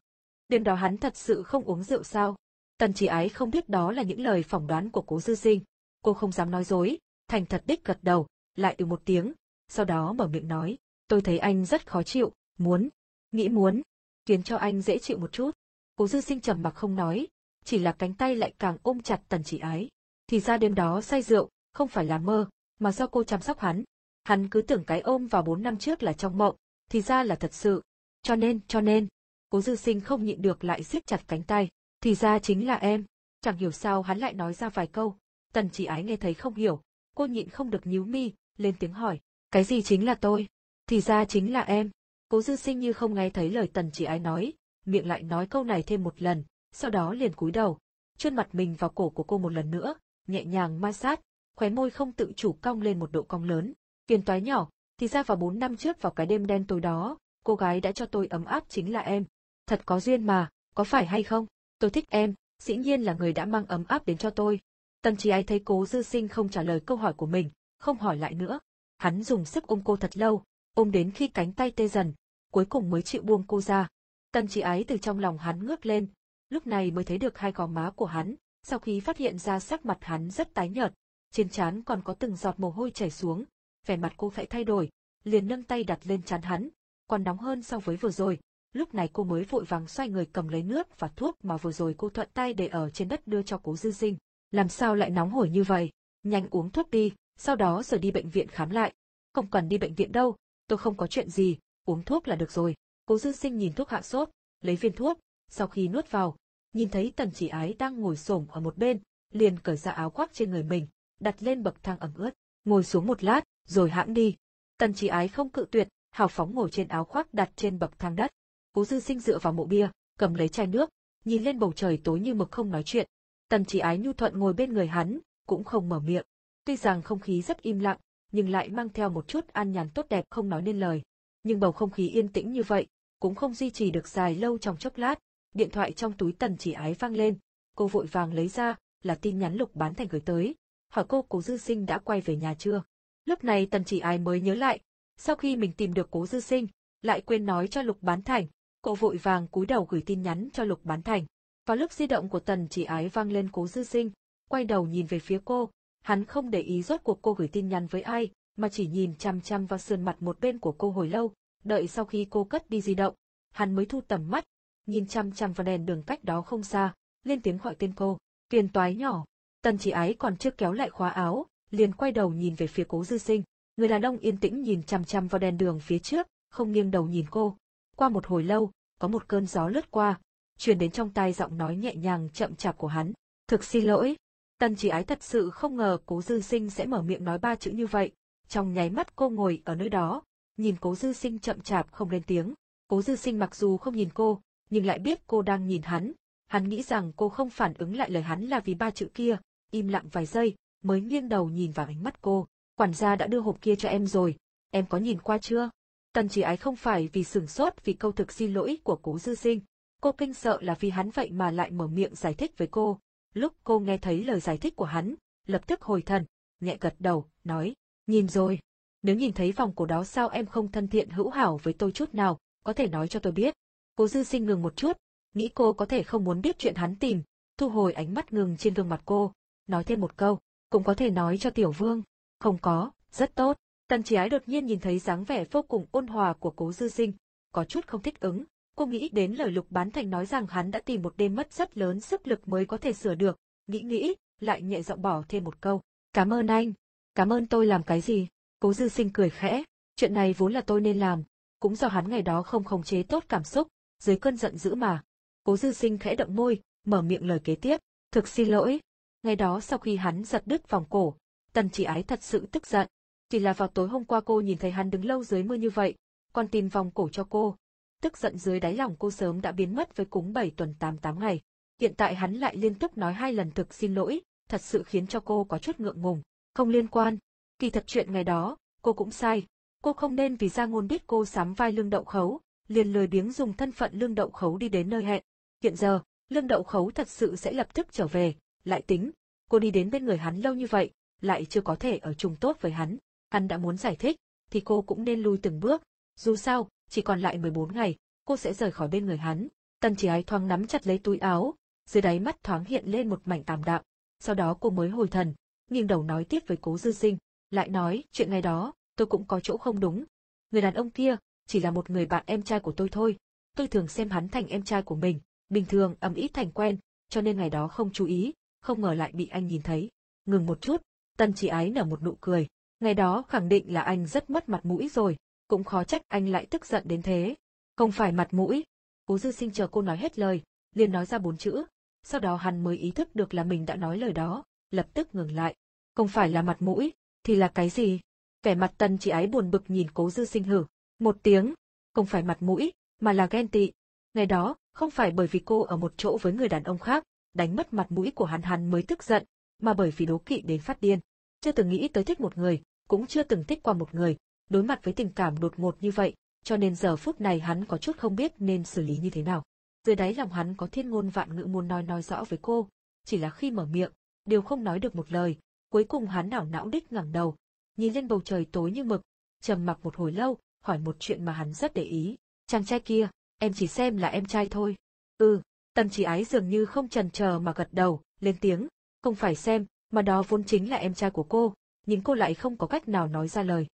Đêm đó hắn thật sự không uống rượu sao? Tần chỉ ái không biết đó là những lời phỏng đoán của cố dư sinh. Cô không dám nói dối, thành thật đích gật đầu, lại ừ một tiếng, sau đó mở miệng nói, tôi thấy anh rất khó chịu, muốn, nghĩ muốn, khiến cho anh dễ chịu một chút. Cố dư sinh trầm mặc không nói, chỉ là cánh tay lại càng ôm chặt tần chỉ ái. Thì ra đêm đó say rượu, không phải là mơ, mà do cô chăm sóc hắn. Hắn cứ tưởng cái ôm vào bốn năm trước là trong mộng, thì ra là thật sự. Cho nên, cho nên, cố dư sinh không nhịn được lại siết chặt cánh tay. Thì ra chính là em. Chẳng hiểu sao hắn lại nói ra vài câu. Tần chỉ ái nghe thấy không hiểu. Cô nhịn không được nhíu mi, lên tiếng hỏi. Cái gì chính là tôi? Thì ra chính là em. Cố dư sinh như không nghe thấy lời tần chỉ ái nói, miệng lại nói câu này thêm một lần, sau đó liền cúi đầu, chân mặt mình vào cổ của cô một lần nữa, nhẹ nhàng ma sát, khóe môi không tự chủ cong lên một độ cong lớn. Phiền toái nhỏ, thì ra vào bốn năm trước vào cái đêm đen tối đó, cô gái đã cho tôi ấm áp chính là em. Thật có duyên mà, có phải hay không? Tôi thích em, dĩ nhiên là người đã mang ấm áp đến cho tôi. Tần chỉ ái thấy cố dư sinh không trả lời câu hỏi của mình, không hỏi lại nữa. Hắn dùng sức ôm cô thật lâu, ôm đến khi cánh tay tê dần, cuối cùng mới chịu buông cô ra. Tần chỉ ái từ trong lòng hắn ngước lên, lúc này mới thấy được hai gò má của hắn, sau khi phát hiện ra sắc mặt hắn rất tái nhợt, trên trán còn có từng giọt mồ hôi chảy xuống, vẻ mặt cô phải thay đổi, liền nâng tay đặt lên trán hắn, còn nóng hơn so với vừa rồi. Lúc này cô mới vội vàng xoay người cầm lấy nước và thuốc mà vừa rồi cô thuận tay để ở trên đất đưa cho cố dư sinh. Làm sao lại nóng hổi như vậy? Nhanh uống thuốc đi, sau đó rồi đi bệnh viện khám lại. Không cần đi bệnh viện đâu, tôi không có chuyện gì, uống thuốc là được rồi. Cố dư sinh nhìn thuốc hạ sốt, lấy viên thuốc, sau khi nuốt vào, nhìn thấy tần chỉ ái đang ngồi xổm ở một bên, liền cởi ra áo khoác trên người mình, đặt lên bậc thang ẩm ướt, ngồi xuống một lát, rồi hãng đi. Tần chỉ ái không cự tuyệt, hào phóng ngồi trên áo khoác đặt trên bậc thang đất. Cố dư sinh dựa vào mộ bia, cầm lấy chai nước, nhìn lên bầu trời tối như mực không nói chuyện. Tần chỉ ái nhu thuận ngồi bên người hắn, cũng không mở miệng. Tuy rằng không khí rất im lặng, nhưng lại mang theo một chút an nhàn tốt đẹp không nói nên lời. Nhưng bầu không khí yên tĩnh như vậy, cũng không duy trì được dài lâu trong chốc lát. Điện thoại trong túi tần chỉ ái vang lên, cô vội vàng lấy ra, là tin nhắn Lục Bán Thành gửi tới, hỏi cô Cố Dư Sinh đã quay về nhà chưa. Lúc này Tần Chỉ Ái mới nhớ lại, sau khi mình tìm được Cố Dư Sinh, lại quên nói cho Lục Bán Thành, cô vội vàng cúi đầu gửi tin nhắn cho Lục Bán Thành. Vào lúc di động của Tần Chỉ Ái vang lên Cố Dư Sinh, quay đầu nhìn về phía cô, hắn không để ý rốt cuộc cô gửi tin nhắn với ai, mà chỉ nhìn chăm chăm vào sườn mặt một bên của cô hồi lâu, đợi sau khi cô cất đi di động, hắn mới thu tầm mắt, nhìn chăm chăm vào đèn đường cách đó không xa, lên tiếng gọi tên cô, phiền toái nhỏ. Tần chỉ ái còn chưa kéo lại khóa áo, liền quay đầu nhìn về phía cố dư sinh, người đàn ông yên tĩnh nhìn chăm chăm vào đèn đường phía trước, không nghiêng đầu nhìn cô. Qua một hồi lâu, có một cơn gió lướt qua, truyền đến trong tai giọng nói nhẹ nhàng chậm chạp của hắn. Thực xin lỗi. Tần chỉ ái thật sự không ngờ cố dư sinh sẽ mở miệng nói ba chữ như vậy. Trong nháy mắt cô ngồi ở nơi đó, nhìn cố dư sinh chậm chạp không lên tiếng. Cố dư sinh mặc dù không nhìn cô, nhưng lại biết cô đang nhìn hắn. Hắn nghĩ rằng cô không phản ứng lại lời hắn là vì ba chữ kia, im lặng vài giây, mới nghiêng đầu nhìn vào ánh mắt cô. Quản gia đã đưa hộp kia cho em rồi, em có nhìn qua chưa? Tần chỉ ái không phải vì sửng sốt vì câu thực xin lỗi của cố dư sinh. Cô kinh sợ là vì hắn vậy mà lại mở miệng giải thích với cô. Lúc cô nghe thấy lời giải thích của hắn, lập tức hồi thần, nhẹ gật đầu, nói, nhìn rồi. Nếu nhìn thấy vòng cổ đó sao em không thân thiện hữu hảo với tôi chút nào, có thể nói cho tôi biết. Cố dư sinh ngừng một chút, nghĩ cô có thể không muốn biết chuyện hắn tìm, thu hồi ánh mắt ngừng trên gương mặt cô, nói thêm một câu, cũng có thể nói cho tiểu vương. Không có, rất tốt. Tần chỉ ái đột nhiên nhìn thấy dáng vẻ vô cùng ôn hòa của cố dư sinh, có chút không thích ứng. Cô nghĩ đến lời lục bán thành nói rằng hắn đã tìm một đêm mất rất lớn sức lực mới có thể sửa được, nghĩ nghĩ, lại nhẹ giọng bỏ thêm một câu. Cảm ơn anh. Cảm ơn tôi làm cái gì? Cố dư sinh cười khẽ, chuyện này vốn là tôi nên làm, cũng do hắn ngày đó không khống chế tốt cảm xúc, dưới cơn giận dữ mà. Cố dư sinh khẽ động môi, mở miệng lời kế tiếp, thực xin lỗi. Ngày đó sau khi hắn giật đứt vòng cổ, tần chỉ ái thật sự tức giận. Chỉ là vào tối hôm qua cô nhìn thấy hắn đứng lâu dưới mưa như vậy, còn tìm vòng cổ cho cô. Tức giận dưới đáy lòng cô sớm đã biến mất với cúng 7 tuần 88 ngày. Hiện tại hắn lại liên tục nói hai lần thực xin lỗi, thật sự khiến cho cô có chút ngượng ngùng. Không liên quan. Kỳ thật chuyện ngày đó, cô cũng sai. Cô không nên vì ra ngôn biết cô sắm vai lương đậu khấu, liền lười biếng dùng thân phận lương đậu khấu đi đến nơi hẹn. Hiện giờ, lương đậu khấu thật sự sẽ lập tức trở về, lại tính, cô đi đến bên người hắn lâu như vậy, lại chưa có thể ở chung tốt với hắn. Hắn đã muốn giải thích, thì cô cũng nên lui từng bước. Dù sao, chỉ còn lại 14 ngày, cô sẽ rời khỏi bên người hắn. Tần chỉ ái thoáng nắm chặt lấy túi áo, dưới đáy mắt thoáng hiện lên một mảnh tàm đạm. Sau đó cô mới hồi thần, nghiêng đầu nói tiếp với cố dư sinh, lại nói chuyện ngày đó, tôi cũng có chỗ không đúng. Người đàn ông kia, chỉ là một người bạn em trai của tôi thôi. Tôi thường xem hắn thành em trai của mình, bình thường ầm ít thành quen, cho nên ngày đó không chú ý, không ngờ lại bị anh nhìn thấy. Ngừng một chút, Tân Chỉ Ái nở một nụ cười. Ngày đó khẳng định là anh rất mất mặt mũi rồi, cũng khó trách anh lại tức giận đến thế. Không phải mặt mũi. Cố dư sinh chờ cô nói hết lời, liền nói ra bốn chữ. Sau đó hắn mới ý thức được là mình đã nói lời đó, lập tức ngừng lại. Không phải là mặt mũi, thì là cái gì? Vẻ mặt Tân Chỉ Ái buồn bực nhìn cố dư sinh hử. Một tiếng, không phải mặt mũi, mà là ghen tị. Ngày đó, không phải bởi vì cô ở một chỗ với người đàn ông khác, đánh mất mặt mũi của hắn hắn mới tức giận, mà bởi vì đố kỵ đến phát điên. Chưa từng nghĩ tới thích một người, cũng chưa từng thích qua một người, đối mặt với tình cảm đột ngột như vậy, cho nên giờ phút này hắn có chút không biết nên xử lý như thế nào. Dưới đáy lòng hắn có thiên ngôn vạn ngữ muốn nói nói rõ với cô, chỉ là khi mở miệng, đều không nói được một lời, cuối cùng hắn đảo não đích ngẩng đầu, nhìn lên bầu trời tối như mực, trầm mặc một hồi lâu, hỏi một chuyện mà hắn rất để ý. Chàng trai kia, em chỉ xem là em trai thôi. Ừ, tần chỉ ái dường như không chần chờ mà gật đầu, lên tiếng, không phải xem, mà đó vốn chính là em trai của cô, nhưng cô lại không có cách nào nói ra lời.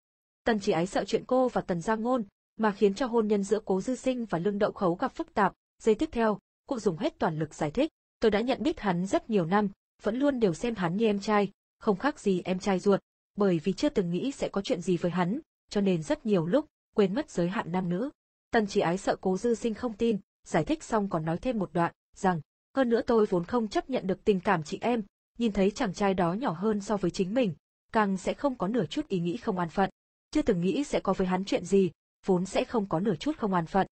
Tần chỉ ái sợ chuyện cô và tần gia ngôn, mà khiến cho hôn nhân giữa cố dư sinh và lương đậu khấu gặp phức tạp. Giây tiếp theo, cô dùng hết toàn lực giải thích, tôi đã nhận biết hắn rất nhiều năm, vẫn luôn đều xem hắn như em trai, không khác gì em trai ruột, bởi vì chưa từng nghĩ sẽ có chuyện gì với hắn, cho nên rất nhiều lúc, quên mất giới hạn nam nữ. Tần chỉ ái sợ cố dư sinh không tin, giải thích xong còn nói thêm một đoạn, rằng, hơn nữa tôi vốn không chấp nhận được tình cảm chị em, nhìn thấy chàng trai đó nhỏ hơn so với chính mình, càng sẽ không có nửa chút ý nghĩ không an phận. Chưa từng nghĩ sẽ có với hắn chuyện gì, vốn sẽ không có nửa chút không an phận.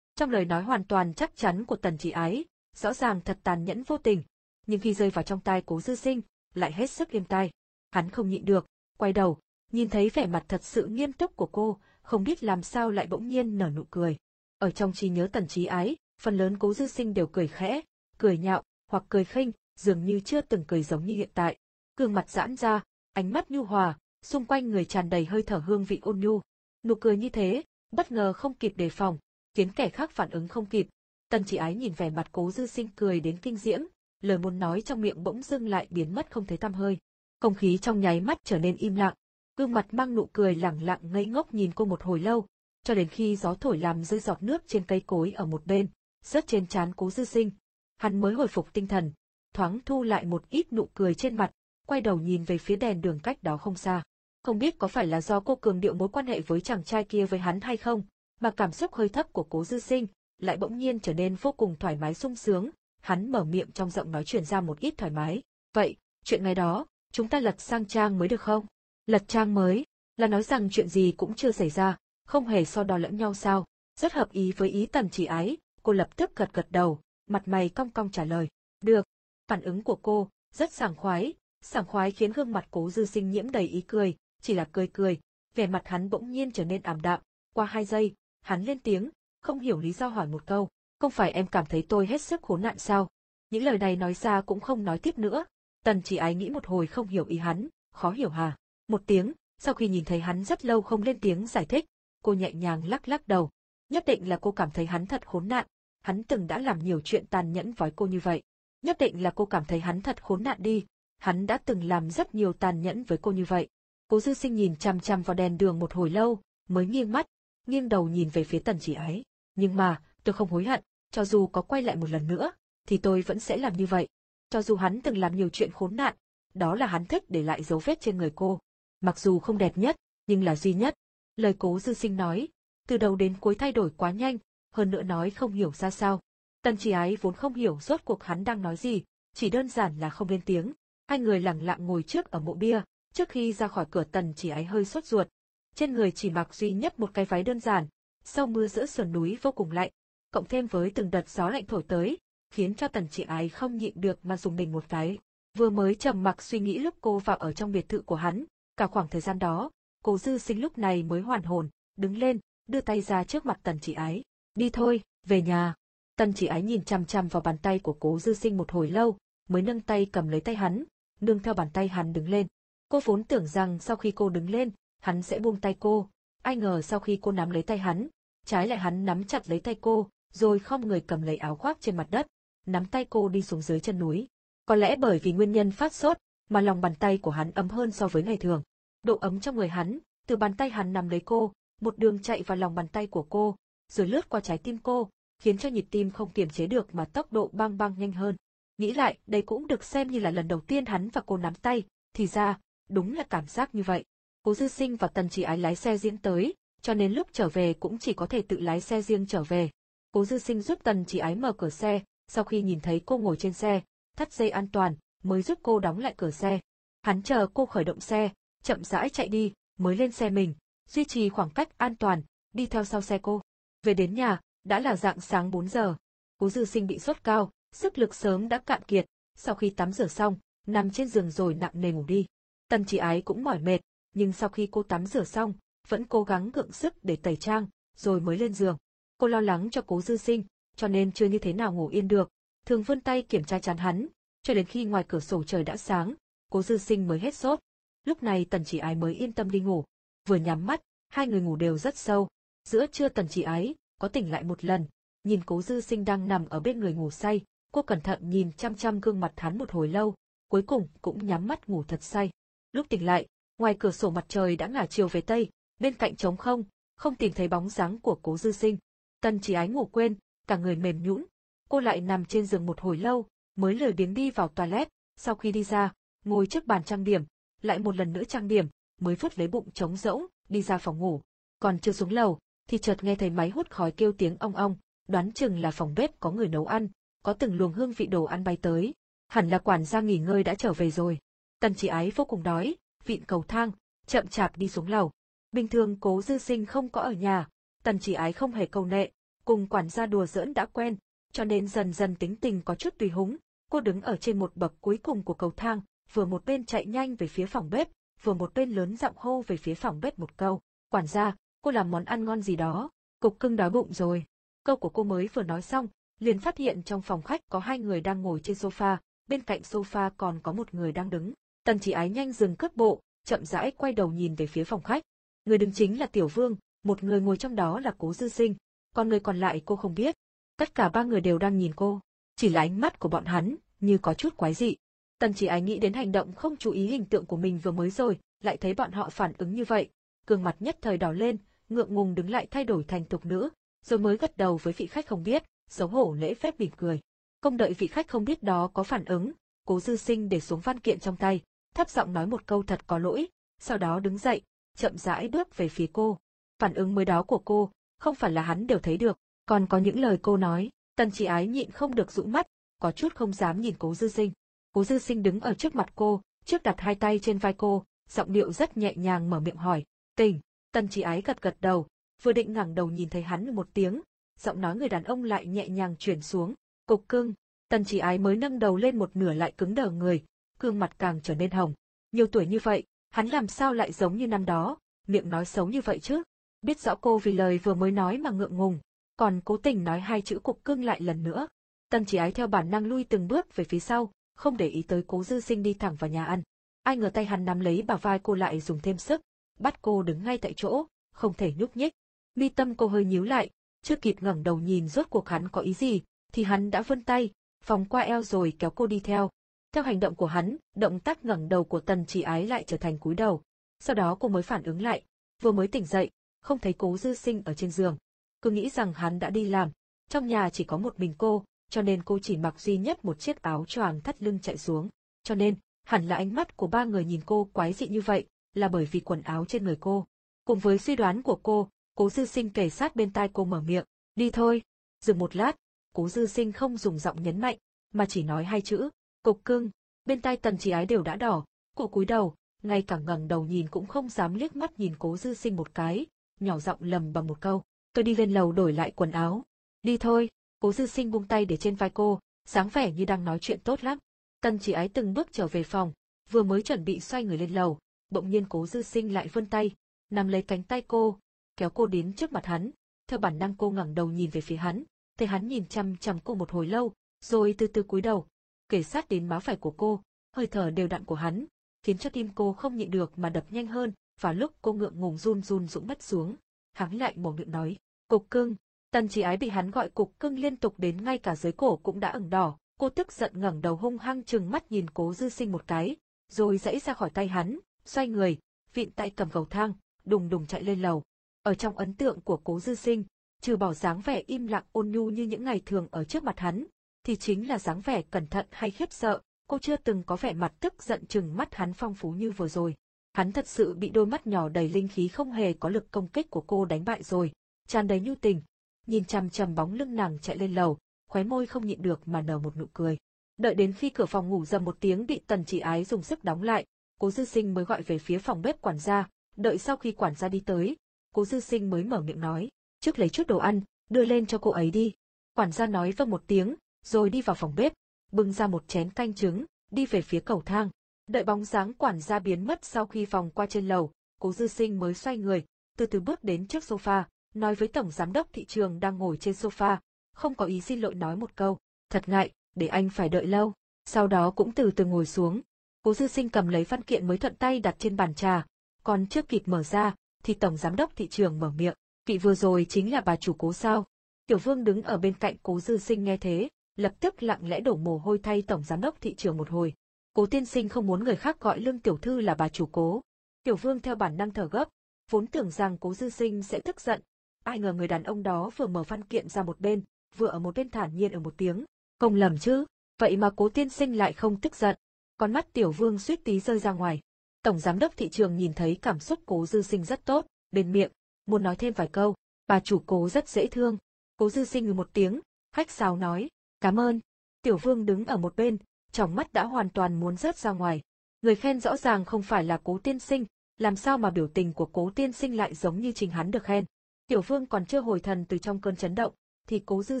Trong lời nói hoàn toàn chắc chắn của tần chỉ ái, rõ ràng thật tàn nhẫn vô tình, nhưng khi rơi vào trong tai cố dư sinh, lại hết sức êm tai. Hắn không nhịn được, quay đầu, nhìn thấy vẻ mặt thật sự nghiêm túc của cô, không biết làm sao lại bỗng nhiên nở nụ cười. Ở trong trí nhớ tần trí ái, phần lớn cố dư sinh đều cười khẽ, cười nhạo, hoặc cười khinh, dường như chưa từng cười giống như hiện tại. Gương mặt giãn ra, ánh mắt nhu hòa, xung quanh người tràn đầy hơi thở hương vị ôn nhu. Nụ cười như thế, bất ngờ không kịp đề phòng, khiến kẻ khác phản ứng không kịp. Tần chỉ ái nhìn vẻ mặt cố dư sinh cười đến kinh diễm, lời muốn nói trong miệng bỗng dưng lại biến mất không thấy tăm hơi. Không khí trong nháy mắt trở nên im lặng, gương mặt mang nụ cười lẳng lặng ngây ngốc nhìn cô một hồi lâu, cho đến khi gió thổi làm rơi giọt nước trên cây cối ở một bên, rớt trên trán cố dư sinh. Hắn mới hồi phục tinh thần, thoáng thu lại một ít nụ cười trên mặt, quay đầu nhìn về phía đèn đường cách đó không xa. Không biết có phải là do cô cường điệu mối quan hệ với chàng trai kia với hắn hay không, mà cảm xúc hơi thấp của cố dư sinh, lại bỗng nhiên trở nên vô cùng thoải mái sung sướng, hắn mở miệng trong giọng nói chuyển ra một ít thoải mái. Vậy, chuyện ngày đó, chúng ta lật sang trang mới được không? Lật trang mới, là nói rằng chuyện gì cũng chưa xảy ra, không hề so đo lẫn nhau sao? Rất hợp ý với ý tần chỉ ái, cô lập tức gật gật đầu, mặt mày cong cong trả lời. Được. Phản ứng của cô, rất sảng khoái, sảng khoái khiến gương mặt cố dư sinh nhiễm đầy ý cười, chỉ là cười cười, vẻ mặt hắn bỗng nhiên trở nên ảm đạm. Qua hai giây, hắn lên tiếng, không hiểu lý do hỏi một câu, không phải em cảm thấy tôi hết sức khốn nạn sao? Những lời này nói ra cũng không nói tiếp nữa. Tần chỉ ái nghĩ một hồi không hiểu ý hắn, khó hiểu hà. Một tiếng, sau khi nhìn thấy hắn rất lâu không lên tiếng giải thích, cô nhẹ nhàng lắc lắc đầu. Nhất định là cô cảm thấy hắn thật khốn nạn, hắn từng đã làm nhiều chuyện tàn nhẫn với cô như vậy. Nhất định là cô cảm thấy hắn thật khốn nạn đi, hắn đã từng làm rất nhiều tàn nhẫn với cô như vậy. Cố dư sinh nhìn chằm chằm vào đèn đường một hồi lâu, mới nghiêng mắt, nghiêng đầu nhìn về phía tần chỉ ái. Nhưng mà, tôi không hối hận, cho dù có quay lại một lần nữa, thì tôi vẫn sẽ làm như vậy. Cho dù hắn từng làm nhiều chuyện khốn nạn, đó là hắn thích để lại dấu vết trên người cô. Mặc dù không đẹp nhất, nhưng là duy nhất. Lời cố dư sinh nói, từ đầu đến cuối thay đổi quá nhanh, hơn nữa nói không hiểu ra sao. Tần chỉ ái vốn không hiểu rốt cuộc hắn đang nói gì, chỉ đơn giản là không lên tiếng. Hai người lặng lặng ngồi trước ở mộ bia, trước khi ra khỏi cửa tần chỉ ái hơi sốt ruột. Trên người chỉ mặc duy nhất một cái váy đơn giản, sau mưa giữa sườn núi vô cùng lạnh, cộng thêm với từng đợt gió lạnh thổi tới, khiến cho tần chỉ ái không nhịn được mà dùng mình một cái. Vừa mới trầm mặc suy nghĩ lúc cô vào ở trong biệt thự của hắn, cả khoảng thời gian đó, cô dư sinh lúc này mới hoàn hồn, đứng lên, đưa tay ra trước mặt tần chỉ ái. Đi thôi, về nhà. Tần chỉ ái nhìn chằm chằm vào bàn tay của cố dư sinh một hồi lâu, mới nâng tay cầm lấy tay hắn, nương theo bàn tay hắn đứng lên. Cô vốn tưởng rằng sau khi cô đứng lên, hắn sẽ buông tay cô, ai ngờ sau khi cô nắm lấy tay hắn, trái lại hắn nắm chặt lấy tay cô, rồi không người cầm lấy áo khoác trên mặt đất, nắm tay cô đi xuống dưới chân núi. Có lẽ bởi vì nguyên nhân phát sốt, mà lòng bàn tay của hắn ấm hơn so với ngày thường. Độ ấm trong người hắn, từ bàn tay hắn nắm lấy cô, một đường chạy vào lòng bàn tay của cô, rồi lướt qua trái tim cô, khiến cho nhịp tim không kiềm chế được mà tốc độ băng băng nhanh hơn. Nghĩ lại, đây cũng được xem như là lần đầu tiên hắn và cô nắm tay, thì ra, đúng là cảm giác như vậy. Cố Dư Sinh và Tần Chỉ Ái lái xe riêng tới, cho nên lúc trở về cũng chỉ có thể tự lái xe riêng trở về. Cố Dư Sinh giúp Tần Chỉ Ái mở cửa xe, sau khi nhìn thấy cô ngồi trên xe, thắt dây an toàn, mới giúp cô đóng lại cửa xe. Hắn chờ cô khởi động xe, chậm rãi chạy đi, mới lên xe mình, duy trì khoảng cách an toàn, đi theo sau xe cô. Về đến nhà, đã là dạng sáng 4 giờ. Cố Dư Sinh bị sốt cao, sức lực sớm đã cạn kiệt, sau khi tắm rửa xong, nằm trên giường rồi nặng nề ngủ đi. Tần Chỉ Ái cũng mỏi mệt, nhưng sau khi cô tắm rửa xong, vẫn cố gắng gượng sức để tẩy trang, rồi mới lên giường. Cô lo lắng cho cố dư sinh, cho nên chưa như thế nào ngủ yên được, thường vươn tay kiểm tra chán hắn, cho đến khi ngoài cửa sổ trời đã sáng, cố dư sinh mới hết sốt. Lúc này tần chỉ ái mới yên tâm đi ngủ, vừa nhắm mắt, hai người ngủ đều rất sâu. Giữa trưa tần chỉ ái, có tỉnh lại một lần, nhìn cố dư sinh đang nằm ở bên người ngủ say, cô cẩn thận nhìn chăm chăm gương mặt hắn một hồi lâu, cuối cùng cũng nhắm mắt ngủ thật say. Lúc tỉnh lại, ngoài cửa sổ mặt trời đã ngả chiều về tây, bên cạnh trống không, không tìm thấy bóng dáng của cố dư sinh. Tần chỉ ái ngủ quên, cả người mềm nhũn, cô lại nằm trên giường một hồi lâu, mới lười biếng đi vào toilet, sau khi đi ra, ngồi trước bàn trang điểm, lại một lần nữa trang điểm, mới vứt lấy bụng trống rỗng, đi ra phòng ngủ. Còn chưa xuống lầu, thì chợt nghe thấy máy hút khói kêu tiếng ong ong, đoán chừng là phòng bếp có người nấu ăn, có từng luồng hương vị đồ ăn bay tới. Hẳn là quản gia nghỉ ngơi đã trở về rồi. Tần chỉ ái vô cùng đói, vịn cầu thang, chậm chạp đi xuống lầu. Bình thường cố dư sinh không có ở nhà, tần chỉ ái không hề cầu nệ, cùng quản gia đùa giỡn đã quen, cho nên dần dần tính tình có chút tùy húng. Cô đứng ở trên một bậc cuối cùng của cầu thang, vừa một bên chạy nhanh về phía phòng bếp, vừa một bên lớn giọng hô về phía phòng bếp một câu. Quản gia, cô làm món ăn ngon gì đó, cục cưng đói bụng rồi. Câu của cô mới vừa nói xong, liền phát hiện trong phòng khách có hai người đang ngồi trên sofa, bên cạnh sofa còn có một người đang đứng. Tần chỉ ái nhanh dừng cước bộ, chậm rãi quay đầu nhìn về phía phòng khách. Người đứng chính là Tiểu Vương, một người ngồi trong đó là Cố Dư Sinh, còn người còn lại cô không biết. Tất cả ba người đều đang nhìn cô, chỉ là ánh mắt của bọn hắn, như có chút quái dị. Tần chỉ ái nghĩ đến hành động không chú ý hình tượng của mình vừa mới rồi, lại thấy bọn họ phản ứng như vậy. Cương mặt nhất thời đỏ lên, ngượng ngùng đứng lại thay đổi thành tục nữ, rồi mới gật đầu với vị khách không biết, xấu hổ lễ phép mỉm cười. Không đợi vị khách không biết đó có phản ứng, cố dư sinh để xuống văn kiện trong tay, thấp giọng nói một câu thật có lỗi, sau đó đứng dậy, chậm rãi bước về phía cô. Phản ứng mới đó của cô, không phải là hắn đều thấy được, còn có những lời cô nói, tần chỉ ái nhịn không được rũ mắt, có chút không dám nhìn cố dư sinh. Cố dư sinh đứng ở trước mặt cô, trước đặt hai tay trên vai cô, giọng điệu rất nhẹ nhàng mở miệng hỏi, tỉnh, tần chỉ ái gật gật đầu, vừa định ngẩng đầu nhìn thấy hắn một tiếng, giọng nói người đàn ông lại nhẹ nhàng chuyển xuống, cục cưng, tần chỉ ái mới nâng đầu lên một nửa lại cứng đờ người, gương mặt càng trở nên hồng. Nhiều tuổi như vậy, hắn làm sao lại giống như năm đó, miệng nói xấu như vậy chứ? Biết rõ cô vì lời vừa mới nói mà ngượng ngùng, còn cố tình nói hai chữ cục cưng lại lần nữa. Tần chỉ ái theo bản năng lui từng bước về phía sau, không để ý tới cố dư sinh đi thẳng vào nhà ăn. Ai ngờ tay hắn nắm lấy bả vai cô lại dùng thêm sức, bắt cô đứng ngay tại chỗ, không thể nhúc nhích. Mi tâm cô hơi nhíu lại, chưa kịp ngẩng đầu nhìn rốt cuộc hắn có ý gì, thì hắn đã vươn tay, vòng qua eo rồi kéo cô đi theo. Theo hành động của hắn, động tác ngẩng đầu của tần chỉ ái lại trở thành cúi đầu. Sau đó cô mới phản ứng lại, vừa mới tỉnh dậy, không thấy cố dư sinh ở trên giường. Cứ nghĩ rằng hắn đã đi làm, trong nhà chỉ có một mình cô, cho nên cô chỉ mặc duy nhất một chiếc áo choàng thắt lưng chạy xuống. Cho nên, hẳn là ánh mắt của ba người nhìn cô quái dị như vậy, là bởi vì quần áo trên người cô. Cùng với suy đoán của cô, cố dư sinh kề sát bên tai cô mở miệng, đi thôi. Dừng một lát, cố dư sinh không dùng giọng nhấn mạnh, mà chỉ nói hai chữ, cục cưng. Bên tai tần chỉ ái đều đã đỏ, cụ cúi đầu, ngay cả ngẩng đầu nhìn cũng không dám liếc mắt nhìn cố dư sinh một cái, nhỏ giọng lầm bằng một câu, tôi đi lên lầu đổi lại quần áo. Đi thôi, cố dư sinh buông tay để trên vai cô, sáng vẻ như đang nói chuyện tốt lắm. Tần chỉ ái từng bước trở về phòng, vừa mới chuẩn bị xoay người lên lầu, bỗng nhiên cố dư sinh lại vươn tay, nắm lấy cánh tay cô, kéo cô đến trước mặt hắn. Theo bản năng cô ngẩng đầu nhìn về phía hắn, thấy hắn nhìn chăm chăm cô một hồi lâu, rồi từ từ cúi đầu, kề sát đến má phải của cô, hơi thở đều đặn của hắn, khiến cho tim cô không nhịn được mà đập nhanh hơn, và lúc cô ngượng ngùng run run dũng mắt xuống. Hắn lại mồm miệng nói, cục cưng, tần chỉ ái bị hắn gọi cục cưng liên tục đến ngay cả dưới cổ cũng đã ửng đỏ, cô tức giận ngẩng đầu hung hăng trừng mắt nhìn cố dư sinh một cái, rồi dãy ra khỏi tay hắn, xoay người, vịn tay cầm cầu thang, đùng đùng chạy lên lầu. Ở trong ấn tượng của cố dư sinh, trừ bỏ dáng vẻ im lặng ôn nhu như những ngày thường ở trước mặt hắn, thì chính là dáng vẻ cẩn thận hay khiếp sợ, cô chưa từng có vẻ mặt tức giận chừng mắt hắn phong phú như vừa rồi. Hắn thật sự bị đôi mắt nhỏ đầy linh khí không hề có lực công kích của cô đánh bại rồi, tràn đầy nhu tình. Nhìn chằm chằm bóng lưng nàng chạy lên lầu, khóe môi không nhịn được mà nở một nụ cười. Đợi đến khi cửa phòng ngủ dầm một tiếng bị tần chỉ ái dùng sức đóng lại, cố dư sinh mới gọi về phía phòng bếp quản gia, đợi sau khi quản gia đi tới, cố dư sinh mới mở miệng nói, trước lấy chút đồ ăn, đưa lên cho cô ấy đi. Quản gia nói vâng một tiếng, rồi đi vào phòng bếp, bưng ra một chén canh trứng, đi về phía cầu thang. Đợi bóng dáng quản gia biến mất sau khi vòng qua trên lầu, cố dư sinh mới xoay người, từ từ bước đến trước sofa, nói với tổng giám đốc thị trường đang ngồi trên sofa, không có ý xin lỗi nói một câu, thật ngại, để anh phải đợi lâu. Sau đó cũng từ từ ngồi xuống. Cố dư sinh cầm lấy văn kiện mới thuận tay đặt trên bàn trà, còn chưa kịp mở ra, thì tổng giám đốc thị trường mở miệng, vị vừa rồi chính là bà chủ cố sao. Tiểu vương đứng ở bên cạnh cố dư sinh nghe thế, lập tức lặng lẽ đổ mồ hôi thay tổng giám đốc thị trường một hồi. Cố tiên sinh không muốn người khác gọi lương tiểu thư là bà chủ cố. Tiểu vương theo bản năng thở gấp, vốn tưởng rằng cố dư sinh sẽ tức giận. Ai ngờ người đàn ông đó vừa mở văn kiện ra một bên, vừa ở một bên thản nhiên ở một tiếng. Không lầm chứ, vậy mà cố tiên sinh lại không tức giận. Con mắt tiểu vương suýt tí rơi ra ngoài. Tổng giám đốc thị trường nhìn thấy cảm xúc cố dư sinh rất tốt, bên miệng, muốn nói thêm vài câu, bà chủ cố rất dễ thương. Cố dư sinh ngừ một tiếng, khách sáo nói, cảm ơn. Tiểu vương đứng ở một bên, trong mắt đã hoàn toàn muốn rớt ra ngoài. Người khen rõ ràng không phải là cố tiên sinh, làm sao mà biểu tình của cố tiên sinh lại giống như trình hắn được khen. Tiểu vương còn chưa hồi thần từ trong cơn chấn động, thì cố dư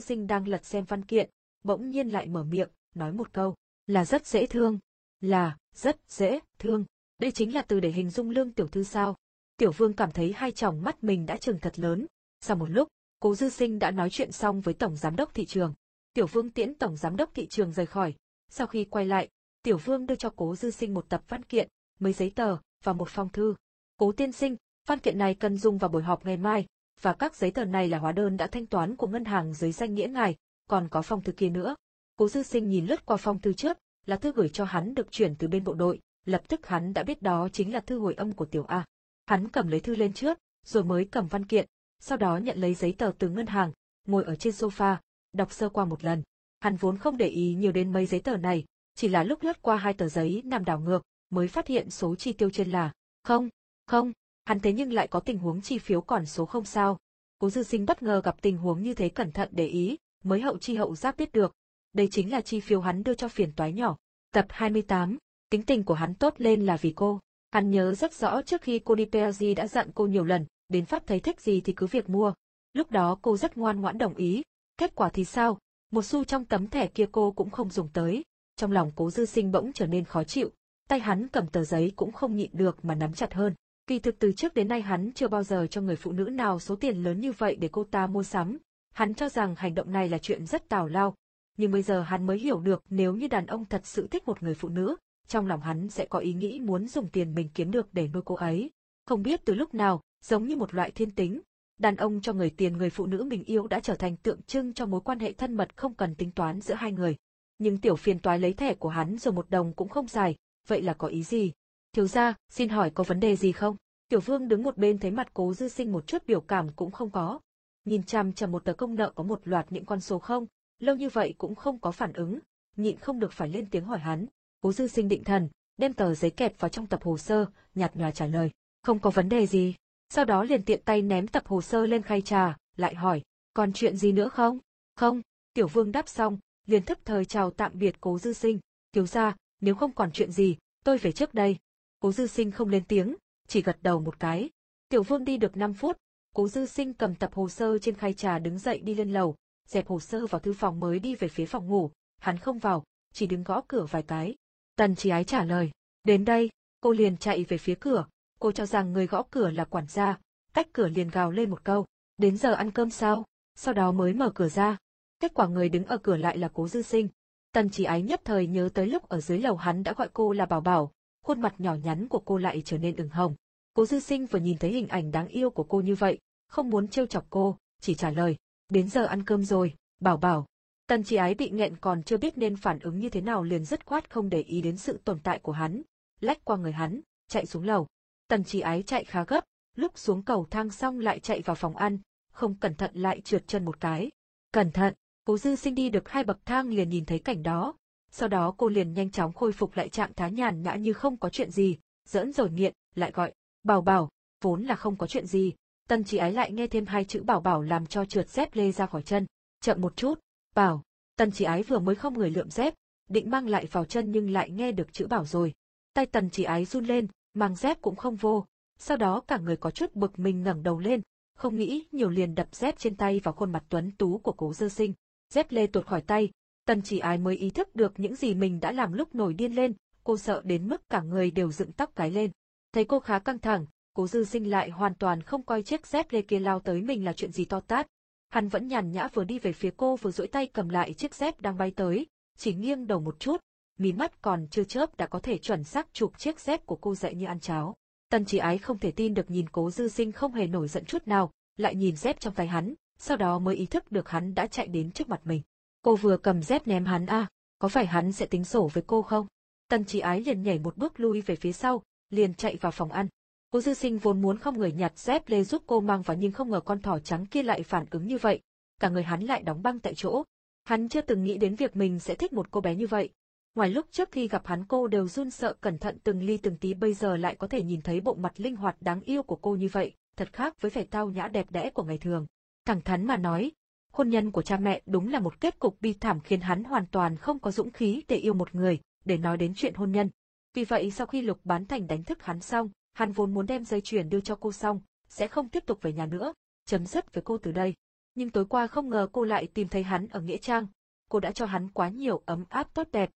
sinh đang lật xem văn kiện, bỗng nhiên lại mở miệng, nói một câu, là rất dễ thương, là, rất dễ thương. Đây chính là từ để hình dung lương tiểu thư sao. Tiểu vương cảm thấy hai tròng mắt mình đã trừng thật lớn. Sau một lúc, cố dư sinh đã nói chuyện xong với tổng giám đốc thị trường. Tiểu vương tiễn tổng giám đốc thị trường rời khỏi. Sau khi quay lại, Tiểu Vương đưa cho Cố Dư Sinh một tập văn kiện, mấy giấy tờ và một phong thư. Cố tiên sinh, văn kiện này cần dùng vào buổi họp ngày mai, và các giấy tờ này là hóa đơn đã thanh toán của ngân hàng dưới danh nghĩa ngài, còn có phong thư kia nữa. Cố Dư Sinh nhìn lướt qua phong thư trước, là thư gửi cho hắn được chuyển từ bên bộ đội, lập tức hắn đã biết đó chính là thư hồi âm của Tiểu A. Hắn cầm lấy thư lên trước, rồi mới cầm văn kiện, sau đó nhận lấy giấy tờ từ ngân hàng, ngồi ở trên sofa, đọc sơ qua một lần. Hắn vốn không để ý nhiều đến mấy giấy tờ này, chỉ là lúc lướt qua hai tờ giấy nằm đảo ngược, mới phát hiện số chi tiêu trên là không, không, hắn thế nhưng lại có tình huống chi phiếu còn số không sao. Cố dư sinh bất ngờ gặp tình huống như thế cẩn thận để ý, mới hậu chi hậu giác biết được. Đây chính là chi phiếu hắn đưa cho phiền toái nhỏ. Tập 28, tính tình của hắn tốt lên là vì cô. Hắn nhớ rất rõ trước khi cô đi PLG đã dặn cô nhiều lần, đến Pháp thấy thích gì thì cứ việc mua. Lúc đó cô rất ngoan ngoãn đồng ý. Kết quả thì sao? Một xu trong tấm thẻ kia cô cũng không dùng tới. Trong lòng cố dư sinh bỗng trở nên khó chịu, tay hắn cầm tờ giấy cũng không nhịn được mà nắm chặt hơn. Kỳ thực từ trước đến nay hắn chưa bao giờ cho người phụ nữ nào số tiền lớn như vậy để cô ta mua sắm. Hắn cho rằng hành động này là chuyện rất tào lao. Nhưng bây giờ hắn mới hiểu được nếu như đàn ông thật sự thích một người phụ nữ, trong lòng hắn sẽ có ý nghĩ muốn dùng tiền mình kiếm được để nuôi cô ấy. Không biết từ lúc nào, giống như một loại thiên tính, đàn ông cho người tiền người phụ nữ mình yêu đã trở thành tượng trưng cho mối quan hệ thân mật không cần tính toán giữa hai người. Nhưng tiểu phiền toái lấy thẻ của hắn rồi một đồng cũng không xài, vậy là có ý gì? Thiếu gia, xin hỏi có vấn đề gì không? Tiểu vương đứng một bên thấy mặt cố dư sinh một chút biểu cảm cũng không có. Nhìn chằm chằm một tờ công nợ có một loạt những con số không, lâu như vậy cũng không có phản ứng, nhịn không được phải lên tiếng hỏi hắn. Cố dư sinh định thần, đem tờ giấy kẹp vào trong tập hồ sơ, nhạt nhòa trả lời. Không có vấn đề gì. Sau đó liền tiện tay ném tập hồ sơ lên khay trà, lại hỏi, còn chuyện gì nữa không? Không, tiểu vương đáp xong, liền thấp thời chào tạm biệt cố dư sinh. Thiếu gia, nếu không còn chuyện gì, tôi về trước đây. Cố dư sinh không lên tiếng, chỉ gật đầu một cái. Tiểu vương đi được 5 phút, cố dư sinh cầm tập hồ sơ trên khay trà đứng dậy đi lên lầu, dẹp hồ sơ vào thư phòng mới đi về phía phòng ngủ, hắn không vào, chỉ đứng gõ cửa vài cái. Tần trí ái trả lời, đến đây, cô liền chạy về phía cửa, cô cho rằng người gõ cửa là quản gia, cách cửa liền gào lên một câu, đến giờ ăn cơm sao, sau đó mới mở cửa ra. Kết quả người đứng ở cửa lại là cố dư sinh, Tần chỉ ái nhất thời nhớ tới lúc ở dưới lầu hắn đã gọi cô là bảo bảo, khuôn mặt nhỏ nhắn của cô lại trở nên ửng hồng. Cố dư sinh vừa nhìn thấy hình ảnh đáng yêu của cô như vậy, không muốn trêu chọc cô, chỉ trả lời, đến giờ ăn cơm rồi, bảo bảo. Tần chỉ ái bị nghẹn còn chưa biết nên phản ứng như thế nào liền dứt khoát không để ý đến sự tồn tại của hắn, lách qua người hắn, chạy xuống lầu. Tần chỉ ái chạy khá gấp, lúc xuống cầu thang xong lại chạy vào phòng ăn, không cẩn thận lại trượt chân một cái. Cẩn thận, Cố dư sinh đi được hai bậc thang liền nhìn thấy cảnh đó. Sau đó cô liền nhanh chóng khôi phục lại trạng thái nhàn nhã như không có chuyện gì, dỡn rồi nghiện, lại gọi, bảo bảo, vốn là không có chuyện gì. Tần chỉ ái lại nghe thêm hai chữ bảo bảo làm cho trượt dép lê ra khỏi chân. Chậm một chút, bảo. Tần chỉ ái vừa mới không người lượm dép, định mang lại vào chân nhưng lại nghe được chữ bảo rồi. Tay tần chỉ ái run lên, mang dép cũng không vô. Sau đó cả người có chút bực mình ngẩng đầu lên, không nghĩ nhiều liền đập dép trên tay vào khuôn mặt tuấn tú của cố Dư sinh dép lê tuột khỏi tay, tần chỉ ái mới ý thức được những gì mình đã làm lúc nổi điên lên, cô sợ đến mức cả người đều dựng tóc cái lên. Thấy cô khá căng thẳng, cố dư sinh lại hoàn toàn không coi chiếc dép lê kia lao tới mình là chuyện gì to tát. Hắn vẫn nhàn nhã vừa đi về phía cô vừa duỗi tay cầm lại chiếc dép đang bay tới, chỉ nghiêng đầu một chút, mí mắt còn chưa chớp đã có thể chuẩn xác chụp chiếc dép của cô dậy như ăn cháo. Tần chỉ ái không thể tin được nhìn cố dư sinh không hề nổi giận chút nào, lại nhìn dép trong tay hắn, sau đó mới ý thức được hắn đã chạy đến trước mặt mình. Cô vừa cầm dép ném hắn à, có phải hắn sẽ tính sổ với cô không? Tần chỉ ái liền nhảy một bước lui về phía sau, liền chạy vào phòng ăn. Cô dư sinh vốn muốn không người nhặt dép lê giúp cô mang vào nhưng không ngờ con thỏ trắng kia lại phản ứng như vậy, cả người hắn lại đóng băng tại chỗ. Hắn chưa từng nghĩ đến việc mình sẽ thích một cô bé như vậy. Ngoài lúc trước khi gặp hắn cô đều run sợ cẩn thận từng ly từng tí bây giờ lại có thể nhìn thấy bộ mặt linh hoạt đáng yêu của cô như vậy, thật khác với vẻ tao nhã đẹp đẽ của ngày thường. Thẳng thắn mà nói, hôn nhân của cha mẹ đúng là một kết cục bi thảm khiến hắn hoàn toàn không có dũng khí để yêu một người, để nói đến chuyện hôn nhân. Vì vậy sau khi Lục Bán Thành đánh thức hắn xong, hắn vốn muốn đem dây chuyền đưa cho cô xong, sẽ không tiếp tục về nhà nữa, chấm dứt với cô từ đây. Nhưng tối qua không ngờ cô lại tìm thấy hắn ở Nghĩa Trang. Cô đã cho hắn quá nhiều ấm áp tốt đẹp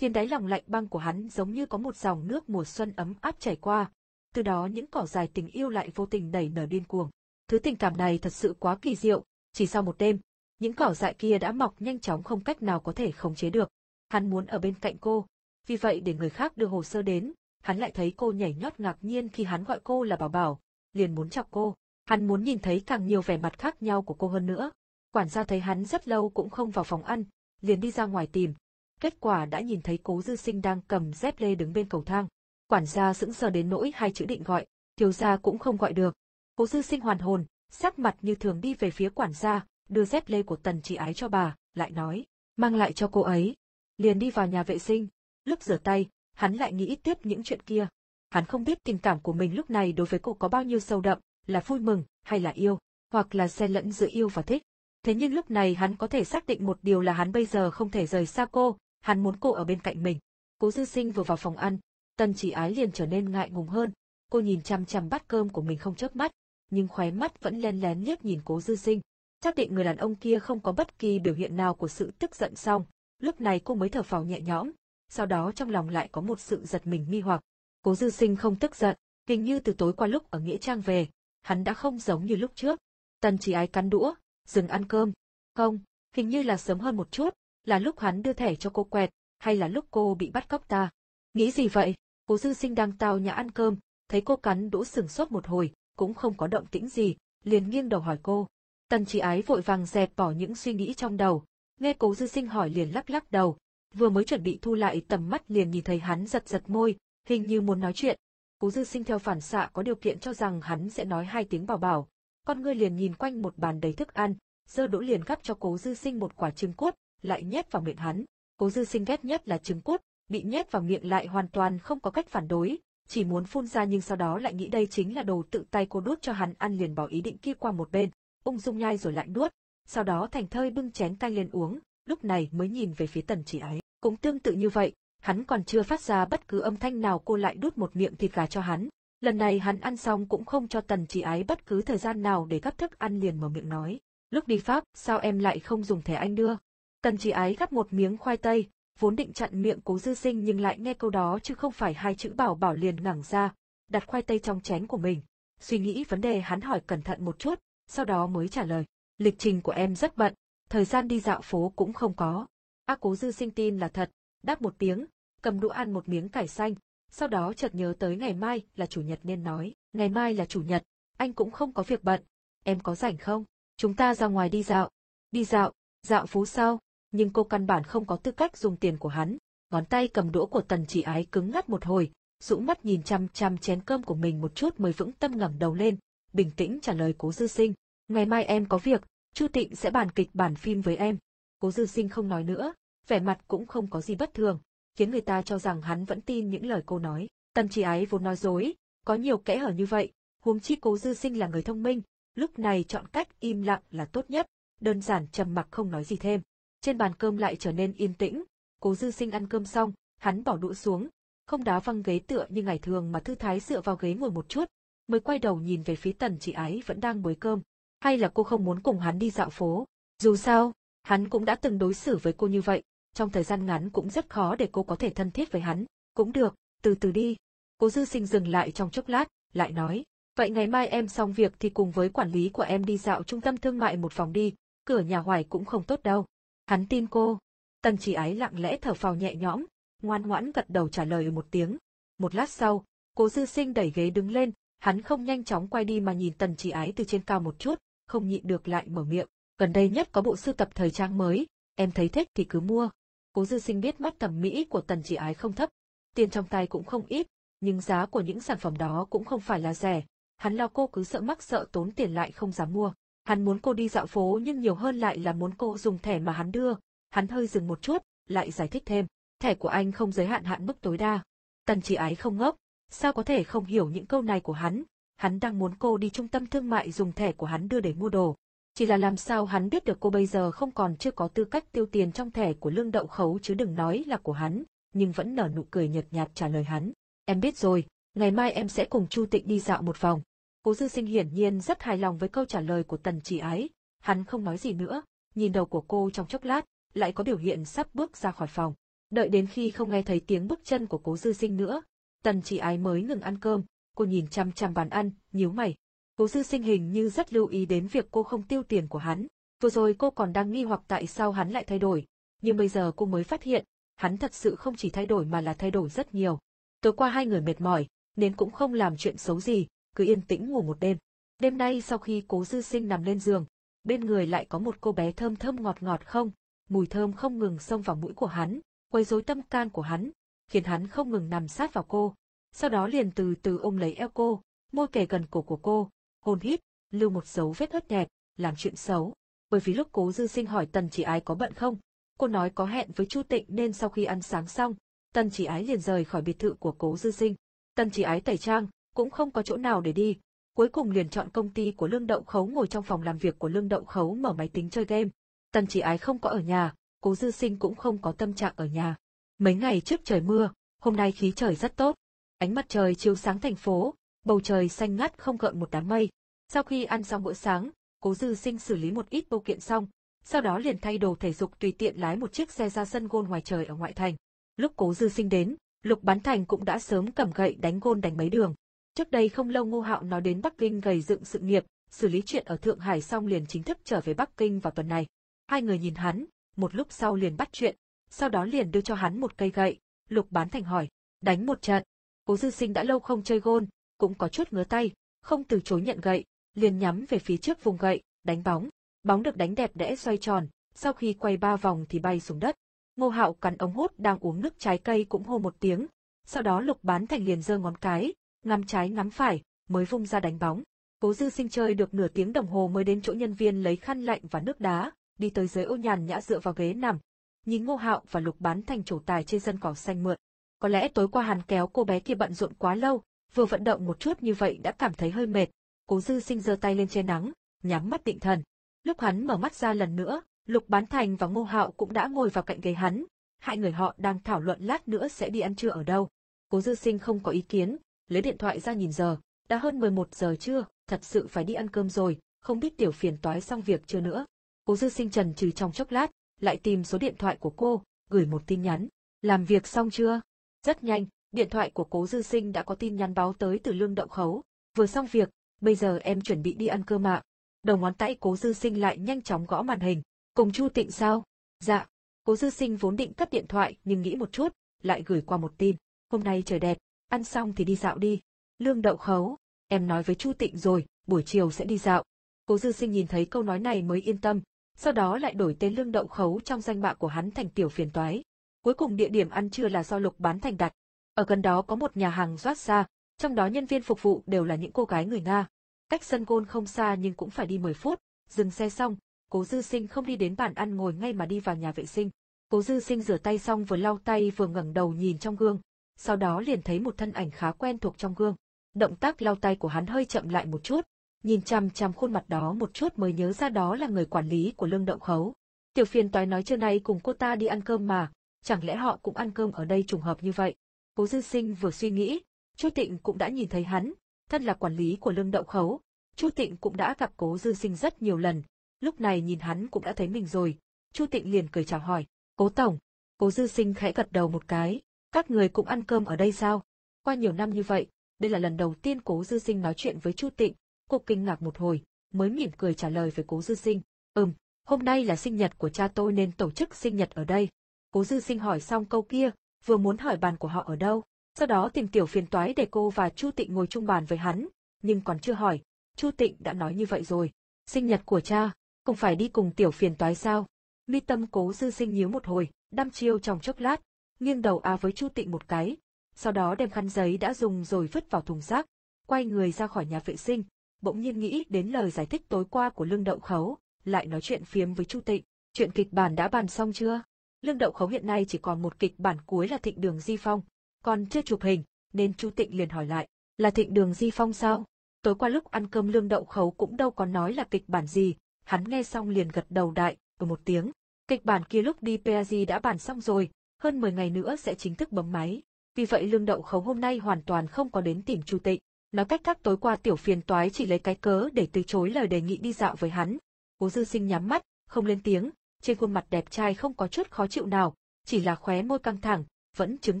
khiến đáy lòng lạnh băng của hắn giống như có một dòng nước mùa xuân ấm áp chảy qua. Từ đó những cỏ dài tình yêu lại vô tình nảy nở điên cuồng. Thứ tình cảm này thật sự quá kỳ diệu, chỉ sau một đêm, những cỏ dại kia đã mọc nhanh chóng không cách nào có thể khống chế được. Hắn muốn ở bên cạnh cô, vì vậy để người khác đưa hồ sơ đến, hắn lại thấy cô nhảy nhót ngạc nhiên khi hắn gọi cô là bảo bảo, liền muốn chọc cô. Hắn muốn nhìn thấy càng nhiều vẻ mặt khác nhau của cô hơn nữa. Quản gia thấy hắn rất lâu cũng không vào phòng ăn, liền đi ra ngoài tìm. Kết quả đã nhìn thấy cố dư sinh đang cầm dép lê đứng bên cầu thang. Quản gia sững sờ đến nỗi hai chữ định gọi, thiếu gia cũng không gọi được. Cố dư sinh hoàn hồn, sắc mặt như thường đi về phía quản gia, đưa dép lê của tần chỉ ái cho bà, lại nói, mang lại cho cô ấy. Liền đi vào nhà vệ sinh, lúc rửa tay, hắn lại nghĩ tiếp những chuyện kia. Hắn không biết tình cảm của mình lúc này đối với cô có bao nhiêu sâu đậm, là vui mừng, hay là yêu, hoặc là xen lẫn giữa yêu và thích. Thế nhưng lúc này hắn có thể xác định một điều là hắn bây giờ không thể rời xa cô, hắn muốn cô ở bên cạnh mình. Cố dư sinh vừa vào phòng ăn, tần chỉ ái liền trở nên ngại ngùng hơn. Cô nhìn chăm chăm bát cơm của mình không chớp mắt, nhưng khóe mắt vẫn len lén liếc nhìn cố dư sinh. Xác định người đàn ông kia không có bất kỳ biểu hiện nào của sự tức giận xong, lúc này cô mới thở phào nhẹ nhõm, sau đó trong lòng lại có một sự giật mình nghi hoặc. Cố dư sinh không tức giận, hình như từ tối qua lúc ở Nghĩa Trang về, hắn đã không giống như lúc trước. Tần chỉ ái cắn đũa, dừng ăn cơm. Không, hình như là sớm hơn một chút, là lúc hắn đưa thẻ cho cô quẹt, hay là lúc cô bị bắt cóc ta. Nghĩ gì vậy? Cố dư sinh đang tao nhà ăn cơm, thấy cô cắn đũa sừng sốt một hồi, cũng không có động tĩnh gì, liền nghiêng đầu hỏi cô. Tần chỉ ái vội vàng dẹp bỏ những suy nghĩ trong đầu, nghe cố dư sinh hỏi liền lắc lắc đầu, vừa mới chuẩn bị thu lại tầm mắt liền nhìn thấy hắn giật giật môi, hình như muốn nói chuyện. Cố dư sinh theo phản xạ có điều kiện cho rằng hắn sẽ nói hai tiếng bảo bảo, con ngươi liền nhìn quanh một bàn đầy thức ăn, dơ đũa liền gắp cho cố dư sinh một quả trứng cút, lại nhét vào miệng hắn. Cố dư sinh ghét nhất là trứng cút, bị nhét vào miệng lại hoàn toàn không có cách phản đối, chỉ muốn phun ra nhưng sau đó lại nghĩ đây chính là đồ tự tay cô đút cho hắn ăn liền bỏ ý định kia qua một bên, ung dung nhai rồi lại nuốt, sau đó thành thơi bưng chén canh lên uống, lúc này mới nhìn về phía tần chỉ ái. Cũng tương tự như vậy, hắn còn chưa phát ra bất cứ âm thanh nào cô lại đút một miệng thịt gà cho hắn. Lần này hắn ăn xong cũng không cho tần chỉ ái bất cứ thời gian nào để gắp thức ăn liền mở miệng nói. Lúc đi Pháp, sao em lại không dùng thẻ anh đưa? Tần chỉ ái gắp một miếng khoai tây, vốn định chặn miệng cố dư sinh nhưng lại nghe câu đó chứ không phải hai chữ bảo bảo liền ngẳng ra, đặt khoai tây trong chén của mình. Suy nghĩ vấn đề hắn hỏi cẩn thận một chút, sau đó mới trả lời. Lịch trình của em rất bận, thời gian đi dạo phố cũng không có. Ác cố dư sinh tin là thật, đáp một tiếng, cầm đũa ăn một miếng cải xanh, sau đó chợt nhớ tới ngày mai là chủ nhật nên nói, ngày mai là chủ nhật, anh cũng không có việc bận, em có rảnh không? Chúng ta ra ngoài đi dạo. Đi dạo, dạo phố sao? Nhưng cô căn bản không có tư cách dùng tiền của hắn, ngón tay cầm đũa của tần chỉ ái cứng ngắt một hồi, dũng mắt nhìn chăm chăm chén cơm của mình một chút mới vững tâm ngẩng đầu lên, bình tĩnh trả lời cố dư sinh. Ngày mai em có việc, Chu Tịnh sẽ bàn kịch bản phim với em. Cố dư sinh không nói nữa, vẻ mặt cũng không có gì bất thường, khiến người ta cho rằng hắn vẫn tin những lời cô nói. Tần chỉ ái vốn nói dối, có nhiều kẽ hở như vậy, huống chi cố dư sinh là người thông minh, lúc này chọn cách im lặng là tốt nhất, đơn giản trầm mặc không nói gì thêm. Trên bàn cơm lại trở nên yên tĩnh, cố dư sinh ăn cơm xong, hắn bỏ đũa xuống, không đá văng ghế tựa như ngày thường mà thư thái dựa vào ghế ngồi một chút, mới quay đầu nhìn về phía tần chị ái vẫn đang bới cơm. Hay là cô không muốn cùng hắn đi dạo phố? Dù sao, hắn cũng đã từng đối xử với cô như vậy, trong thời gian ngắn cũng rất khó để cô có thể thân thiết với hắn. Cũng được, từ từ đi. Cố dư sinh dừng lại trong chốc lát, lại nói, vậy ngày mai em xong việc thì cùng với quản lý của em đi dạo trung tâm thương mại một phòng đi, cửa nhà hoài cũng không tốt đâu. Hắn tin cô. Tần chỉ ái lặng lẽ thở phào nhẹ nhõm, ngoan ngoãn gật đầu trả lời một tiếng. Một lát sau, cố dư sinh đẩy ghế đứng lên, hắn không nhanh chóng quay đi mà nhìn tần chỉ ái từ trên cao một chút, không nhịn được lại mở miệng. Gần đây nhất có bộ sưu tập thời trang mới, em thấy thích thì cứ mua. Cố dư sinh biết mắt thẩm mỹ của tần chỉ ái không thấp, tiền trong tay cũng không ít, nhưng giá của những sản phẩm đó cũng không phải là rẻ. Hắn lo cô cứ sợ mắc sợ tốn tiền lại không dám mua. Hắn muốn cô đi dạo phố nhưng nhiều hơn lại là muốn cô dùng thẻ mà hắn đưa. Hắn hơi dừng một chút, lại giải thích thêm. Thẻ của anh không giới hạn hạn mức tối đa. Tần chỉ ái không ngốc, sao có thể không hiểu những câu này của hắn. Hắn đang muốn cô đi trung tâm thương mại dùng thẻ của hắn đưa để mua đồ. Chỉ là làm sao hắn biết được cô bây giờ không còn chưa có tư cách tiêu tiền trong thẻ của lương đậu khấu chứ đừng nói là của hắn, nhưng vẫn nở nụ cười nhợt nhạt trả lời hắn. Em biết rồi, ngày mai em sẽ cùng Chu Tịnh đi dạo một vòng. Cố dư sinh hiển nhiên rất hài lòng với câu trả lời của tần chỉ ái, hắn không nói gì nữa, nhìn đầu của cô trong chốc lát, lại có biểu hiện sắp bước ra khỏi phòng. Đợi đến khi không nghe thấy tiếng bước chân của cố dư sinh nữa, tần chỉ ái mới ngừng ăn cơm, cô nhìn chăm chăm bàn ăn, nhíu mày. Cố dư sinh hình như rất lưu ý đến việc cô không tiêu tiền của hắn. Vừa rồi cô còn đang nghi hoặc tại sao hắn lại thay đổi, nhưng bây giờ cô mới phát hiện, hắn thật sự không chỉ thay đổi mà là thay đổi rất nhiều. Tối qua hai người mệt mỏi, nên cũng không làm chuyện xấu gì, cứ yên tĩnh ngủ một đêm. Đêm nay sau khi cố dư sinh nằm lên giường, bên người lại có một cô bé thơm thơm ngọt ngọt không, mùi thơm không ngừng xông vào mũi của hắn, quấy rối tâm can của hắn, khiến hắn không ngừng nằm sát vào cô. Sau đó liền từ từ ôm lấy eo cô, môi kề gần cổ của cô, hôn hít, lưu một dấu vết ướt nhẹp, làm chuyện xấu. Bởi vì lúc cố dư sinh hỏi tần chỉ ái có bận không, cô nói có hẹn với Chu Tịnh nên sau khi ăn sáng xong, tần chỉ ái liền rời khỏi biệt thự của cố dư sinh. Tần chỉ ái tẩy trang, cũng không có chỗ nào để đi, cuối cùng liền chọn công ty của Lương Đậu Khấu ngồi trong phòng làm việc của Lương Đậu Khấu mở máy tính chơi game. Tần chỉ ái không có ở nhà, cố dư sinh cũng không có tâm trạng ở nhà. Mấy ngày trước trời mưa, hôm nay khí trời rất tốt. Ánh mặt trời chiếu sáng thành phố, bầu trời xanh ngắt không gợn một đám mây. Sau khi ăn xong bữa sáng, cố dư sinh xử lý một ít bưu kiện xong, sau đó liền thay đồ thể dục tùy tiện lái một chiếc xe ra sân gôn ngoài trời ở ngoại thành. Lúc cố dư sinh đến, Lục Bán Thành cũng đã sớm cầm gậy đánh gôn đánh mấy đường. Trước đây không lâu Ngô Hạo nói đến Bắc Kinh gầy dựng sự nghiệp, xử lý chuyện ở Thượng Hải xong liền chính thức trở về Bắc Kinh vào tuần này. Hai người nhìn hắn, một lúc sau liền bắt chuyện, sau đó liền đưa cho hắn một cây gậy, Lục Bán Thành hỏi, đánh một trận. Cố Dư Sinh đã lâu không chơi gôn, cũng có chút ngứa tay, không từ chối nhận gậy, liền nhắm về phía trước vùng gậy, đánh bóng. Bóng được đánh đẹp đẽ xoay tròn, sau khi quay ba vòng thì bay xuống đất. Ngô Hạo cắn ống hút đang uống nước trái cây cũng hô một tiếng, sau đó Lục Bán Thành liền giơ ngón cái, ngắm trái ngắm phải, mới vung ra đánh bóng. Cố Dư Sinh chơi được nửa tiếng đồng hồ mới đến chỗ nhân viên lấy khăn lạnh và nước đá, đi tới dưới ô nhàn nhã dựa vào ghế nằm, nhìn Ngô Hạo và Lục Bán Thành trổ tài trên sân cỏ xanh mượt. Có lẽ tối qua hắn kéo cô bé kia bận rộn quá lâu, vừa vận động một chút như vậy đã cảm thấy hơi mệt. Cố Dư Sinh giơ tay lên che nắng, nhắm mắt định thần. Lúc hắn mở mắt ra lần nữa, Lục Bán Thành và Ngô Hạo cũng đã ngồi vào cạnh ghế hắn. Hai người họ đang thảo luận lát nữa sẽ đi ăn trưa ở đâu. Cố Dư Sinh không có ý kiến, lấy điện thoại ra nhìn giờ, đã hơn 11 giờ trưa, thật sự phải đi ăn cơm rồi, không biết tiểu phiền toái xong việc chưa nữa. Cố Dư Sinh trần trừ trong chốc lát, lại tìm số điện thoại của cô, gửi một tin nhắn. Làm việc xong chưa? Rất nhanh, điện thoại của Cố Dư Sinh đã có tin nhắn báo tới từ lương động khấu. Vừa xong việc, bây giờ em chuẩn bị đi ăn cơm ạ. Đầu ngón tay Cố Dư Sinh lại nhanh chóng gõ màn hình. Cùng Chu Tịnh sao? Dạ. Cố Dư Sinh vốn định cất điện thoại nhưng nghĩ một chút, lại gửi qua một tin. Hôm nay trời đẹp, ăn xong thì đi dạo đi. Lương đậu khấu, em nói với Chu Tịnh rồi, buổi chiều sẽ đi dạo. Cố Dư Sinh nhìn thấy câu nói này mới yên tâm, sau đó lại đổi tên lương đậu khấu trong danh bạ của hắn thành tiểu phiền toái. Cuối cùng địa điểm ăn trưa là do Lục bán thành đặt. Ở gần đó có một nhà hàng doát xa, trong đó nhân viên phục vụ đều là những cô gái người Nga. Cách sân gôn không xa nhưng cũng phải đi 10 phút, dừng xe xong, Cố Dư Sinh không đi đến bàn ăn ngồi ngay mà đi vào nhà vệ sinh. Cố Dư Sinh rửa tay xong vừa lau tay vừa ngẩng đầu nhìn trong gương, sau đó liền thấy một thân ảnh khá quen thuộc trong gương. Động tác lau tay của hắn hơi chậm lại một chút, nhìn chằm chằm khuôn mặt đó một chút mới nhớ ra đó là người quản lý của lương động khấu. Tiểu phiền toái nói trưa nay cùng cô ta đi ăn cơm mà, chẳng lẽ họ cũng ăn cơm ở đây trùng hợp như vậy. Cố dư sinh vừa suy nghĩ, Chu Tịnh cũng đã nhìn thấy hắn, thân là quản lý của lương động khấu. Chu Tịnh cũng đã gặp cố dư sinh rất nhiều lần, lúc này nhìn hắn cũng đã thấy mình rồi. Chu Tịnh liền cười chào hỏi, cố tổng. Cố dư sinh khẽ gật đầu một cái, các người cũng ăn cơm ở đây sao? Qua nhiều năm như vậy, đây là lần đầu tiên cố dư sinh nói chuyện với Chu Tịnh, cô kinh ngạc một hồi, mới mỉm cười trả lời với cố dư sinh. Ừm, hôm nay là sinh nhật của cha tôi nên tổ chức sinh nhật ở đây. Cố dư sinh hỏi xong câu kia, vừa muốn hỏi bàn của họ ở đâu, sau đó tìm tiểu phiền toái để cô và Chu Tịnh ngồi chung bàn với hắn, nhưng còn chưa hỏi, Chu Tịnh đã nói như vậy rồi. Sinh nhật của cha, không phải đi cùng tiểu phiền toái sao? Mi tâm cố dư sinh nhíu một hồi, đăm chiêu trong chốc lát, nghiêng đầu Á với Chu Tịnh một cái, sau đó đem khăn giấy đã dùng rồi vứt vào thùng rác, quay người ra khỏi nhà vệ sinh, bỗng nhiên nghĩ đến lời giải thích tối qua của Lương Đậu Khấu, lại nói chuyện phiếm với Chu Tịnh, chuyện kịch bản đã bàn xong chưa? Lương Đậu Khấu hiện nay chỉ còn một kịch bản cuối là Thịnh Đường Di Phong, còn chưa chụp hình, nên Chu Tịnh liền hỏi lại, là Thịnh Đường Di Phong sao? Tối qua lúc ăn cơm Lương Đậu Khấu cũng đâu có nói là kịch bản gì, hắn nghe xong liền gật đầu đại, ở một tiếng. Kịch bản kia lúc đi PAG đã bàn xong rồi, hơn 10 ngày nữa sẽ chính thức bấm máy. Vì vậy Lương Đậu Khấu hôm nay hoàn toàn không có đến tìm Chu Tịnh. Nói cách khác tối qua tiểu phiền toái chỉ lấy cái cớ để từ chối lời đề nghị đi dạo với hắn. Cố dư sinh nhắm mắt, không lên tiếng, trên khuôn mặt đẹp trai không có chút khó chịu nào, chỉ là khóe môi căng thẳng, vẫn chứng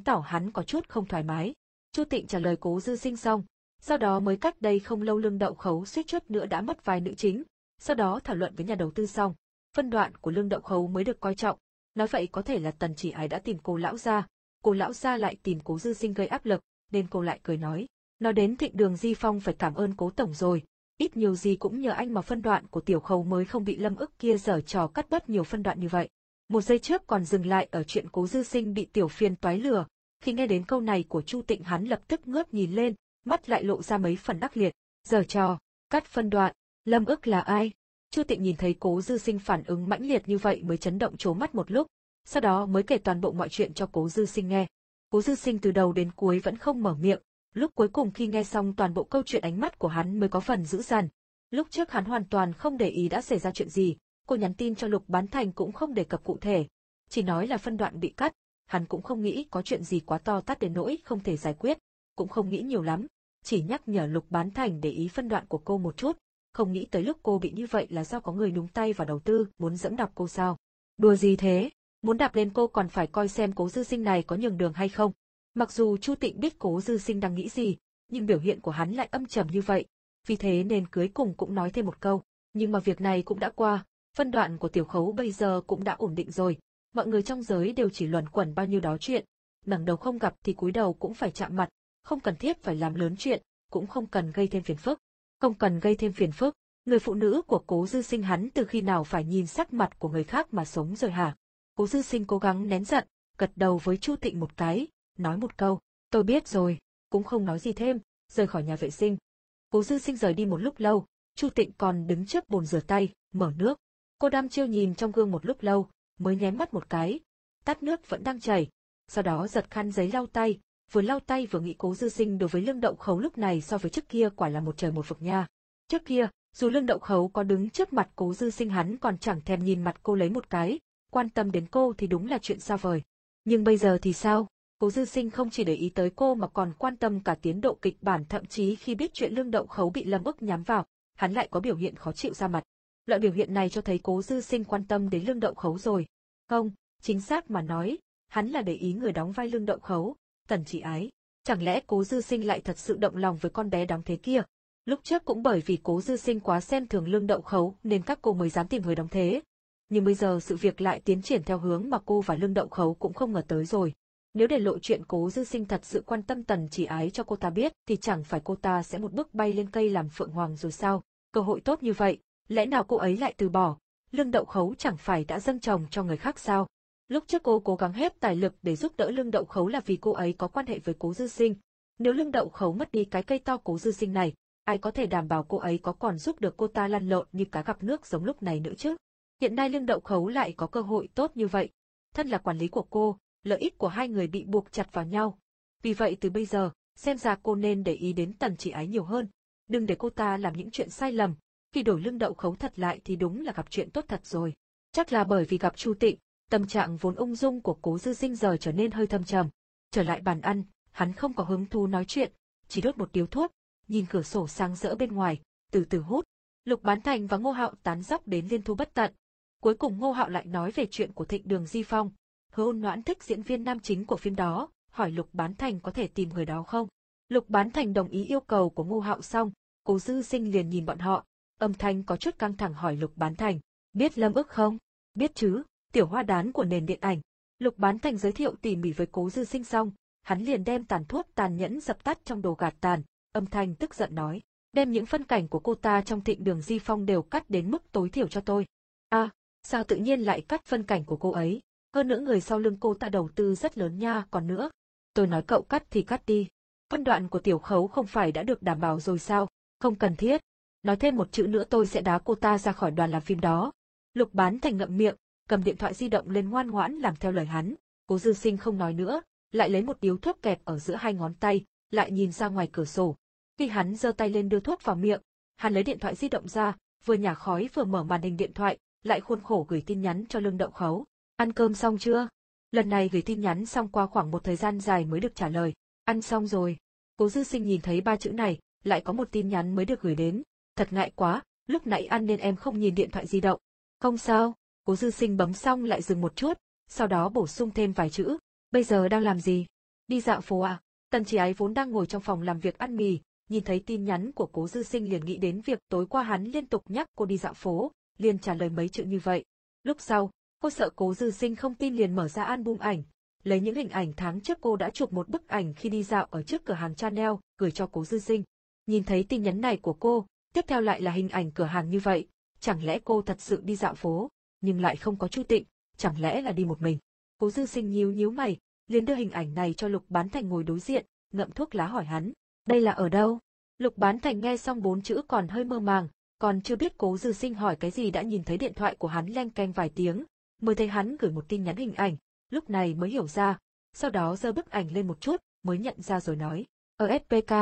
tỏ hắn có chút không thoải mái. Chu Tịnh trả lời cố dư sinh xong, sau đó mới cách đây không lâu lương đậu khấu suýt chút nữa đã mất vài nữ chính, sau đó thảo luận với nhà đầu tư xong. Phân đoạn của lương đậu khấu mới được coi trọng, Nói vậy có thể là tần chỉ ái đã tìm cô lão gia, cô lão gia lại tìm cố dư sinh gây áp lực, nên cô lại cười nói. Nói đến thịnh đường Di Phong phải cảm ơn cố tổng rồi, ít nhiều gì cũng nhờ anh mà phân đoạn của tiểu khâu mới không bị lâm ức kia giở trò cắt bớt nhiều phân đoạn như vậy. Một giây trước còn dừng lại ở chuyện cố dư sinh bị tiểu phiên toái lừa, khi nghe đến câu này của Chu Tịnh hắn lập tức ngước nhìn lên, mắt lại lộ ra mấy phần đắc liệt, giở trò, cắt phân đoạn, lâm ức là ai? Chu Tịnh nhìn thấy cố dư sinh phản ứng mãnh liệt như vậy mới chấn động trố mắt một lúc, sau đó mới kể toàn bộ mọi chuyện cho cố dư sinh nghe. Cố dư sinh từ đầu đến cuối vẫn không mở miệng, lúc cuối cùng khi nghe xong toàn bộ câu chuyện ánh mắt của hắn mới có phần dữ dằn. Lúc trước hắn hoàn toàn không để ý đã xảy ra chuyện gì, cô nhắn tin cho Lục Bán Thành cũng không đề cập cụ thể, chỉ nói là phân đoạn bị cắt, hắn cũng không nghĩ có chuyện gì quá to tát đến nỗi không thể giải quyết, cũng không nghĩ nhiều lắm, chỉ nhắc nhở Lục Bán Thành để ý phân đoạn của cô một chút, không nghĩ tới lúc cô bị như vậy là do có người đúng tay vào đầu tư, muốn dẫm đạp cô sao. Đùa gì thế, muốn đạp lên cô còn phải coi xem cố dư sinh này có nhường đường hay không. Mặc dù Chu Tịnh biết cố dư sinh đang nghĩ gì, nhưng biểu hiện của hắn lại âm trầm như vậy, vì thế nên cưới cùng cũng nói thêm một câu. Nhưng mà việc này cũng đã qua, phân đoạn của tiểu khấu bây giờ cũng đã ổn định rồi, mọi người trong giới đều chỉ luẩn quẩn bao nhiêu đó chuyện, ngẩng đầu không gặp thì cúi đầu cũng phải chạm mặt, không cần thiết phải làm lớn chuyện, cũng không cần gây thêm phiền phức. Không cần gây thêm phiền phức, người phụ nữ của cố dư sinh hắn từ khi nào phải nhìn sắc mặt của người khác mà sống rồi hả? Cố dư sinh cố gắng nén giận, gật đầu với Chu Tịnh một cái, nói một câu, tôi biết rồi, cũng không nói gì thêm, rời khỏi nhà vệ sinh. Cố dư sinh rời đi một lúc lâu, Chu Tịnh còn đứng trước bồn rửa tay, mở nước. Cô đam chiêu nhìn trong gương một lúc lâu, mới nhém mắt một cái. Tắt nước vẫn đang chảy, sau đó giật khăn giấy lau tay, vừa lau tay vừa nghĩ cố dư sinh đối với lương đậu khấu lúc này so với trước kia quả là một trời một vực nha. Trước kia, dù lương đậu khấu có đứng trước mặt cố dư sinh hắn còn chẳng thèm nhìn mặt cô lấy một cái, quan tâm đến cô thì đúng là chuyện xa vời. Nhưng bây giờ thì sao? Cố dư sinh không chỉ để ý tới cô mà còn quan tâm cả tiến độ kịch bản thậm chí khi biết chuyện lương đậu khấu bị lâm ức nhắm vào, hắn lại có biểu hiện khó chịu ra mặt. Loại biểu hiện này cho thấy cố dư sinh quan tâm đến lương đậu khấu rồi. Không, chính xác mà nói, hắn là để ý người đóng vai lương đậu khấu, tần chỉ ái. Chẳng lẽ cố dư sinh lại thật sự động lòng với con bé đóng thế kia? Lúc trước cũng bởi vì cố dư sinh quá xem thường lương đậu khấu nên các cô mới dám tìm người đóng thế. Nhưng bây giờ sự việc lại tiến triển theo hướng mà cô và lương đậu khấu cũng không ngờ tới rồi. Nếu để lộ chuyện cố dư sinh thật sự quan tâm tần chỉ ái cho cô ta biết thì chẳng phải cô ta sẽ một bước bay lên cây làm phượng hoàng rồi sao? Cơ hội tốt như vậy, lẽ nào cô ấy lại từ bỏ? Lương đậu khấu chẳng phải đã dâng chồng cho người khác sao? Lúc trước cô cố gắng hết tài lực để giúp đỡ lương đậu khấu là vì cô ấy có quan hệ với cố dư sinh. Nếu lương đậu khấu mất đi cái cây to cố dư sinh này, ai có thể đảm bảo cô ấy có còn giúp được cô ta lăn lộn như cá gặp nước giống lúc này nữa chứ? Hiện nay lương đậu khấu lại có cơ hội tốt như vậy. Thân là quản lý của cô, lợi ích của hai người bị buộc chặt vào nhau. Vì vậy từ bây giờ, xem ra cô nên để ý đến tần chỉ ái nhiều hơn. Đừng để cô ta làm những chuyện sai lầm. Khi đổi lương đậu khấu thật lại thì đúng là gặp chuyện tốt thật rồi. Chắc là bởi vì gặp Chu Tịnh, tâm trạng vốn ung dung của cố dư sinh giờ trở nên hơi thâm trầm. Trở lại bàn ăn, hắn không có hứng thú nói chuyện, chỉ đốt một điếu thuốc, nhìn cửa sổ sáng rỡ bên ngoài, từ từ hút. Lục Bán Thành và Ngô Hạo tán dóc đến liên thu bất tận. Cuối cùng Ngô Hạo lại nói về chuyện của Thịnh Đường Di Phong. Hứa ôn noãn thích diễn viên nam chính của phim đó, hỏi Lục Bán Thành có thể tìm người đó không. Lục Bán Thành đồng ý yêu cầu của Ngô Hạo xong, cố dư sinh liền nhìn bọn họ, âm thanh có chút căng thẳng hỏi Lục Bán Thành, biết lâm ức không? Biết chứ, tiểu hoa đán của nền điện ảnh. Lục Bán Thành giới thiệu tỉ mỉ với cố dư sinh xong, hắn liền đem tàn thuốc tàn nhẫn dập tắt trong đồ gạt tàn, âm thanh tức giận nói, đem những phân cảnh của cô ta trong thịnh đường Di Phong đều cắt đến mức tối thiểu cho tôi. À, sao tự nhiên lại cắt phân cảnh của cô ấy? Hơn nữa người sau lưng cô ta đầu tư rất lớn nha, còn nữa. Tôi nói cậu cắt thì cắt đi. Phân đoạn của tiểu khấu không phải đã được đảm bảo rồi sao? Không cần thiết. Nói thêm một chữ nữa tôi sẽ đá cô ta ra khỏi đoàn làm phim đó. Lục bán thành ngậm miệng, cầm điện thoại di động lên ngoan ngoãn làm theo lời hắn. Cố dư sinh không nói nữa, lại lấy một điếu thuốc kẹp ở giữa hai ngón tay, lại nhìn ra ngoài cửa sổ. Khi hắn giơ tay lên đưa thuốc vào miệng, hắn lấy điện thoại di động ra, vừa nhả khói vừa mở màn hình điện thoại, lại khuôn khổ gửi tin nhắn cho lương đậu khấu. Ăn cơm xong chưa? Lần này gửi tin nhắn xong qua khoảng một thời gian dài mới được trả lời. Ăn xong rồi. Cố dư sinh nhìn thấy ba chữ này, lại có một tin nhắn mới được gửi đến. Thật ngại quá, lúc nãy ăn nên em không nhìn điện thoại di động. Không sao, cố dư sinh bấm xong lại dừng một chút, sau đó bổ sung thêm vài chữ. Bây giờ đang làm gì? Đi dạo phố à? Tần chỉ ái vốn đang ngồi trong phòng làm việc ăn mì, nhìn thấy tin nhắn của cố dư sinh liền nghĩ đến việc tối qua hắn liên tục nhắc cô đi dạo phố, liền trả lời mấy chữ như vậy. Lúc sau, Cô sợ cố dư sinh không tin liền mở ra album ảnh, lấy những hình ảnh tháng trước cô đã chụp một bức ảnh khi đi dạo ở trước cửa hàng Chanel, gửi cho cố dư sinh. Nhìn thấy tin nhắn này của cô, tiếp theo lại là hình ảnh cửa hàng như vậy, chẳng lẽ cô thật sự đi dạo phố, nhưng lại không có Chu Tịnh, chẳng lẽ là đi một mình. Cố dư sinh nhíu nhíu mày, liền đưa hình ảnh này cho Lục Bán Thành ngồi đối diện, ngậm thuốc lá hỏi hắn, đây là ở đâu? Lục Bán Thành nghe xong bốn chữ còn hơi mơ màng, còn chưa biết cố dư sinh hỏi cái gì đã nhìn thấy điện thoại của hắn leng keng vài tiếng, mới thấy hắn gửi một tin nhắn hình ảnh, lúc này mới hiểu ra, sau đó giơ bức ảnh lên một chút, mới nhận ra rồi nói, ở SPK.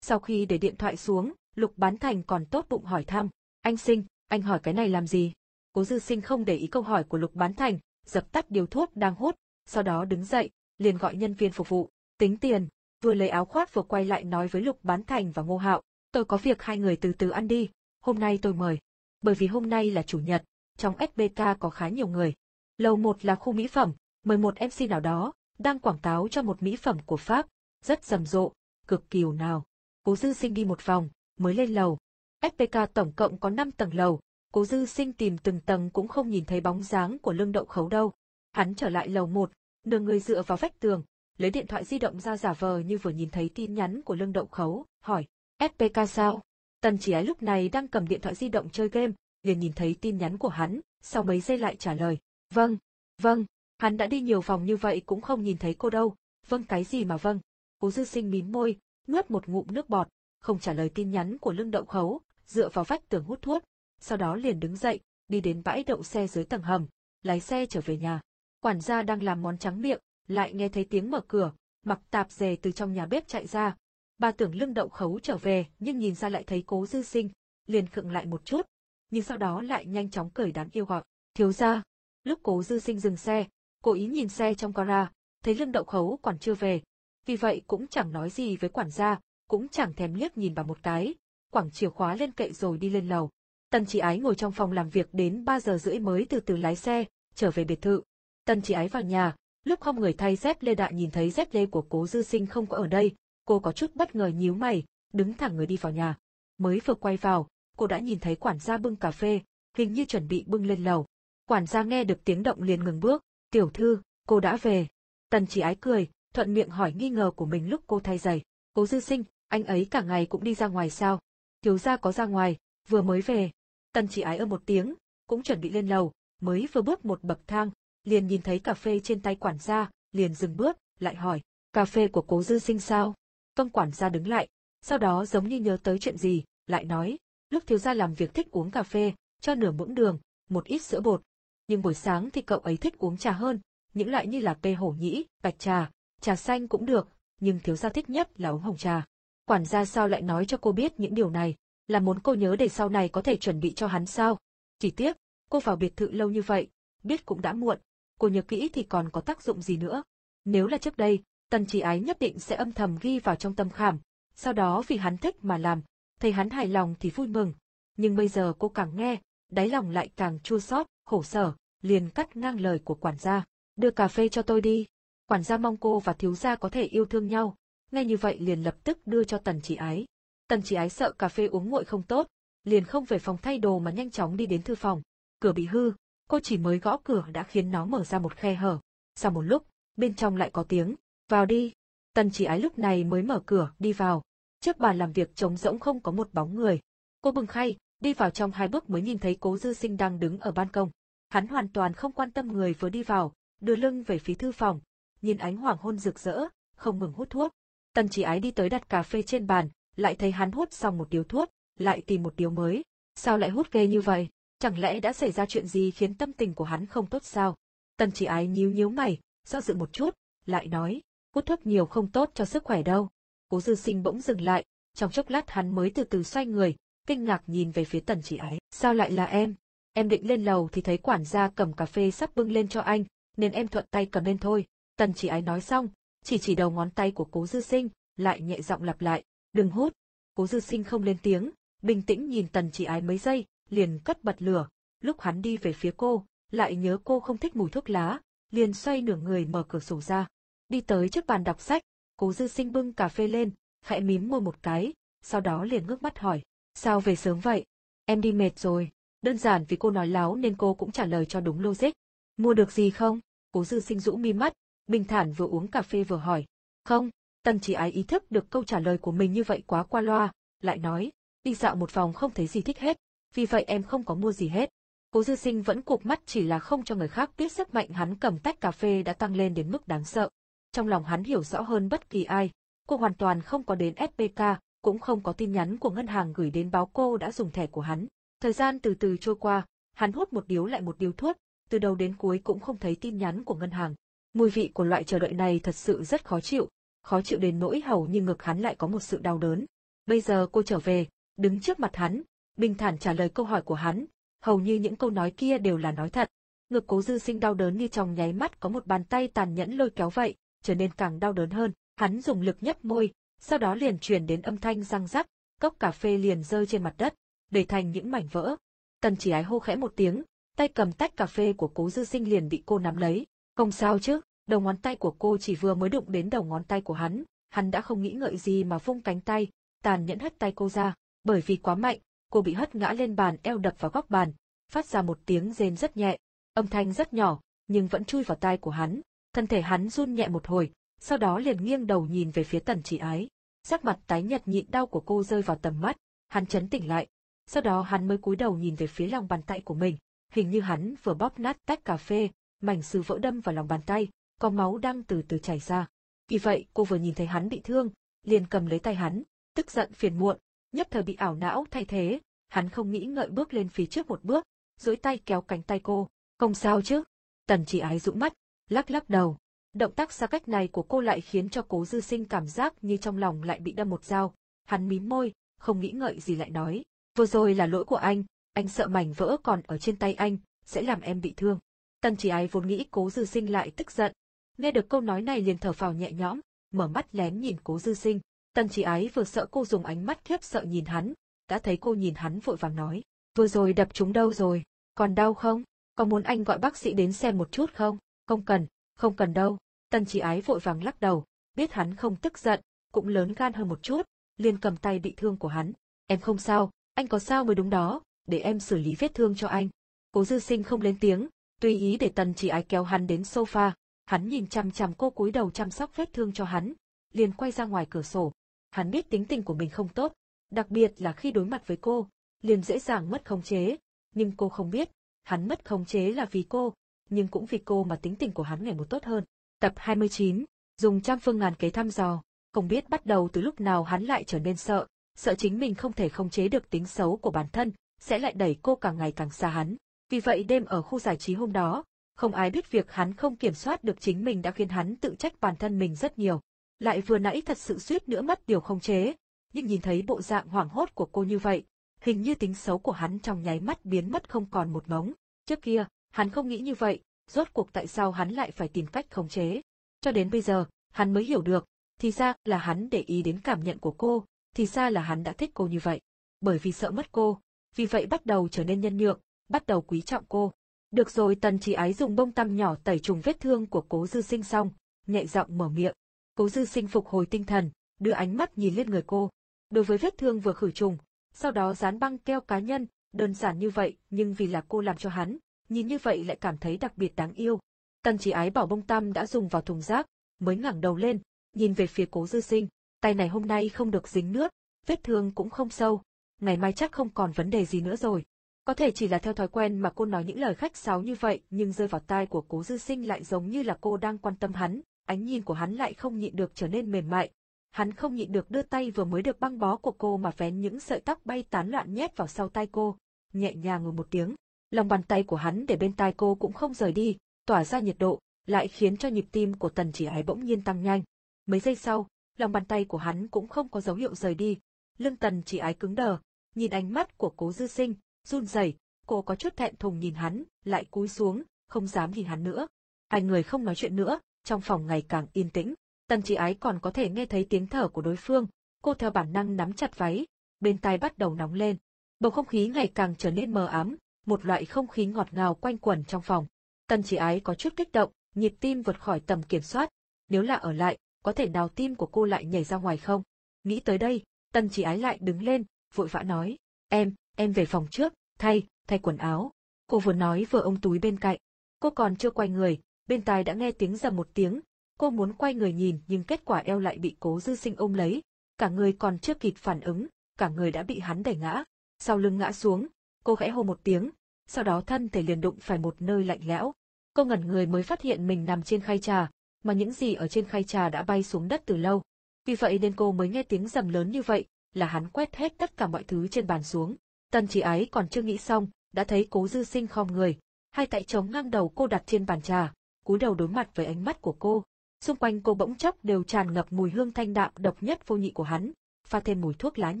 Sau khi để điện thoại xuống, Lục Bán Thành còn tốt bụng hỏi thăm, anh sinh, anh hỏi cái này làm gì? Cố dư sinh không để ý câu hỏi của Lục Bán Thành, dập tắt điều thuốc đang hút, sau đó đứng dậy, liền gọi nhân viên phục vụ, tính tiền, vừa lấy áo khoác vừa quay lại nói với Lục Bán Thành và Ngô Hạo, tôi có việc hai người từ từ ăn đi, hôm nay tôi mời. Bởi vì hôm nay là chủ nhật, trong SBK có khá nhiều người. Lầu một là khu mỹ phẩm, mời một MC nào đó, đang quảng cáo cho một mỹ phẩm của Pháp, rất rầm rộ, cực kỳ nào. Cố dư sinh đi một vòng, mới lên lầu. SPK tổng cộng có 5 tầng lầu, cố dư sinh tìm từng tầng cũng không nhìn thấy bóng dáng của lương đậu khấu đâu. Hắn trở lại lầu một, nửa người dựa vào vách tường, lấy điện thoại di động ra giả vờ như vừa nhìn thấy tin nhắn của lương đậu khấu, hỏi, "Fpk sao? Tần chỉ ái lúc này đang cầm điện thoại di động chơi game, liền nhìn thấy tin nhắn của hắn, sau mấy giây lại trả lời, vâng, vâng, hắn đã đi nhiều vòng như vậy cũng không nhìn thấy cô đâu, vâng cái gì mà vâng. Cố dư sinh mím môi, nuốt một ngụm nước bọt, không trả lời tin nhắn của lương đậu khấu, dựa vào vách tường hút thuốc, sau đó liền đứng dậy, đi đến bãi đậu xe dưới tầng hầm, lái xe trở về nhà. Quản gia đang làm món trắng miệng, lại nghe thấy tiếng mở cửa, mặc tạp dề từ trong nhà bếp chạy ra. Bà tưởng lưng đậu khấu trở về nhưng nhìn ra lại thấy cố dư sinh, liền khựng lại một chút, nhưng sau đó lại nhanh chóng cười đáng yêu gọi, thiếu ra. Lúc cố dư sinh dừng xe, cố ý nhìn xe trong gara, thấy lưng đậu khấu còn chưa về, vì vậy cũng chẳng nói gì với quản gia, cũng chẳng thèm liếc nhìn bà một cái, quẳng chìa khóa lên kệ rồi đi lên lầu. Tần chỉ ái ngồi trong phòng làm việc đến 3 giờ rưỡi mới từ từ lái xe, trở về biệt thự. Tần chỉ ái vào nhà, lúc không người thay dép lê đại nhìn thấy dép lê của cố dư sinh không có ở đây, cô có chút bất ngờ nhíu mày, đứng thẳng người đi vào nhà. Mới vừa quay vào, cô đã nhìn thấy quản gia bưng cà phê, hình như chuẩn bị bưng lên lầu. Quản gia nghe được tiếng động liền ngừng bước, tiểu thư, cô đã về. Tần chỉ ái cười, thuận miệng hỏi nghi ngờ của mình lúc cô thay giày. Cố dư sinh, anh ấy cả ngày cũng đi ra ngoài sao? Thiếu gia có ra ngoài, vừa mới về. Tần chỉ ái ơ một tiếng, cũng chuẩn bị lên lầu, mới vừa bước một bậc thang, liền nhìn thấy cà phê trên tay quản gia, liền dừng bước, lại hỏi, cà phê của cố dư sinh sao? Vâng quản gia đứng lại, sau đó giống như nhớ tới chuyện gì, lại nói, lúc thiếu gia làm việc thích uống cà phê, cho nửa muỗng đường, một ít sữa bột. Nhưng buổi sáng thì cậu ấy thích uống trà hơn, những loại như là tê hổ nhĩ, bạch trà, trà xanh cũng được, nhưng thiếu gia thích nhất là uống hồng trà. Quản gia sao lại nói cho cô biết những điều này, là muốn cô nhớ để sau này có thể chuẩn bị cho hắn sao? Chỉ tiếc, cô vào biệt thự lâu như vậy, biết cũng đã muộn, cô nhớ kỹ thì còn có tác dụng gì nữa. Nếu là trước đây, tần chỉ ái nhất định sẽ âm thầm ghi vào trong tâm khảm, sau đó vì hắn thích mà làm, thấy hắn hài lòng thì vui mừng. Nhưng bây giờ cô càng nghe, đáy lòng lại càng chua xót, khổ sở, liền cắt ngang lời của quản gia. Đưa cà phê cho tôi đi. Quản gia mong cô và thiếu gia có thể yêu thương nhau, nghe như vậy liền lập tức đưa cho tần chỉ ái. Tần chỉ ái sợ cà phê uống nguội không tốt, liền không về phòng thay đồ mà nhanh chóng đi đến thư phòng. Cửa bị hư, cô chỉ mới gõ cửa đã khiến nó mở ra một khe hở. Sau một lúc, bên trong lại có tiếng, vào đi. Tần chỉ ái lúc này mới mở cửa, đi vào. Trước bàn làm việc trống rỗng không có một bóng người. Cô bừng khay, đi vào trong hai bước mới nhìn thấy cố dư sinh đang đứng ở ban công. Hắn hoàn toàn không quan tâm người vừa đi vào, đưa lưng về phía thư phòng, nhìn ánh hoàng hôn rực rỡ, không ngừng hút thuốc. Tần chỉ ái đi tới đặt cà phê trên bàn, lại thấy hắn hút xong một điếu thuốc, lại tìm một điếu mới. Sao lại hút ghê như vậy? Chẳng lẽ đã xảy ra chuyện gì khiến tâm tình của hắn không tốt sao? Tần chỉ ái nhíu nhíu mày, do dự một chút, lại nói, hút thuốc nhiều không tốt cho sức khỏe đâu. Cố dư sinh bỗng dừng lại, trong chốc lát hắn mới từ từ xoay người, kinh ngạc nhìn về phía tần chỉ ái. Sao lại là em? Em định lên lầu thì thấy quản gia cầm cà phê sắp bưng lên cho anh, nên em thuận tay cầm lên thôi. Tần chỉ ái nói xong, chỉ chỉ đầu ngón tay của cố dư sinh, lại nhẹ giọng lặp lại, đừng hút. Cố dư sinh không lên tiếng, bình tĩnh nhìn tần chỉ ái mấy giây, liền cất bật lửa. Lúc hắn đi về phía cô, lại nhớ cô không thích mùi thuốc lá, liền xoay nửa người mở cửa sổ ra. Đi tới trước bàn đọc sách, cố dư sinh bưng cà phê lên, khẽ mím môi một cái, sau đó liền ngước mắt hỏi, sao về sớm vậy? Em đi mệt rồi. Đơn giản vì cô nói láo nên cô cũng trả lời cho đúng logic. Mua được gì không? Cố dư sinh rũ mi mắt, bình thản vừa uống cà phê vừa hỏi. Không, tần chỉ ái ý thức được câu trả lời của mình như vậy quá qua loa, lại nói, đi dạo một vòng không thấy gì thích hết, vì vậy em không có mua gì hết. Cố dư sinh vẫn cụp mắt chỉ là không cho người khác biết sức mạnh hắn cầm tách cà phê đã tăng lên đến mức đáng sợ. Trong lòng hắn hiểu rõ hơn bất kỳ ai, cô hoàn toàn không có đến SPK, cũng không có tin nhắn của ngân hàng gửi đến báo cô đã dùng thẻ của hắn. Thời gian từ từ trôi qua, hắn hút một điếu lại một điếu thuốc, từ đầu đến cuối cũng không thấy tin nhắn của ngân hàng. Mùi vị của loại chờ đợi này thật sự rất khó chịu, khó chịu đến nỗi hầu như ngực hắn lại có một sự đau đớn. Bây giờ cô trở về, đứng trước mặt hắn, bình thản trả lời câu hỏi của hắn, hầu như những câu nói kia đều là nói thật. Ngực cố dư sinh đau đớn như trong nháy mắt có một bàn tay tàn nhẫn lôi kéo vậy, trở nên càng đau đớn hơn, hắn dùng lực nhấp môi, sau đó liền truyền đến âm thanh răng rắc, cốc cà phê liền rơi trên mặt đất, để thành những mảnh vỡ. Tần chỉ ái hô khẽ một tiếng, tay cầm tách cà phê của cố dư sinh liền bị cô nắm lấy. Không sao chứ, đầu ngón tay của cô chỉ vừa mới đụng đến đầu ngón tay của hắn, hắn đã không nghĩ ngợi gì mà vung cánh tay, tàn nhẫn hất tay cô ra, bởi vì quá mạnh, cô bị hất ngã lên bàn eo đập vào góc bàn, phát ra một tiếng rên rất nhẹ, âm thanh rất nhỏ, nhưng vẫn chui vào tai của hắn. Thân thể hắn run nhẹ một hồi, sau đó liền nghiêng đầu nhìn về phía tần chỉ ái. Sắc mặt tái nhật nhịn đau của cô rơi vào tầm mắt, hắn chấn tỉnh lại. Sau đó hắn mới cúi đầu nhìn về phía lòng bàn tay của mình, hình như hắn vừa bóp nát tách cà phê, mảnh sứ vỡ đâm vào lòng bàn tay, có máu đang từ từ chảy ra. Vì vậy cô vừa nhìn thấy hắn bị thương, liền cầm lấy tay hắn, tức giận phiền muộn, nhất thời bị ảo não thay thế, hắn không nghĩ ngợi bước lên phía trước một bước, duỗi tay kéo cánh tay cô, không sao chứ. Tần chỉ ái rũ mắt, lắc lắc đầu. Động tác xa cách này của cô lại khiến cho cố dư sinh cảm giác như trong lòng lại bị đâm một dao. Hắn mím môi, không nghĩ ngợi gì lại nói. Vừa rồi là lỗi của anh, anh sợ mảnh vỡ còn ở trên tay anh, sẽ làm em bị thương. Tần chỉ ái vốn nghĩ cố dư sinh lại tức giận. Nghe được câu nói này liền thở phào nhẹ nhõm, mở mắt lén nhìn cố dư sinh. Tần chỉ ái vừa sợ cô dùng ánh mắt khiếp sợ nhìn hắn, đã thấy cô nhìn hắn vội vàng nói. Vừa rồi đập chúng đâu rồi, còn đau không? Có muốn anh gọi bác sĩ đến xem một chút không? Không cần, không cần đâu. Tần chỉ ái vội vàng lắc đầu, biết hắn không tức giận, cũng lớn gan hơn một chút, liền cầm tay bị thương của hắn. Em không sao, anh có sao mới đúng đó, để em xử lý vết thương cho anh. Cố dư sinh không lên tiếng, tùy ý để tần chỉ ái kéo hắn đến sofa, hắn nhìn chằm chằm cô cúi đầu chăm sóc vết thương cho hắn, liền quay ra ngoài cửa sổ. Hắn biết tính tình của mình không tốt, đặc biệt là khi đối mặt với cô, liền dễ dàng mất khống chế, nhưng cô không biết, hắn mất khống chế là vì cô, nhưng cũng vì cô mà tính tình của hắn ngày một tốt hơn. Tập 29, dùng trăm phương ngàn kế thăm dò, không biết bắt đầu từ lúc nào hắn lại trở nên sợ, sợ chính mình không thể khống chế được tính xấu của bản thân, sẽ lại đẩy cô càng ngày càng xa hắn. Vì vậy đêm ở khu giải trí hôm đó, không ai biết việc hắn không kiểm soát được chính mình đã khiến hắn tự trách bản thân mình rất nhiều. Lại vừa nãy thật sự suýt nữa mất điều không chế, nhưng nhìn thấy bộ dạng hoảng hốt của cô như vậy, hình như tính xấu của hắn trong nháy mắt biến mất không còn một mống. Trước kia, hắn không nghĩ như vậy, rốt cuộc tại sao hắn lại phải tìm cách khống chế. Cho đến bây giờ, hắn mới hiểu được, thì ra là hắn để ý đến cảm nhận của cô, thì ra là hắn đã thích cô như vậy. Bởi vì sợ mất cô, vì vậy bắt đầu trở nên nhân nhượng, bắt đầu quý trọng cô. Được rồi tần chỉ ái dùng bông tăm nhỏ tẩy trùng vết thương của cố dư sinh xong, nhẹ giọng mở miệng. Cố dư sinh phục hồi tinh thần, đưa ánh mắt nhìn lên người cô. Đối với vết thương vừa khử trùng, sau đó dán băng keo cá nhân, đơn giản như vậy nhưng vì là cô làm cho hắn, nhìn như vậy lại cảm thấy đặc biệt đáng yêu. Tần chỉ ái bảo bông tăm đã dùng vào thùng rác, mới ngẩng đầu lên, nhìn về phía cố dư sinh, tay này hôm nay không được dính nước, vết thương cũng không sâu, ngày mai chắc không còn vấn đề gì nữa rồi. Có thể chỉ là theo thói quen mà cô nói những lời khách sáo như vậy nhưng rơi vào tai của cố dư sinh lại giống như là cô đang quan tâm hắn, ánh nhìn của hắn lại không nhịn được trở nên mềm mại, Hắn không nhịn được đưa tay vừa mới được băng bó của cô mà vén những sợi tóc bay tán loạn nhét vào sau tay cô, nhẹ nhàng ngồi một tiếng. Lòng bàn tay của hắn để bên tai cô cũng không rời đi, tỏa ra nhiệt độ, lại khiến cho nhịp tim của tần chỉ ái bỗng nhiên tăng nhanh. Mấy giây sau, lòng bàn tay của hắn cũng không có dấu hiệu rời đi. Lưng tần chỉ ái cứng đờ, nhìn ánh mắt của cố dư sinh, run rẩy, cô có chút thẹn thùng nhìn hắn, lại cúi xuống, không dám nhìn hắn nữa. Hai người không nói chuyện nữa, trong phòng ngày càng yên tĩnh. Tần chỉ ái còn có thể nghe thấy tiếng thở của đối phương, cô theo bản năng nắm chặt váy, bên tai bắt đầu nóng lên. Bầu không khí ngày càng trở nên mờ ám, một loại không khí ngọt ngào quanh quẩn trong phòng. Tần chỉ ái có chút kích động, nhịp tim vượt khỏi tầm kiểm soát, nếu là ở lại, có thể nào tim của cô lại nhảy ra ngoài không? Nghĩ tới đây, tần chỉ ái lại đứng lên, vội vã nói, em, em về phòng trước, thay, thay quần áo. Cô vừa nói vừa ôm túi bên cạnh. Cô còn chưa quay người, bên tai đã nghe tiếng rầm một tiếng, cô muốn quay người nhìn nhưng kết quả eo lại bị cố dư sinh ôm lấy, cả người còn chưa kịp phản ứng, cả người đã bị hắn đẩy ngã. Sau lưng ngã xuống, cô khẽ hô một tiếng, sau đó thân thể liền đụng phải một nơi lạnh lẽo. Cô ngẩn người mới phát hiện mình nằm trên khay trà, mà những gì ở trên khay trà đã bay xuống đất từ lâu. Vì vậy nên cô mới nghe tiếng rầm lớn như vậy, là hắn quét hết tất cả mọi thứ trên bàn xuống. Tần chỉ ái còn chưa nghĩ xong, đã thấy cố dư sinh khom người, hai tay chống ngang đầu cô đặt trên bàn trà, cúi đầu đối mặt với ánh mắt của cô. Xung quanh cô bỗng chốc đều tràn ngập mùi hương thanh đạm độc nhất vô nhị của hắn, pha thêm mùi thuốc lá nhàn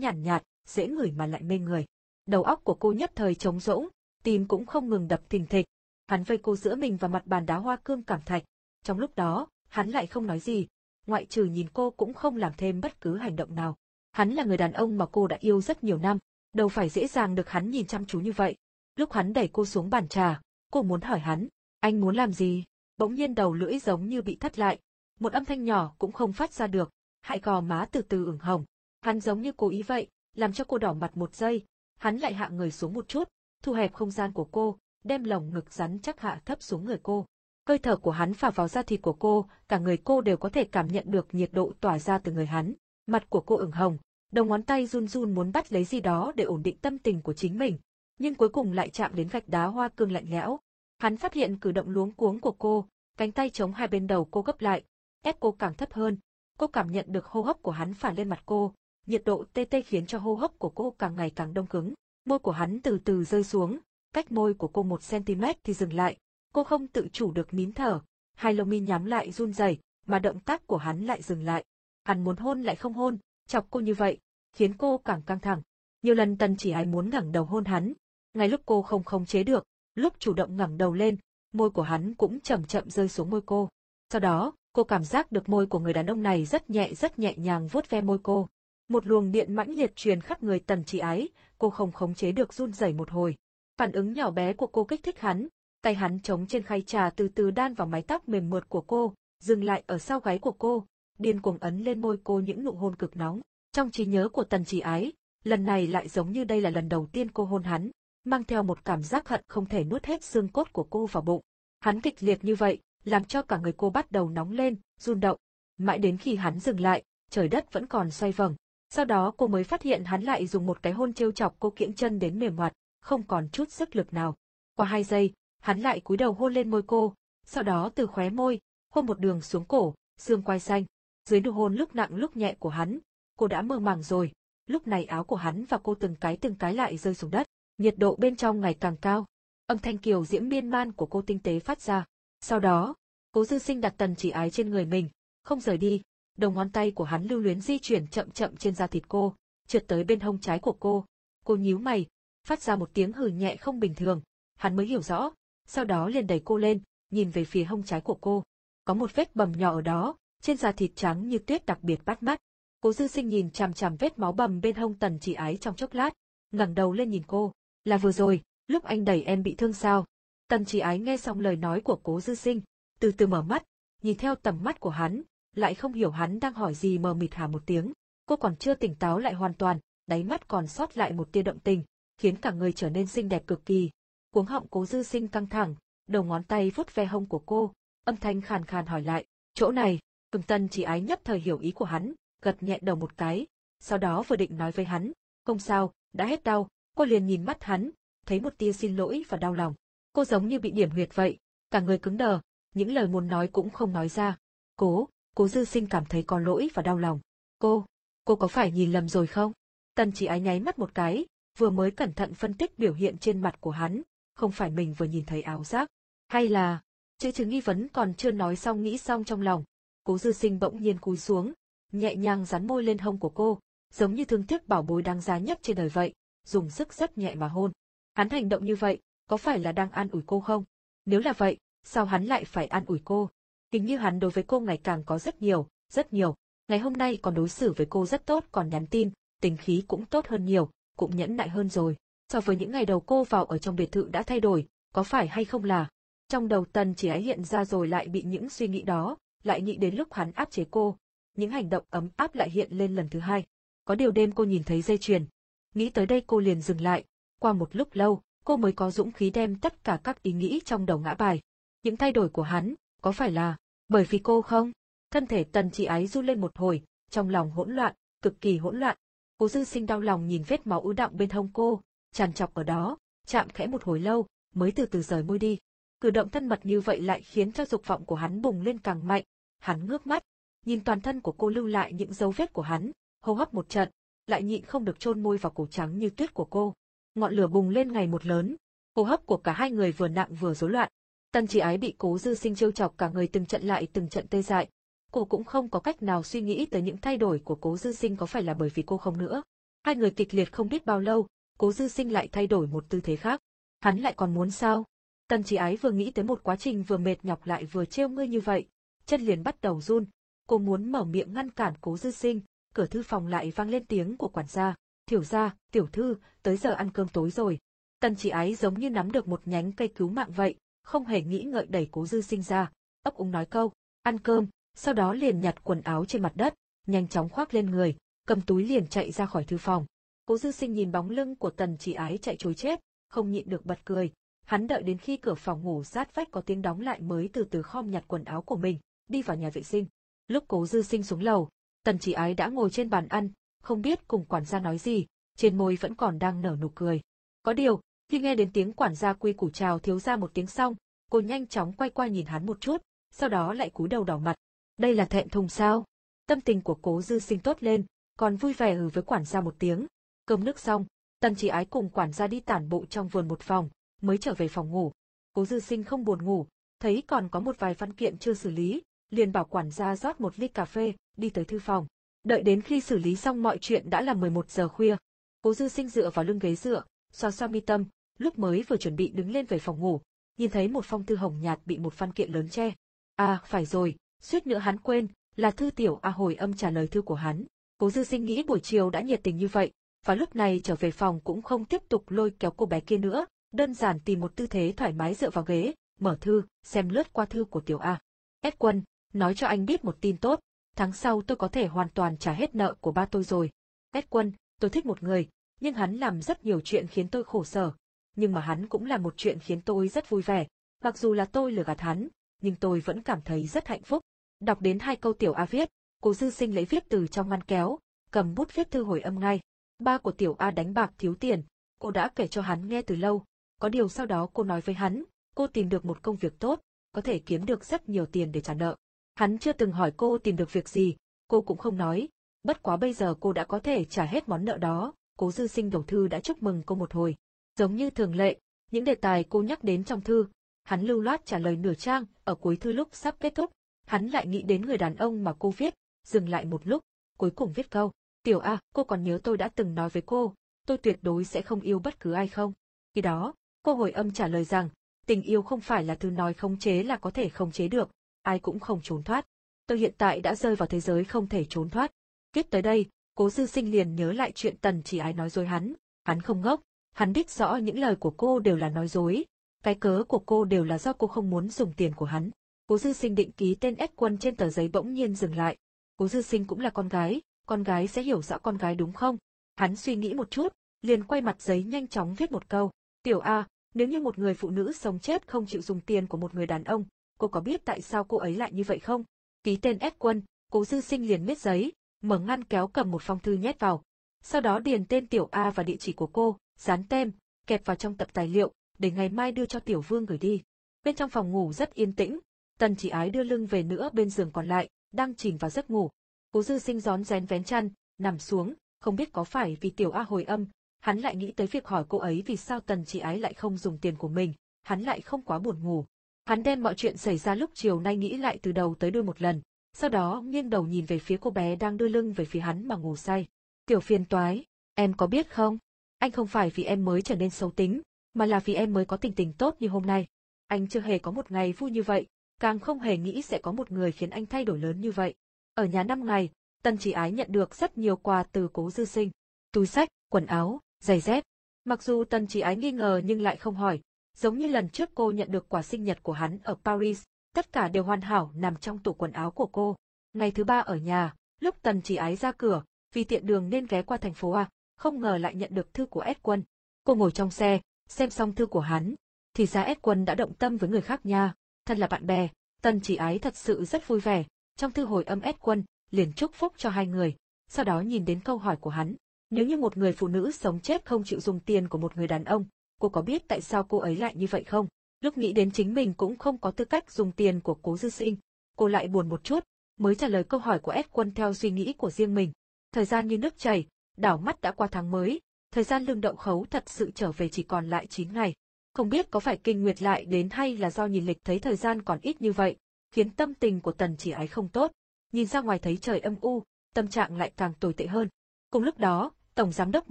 nhạt, nhạt, dễ ngửi mà lại mê người. Đầu óc của cô nhất thời trống rỗng, tim cũng không ngừng đập thình thịch. Hắn vây cô giữa mình và mặt bàn đá hoa cương cảm thạch. Trong lúc đó, hắn lại không nói gì, ngoại trừ nhìn cô cũng không làm thêm bất cứ hành động nào. Hắn là người đàn ông mà cô đã yêu rất nhiều năm, đâu phải dễ dàng được hắn nhìn chăm chú như vậy. Lúc hắn đẩy cô xuống bàn trà, cô muốn hỏi hắn, anh muốn làm gì? Bỗng nhiên đầu lưỡi giống như bị thắt lại, một âm thanh nhỏ cũng không phát ra được, hại gò má từ từ ửng hồng. Hắn giống như cố ý vậy, làm cho cô đỏ mặt một giây, hắn lại hạ người xuống một chút, thu hẹp không gian của cô, đem lồng ngực rắn chắc hạ thấp xuống người cô. Hơi thở của hắn phả vào da thịt của cô, cả người cô đều có thể cảm nhận được nhiệt độ tỏa ra từ người hắn. Mặt của cô ửng hồng, đầu ngón tay run run muốn bắt lấy gì đó để ổn định tâm tình của chính mình, nhưng cuối cùng lại chạm đến gạch đá hoa cương lạnh lẽo. Hắn phát hiện cử động luống cuống của cô, cánh tay chống hai bên đầu cô gấp lại, ép cô càng thấp hơn. Cô cảm nhận được hô hấp của hắn phản lên mặt cô, nhiệt độ tê tê khiến cho hô hấp của cô càng ngày càng đông cứng. Môi của hắn từ từ rơi xuống, cách môi của cô một cm thì dừng lại. Cô không tự chủ được mím thở, hai lông mi nhắm lại run rẩy, mà động tác của hắn lại dừng lại. Hắn muốn hôn lại không hôn, chọc cô như vậy, khiến cô càng căng thẳng. Nhiều lần tần chỉ ái muốn ngẩng đầu hôn hắn, ngay lúc cô không khống chế được, lúc chủ động ngẩng đầu lên, môi của hắn cũng chậm chậm rơi xuống môi cô. Sau đó, cô cảm giác được môi của người đàn ông này rất nhẹ rất nhẹ nhàng vuốt ve môi cô. Một luồng điện mãnh liệt truyền khắp người tần chỉ ái, cô không khống chế được run rẩy một hồi. Phản ứng nhỏ bé của cô kích thích hắn, tay hắn chống trên khay trà từ từ đan vào mái tóc mềm mượt của cô, dừng lại ở sau gáy của cô, điên cuồng ấn lên môi cô những nụ hôn cực nóng. Trong trí nhớ của tần trì ái, lần này lại giống như đây là lần đầu tiên cô hôn hắn, mang theo một cảm giác hận không thể nuốt hết xương cốt của cô vào bụng. Hắn kịch liệt như vậy, làm cho cả người cô bắt đầu nóng lên, run động. Mãi đến khi hắn dừng lại, trời đất vẫn còn xoay vầng. Sau đó cô mới phát hiện hắn lại dùng một cái hôn trêu chọc cô kiễng chân đến mềm hoạt, không còn chút sức lực nào. Qua hai giây, hắn lại cúi đầu hôn lên môi cô, sau đó từ khóe môi, hôn một đường xuống cổ, xương quai xanh. Dưới nụ hôn lúc nặng lúc nhẹ của hắn, cô đã mơ màng rồi. Lúc này áo của hắn và cô từng cái từng cái lại rơi xuống đất, nhiệt độ bên trong ngày càng cao. Âm thanh kiều diễm miên man của cô tinh tế phát ra. Sau đó, cố dư sinh đặt tần chỉ ái trên người mình, không rời đi, đầu ngón tay của hắn lưu luyến di chuyển chậm chậm trên da thịt cô, trượt tới bên hông trái của cô. Cô nhíu mày, phát ra một tiếng hừ nhẹ không bình thường, hắn mới hiểu rõ, sau đó liền đẩy cô lên, nhìn về phía hông trái của cô. Có một vết bầm nhỏ ở đó, trên da thịt trắng như tuyết đặc biệt bắt mắt. Cố dư sinh nhìn chằm chằm vết máu bầm bên hông tần chỉ ái trong chốc lát, ngẩng đầu lên nhìn cô, là vừa rồi, lúc anh đẩy em bị thương sao? Tần chỉ ái nghe xong lời nói của cố dư sinh, từ từ mở mắt, nhìn theo tầm mắt của hắn, lại không hiểu hắn đang hỏi gì mờ mịt hà một tiếng. Cô còn chưa tỉnh táo lại hoàn toàn, đáy mắt còn sót lại một tia động tình, khiến cả người trở nên xinh đẹp cực kỳ. Cuống họng cố dư sinh căng thẳng, đầu ngón tay vuốt ve hông của cô, âm thanh khàn khàn hỏi lại, chỗ này, Cường Tân chỉ ái nhất thời hiểu ý của hắn, gật nhẹ đầu một cái, sau đó vừa định nói với hắn, không sao, đã hết đau, cô liền nhìn mắt hắn, thấy một tia xin lỗi và đau lòng. Cô giống như bị điểm huyệt vậy, cả người cứng đờ, những lời muốn nói cũng không nói ra. Cố, cố dư sinh cảm thấy có lỗi và đau lòng. Cô, cô có phải nhìn lầm rồi không? Tần chỉ ái nháy mắt một cái, vừa mới cẩn thận phân tích biểu hiện trên mặt của hắn, không phải mình vừa nhìn thấy áo giác. Hay là, chữ chứng nghi vấn còn chưa nói xong nghĩ xong trong lòng. Cố dư sinh bỗng nhiên cúi xuống, nhẹ nhàng dán môi lên hông của cô, giống như thương tiếc bảo bối đáng giá nhất trên đời vậy, dùng sức rất nhẹ mà hôn. Hắn hành động như vậy, có phải là đang an ủi cô không? Nếu là vậy, sao hắn lại phải an ủi cô? Hình như hắn đối với cô ngày càng có rất nhiều, rất nhiều. Ngày hôm nay còn đối xử với cô rất tốt còn nhắn tin, tình khí cũng tốt hơn nhiều, cũng nhẫn nại hơn rồi. So với những ngày đầu cô vào ở trong biệt thự đã thay đổi, có phải hay không là? Trong đầu tần chỉ ái hiện ra rồi lại bị những suy nghĩ đó, lại nghĩ đến lúc hắn áp chế cô. Những hành động ấm áp lại hiện lên lần thứ hai. Có điều đêm cô nhìn thấy dây chuyền. Nghĩ tới đây cô liền dừng lại. Qua một lúc lâu, cô mới có dũng khí đem tất cả các ý nghĩ trong đầu ngã bài. Những thay đổi của hắn, có phải là bởi vì cô không? Thân thể tần chỉ ái du lên một hồi, trong lòng hỗn loạn, cực kỳ hỗn loạn. Cố dư sinh đau lòng nhìn vết máu ứ đọng bên hông cô, tràn chọc ở đó, chạm khẽ một hồi lâu, mới từ từ rời môi đi. Cử động thân mật như vậy lại khiến cho dục vọng của hắn bùng lên càng mạnh, hắn ngước mắt, nhìn toàn thân của cô lưu lại những dấu vết của hắn, hô hấp một trận, lại nhịn không được chôn môi vào cổ trắng như tuyết của cô. Ngọn lửa bùng lên ngày một lớn, hô hấp của cả hai người vừa nặng vừa rối loạn. Tần chỉ ái bị cố dư sinh trêu chọc cả người từng trận lại từng trận tê dại. Cô cũng không có cách nào suy nghĩ tới những thay đổi của cố dư sinh có phải là bởi vì cô không nữa. Hai người kịch liệt không biết bao lâu, cố dư sinh lại thay đổi một tư thế khác. Hắn lại còn muốn sao? Tần chỉ ái vừa nghĩ tới một quá trình vừa mệt nhọc lại vừa trêu ngươi như vậy, chân liền bắt đầu run. Cô muốn mở miệng ngăn cản cố dư sinh, cửa thư phòng lại vang lên tiếng của quản gia. Tiểu gia, tiểu thư, tới giờ ăn cơm tối rồi. Tần chỉ ái giống như nắm được một nhánh cây cứu mạng vậy, không hề nghĩ ngợi đẩy cố dư sinh ra, ấp úng nói câu, ăn cơm, sau đó liền nhặt quần áo trên mặt đất, nhanh chóng khoác lên người, cầm túi liền chạy ra khỏi thư phòng. Cố dư sinh nhìn bóng lưng của tần chỉ ái chạy chối chết, không nhịn được bật cười. Hắn đợi đến khi cửa phòng ngủ sát vách có tiếng đóng lại mới từ từ khom nhặt quần áo của mình, đi vào nhà vệ sinh. Lúc cố dư sinh xuống lầu, tần chỉ ái đã ngồi trên bàn ăn, không biết cùng quản gia nói gì, trên môi vẫn còn đang nở nụ cười. Có điều, khi nghe đến tiếng quản gia quy củ chào thiếu ra một tiếng xong, cô nhanh chóng quay qua nhìn hắn một chút, sau đó lại cúi đầu đỏ mặt. Đây là thẹn thùng sao? Tâm tình của cố dư sinh tốt lên, còn vui vẻ hừ với quản gia một tiếng. Cơm nước xong, tần chỉ ái cùng quản gia đi tản bộ trong vườn một phòng, mới trở về phòng ngủ. Cố dư sinh không buồn ngủ, thấy còn có một vài văn kiện chưa xử lý, liền bảo quản gia rót một ly cà phê, đi tới thư phòng. Đợi đến khi xử lý xong mọi chuyện đã là 11 giờ khuya. Cố dư sinh dựa vào lưng ghế dựa, xoa xoa mi tâm, lúc mới vừa chuẩn bị đứng lên về phòng ngủ, nhìn thấy một phong thư hồng nhạt bị một văn kiện lớn che. À, phải rồi, suýt nữa hắn quên, là thư tiểu A hồi âm trả lời thư của hắn. Cố dư sinh nghĩ buổi chiều đã nhiệt tình như vậy, và lúc này trở về phòng cũng không tiếp tục lôi kéo cô bé kia nữa, đơn giản tìm một tư thế thoải mái dựa vào ghế, mở thư, xem lướt qua thư của tiểu A. Ed quân, nói cho anh biết một tin tốt, tháng sau tôi có thể hoàn toàn trả hết nợ của ba tôi rồi. Ed quân, tôi thích một người, nhưng hắn làm rất nhiều chuyện khiến tôi khổ sở, nhưng mà hắn cũng là một chuyện khiến tôi rất vui vẻ. Mặc dù là tôi lừa gạt hắn, nhưng tôi vẫn cảm thấy rất hạnh phúc. Đọc đến hai câu tiểu A viết, cô dư sinh lấy viết từ trong ngăn kéo, cầm bút viết thư hồi âm ngay. Ba của tiểu A đánh bạc thiếu tiền, cô đã kể cho hắn nghe từ lâu. Có điều sau đó cô nói với hắn, cô tìm được một công việc tốt, có thể kiếm được rất nhiều tiền để trả nợ. Hắn chưa từng hỏi cô tìm được việc gì, cô cũng không nói. Bất quá bây giờ cô đã có thể trả hết món nợ đó, cố dư sinh đầu thư đã chúc mừng cô một hồi. Giống như thường lệ, những đề tài cô nhắc đến trong thư, hắn lưu loát trả lời nửa trang, ở cuối thư lúc sắp kết thúc, hắn lại nghĩ đến người đàn ông mà cô viết, dừng lại một lúc, cuối cùng viết câu, tiểu A, cô còn nhớ tôi đã từng nói với cô, tôi tuyệt đối sẽ không yêu bất cứ ai không. Khi đó, cô hồi âm trả lời rằng, tình yêu không phải là thứ nói khống chế là có thể khống chế được, ai cũng không trốn thoát. Tôi hiện tại đã rơi vào thế giới không thể trốn thoát. kết tới đây, cố dư sinh liền nhớ lại chuyện tần chỉ ái nói dối hắn, hắn không ngốc, Hắn biết rõ những lời của cô đều là nói dối, cái cớ của cô đều là do cô không muốn dùng tiền của hắn. Cố Dư Sinh định ký tên S quân trên tờ giấy bỗng nhiên dừng lại. Cố Dư Sinh cũng là con gái, con gái sẽ hiểu rõ con gái đúng không? Hắn suy nghĩ một chút, liền quay mặt giấy nhanh chóng viết một câu. Tiểu A, nếu như một người phụ nữ sống chết không chịu dùng tiền của một người đàn ông, cô có biết tại sao cô ấy lại như vậy không? Ký tên ép quân, Cố Dư Sinh liền miết giấy, mở ngăn kéo cầm một phong thư nhét vào. Sau đó điền tên Tiểu A và địa chỉ của cô, dán tem, kẹp vào trong tập tài liệu, để ngày mai đưa cho tiểu vương gửi đi. Bên trong phòng ngủ rất yên tĩnh, tần chỉ ái đưa lưng về nữa bên giường còn lại, đang chìm vào giấc ngủ. Cố dư sinh gión rén vén chăn, nằm xuống, không biết có phải vì tiểu A hồi âm, hắn lại nghĩ tới việc hỏi cô ấy vì sao tần chỉ ái lại không dùng tiền của mình, hắn lại không quá buồn ngủ. Hắn đem mọi chuyện xảy ra lúc chiều nay nghĩ lại từ đầu tới đuôi một lần, sau đó nghiêng đầu nhìn về phía cô bé đang đưa lưng về phía hắn mà ngủ say. Tiểu phiền toái, em có biết không? Anh không phải vì em mới trở nên xấu tính, mà là vì em mới có tình tình tốt như hôm nay. Anh chưa hề có một ngày vui như vậy, càng không hề nghĩ sẽ có một người khiến anh thay đổi lớn như vậy. Ở nhà năm ngày, Tân Chỉ Ái nhận được rất nhiều quà từ cố dư sinh. Túi sách, quần áo, giày dép. Mặc dù Tân Chỉ Ái nghi ngờ nhưng lại không hỏi. Giống như lần trước cô nhận được quà sinh nhật của hắn ở Paris, tất cả đều hoàn hảo nằm trong tủ quần áo của cô. Ngày thứ ba ở nhà, lúc Tần Chỉ Ái ra cửa, vì tiện đường nên ghé qua thành phố A, không ngờ lại nhận được thư của S quân. Cô ngồi trong xe, xem xong thư của hắn, thì ra S quân đã động tâm với người khác nha. Thân là bạn bè, Tần chỉ ái thật sự rất vui vẻ, trong thư hồi âm ép quân, liền chúc phúc cho hai người, sau đó nhìn đến câu hỏi của hắn. Nếu như một người phụ nữ sống chết không chịu dùng tiền của một người đàn ông, cô có biết tại sao cô ấy lại như vậy không? Lúc nghĩ đến chính mình cũng không có tư cách dùng tiền của cố dư sinh, cô lại buồn một chút, mới trả lời câu hỏi của ép quân theo suy nghĩ của riêng mình. Thời gian như nước chảy, đảo mắt đã qua tháng mới, thời gian lương động khấu thật sự trở về chỉ còn lại 9 ngày. Không biết có phải kinh nguyệt lại đến hay là do nhìn lịch thấy thời gian còn ít như vậy, khiến tâm tình của tần chỉ ái không tốt. Nhìn ra ngoài thấy trời âm u, tâm trạng lại càng tồi tệ hơn. Cùng lúc đó, tổng giám đốc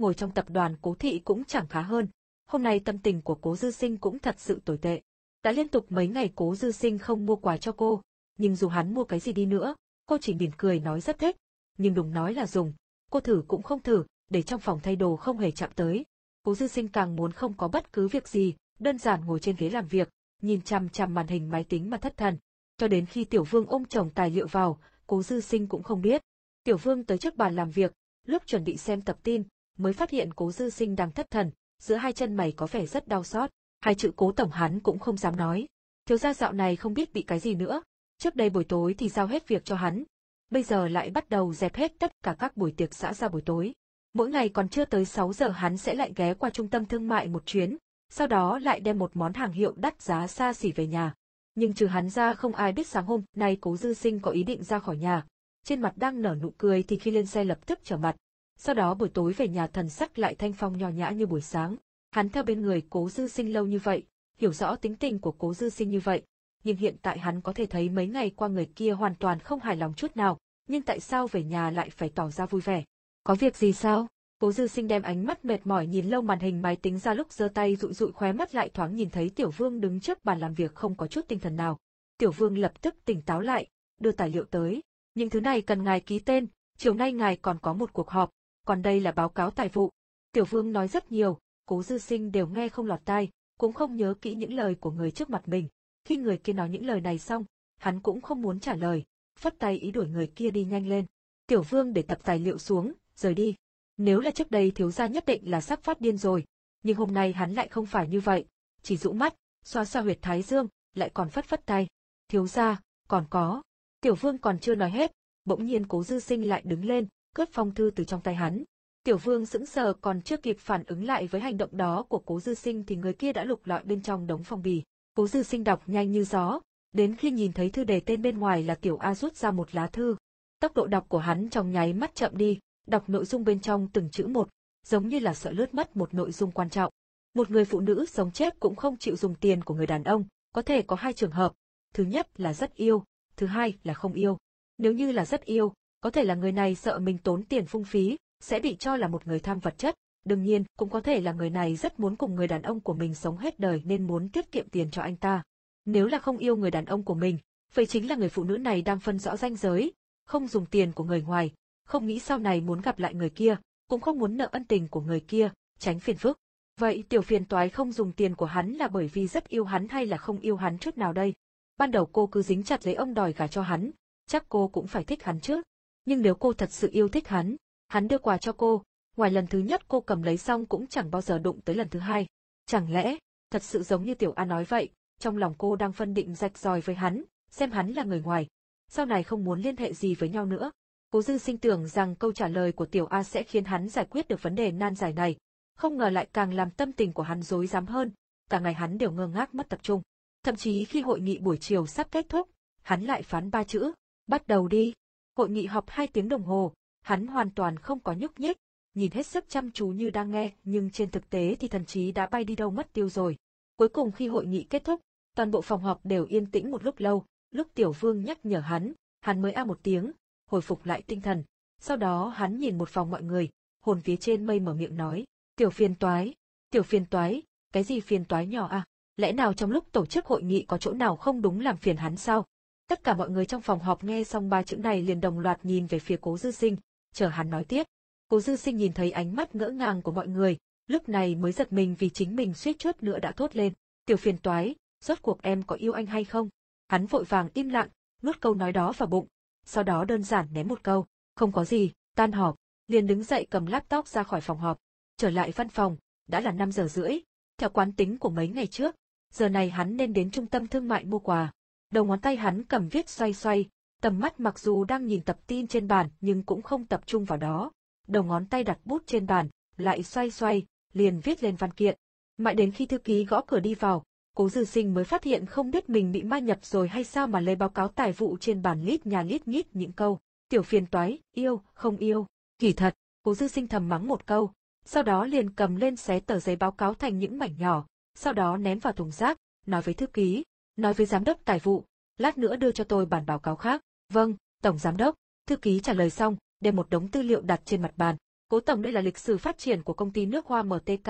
ngồi trong tập đoàn cố thị cũng chẳng khá hơn. Hôm nay tâm tình của cố dư sinh cũng thật sự tồi tệ. Đã liên tục mấy ngày cố dư sinh không mua quà cho cô, nhưng dù hắn mua cái gì đi nữa, cô chỉ mỉm cười nói rất thích. Nhưng đừng nói là dùng, cô thử cũng không thử, để trong phòng thay đồ không hề chạm tới. Cố dư sinh càng muốn không có bất cứ việc gì, đơn giản ngồi trên ghế làm việc, nhìn chằm chằm màn hình máy tính mà thất thần. Cho đến khi Tiểu Vương ôm chồng tài liệu vào, cố dư sinh cũng không biết. Tiểu Vương tới trước bàn làm việc, lúc chuẩn bị xem tập tin, mới phát hiện cố dư sinh đang thất thần, giữa hai chân mày có vẻ rất đau xót, hai chữ cố tổng hắn cũng không dám nói. Thiếu gia dạo này không biết bị cái gì nữa, trước đây buổi tối thì giao hết việc cho hắn, bây giờ lại bắt đầu dẹp hết tất cả các buổi tiệc xã ra buổi tối. Mỗi ngày còn chưa tới 6 giờ hắn sẽ lại ghé qua trung tâm thương mại một chuyến, sau đó lại đem một món hàng hiệu đắt giá xa xỉ về nhà. Nhưng trừ hắn ra không ai biết sáng hôm nay cố dư sinh có ý định ra khỏi nhà. Trên mặt đang nở nụ cười thì khi lên xe lập tức trở mặt. Sau đó buổi tối về nhà thần sắc lại thanh phong nho nhã như buổi sáng. Hắn theo bên người cố dư sinh lâu như vậy, hiểu rõ tính tình của cố dư sinh như vậy. Nhưng hiện tại hắn có thể thấy mấy ngày qua người kia hoàn toàn không hài lòng chút nào, nhưng tại sao về nhà lại phải tỏ ra vui vẻ? Có việc gì sao? Cố dư sinh đem ánh mắt mệt mỏi nhìn lâu màn hình máy tính ra lúc giơ tay dụi dụi khóe mắt lại thoáng nhìn thấy tiểu vương đứng trước bàn làm việc không có chút tinh thần nào. Tiểu vương lập tức tỉnh táo lại, đưa tài liệu tới. Những thứ này cần ngài ký tên, chiều nay ngài còn có một cuộc họp, còn đây là báo cáo tài vụ. Tiểu vương nói rất nhiều, cố dư sinh đều nghe không lọt tai, cũng không nhớ kỹ những lời của người trước mặt mình. Khi người kia nói những lời này xong, hắn cũng không muốn trả lời, phất tay ý đuổi người kia đi nhanh lên. Tiểu vương để tập tài liệu xuống, rời đi. Nếu là trước đây thiếu gia nhất định là sắp phát điên rồi, nhưng hôm nay hắn lại không phải như vậy, chỉ rũ mắt, xoa xoa huyệt thái dương, lại còn phất phất tay. Thiếu gia, còn có. Tiểu vương còn chưa nói hết, bỗng nhiên cố dư sinh lại đứng lên, cướp phong thư từ trong tay hắn. Tiểu vương sững sờ còn chưa kịp phản ứng lại với hành động đó của cố dư sinh thì người kia đã lục lọi bên trong đống phong bì. Cố dư sinh đọc nhanh như gió, đến khi nhìn thấy thư đề tên bên ngoài là tiểu A rút ra một lá thư. Tốc độ đọc của hắn trong nháy mắt chậm đi, đọc nội dung bên trong từng chữ một, giống như là sợ lướt mất một nội dung quan trọng. Một người phụ nữ sống chết cũng không chịu dùng tiền của người đàn ông, có thể có hai trường hợp. Thứ nhất là rất yêu, thứ hai là không yêu. Nếu như là rất yêu, có thể là người này sợ mình tốn tiền phung phí, sẽ bị cho là một người tham vật chất. Đương nhiên, cũng có thể là người này rất muốn cùng người đàn ông của mình sống hết đời nên muốn tiết kiệm tiền cho anh ta. Nếu là không yêu người đàn ông của mình, vậy chính là người phụ nữ này đang phân rõ ranh giới, không dùng tiền của người ngoài, không nghĩ sau này muốn gặp lại người kia, cũng không muốn nợ ân tình của người kia, tránh phiền phức. Vậy tiểu phiền toái không dùng tiền của hắn là bởi vì rất yêu hắn hay là không yêu hắn chút nào đây? Ban đầu cô cứ dính chặt lấy ông đòi gả cho hắn, chắc cô cũng phải thích hắn trước. Nhưng nếu cô thật sự yêu thích hắn, hắn đưa quà cho cô, ngoài lần thứ nhất cô cầm lấy xong cũng chẳng bao giờ đụng tới lần thứ hai. Chẳng lẽ, thật sự giống như Tiểu A nói vậy, trong lòng cô đang phân định rạch ròi với hắn, xem hắn là người ngoài. Sau này không muốn liên hệ gì với nhau nữa. Cố dư sinh tưởng rằng câu trả lời của Tiểu A sẽ khiến hắn giải quyết được vấn đề nan giải này, không ngờ lại càng làm tâm tình của hắn rối rắm hơn, cả ngày hắn đều ngơ ngác mất tập trung. Thậm chí khi hội nghị buổi chiều sắp kết thúc, hắn lại phán ba chữ, bắt đầu đi. Hội nghị họp hai tiếng đồng hồ, hắn hoàn toàn không có nhúc nhích, nhìn hết sức chăm chú như đang nghe, nhưng trên thực tế thì thần trí đã bay đi đâu mất tiêu rồi. Cuối cùng khi hội nghị kết thúc, toàn bộ phòng họp đều yên tĩnh một lúc lâu, lúc Tiểu Vương nhắc nhở hắn, hắn mới a một tiếng, hồi phục lại tinh thần. Sau đó hắn nhìn một vòng mọi người, hồn phía trên mây mở miệng nói, tiểu phiền toái, tiểu phiền toái, cái gì phiền toái nhỏ à, lẽ nào trong lúc tổ chức hội nghị có chỗ nào không đúng làm phiền hắn sao? Tất cả mọi người trong phòng họp nghe xong ba chữ này liền đồng loạt nhìn về phía cố dư sinh, chờ hắn nói tiếp. Cố dư sinh nhìn thấy ánh mắt ngỡ ngàng của mọi người, lúc này mới giật mình vì chính mình suýt chút nữa đã thốt lên, tiểu phiền toái, rốt cuộc em có yêu anh hay không? Hắn vội vàng im lặng, nuốt câu nói đó vào bụng, sau đó đơn giản ném một câu, không có gì, tan họp, liền đứng dậy cầm laptop ra khỏi phòng họp. Trở lại văn phòng, đã là 5 giờ rưỡi, theo quán tính của mấy ngày trước, giờ này hắn nên đến trung tâm thương mại mua quà. Đầu ngón tay hắn cầm viết xoay xoay, tầm mắt mặc dù đang nhìn tập tin trên bàn nhưng cũng không tập trung vào đó. Đầu ngón tay đặt bút trên bàn, lại xoay xoay, liền viết lên văn kiện. Mãi đến khi thư ký gõ cửa đi vào, cố dư sinh mới phát hiện không biết mình bị ma nhập rồi hay sao mà lấy báo cáo tài vụ trên bàn lít nhà lít nhít những câu. Tiểu phiền toái, yêu, không yêu, kỳ thật, cố dư sinh thầm mắng một câu, sau đó liền cầm lên xé tờ giấy báo cáo thành những mảnh nhỏ, sau đó ném vào thùng rác, nói với thư ký, nói với giám đốc tài vụ, lát nữa đưa cho tôi bản báo cáo khác. Vâng, tổng giám đốc, thư ký trả lời xong, đem một đống tư liệu đặt trên mặt bàn. Cố tổng đây là lịch sử phát triển của công ty nước hoa MTK.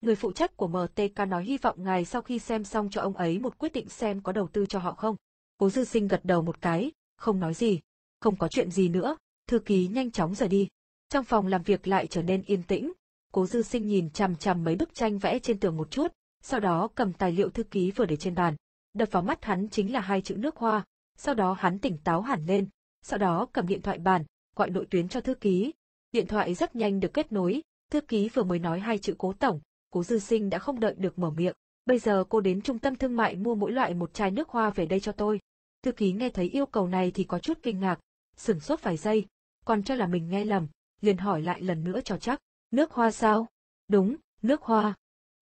Người phụ trách của MTK nói hy vọng ngài sau khi xem xong cho ông ấy một quyết định xem có đầu tư cho họ không. Cố dư sinh gật đầu một cái, không nói gì. Không có chuyện gì nữa, thư ký nhanh chóng rời đi. Trong phòng làm việc lại trở nên yên tĩnh. Cố dư sinh nhìn chằm chằm mấy bức tranh vẽ trên tường một chút, sau đó cầm tài liệu thư ký vừa để trên bàn. Đập vào mắt hắn chính là hai chữ nước hoa, sau đó hắn tỉnh táo hẳn lên, sau đó cầm điện thoại bàn, gọi nội tuyến cho thư ký. Điện thoại rất nhanh được kết nối, thư ký vừa mới nói hai chữ cố tổng, cố dư sinh đã không đợi được mở miệng. Bây giờ cô đến trung tâm thương mại mua mỗi loại một chai nước hoa về đây cho tôi. Thư ký nghe thấy yêu cầu này thì có chút kinh ngạc, sửng sốt vài giây, còn cho là mình nghe lầm, liền hỏi lại lần nữa cho chắc. Nước hoa sao? Đúng, nước hoa.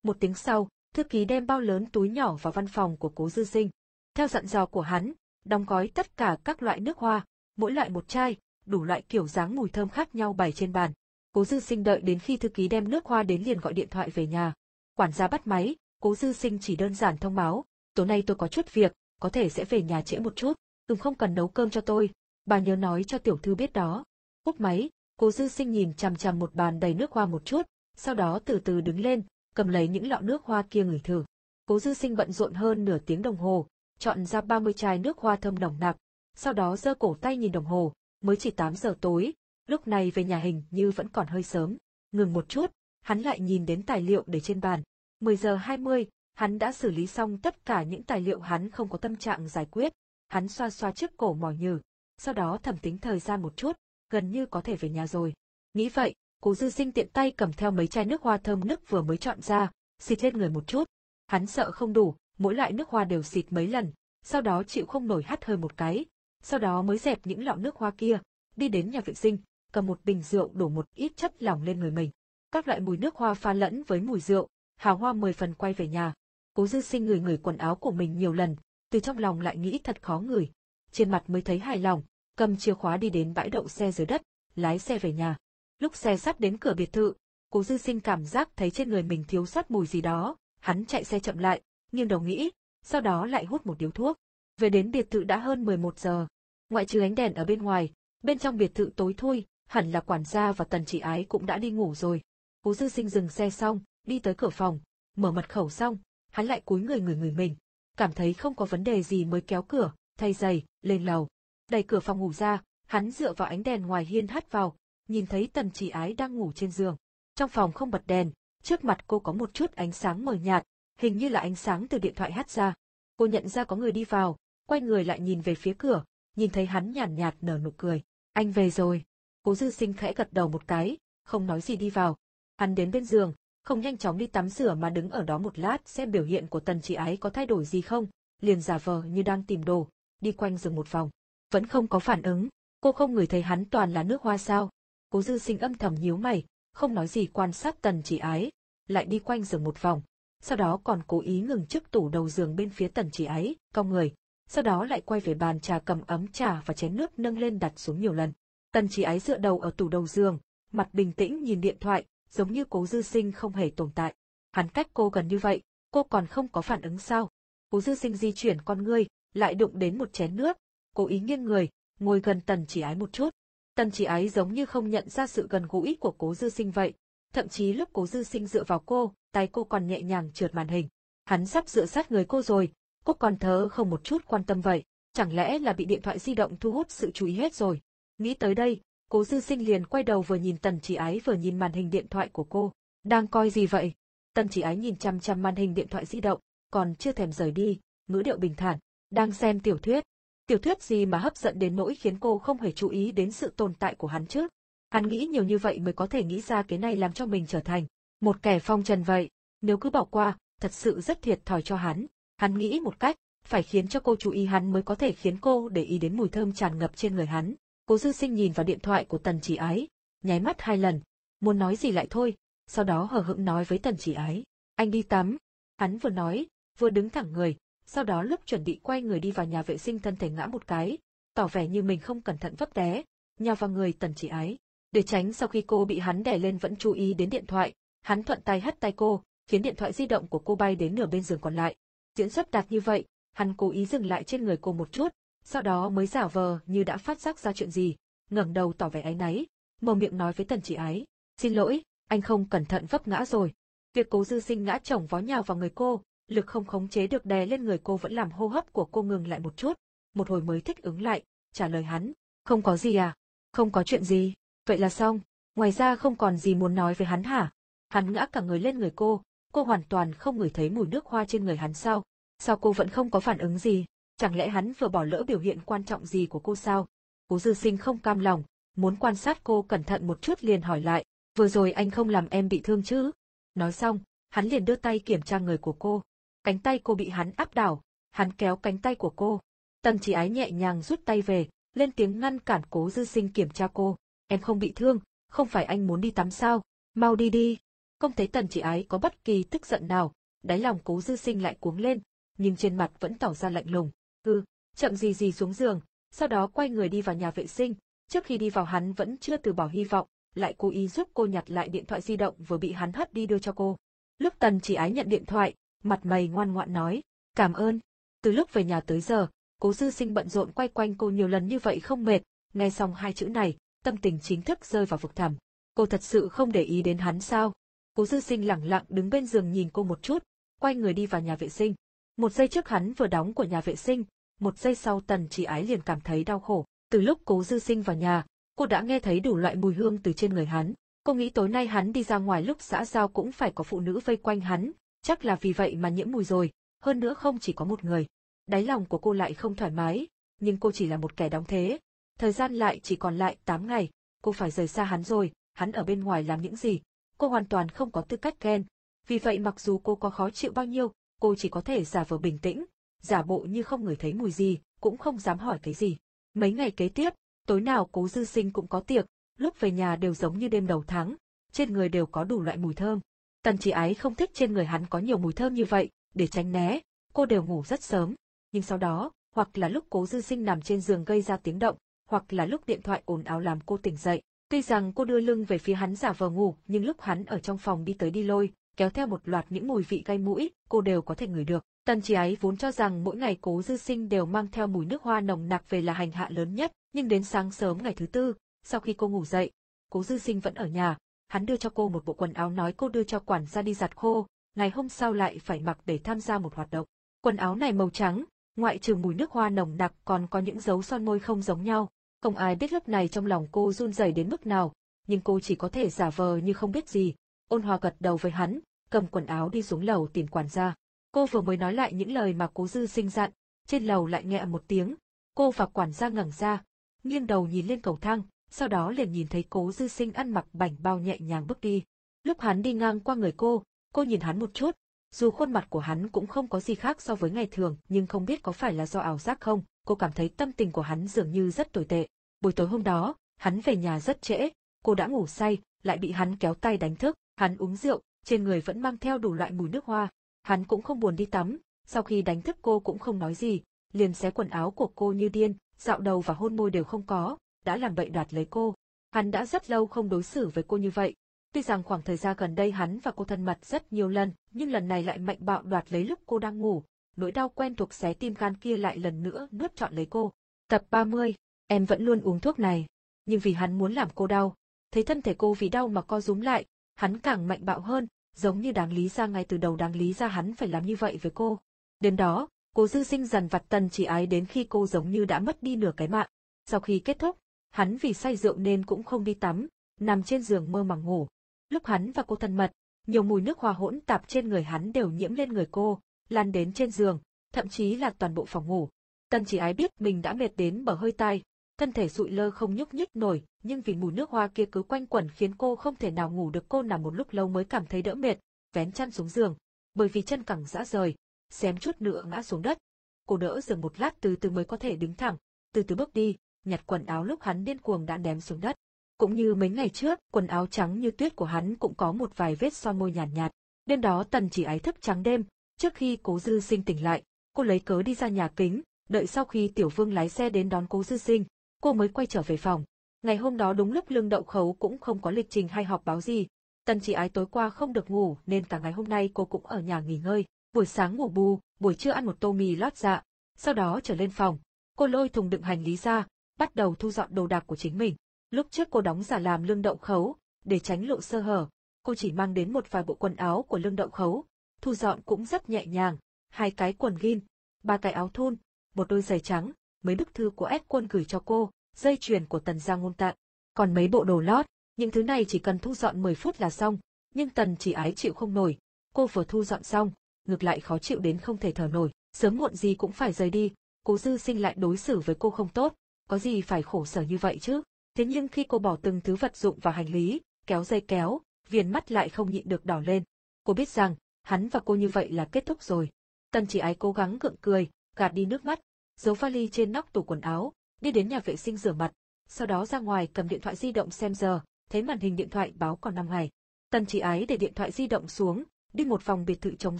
Một tiếng sau, thư ký đem bao lớn túi nhỏ vào văn phòng của cố dư sinh. Theo dặn dò của hắn, đóng gói tất cả các loại nước hoa, mỗi loại một chai, đủ loại kiểu dáng mùi thơm khác nhau bày trên bàn. Cố Dư Sinh đợi đến khi thư ký đem nước hoa đến liền gọi điện thoại về nhà. Quản gia bắt máy, Cố Dư Sinh chỉ đơn giản thông báo, tối nay tôi có chút việc, có thể sẽ về nhà trễ một chút, ừm không cần nấu cơm cho tôi, bà nhớ nói cho tiểu thư biết đó. Cúp máy, Cố Dư Sinh nhìn chằm chằm một bàn đầy nước hoa một chút, sau đó từ từ đứng lên, cầm lấy những lọ nước hoa kia ngửi thử. Cố Dư Sinh bận rộn hơn nửa tiếng đồng hồ, chọn ra 30 chai nước hoa thơm nồng nặc, sau đó giơ cổ tay nhìn đồng hồ, mới chỉ 8 giờ tối, lúc này về nhà hình như vẫn còn hơi sớm. Ngừng một chút, hắn lại nhìn đến tài liệu để trên bàn. 10 giờ 20, hắn đã xử lý xong tất cả những tài liệu hắn không có tâm trạng giải quyết. Hắn xoa xoa trước cổ mỏi nhừ, sau đó thẩm tính thời gian một chút, gần như có thể về nhà rồi. Nghĩ vậy, cố dư sinh tiện tay cầm theo mấy chai nước hoa thơm nước vừa mới chọn ra, xịt lên người một chút. Hắn sợ không đủ, mỗi loại nước hoa đều xịt mấy lần, sau đó chịu không nổi hắt hơi một cái, sau đó mới dẹp những lọ nước hoa kia, đi đến nhà vệ sinh, cầm một bình rượu đổ một ít chất lỏng lên người mình. Các loại mùi nước hoa pha lẫn với mùi rượu, hào hoa mười phần quay về nhà. Cố dư sinh người người quần áo của mình nhiều lần, từ trong lòng lại nghĩ thật khó ngửi. Trên mặt mới thấy hài lòng, cầm chìa khóa đi đến bãi đậu xe dưới đất, lái xe về nhà. Lúc xe sắp đến cửa biệt thự, cố dư sinh cảm giác thấy trên người mình thiếu sót mùi gì đó, hắn chạy xe chậm lại, nghiêng đầu nghĩ, sau đó lại hút một điếu thuốc. Về đến biệt thự đã hơn 11 giờ. Ngoại trừ ánh đèn ở bên ngoài, bên trong biệt thự tối thui, hẳn là quản gia và tần chỉ ái cũng đã đi ngủ rồi. Cố dư sinh dừng xe xong, đi tới cửa phòng, mở mật khẩu xong, hắn lại cúi người người người mình. Cảm thấy không có vấn đề gì mới kéo cửa, thay giày, lên lầu. Đẩy cửa phòng ngủ ra, hắn dựa vào ánh đèn ngoài hiên hắt vào, nhìn thấy tần chỉ ái đang ngủ trên giường. Trong phòng không bật đèn, trước mặt cô có một chút ánh sáng mờ nhạt, hình như là ánh sáng từ điện thoại hắt ra. Cô nhận ra có người đi vào, quay người lại nhìn về phía cửa, nhìn thấy hắn nhàn nhạt, nhạt nở nụ cười. Anh về rồi. Cố dư sinh khẽ gật đầu một cái, không nói gì đi vào. Hắn đến bên giường, không nhanh chóng đi tắm rửa mà đứng ở đó một lát xem biểu hiện của tần chị ái có thay đổi gì không, liền giả vờ như đang tìm đồ, đi quanh giường một vòng. Vẫn không có phản ứng, cô không ngửi thấy hắn toàn là nước hoa sao. Cố dư sinh âm thầm nhíu mày, không nói gì quan sát tần Chỉ ái, lại đi quanh giường một vòng, sau đó còn cố ý ngừng trước tủ đầu giường bên phía tần chỉ Ái, cong người, sau đó lại quay về bàn trà cầm ấm trà và chén nước nâng lên đặt xuống nhiều lần. Tần chỉ ái dựa đầu ở tủ đầu giường, mặt bình tĩnh nhìn điện thoại, giống như cố dư sinh không hề tồn tại. Hắn cách cô gần như vậy, cô còn không có phản ứng sao. Cố dư sinh di chuyển con ngươi, lại đụng đến một chén nước, cố ý nghiêng người, ngồi gần tần chỉ ái một chút. Tần chỉ ái giống như không nhận ra sự gần gũi của cố dư sinh vậy, thậm chí lúc cố dư sinh dựa vào cô, tay cô còn nhẹ nhàng trượt màn hình. Hắn sắp dựa sát người cô rồi, cô còn thớ không một chút quan tâm vậy, chẳng lẽ là bị điện thoại di động thu hút sự chú ý hết rồi. Nghĩ tới đây, cố dư sinh liền quay đầu vừa nhìn tần chỉ ái vừa nhìn màn hình điện thoại của cô. Đang coi gì vậy? Tần chỉ ái nhìn chăm chăm màn hình điện thoại di động, còn chưa thèm rời đi, ngữ điệu bình thản, đang xem tiểu thuyết. Tiểu thuyết gì mà hấp dẫn đến nỗi khiến cô không hề chú ý đến sự tồn tại của hắn chứ? Hắn nghĩ nhiều như vậy mới có thể nghĩ ra cái này làm cho mình trở thành một kẻ phong trần vậy. Nếu cứ bỏ qua, thật sự rất thiệt thòi cho hắn. Hắn nghĩ một cách, phải khiến cho cô chú ý hắn mới có thể khiến cô để ý đến mùi thơm tràn ngập trên người hắn. Cố dư sinh nhìn vào điện thoại của tần chỉ ái, nháy mắt hai lần, muốn nói gì lại thôi, sau đó hờ hững nói với tần chỉ ái, anh đi tắm. Hắn vừa nói, vừa đứng thẳng người, sau đó lúc chuẩn bị quay người đi vào nhà vệ sinh thân thể ngã một cái, tỏ vẻ như mình không cẩn thận vấp té, nhào vào người tần chỉ ái. Để tránh sau khi cô bị hắn đè lên vẫn chú ý đến điện thoại, hắn thuận tay hất tay cô, khiến điện thoại di động của cô bay đến nửa bên giường còn lại. Diễn xuất đạt như vậy, hắn cố ý dừng lại trên người cô một chút, sau đó mới giả vờ như đã phát giác ra chuyện gì, ngẩng đầu tỏ vẻ áy náy, mở miệng nói với tần chỉ ái, xin lỗi, anh không cẩn thận vấp ngã rồi. Việc cố dư sinh ngã chồng vó nhào vào người cô, lực không khống chế được đè lên người cô vẫn làm hô hấp của cô ngừng lại một chút, một hồi mới thích ứng lại, trả lời hắn, không có gì à, không có chuyện gì, vậy là xong, ngoài ra không còn gì muốn nói với hắn hả? Hắn ngã cả người lên người cô, cô hoàn toàn không ngửi thấy mùi nước hoa trên người hắn sao? Sao cô vẫn không có phản ứng gì? Chẳng lẽ hắn vừa bỏ lỡ biểu hiện quan trọng gì của cô sao? Cố dư sinh không cam lòng, muốn quan sát cô cẩn thận một chút liền hỏi lại, vừa rồi anh không làm em bị thương chứ? Nói xong, hắn liền đưa tay kiểm tra người của cô. Cánh tay cô bị hắn áp đảo, hắn kéo cánh tay của cô. Tần chỉ ái nhẹ nhàng rút tay về, lên tiếng ngăn cản cố dư sinh kiểm tra cô. Em không bị thương, không phải anh muốn đi tắm sao, mau đi đi. Không thấy tần chỉ ái có bất kỳ tức giận nào, đáy lòng cố dư sinh lại cuống lên, nhưng trên mặt vẫn tỏ ra lạnh lùng. Ừ, chậm gì gì xuống giường, sau đó quay người đi vào nhà vệ sinh, trước khi đi vào hắn vẫn chưa từ bỏ hy vọng, lại cố ý giúp cô nhặt lại điện thoại di động vừa bị hắn hất đi đưa cho cô. Lúc tần chỉ ái nhận điện thoại, mặt mày ngoan ngoãn nói, cảm ơn. Từ lúc về nhà tới giờ, cố dư sinh bận rộn quay quanh cô nhiều lần như vậy không mệt, nghe xong hai chữ này, tâm tình chính thức rơi vào vực thẳm. Cô thật sự không để ý đến hắn sao? Cố dư sinh lẳng lặng đứng bên giường nhìn cô một chút, quay người đi vào nhà vệ sinh. Một giây trước hắn vừa đóng của nhà vệ sinh, một giây sau tần chỉ ái liền cảm thấy đau khổ. Từ lúc cố dư sinh vào nhà, cô đã nghe thấy đủ loại mùi hương từ trên người hắn. Cô nghĩ tối nay hắn đi ra ngoài lúc xã giao cũng phải có phụ nữ vây quanh hắn, chắc là vì vậy mà nhiễm mùi rồi, hơn nữa không chỉ có một người. Đáy lòng của cô lại không thoải mái, nhưng cô chỉ là một kẻ đóng thế. Thời gian lại chỉ còn lại 8 ngày, cô phải rời xa hắn rồi, hắn ở bên ngoài làm những gì. Cô hoàn toàn không có tư cách ghen. Vì vậy mặc dù cô có khó chịu bao nhiêu, cô chỉ có thể giả vờ bình tĩnh, giả bộ như không người thấy mùi gì, cũng không dám hỏi cái gì. Mấy ngày kế tiếp, tối nào cố dư sinh cũng có tiệc, lúc về nhà đều giống như đêm đầu tháng, trên người đều có đủ loại mùi thơm. Tần chỉ ái không thích trên người hắn có nhiều mùi thơm như vậy, để tránh né, cô đều ngủ rất sớm. Nhưng sau đó, hoặc là lúc cố dư sinh nằm trên giường gây ra tiếng động, hoặc là lúc điện thoại ồn ào làm cô tỉnh dậy. Tuy rằng cô đưa lưng về phía hắn giả vờ ngủ, nhưng lúc hắn ở trong phòng đi tới đi lôi, kéo theo một loạt những mùi vị gây mũi, cô đều có thể ngửi được. Tần chỉ ái vốn cho rằng mỗi ngày cố dư sinh đều mang theo mùi nước hoa nồng nặc về là hành hạ lớn nhất, nhưng đến sáng sớm ngày thứ tư, sau khi cô ngủ dậy, cố dư sinh vẫn ở nhà, hắn đưa cho cô một bộ quần áo nói cô đưa cho quản gia đi giặt khô, ngày hôm sau lại phải mặc để tham gia một hoạt động. Quần áo này màu trắng, ngoại trừ mùi nước hoa nồng nặc còn có những dấu son môi không giống nhau. Không ai biết lúc này trong lòng cô run rẩy đến mức nào, nhưng cô chỉ có thể giả vờ như không biết gì. Ôn hòa gật đầu với hắn, cầm quần áo đi xuống lầu tìm quản gia. Cô vừa mới nói lại những lời mà cố dư sinh dặn, trên lầu lại nghe một tiếng. Cô và quản gia ngẩng ra, nghiêng đầu nhìn lên cầu thang, sau đó liền nhìn thấy cố dư sinh ăn mặc bảnh bao nhẹ nhàng bước đi. Lúc hắn đi ngang qua người cô, cô nhìn hắn một chút, dù khuôn mặt của hắn cũng không có gì khác so với ngày thường nhưng không biết có phải là do ảo giác không, cô cảm thấy tâm tình của hắn dường như rất tồi tệ. Buổi tối hôm đó, hắn về nhà rất trễ, cô đã ngủ say, lại bị hắn kéo tay đánh thức, hắn uống rượu, trên người vẫn mang theo đủ loại mùi nước hoa. Hắn cũng không buồn đi tắm, sau khi đánh thức cô cũng không nói gì, liền xé quần áo của cô như điên, dạo đầu và hôn môi đều không có, đã làm bậy đoạt lấy cô. Hắn đã rất lâu không đối xử với cô như vậy. Tuy rằng khoảng thời gian gần đây hắn và cô thân mật rất nhiều lần, nhưng lần này lại mạnh bạo đoạt lấy lúc cô đang ngủ. Nỗi đau quen thuộc xé tim gan kia lại lần nữa nuốt trọn lấy cô. Tập 30, em vẫn luôn uống thuốc này. Nhưng vì hắn muốn làm cô đau. Thấy thân thể cô vì đau mà co rúm lại, hắn càng mạnh bạo hơn, giống như đáng lý ra ngay từ đầu đáng lý ra hắn phải làm như vậy với cô. Đêm đó, cô dư sinh dần vặt tần chỉ ái đến khi cô giống như đã mất đi nửa cái mạng. Sau khi kết thúc, hắn vì say rượu nên cũng không đi tắm, nằm trên giường mơ màng ngủ. Lúc hắn và cô thân mật, nhiều mùi nước hoa hỗn tạp trên người hắn đều nhiễm lên người cô, lan đến trên giường, thậm chí là toàn bộ phòng ngủ. Tần chỉ ái biết mình đã mệt đến bờ hơi tai, thân thể sụi lơ không nhúc nhích nổi, nhưng vì mùi nước hoa kia cứ quanh quẩn khiến cô không thể nào ngủ được cô nằm một lúc lâu mới cảm thấy đỡ mệt, vén chăn xuống giường, bởi vì chân cẳng dã rời, xém chút nữa ngã xuống đất. cô đỡ giường một lát từ từ mới có thể đứng thẳng, từ từ bước đi, nhặt quần áo lúc hắn điên cuồng đã ném xuống đất. Cũng như mấy ngày trước, quần áo trắng như tuyết của hắn cũng có một vài vết son môi nhàn nhạt, nhạt. Đêm đó tần chỉ ái thức trắng đêm, trước khi cố dư sinh tỉnh lại, cô lấy cớ đi ra nhà kính, đợi sau khi tiểu vương lái xe đến đón cố dư sinh, cô mới quay trở về phòng. Ngày hôm đó đúng lúc lương đậu khấu cũng không có lịch trình hay họp báo gì. Tần chỉ ái tối qua không được ngủ nên cả ngày hôm nay cô cũng ở nhà nghỉ ngơi. Buổi sáng ngủ bù, buổi trưa ăn một tô mì lót dạ. Sau đó trở lên phòng. Cô lôi thùng đựng hành lý ra, bắt đầu thu dọn đồ đạc của chính mình. Lúc trước cô đóng giả làm lương đậu khấu, để tránh lộ sơ hở. Cô chỉ mang đến một vài bộ quần áo của lương đậu khấu. Thu dọn cũng rất nhẹ nhàng. Hai cái quần gin, ba cái áo thun, một đôi giày trắng, mấy bức thư của ép quân gửi cho cô, dây chuyền của Tần Giang ngôn tặng, còn mấy bộ đồ lót, những thứ này chỉ cần thu dọn 10 phút là xong, nhưng Tần chỉ ái chịu không nổi, cô vừa thu dọn xong, ngược lại khó chịu đến không thể thở nổi, sớm muộn gì cũng phải rời đi, cố dư sinh lại đối xử với cô không tốt, có gì phải khổ sở như vậy chứ. Thế nhưng khi cô bỏ từng thứ vật dụng vào hành lý, kéo dây kéo, viền mắt lại không nhịn được đỏ lên. Cô biết rằng, hắn và cô như vậy là kết thúc rồi. Tần chỉ ái cố gắng gượng cười, gạt đi nước mắt, giấu vali trên nóc tủ quần áo, đi đến nhà vệ sinh rửa mặt, sau đó ra ngoài cầm điện thoại di động xem giờ, thấy màn hình điện thoại báo còn 5 ngày. Tần chỉ ái để điện thoại di động xuống, đi một vòng biệt thự trống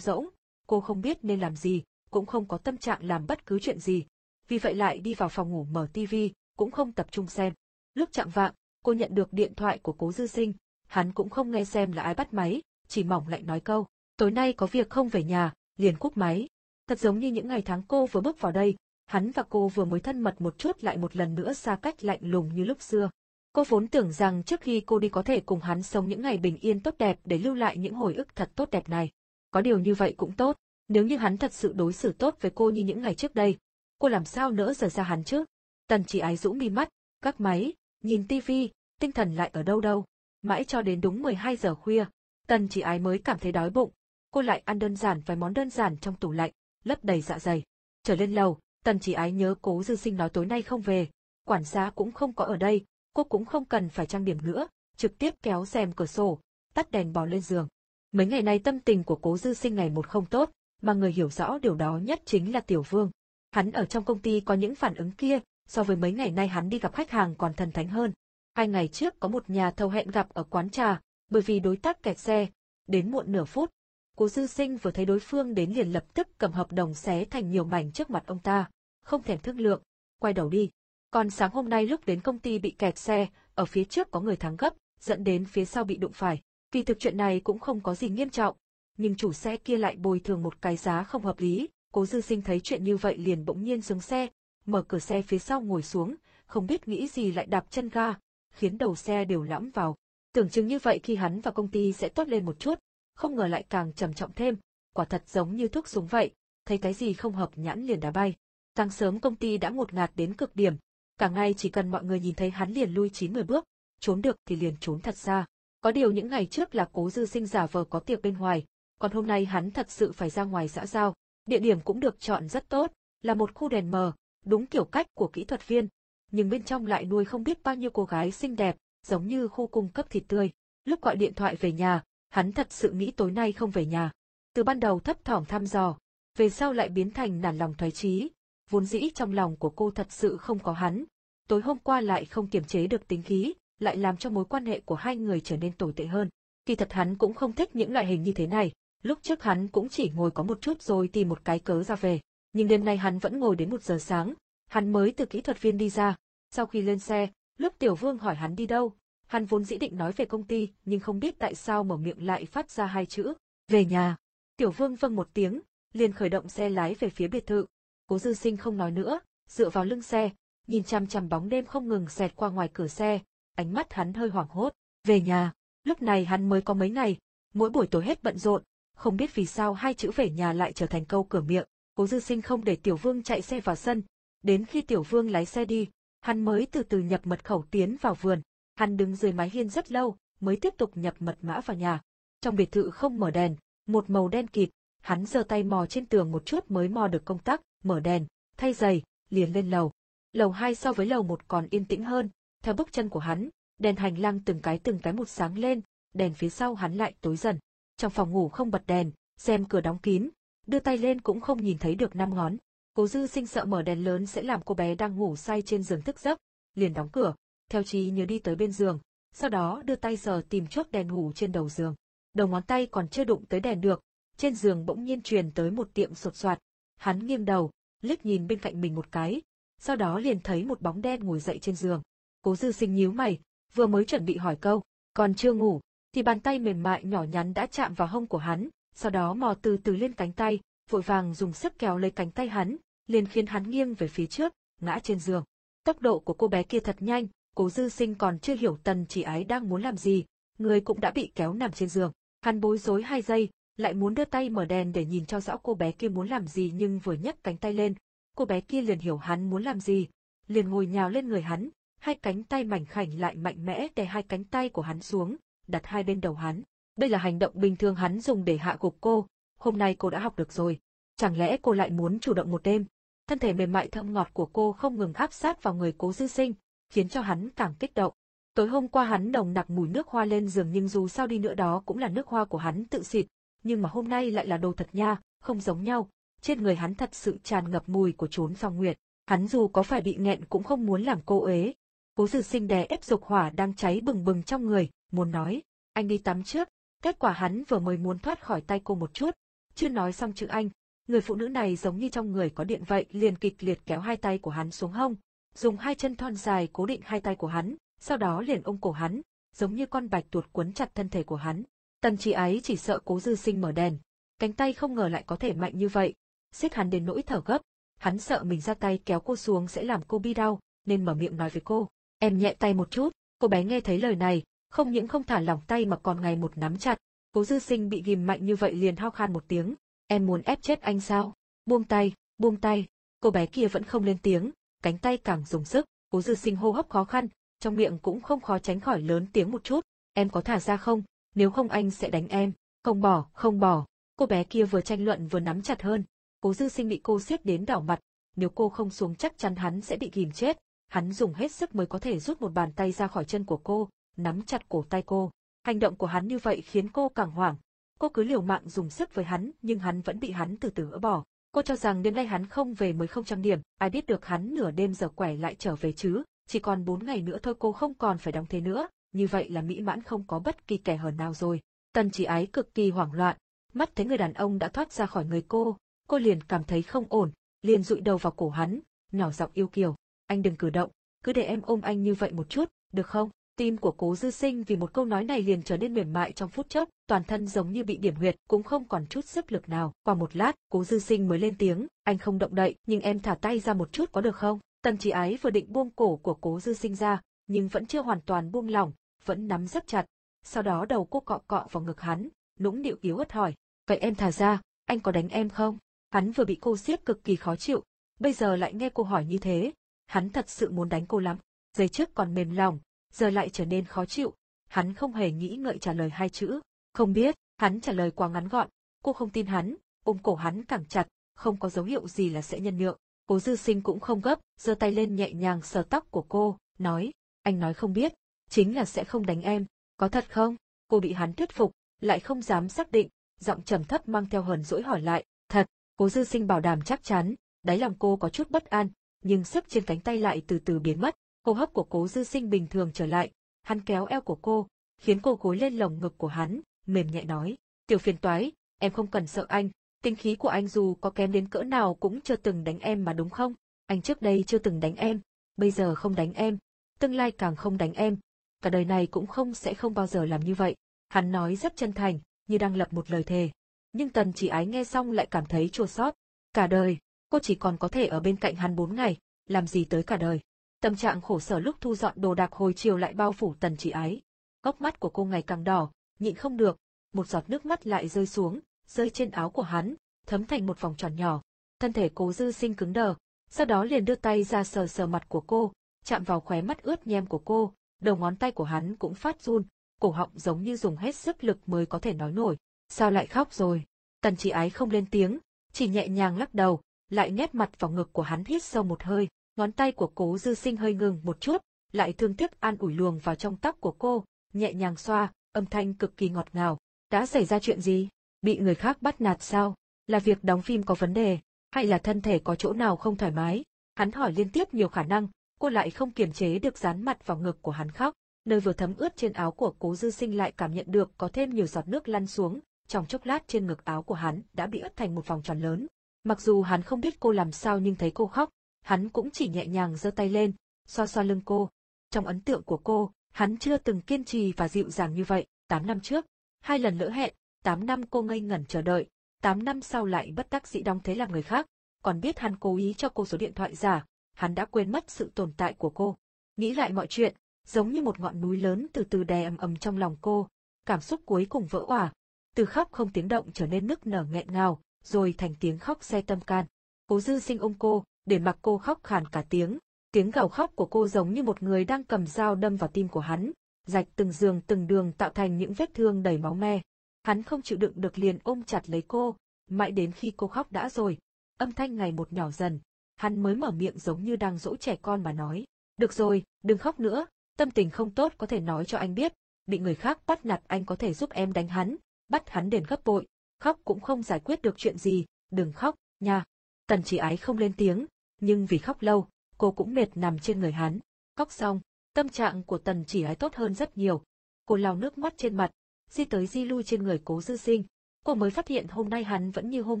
rỗng, cô không biết nên làm gì, cũng không có tâm trạng làm bất cứ chuyện gì. Vì vậy lại đi vào phòng ngủ mở tivi, cũng không tập trung xem. Lúc chạng vạng, cô nhận được điện thoại của cố dư sinh, hắn cũng không nghe xem là ai bắt máy, chỉ mỏng lạnh nói câu, tối nay có việc không về nhà, liền cúp máy. Thật giống như những ngày tháng cô vừa bước vào đây, hắn và cô vừa mới thân mật một chút lại một lần nữa xa cách lạnh lùng như lúc xưa. Cô vốn tưởng rằng trước khi cô đi có thể cùng hắn sống những ngày bình yên tốt đẹp để lưu lại những hồi ức thật tốt đẹp này. Có điều như vậy cũng tốt, nếu như hắn thật sự đối xử tốt với cô như những ngày trước đây, cô làm sao nỡ rời ra hắn chứ? Tần chỉ ái rũ mi mắt, các máy, nhìn tivi, tinh thần lại ở đâu đâu. Mãi cho đến đúng 12 giờ khuya, tần chỉ ái mới cảm thấy đói bụng. Cô lại ăn đơn giản vài món đơn giản trong tủ lạnh, lấp đầy dạ dày. Trở lên lầu, Tần chỉ ái nhớ cố dư sinh nói tối nay không về, quản gia cũng không có ở đây, cô cũng không cần phải trang điểm nữa, trực tiếp kéo rèm cửa sổ, tắt đèn bò lên giường. Mấy ngày này tâm tình của cố dư sinh ngày một không tốt, mà người hiểu rõ điều đó nhất chính là Tiểu Vương. Hắn ở trong công ty có những phản ứng kia, so với mấy ngày nay hắn đi gặp khách hàng còn thần thánh hơn. Hai ngày trước có một nhà thầu hẹn gặp ở quán trà, bởi vì đối tác kẹt xe, đến muộn nửa phút. Cố dư sinh vừa thấy đối phương đến liền lập tức cầm hợp đồng xé thành nhiều mảnh trước mặt ông ta không thèm thương lượng, quay đầu đi. Còn sáng hôm nay lúc đến công ty bị kẹt xe, ở phía trước có người thắng gấp, dẫn đến phía sau bị đụng phải. Kỳ thực chuyện này cũng không có gì nghiêm trọng, nhưng chủ xe kia lại bồi thường một cái giá không hợp lý. Cố dư sinh thấy chuyện như vậy liền bỗng nhiên xuống xe, mở cửa xe phía sau ngồi xuống, không biết nghĩ gì lại đạp chân ga, khiến đầu xe đều lõm vào. Tưởng chừng như vậy khi hắn vào công ty sẽ tốt lên một chút, không ngờ lại càng trầm trọng thêm, quả thật giống như thuốc súng vậy, thấy cái gì không hợp nhãn liền đá bay. Càng sớm công ty đã ngột ngạt đến cực điểm, cả ngày chỉ cần mọi người nhìn thấy hắn liền lui 90 bước, trốn được thì liền trốn thật xa. Có điều những ngày trước là cố dư sinh giả vờ có tiệc bên ngoài, còn hôm nay hắn thật sự phải ra ngoài xã giao. Địa điểm cũng được chọn rất tốt, là một khu đèn mờ, đúng kiểu cách của kỹ thuật viên, nhưng bên trong lại nuôi không biết bao nhiêu cô gái xinh đẹp, giống như khu cung cấp thịt tươi. Lúc gọi điện thoại về nhà, hắn thật sự nghĩ tối nay không về nhà. Từ ban đầu thấp thỏm thăm dò, về sau lại biến thành nản lòng thoái chí, vốn dĩ trong lòng của cô thật sự không có hắn. Tối hôm qua lại không kiềm chế được tính khí, lại làm cho mối quan hệ của hai người trở nên tồi tệ hơn. Kỳ thật hắn cũng không thích những loại hình như thế này, lúc trước hắn cũng chỉ ngồi có một chút rồi tìm một cái cớ ra về. Nhưng đêm nay hắn vẫn ngồi đến một giờ sáng, hắn mới từ kỹ thuật viên đi ra. Sau khi lên xe, lúc Tiểu Vương hỏi hắn đi đâu, hắn vốn dĩ định nói về công ty, nhưng không biết tại sao mở miệng lại phát ra hai chữ, về nhà. Tiểu Vương vâng một tiếng, liền khởi động xe lái về phía biệt thự. Cố dư sinh không nói nữa, dựa vào lưng xe, nhìn chằm chằm bóng đêm không ngừng xẹt qua ngoài cửa xe, ánh mắt hắn hơi hoảng hốt. Về nhà, lúc này hắn mới có mấy ngày, mỗi buổi tối hết bận rộn, không biết vì sao hai chữ về nhà lại trở thành câu cửa miệng. Cố dư sinh không để tiểu vương chạy xe vào sân, đến khi tiểu vương lái xe đi, hắn mới từ từ nhập mật khẩu tiến vào vườn. Hắn đứng dưới mái hiên rất lâu, mới tiếp tục nhập mật mã vào nhà. Trong biệt thự không mở đèn, một màu đen kịt, hắn giơ tay mò trên tường một chút mới mò được công tắc, mở đèn, thay giày, liền lên lầu. Lầu hai so với lầu một còn yên tĩnh hơn, theo bước chân của hắn, đèn hành lang từng cái từng cái một sáng lên, đèn phía sau hắn lại tối dần. Trong phòng ngủ không bật đèn, xem cửa đóng kín, đưa tay lên cũng không nhìn thấy được năm ngón. Cố dư sinh sợ mở đèn lớn sẽ làm cô bé đang ngủ say trên giường thức giấc, liền đóng cửa, theo trí nhớ đi tới bên giường, sau đó đưa tay sờ tìm chốt đèn ngủ trên đầu giường. Đầu ngón tay còn chưa đụng tới đèn được, trên giường bỗng nhiên truyền tới một tiệm sột soạt. Hắn nghiêng đầu, liếc nhìn bên cạnh mình một cái, sau đó liền thấy một bóng đen ngồi dậy trên giường. Cố dư sinh nhíu mày, vừa mới chuẩn bị hỏi câu, còn chưa ngủ, thì bàn tay mềm mại nhỏ nhắn đã chạm vào hông của hắn, sau đó mò từ từ lên cánh tay, vội vàng dùng sức kéo lấy cánh tay hắn, liền khiến hắn nghiêng về phía trước, ngã trên giường. Tốc độ của cô bé kia thật nhanh, cố dư sinh còn chưa hiểu tần chỉ ái đang muốn làm gì, người cũng đã bị kéo nằm trên giường. Hắn bối rối hai giây, lại muốn đưa tay mở đèn để nhìn cho rõ cô bé kia muốn làm gì nhưng vừa nhấc cánh tay lên, cô bé kia liền hiểu hắn muốn làm gì, liền ngồi nhào lên người hắn, hai cánh tay mảnh khảnh lại mạnh mẽ đè hai cánh tay của hắn xuống, đặt hai bên đầu hắn. Đây là hành động bình thường hắn dùng để hạ gục cô, hôm nay cô đã học được rồi. Chẳng lẽ cô lại muốn chủ động một đêm? Thân thể mềm mại thơm ngọt của cô không ngừng áp sát vào người cố dư sinh, khiến cho hắn càng kích động. Tối hôm qua hắn đồng nặc mùi nước hoa lên giường nhưng dù sao đi nữa đó cũng là nước hoa của hắn tự xịt, nhưng mà hôm nay lại là đồ thật nha, không giống nhau, trên người hắn thật sự tràn ngập mùi của chốn phong nguyệt. Hắn dù có phải bị nghẹn cũng không muốn làm cô ế. Cố dư sinh đè ép dục hỏa đang cháy bừng bừng trong người, muốn nói, anh đi tắm trước, kết quả hắn vừa mới muốn thoát khỏi tay cô một chút, chưa nói xong chữ anh, người phụ nữ này giống như trong người có điện vậy liền kịch liệt kéo hai tay của hắn xuống hông, dùng hai chân thon dài cố định hai tay của hắn, sau đó liền ôm cổ hắn, giống như con bạch tuột quấn chặt thân thể của hắn. Tần trí ấy chỉ sợ cố dư sinh mở đèn, cánh tay không ngờ lại có thể mạnh như vậy, xiết hắn đến nỗi thở gấp, hắn sợ mình ra tay kéo cô xuống sẽ làm cô bi đau, nên mở miệng nói với cô, em nhẹ tay một chút, cô bé nghe thấy lời này, không những không thả lỏng tay mà còn ngày một nắm chặt, cố dư sinh bị ghim mạnh như vậy liền ho khan một tiếng, em muốn ép chết anh sao, buông tay, buông tay, cô bé kia vẫn không lên tiếng, cánh tay càng dùng sức, cố dư sinh hô hấp khó khăn, trong miệng cũng không khó tránh khỏi lớn tiếng một chút, em có thả ra không, nếu không anh sẽ đánh em, không bỏ, không bỏ, cô bé kia vừa tranh luận vừa nắm chặt hơn, cố dư sinh bị cô siết đến đỏ mặt, nếu cô không xuống chắc chắn hắn sẽ bị ghim chết, hắn dùng hết sức mới có thể rút một bàn tay ra khỏi chân của cô, nắm chặt cổ tay cô. Hành động của hắn như vậy khiến cô càng hoảng. Cô cứ liều mạng dùng sức với hắn nhưng hắn vẫn bị hắn từ từ ỡ bỏ. Cô cho rằng đêm nay hắn không về mới không trăm điểm, ai biết được hắn nửa đêm giờ quẻ lại trở về chứ, chỉ còn bốn ngày nữa thôi cô không còn phải đóng thế nữa, như vậy là mỹ mãn không có bất kỳ kẻ hờn nào rồi. Tần chỉ ái cực kỳ hoảng loạn, mắt thấy người đàn ông đã thoát ra khỏi người cô, cô liền cảm thấy không ổn, liền dụi đầu vào cổ hắn, nhỏ giọng yêu kiều, anh đừng cử động, cứ để em ôm anh như vậy một chút, được không? Tim của cố dư sinh vì một câu nói này liền trở nên mềm mại trong phút chốc, toàn thân giống như bị điểm huyệt, cũng không còn chút sức lực nào. Qua một lát, cố dư sinh mới lên tiếng, anh không động đậy, nhưng em thả tay ra một chút có được không? Tần chỉ ái vừa định buông cổ của cố dư sinh ra, nhưng vẫn chưa hoàn toàn buông lỏng, vẫn nắm rất chặt. Sau đó đầu cô cọ cọ vào ngực hắn, nũng nịu yếu ớt hỏi, vậy em thả ra, anh có đánh em không? Hắn vừa bị cô siết cực kỳ khó chịu, bây giờ lại nghe cô hỏi như thế, hắn thật sự muốn đánh cô lắm. Giấy trước còn mềm lòng, giờ lại trở nên khó chịu. Hắn không hề nghĩ ngợi trả lời hai chữ. Không biết, hắn trả lời quá ngắn gọn. Cô không tin hắn, ôm cổ hắn càng chặt, không có dấu hiệu gì là sẽ nhân nhượng. Cố dư sinh cũng không gấp, giơ tay lên nhẹ nhàng sờ tóc của cô, nói, anh nói không biết, chính là sẽ không đánh em, có thật không? Cô bị hắn thuyết phục, lại không dám xác định, giọng trầm thấp mang theo hờn dỗi hỏi lại, thật, cố dư sinh bảo đảm chắc chắn, đáy lòng cô có chút bất an, nhưng sức trên cánh tay lại từ từ biến mất, hô hấp của cố dư sinh bình thường trở lại, hắn kéo eo của cô, khiến cô gối lên lồng ngực của hắn, mềm nhẹ nói, tiểu phiền toái, em không cần sợ anh, tinh khí của anh dù có kém đến cỡ nào cũng chưa từng đánh em mà đúng không? Anh trước đây chưa từng đánh em, bây giờ không đánh em, tương lai càng không đánh em, cả đời này cũng không sẽ không bao giờ làm như vậy. Hắn nói rất chân thành, như đang lập một lời thề. Nhưng tần chỉ ái nghe xong lại cảm thấy chua xót. Cả đời, cô chỉ còn có thể ở bên cạnh hắn bốn ngày, làm gì tới cả đời. Tâm trạng khổ sở lúc thu dọn đồ đạc hồi chiều lại bao phủ tần chỉ ái. Góc mắt của cô ngày càng đỏ, nhịn không được, một giọt nước mắt lại rơi xuống, rơi trên áo của hắn, thấm thành một vòng tròn nhỏ. Thân thể cố dư sinh cứng đờ, sau đó liền đưa tay ra sờ sờ mặt của cô, chạm vào khóe mắt ướt nhem của cô, đầu ngón tay của hắn cũng phát run, cổ họng giống như dùng hết sức lực mới có thể nói nổi. Sao lại khóc rồi? Tần chỉ ái không lên tiếng, chỉ nhẹ nhàng lắc đầu, lại nhét mặt vào ngực của hắn hít sâu một hơi. Ngón tay của cố dư sinh hơi ngừng một chút, lại thương tiếc an ủi luồng vào trong tóc của cô, nhẹ nhàng xoa, âm thanh cực kỳ ngọt ngào. Đã xảy ra chuyện gì? Bị người khác bắt nạt sao? Là việc đóng phim có vấn đề. Hay là thân thể có chỗ nào không thoải mái? Hắn hỏi liên tiếp nhiều khả năng, cô lại không kiềm chế được dán mặt vào ngực của hắn khóc. Nơi vừa thấm ướt trên áo của cố dư sinh lại cảm nhận được có thêm nhiều giọt nước lăn xuống, trong chốc lát trên ngực áo của hắn đã bị ướt thành một vòng tròn lớn. Mặc dù hắn không biết cô làm sao nhưng thấy cô khóc, hắn cũng chỉ nhẹ nhàng giơ tay lên, xoa xoa lưng cô. Trong ấn tượng của cô, hắn chưa từng kiên trì và dịu dàng như vậy, 8 năm trước, hai lần lỡ hẹn, 8 năm cô ngây ngẩn chờ đợi, 8 năm sau lại bất đắc dĩ đóng thế làm người khác, còn biết hắn cố ý cho cô số điện thoại giả, hắn đã quên mất sự tồn tại của cô. Nghĩ lại mọi chuyện, giống như một ngọn núi lớn từ từ đè ầm ầm trong lòng cô, cảm xúc cuối cùng vỡ òa, từ khóc không tiếng động trở nên nức nở nghẹn ngào, rồi thành tiếng khóc xe tâm can. Cố dư sinh ôm cô, để mặc cô khóc khàn cả tiếng, tiếng gào khóc của cô giống như một người đang cầm dao đâm vào tim của hắn, rạch từng giường từng đường tạo thành những vết thương đầy máu me. Hắn không chịu đựng được liền ôm chặt lấy cô, mãi đến khi cô khóc đã rồi. Âm thanh ngày một nhỏ dần, hắn mới mở miệng giống như đang dỗ trẻ con mà nói. Được rồi, đừng khóc nữa, tâm tình không tốt có thể nói cho anh biết, bị người khác bắt nạt anh có thể giúp em đánh hắn, bắt hắn đền gấp bội, khóc cũng không giải quyết được chuyện gì, đừng khóc, nha. Tần chỉ ái không lên tiếng, nhưng vì khóc lâu, cô cũng mệt nằm trên người hắn. Khóc xong, tâm trạng của tần chỉ ái tốt hơn rất nhiều. Cô lau nước mắt trên mặt, di tới di lui trên người cố dư sinh. Cô mới phát hiện hôm nay hắn vẫn như hôm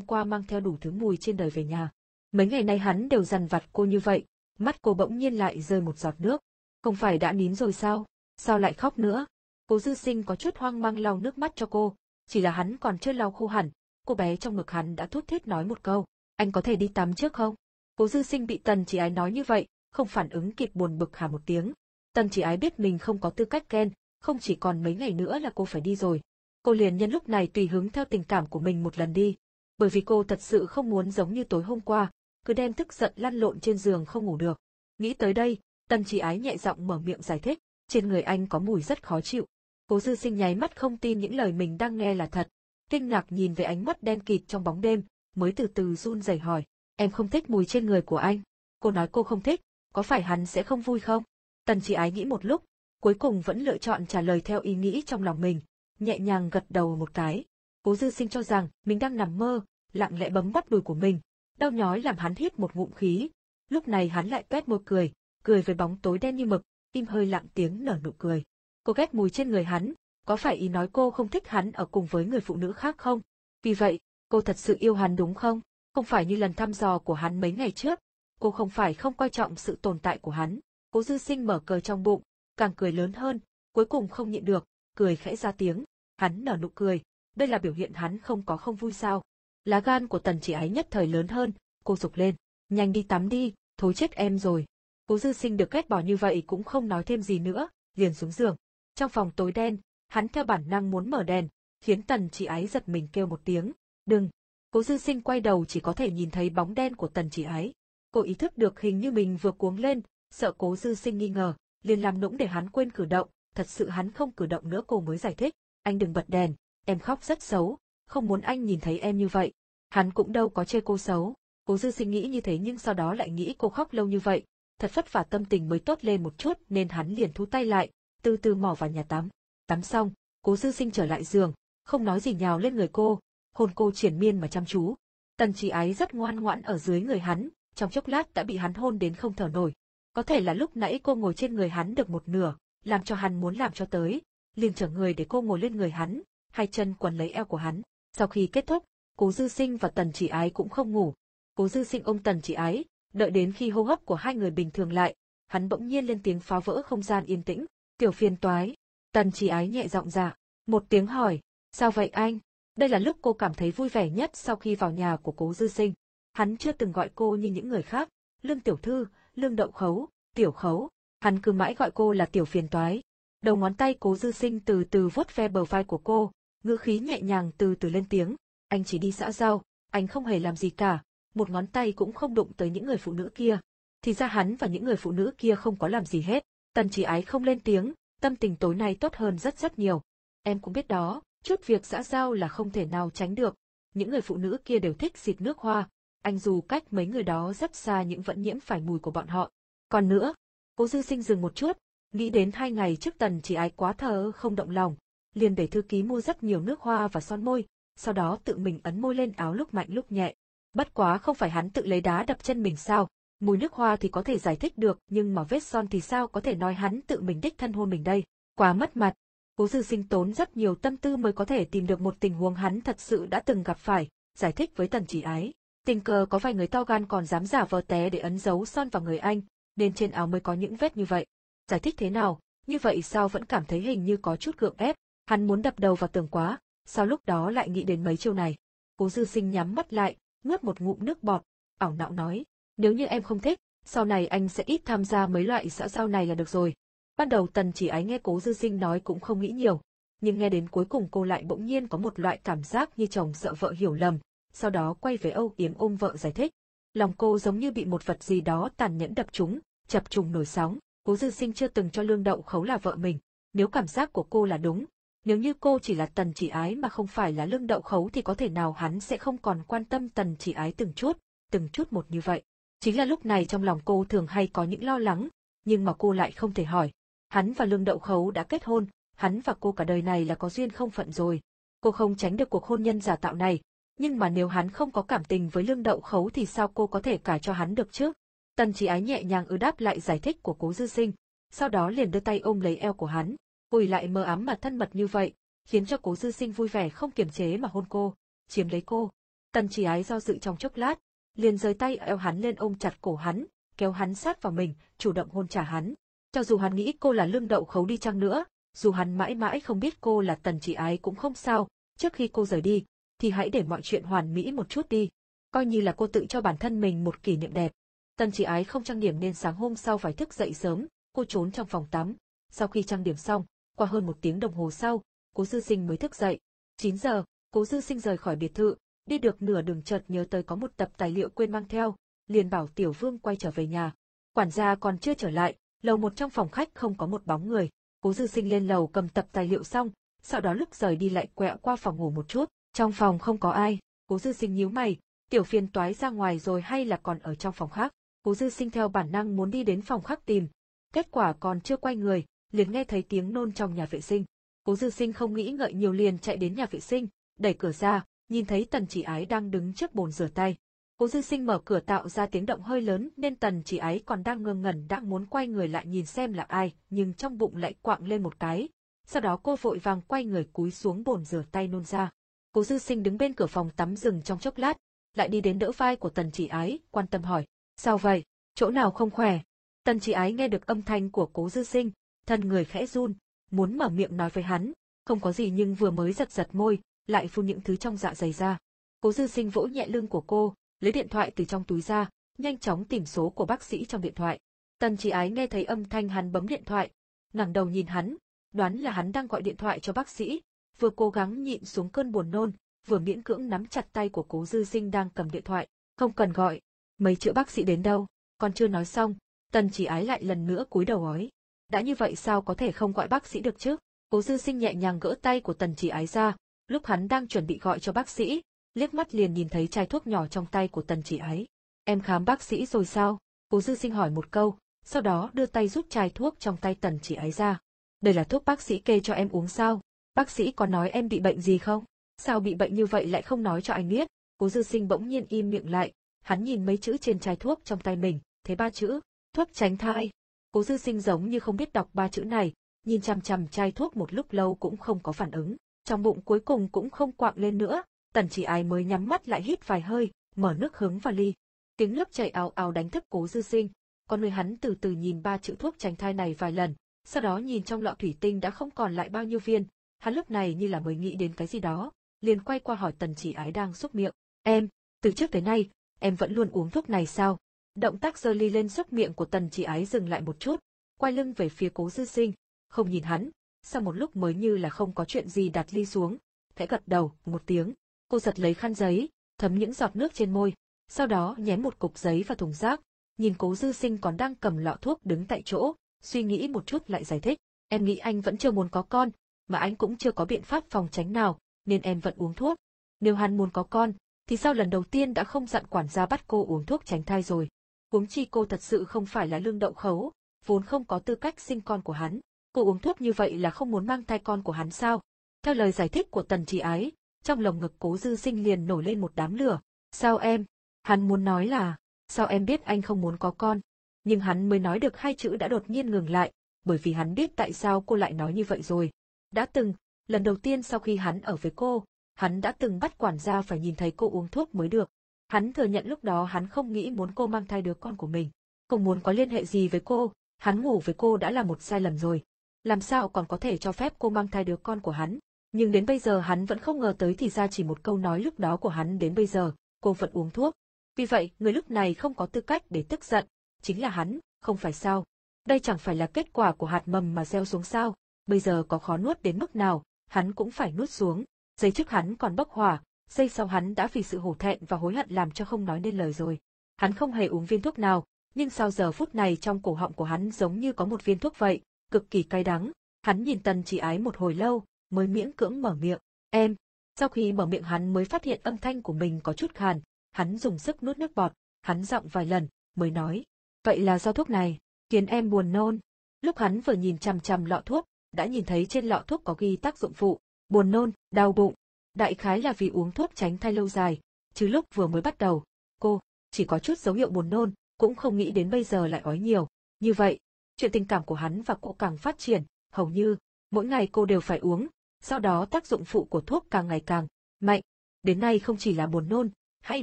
qua mang theo đủ thứ mùi trên đời về nhà. Mấy ngày nay hắn đều dằn vặt cô như vậy, mắt cô bỗng nhiên lại rơi một giọt nước. Không phải đã nín rồi sao? Sao lại khóc nữa? Cố dư sinh có chút hoang mang lau nước mắt cho cô, chỉ là hắn còn chưa lau khô hẳn, cô bé trong ngực hắn đã thút thít nói một câu, anh có thể đi tắm trước không? Cố dư sinh bị tần chỉ ái nói như vậy, không phản ứng kịp buồn bực hà một tiếng. Tần chỉ ái biết mình không có tư cách ghen, không chỉ còn mấy ngày nữa là cô phải đi rồi. Cô liền nhân lúc này tùy hứng theo tình cảm của mình một lần đi. Bởi vì cô thật sự không muốn giống như tối hôm qua, cứ đem tức giận lăn lộn trên giường không ngủ được. Nghĩ tới đây, tần chỉ ái nhẹ giọng mở miệng giải thích, trên người anh có mùi rất khó chịu. Cố dư sinh nháy mắt không tin những lời mình đang nghe là thật, kinh ngạc nhìn về ánh mắt đen kịt trong bóng đêm, mới từ từ run rẩy hỏi, em không thích mùi trên người của anh. Cô nói cô không thích, có phải hắn sẽ không vui không? Tần chỉ ái nghĩ một lúc, cuối cùng vẫn lựa chọn trả lời theo ý nghĩ trong lòng mình, nhẹ nhàng gật đầu một cái. Cố dư sinh cho rằng mình đang nằm mơ, lặng lẽ bấm bắt đùi của mình, đau nhói làm hắn hít một ngụm khí. Lúc này hắn lại tuét môi cười, cười với bóng tối đen như mực, im hơi lặng tiếng nở nụ cười. Cô ghét mùi trên người hắn, có phải ý nói cô không thích hắn ở cùng với người phụ nữ khác không? Vì vậy, cô thật sự yêu hắn đúng không? Không phải như lần thăm dò của hắn mấy ngày trước, cô không phải không coi trọng sự tồn tại của hắn. Cố dư sinh mở cờ trong bụng, càng cười lớn hơn, cuối cùng không nhịn được, cười khẽ ra tiếng. Hắn nở nụ cười, đây là biểu hiện hắn không có không vui sao. Lá gan của tần chỉ ái nhất thời lớn hơn, cô rục lên, nhanh đi tắm đi, thối chết em rồi. Cố dư sinh được ghét bỏ như vậy cũng không nói thêm gì nữa, liền xuống giường. Trong phòng tối đen, hắn theo bản năng muốn mở đèn, khiến tần chỉ ái giật mình kêu một tiếng, đừng. Cố dư sinh quay đầu chỉ có thể nhìn thấy bóng đen của tần chỉ ái. Cô ý thức được hình như mình vừa cuống lên, sợ cố dư sinh nghi ngờ, liền làm nũng để hắn quên cử động, thật sự hắn không cử động nữa cô mới giải thích, anh đừng bật đèn, em khóc rất xấu, không muốn anh nhìn thấy em như vậy. Hắn cũng đâu có chê cô xấu, cố dư sinh nghĩ như thế nhưng sau đó lại nghĩ cô khóc lâu như vậy, thật vất vả tâm tình mới tốt lên một chút nên hắn liền thu tay lại, từ từ mò vào nhà tắm. Tắm xong, cố dư sinh trở lại giường, không nói gì nhào lên người cô, hôn cô triển miên mà chăm chú. Tần trí ái rất ngoan ngoãn ở dưới người hắn, trong chốc lát đã bị hắn hôn đến không thở nổi. Có thể là lúc nãy cô ngồi trên người hắn được một nửa, làm cho hắn muốn làm cho tới, liền trở người để cô ngồi lên người hắn, hai chân quấn lấy eo của hắn. Sau khi kết thúc, cố dư sinh và tần chỉ ái cũng không ngủ. Cố dư sinh ôm tần chỉ ái, đợi đến khi hô hấp của hai người bình thường lại, hắn bỗng nhiên lên tiếng phá vỡ không gian yên tĩnh, tiểu phiền toái. Tần chỉ ái nhẹ giọng dạ, một tiếng hỏi, sao vậy anh? Đây là lúc cô cảm thấy vui vẻ nhất sau khi vào nhà của cố dư sinh. Hắn chưa từng gọi cô như những người khác, lương tiểu thư, lương đậu khấu, tiểu khấu, hắn cứ mãi gọi cô là tiểu phiền toái. Đầu ngón tay cố dư sinh từ từ vuốt ve bờ vai của cô, ngữ khí nhẹ nhàng từ từ lên tiếng, anh chỉ đi xã giao, anh không hề làm gì cả, một ngón tay cũng không đụng tới những người phụ nữ kia. Thì ra hắn và những người phụ nữ kia không có làm gì hết, tần chỉ ái không lên tiếng, tâm tình tối nay tốt hơn rất rất nhiều. Em cũng biết đó, chút việc xã giao là không thể nào tránh được, những người phụ nữ kia đều thích xịt nước hoa, anh dù cách mấy người đó rất xa nhưng vẫn nhiễm phải mùi của bọn họ. Còn nữa, cố dư sinh dừng một chút, nghĩ đến hai ngày trước tần chỉ ái quá thờ không động lòng, liền để thư ký mua rất nhiều nước hoa và son môi, sau đó tự mình ấn môi lên áo lúc mạnh lúc nhẹ. Bất quá không phải hắn tự lấy đá đập chân mình sao, mùi nước hoa thì có thể giải thích được nhưng mà vết son thì sao có thể nói hắn tự mình đích thân hôn mình đây, quá mất mặt. Cố dư sinh tốn rất nhiều tâm tư mới có thể tìm được một tình huống hắn thật sự đã từng gặp phải, giải thích với tần chỉ ái. Tình cờ có vài người to gan còn dám giả vờ té để ấn dấu son vào người anh, nên trên áo mới có những vết như vậy. Giải thích thế nào, như vậy sao vẫn cảm thấy hình như có chút gượng ép, hắn muốn đập đầu vào tường quá, sao lúc đó lại nghĩ đến mấy chiêu này. Cố dư sinh nhắm mắt lại, nuốt một ngụm nước bọt, ảo não nói, nếu như em không thích, sau này anh sẽ ít tham gia mấy loại xã giao này là được rồi. Ban đầu tần chỉ ái nghe cố dư sinh nói cũng không nghĩ nhiều, nhưng nghe đến cuối cùng cô lại bỗng nhiên có một loại cảm giác như chồng sợ vợ hiểu lầm, sau đó quay về âu yếm ôm vợ giải thích. Lòng cô giống như bị một vật gì đó tàn nhẫn đập trúng, chập trùng nổi sóng, cố dư sinh chưa từng cho lương đậu khấu là vợ mình, nếu cảm giác của cô là đúng, nếu như cô chỉ là tần chỉ ái mà không phải là lương đậu khấu thì có thể nào hắn sẽ không còn quan tâm tần chỉ ái từng chút, từng chút một như vậy. Chính là lúc này trong lòng cô thường hay có những lo lắng, nhưng mà cô lại không thể hỏi. Hắn và lương đậu khấu đã kết hôn, hắn và cô cả đời này là có duyên không phận rồi. Cô không tránh được cuộc hôn nhân giả tạo này, nhưng mà nếu hắn không có cảm tình với lương đậu khấu thì sao cô có thể cả cho hắn được chứ? Tần chỉ ái nhẹ nhàng ư đáp lại giải thích của cố dư sinh, sau đó liền đưa tay ôm lấy eo của hắn, vùi lại mờ ám mà thân mật như vậy, khiến cho cố dư sinh vui vẻ không kiềm chế mà hôn cô, chiếm lấy cô. Tần chỉ ái do dự trong chốc lát, liền rời tay eo hắn lên ôm chặt cổ hắn, kéo hắn sát vào mình, chủ động hôn trả hắn. Cho dù hắn nghĩ cô là lương đậu khấu đi chăng nữa, dù hắn mãi mãi không biết cô là tần chỉ ái cũng không sao, trước khi cô rời đi, thì hãy để mọi chuyện hoàn mỹ một chút đi. Coi như là cô tự cho bản thân mình một kỷ niệm đẹp. Tần chỉ ái không trang điểm nên sáng hôm sau phải thức dậy sớm, cô trốn trong phòng tắm. Sau khi trang điểm xong, qua hơn một tiếng đồng hồ sau, cố dư sinh mới thức dậy. 9 giờ, cố dư sinh rời khỏi biệt thự, đi được nửa đường chợt nhớ tới có một tập tài liệu quên mang theo, liền bảo tiểu vương quay trở về nhà. Quản gia còn chưa trở lại, lầu một trong phòng khách không có một bóng người. Cố dư sinh lên lầu cầm tập tài liệu xong, sau đó lúc rời đi lại quẹo qua phòng ngủ một chút, trong phòng không có ai. Cố dư sinh nhíu mày, tiểu phiền toái ra ngoài rồi hay là còn ở trong phòng khác. Cố dư sinh theo bản năng muốn đi đến phòng khác tìm. Kết quả còn chưa quay người, liền nghe thấy tiếng nôn trong nhà vệ sinh. Cố dư sinh không nghĩ ngợi nhiều liền chạy đến nhà vệ sinh, đẩy cửa ra, nhìn thấy tần chỉ ái đang đứng trước bồn rửa tay. Cố dư sinh mở cửa tạo ra tiếng động hơi lớn nên tần chỉ ái còn đang ngơ ngẩn đang muốn quay người lại nhìn xem là ai, nhưng trong bụng lại quạng lên một cái. Sau đó cô vội vàng quay người cúi xuống bồn rửa tay nôn ra. Cố dư sinh đứng bên cửa phòng tắm rừng trong chốc lát, lại đi đến đỡ vai của tần chỉ ái, quan tâm hỏi. Sao vậy? Chỗ nào không khỏe? Tần chỉ ái nghe được âm thanh của cố dư sinh, thân người khẽ run, muốn mở miệng nói với hắn, không có gì nhưng vừa mới giật giật môi, lại phun những thứ trong dạ dày ra. Cố dư sinh vỗ nhẹ lưng của cô, lấy điện thoại từ trong túi ra, nhanh chóng tìm số của bác sĩ trong điện thoại. Tần chỉ ái nghe thấy âm thanh hắn bấm điện thoại, ngẩng đầu nhìn hắn, đoán là hắn đang gọi điện thoại cho bác sĩ, vừa cố gắng nhịn xuống cơn buồn nôn, vừa miễn cưỡng nắm chặt tay của cố dư sinh đang cầm điện thoại, không cần gọi, mấy chữa bác sĩ đến đâu, còn chưa nói xong, tần chỉ ái lại lần nữa cúi đầu ói. Đã như vậy sao có thể không gọi bác sĩ được chứ? Cố dư sinh nhẹ nhàng gỡ tay của tần chỉ ái ra, lúc hắn đang chuẩn bị gọi cho bác sĩ, liếc mắt liền nhìn thấy chai thuốc nhỏ trong tay của tần chỉ ấy Em khám bác sĩ rồi sao? Cố dư sinh hỏi một câu, sau đó đưa tay rút chai thuốc trong tay tần chỉ ấy ra. Đây là thuốc bác sĩ kê cho em uống sao? Bác sĩ có nói em bị bệnh gì không? Sao bị bệnh như vậy lại không nói cho anh biết? Cố dư sinh bỗng nhiên im miệng lại, hắn nhìn mấy chữ trên chai thuốc trong tay mình, thấy ba chữ, thuốc tránh thai. Cố dư sinh giống như không biết đọc ba chữ này, nhìn chằm chằm chai thuốc một lúc lâu cũng không có phản ứng trong bụng cuối cùng cũng không quạng lên nữa, tần chỉ ái mới nhắm mắt lại hít vài hơi, mở nước hứng vào ly. Tiếng nước chảy ào ào đánh thức cố dư sinh, con người hắn từ từ nhìn ba chữ thuốc tránh thai này vài lần, sau đó nhìn trong lọ thủy tinh đã không còn lại bao nhiêu viên, hắn lúc này như là mới nghĩ đến cái gì đó, liền quay qua hỏi tần chỉ ái đang xúc miệng, em, từ trước tới nay, em vẫn luôn uống thuốc này sao? Động tác giơ ly lên xúc miệng của tần chỉ ái dừng lại một chút, quay lưng về phía cố dư sinh, không nhìn hắn, sau một lúc mới như là không có chuyện gì đặt ly xuống, khẽ gật đầu, một tiếng, cô giật lấy khăn giấy, thấm những giọt nước trên môi, sau đó nhém một cục giấy vào thùng rác, nhìn cố dư sinh còn đang cầm lọ thuốc đứng tại chỗ, suy nghĩ một chút lại giải thích, em nghĩ anh vẫn chưa muốn có con, mà anh cũng chưa có biện pháp phòng tránh nào, nên em vẫn uống thuốc. Nếu hắn muốn có con, thì sao lần đầu tiên đã không dặn quản gia bắt cô uống thuốc tránh thai rồi. Huống chi cô thật sự không phải là lương đậu khấu, vốn không có tư cách sinh con của hắn. Cô uống thuốc như vậy là không muốn mang thai con của hắn sao? Theo lời giải thích của tần Trí ái, trong lồng ngực cố dư sinh liền nổi lên một đám lửa. Sao em? Hắn muốn nói là, sao em biết anh không muốn có con? Nhưng hắn mới nói được hai chữ đã đột nhiên ngừng lại, bởi vì hắn biết tại sao cô lại nói như vậy rồi. Đã từng, lần đầu tiên sau khi hắn ở với cô, hắn đã từng bắt quản gia phải nhìn thấy cô uống thuốc mới được. Hắn thừa nhận lúc đó hắn không nghĩ muốn cô mang thai đứa con của mình, không muốn có liên hệ gì với cô, hắn ngủ với cô đã là một sai lầm rồi. Làm sao còn có thể cho phép cô mang thai đứa con của hắn? Nhưng đến bây giờ hắn vẫn không ngờ tới thì ra chỉ một câu nói lúc đó của hắn đến bây giờ, cô vẫn uống thuốc. Vì vậy, người lúc này không có tư cách để tức giận, chính là hắn, không phải sao. Đây chẳng phải là kết quả của hạt mầm mà gieo xuống sao, bây giờ có khó nuốt đến mức nào, hắn cũng phải nuốt xuống. Giây trước hắn còn bốc hỏa, giây sau hắn đã vì sự hổ thẹn và hối hận làm cho không nói nên lời rồi. Hắn không hề uống viên thuốc nào, nhưng sau giờ phút này trong cổ họng của hắn giống như có một viên thuốc vậy, cực kỳ cay đắng. Hắn nhìn tần chỉ ái một hồi lâu, mới miễn cưỡng mở miệng, em. Sau khi mở miệng hắn mới phát hiện âm thanh của mình có chút khàn, hắn dùng sức nuốt nước bọt, hắn giọng vài lần, mới nói, vậy là do thuốc này, khiến em buồn nôn. Lúc hắn vừa nhìn chằm chằm lọ thuốc, đã nhìn thấy trên lọ thuốc có ghi tác dụng phụ, buồn nôn, đau bụng. Đại khái là vì uống thuốc tránh thai lâu dài, chứ lúc vừa mới bắt đầu, cô, chỉ có chút dấu hiệu buồn nôn, cũng không nghĩ đến bây giờ lại ói nhiều. Như vậy, chuyện tình cảm của hắn và cô càng phát triển, hầu như, mỗi ngày cô đều phải uống, sau đó tác dụng phụ của thuốc càng ngày càng mạnh. Đến nay không chỉ là buồn nôn, hay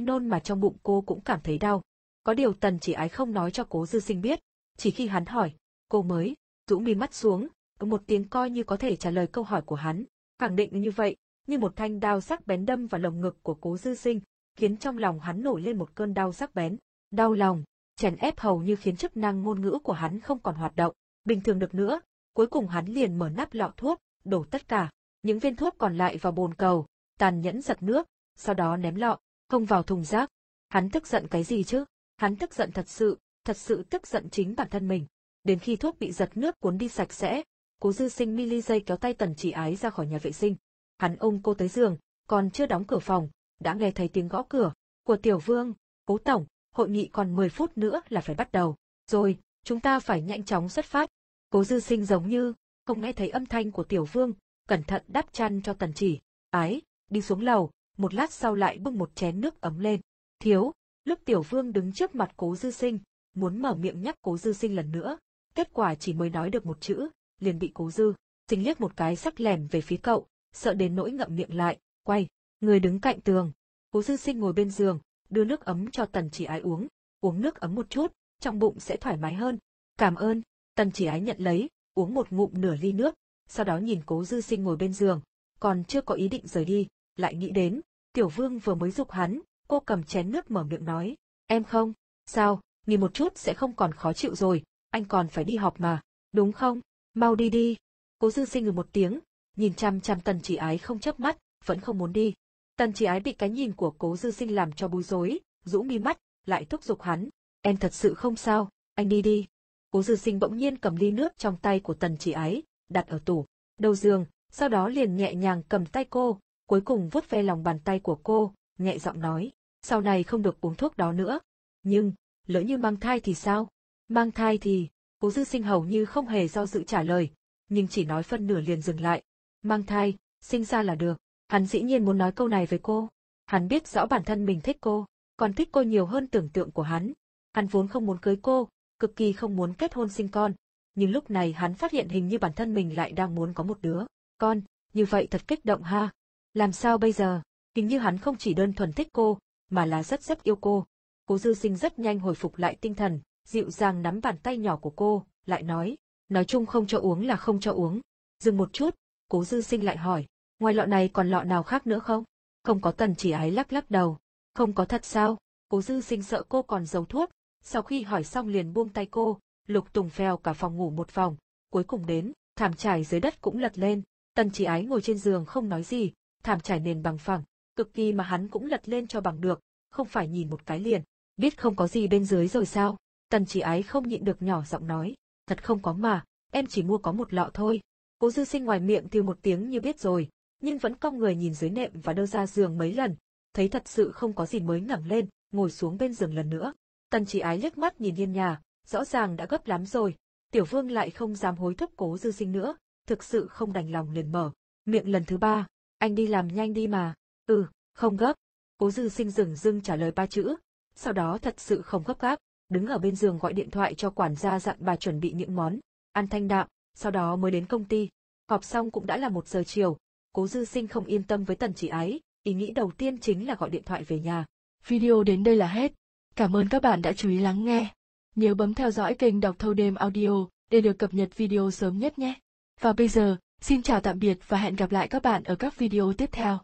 nôn mà trong bụng cô cũng cảm thấy đau. Có điều tần chỉ ái không nói cho cố dư sinh biết, chỉ khi hắn hỏi, cô mới, rũ mi mắt xuống, một tiếng coi như có thể trả lời câu hỏi của hắn, khẳng định như vậy, như một thanh đao sắc bén đâm vào lồng ngực của cố dư sinh, khiến trong lòng hắn nổi lên một cơn đau sắc bén, đau lòng, chèn ép hầu như khiến chức năng ngôn ngữ của hắn không còn hoạt động, bình thường được nữa, cuối cùng hắn liền mở nắp lọ thuốc, đổ tất cả, những viên thuốc còn lại vào bồn cầu, tàn nhẫn giật nước, sau đó ném lọ, không vào thùng rác. Hắn tức giận cái gì chứ? Hắn tức giận thật sự, thật sự tức giận chính bản thân mình. Đến khi thuốc bị giật nước cuốn đi sạch sẽ, cố dư sinh mili dây kéo tay tần chỉ ái ra khỏi nhà vệ sinh. Hắn ôm cô tới giường, còn chưa đóng cửa phòng, đã nghe thấy tiếng gõ cửa, của tiểu vương, cố tổng, hội nghị còn 10 phút nữa là phải bắt đầu. Rồi, chúng ta phải nhanh chóng xuất phát. Cố dư sinh giống như, không nghe thấy âm thanh của tiểu vương, cẩn thận đắp chăn cho tần chỉ, ái, đi xuống lầu, một lát sau lại bưng một chén nước ấm lên. Thiếu, lúc tiểu vương đứng trước mặt cố dư sinh, muốn mở miệng nhắc cố dư sinh lần nữa, kết quả chỉ mới nói được một chữ, liền bị cố dư, sinh liếc một cái sắc lẻm về phía cậu, sợ đến nỗi ngậm miệng lại, quay, người đứng cạnh tường. Cố dư sinh ngồi bên giường, đưa nước ấm cho tần chỉ ái uống, uống nước ấm một chút, trong bụng sẽ thoải mái hơn. Cảm ơn, tần chỉ ái nhận lấy, uống một ngụm nửa ly nước, sau đó nhìn cố dư sinh ngồi bên giường, còn chưa có ý định rời đi, lại nghĩ đến, tiểu vương vừa mới dục hắn, cô cầm chén nước mở miệng nói, em không, sao, nghỉ một chút sẽ không còn khó chịu rồi, anh còn phải đi học mà, đúng không, mau đi đi. Cố dư sinh ngừ một tiếng, nhìn chăm chăm tần chỉ ái không chớp mắt, vẫn không muốn đi. Tần chỉ ái bị cái nhìn của cố dư sinh làm cho bối rối, rũ mi mắt, lại thúc giục hắn, em thật sự không sao, anh đi đi. Cố dư sinh bỗng nhiên cầm ly nước trong tay của tần chỉ ái, đặt ở tủ, đầu giường, sau đó liền nhẹ nhàng cầm tay cô, cuối cùng vuốt ve lòng bàn tay của cô, nhẹ giọng nói, sau này không được uống thuốc đó nữa. Nhưng, lỡ như mang thai thì sao? Mang thai thì, cố dư sinh hầu như không hề do dự trả lời, nhưng chỉ nói phân nửa liền dừng lại. Mang thai, sinh ra là được. Hắn dĩ nhiên muốn nói câu này với cô. Hắn biết rõ bản thân mình thích cô, còn thích cô nhiều hơn tưởng tượng của hắn. Hắn vốn không muốn cưới cô, cực kỳ không muốn kết hôn sinh con, nhưng lúc này hắn phát hiện hình như bản thân mình lại đang muốn có một đứa con, như vậy thật kích động ha. Làm sao bây giờ? Hình như hắn không chỉ đơn thuần thích cô, mà là rất rất yêu cô. Cố dư sinh rất nhanh hồi phục lại tinh thần, dịu dàng nắm bàn tay nhỏ của cô, lại nói, nói chung không cho uống là không cho uống. Dừng một chút, cố dư sinh lại hỏi, ngoài lọ này còn lọ nào khác nữa không? Không có tần chỉ ái lắc lắc đầu. Không có thật sao? Cố dư sinh sợ cô còn giấu thuốc, sau khi hỏi xong liền buông tay cô, Lục Tùng phèo cả phòng ngủ một vòng, cuối cùng đến, thảm trải dưới đất cũng lật lên, Tần Chỉ Ái ngồi trên giường không nói gì, thảm trải nền bằng phẳng, cực kỳ mà hắn cũng lật lên cho bằng được, không phải nhìn một cái liền, biết không có gì bên dưới rồi sao? Tần Chỉ Ái không nhịn được nhỏ giọng nói, thật không có mà, em chỉ mua có một lọ thôi. Cố Dư Sinh ngoài miệng thì một tiếng như biết rồi, nhưng vẫn cong người nhìn dưới nệm và đơ ra giường mấy lần, thấy thật sự không có gì mới ngẩng lên, ngồi xuống bên giường lần nữa. Tần Chỉ Ái liếc mắt nhìn Hiên Nhà, rõ ràng đã gấp lắm rồi, tiểu vương lại không dám hối thúc cố dư sinh nữa, thực sự không đành lòng liền mở. Miệng lần thứ ba, anh đi làm nhanh đi mà, ừ, không gấp. Cố dư sinh dừng dưng trả lời ba chữ, Sau đó thật sự không gấp gáp, đứng ở bên giường gọi điện thoại cho quản gia dặn bà chuẩn bị những món, ăn thanh đạm, sau đó mới đến công ty. Họp xong cũng đã là một giờ chiều, cố dư sinh không yên tâm với tần chỉ ái, ý nghĩ đầu tiên chính là gọi điện thoại về nhà. Video đến đây là hết. Cảm ơn các bạn đã chú ý lắng nghe. Nhớ bấm theo dõi kênh đọc thâu đêm audio để được cập nhật video sớm nhất nhé. Và bây giờ, xin chào tạm biệt và hẹn gặp lại các bạn ở các video tiếp theo.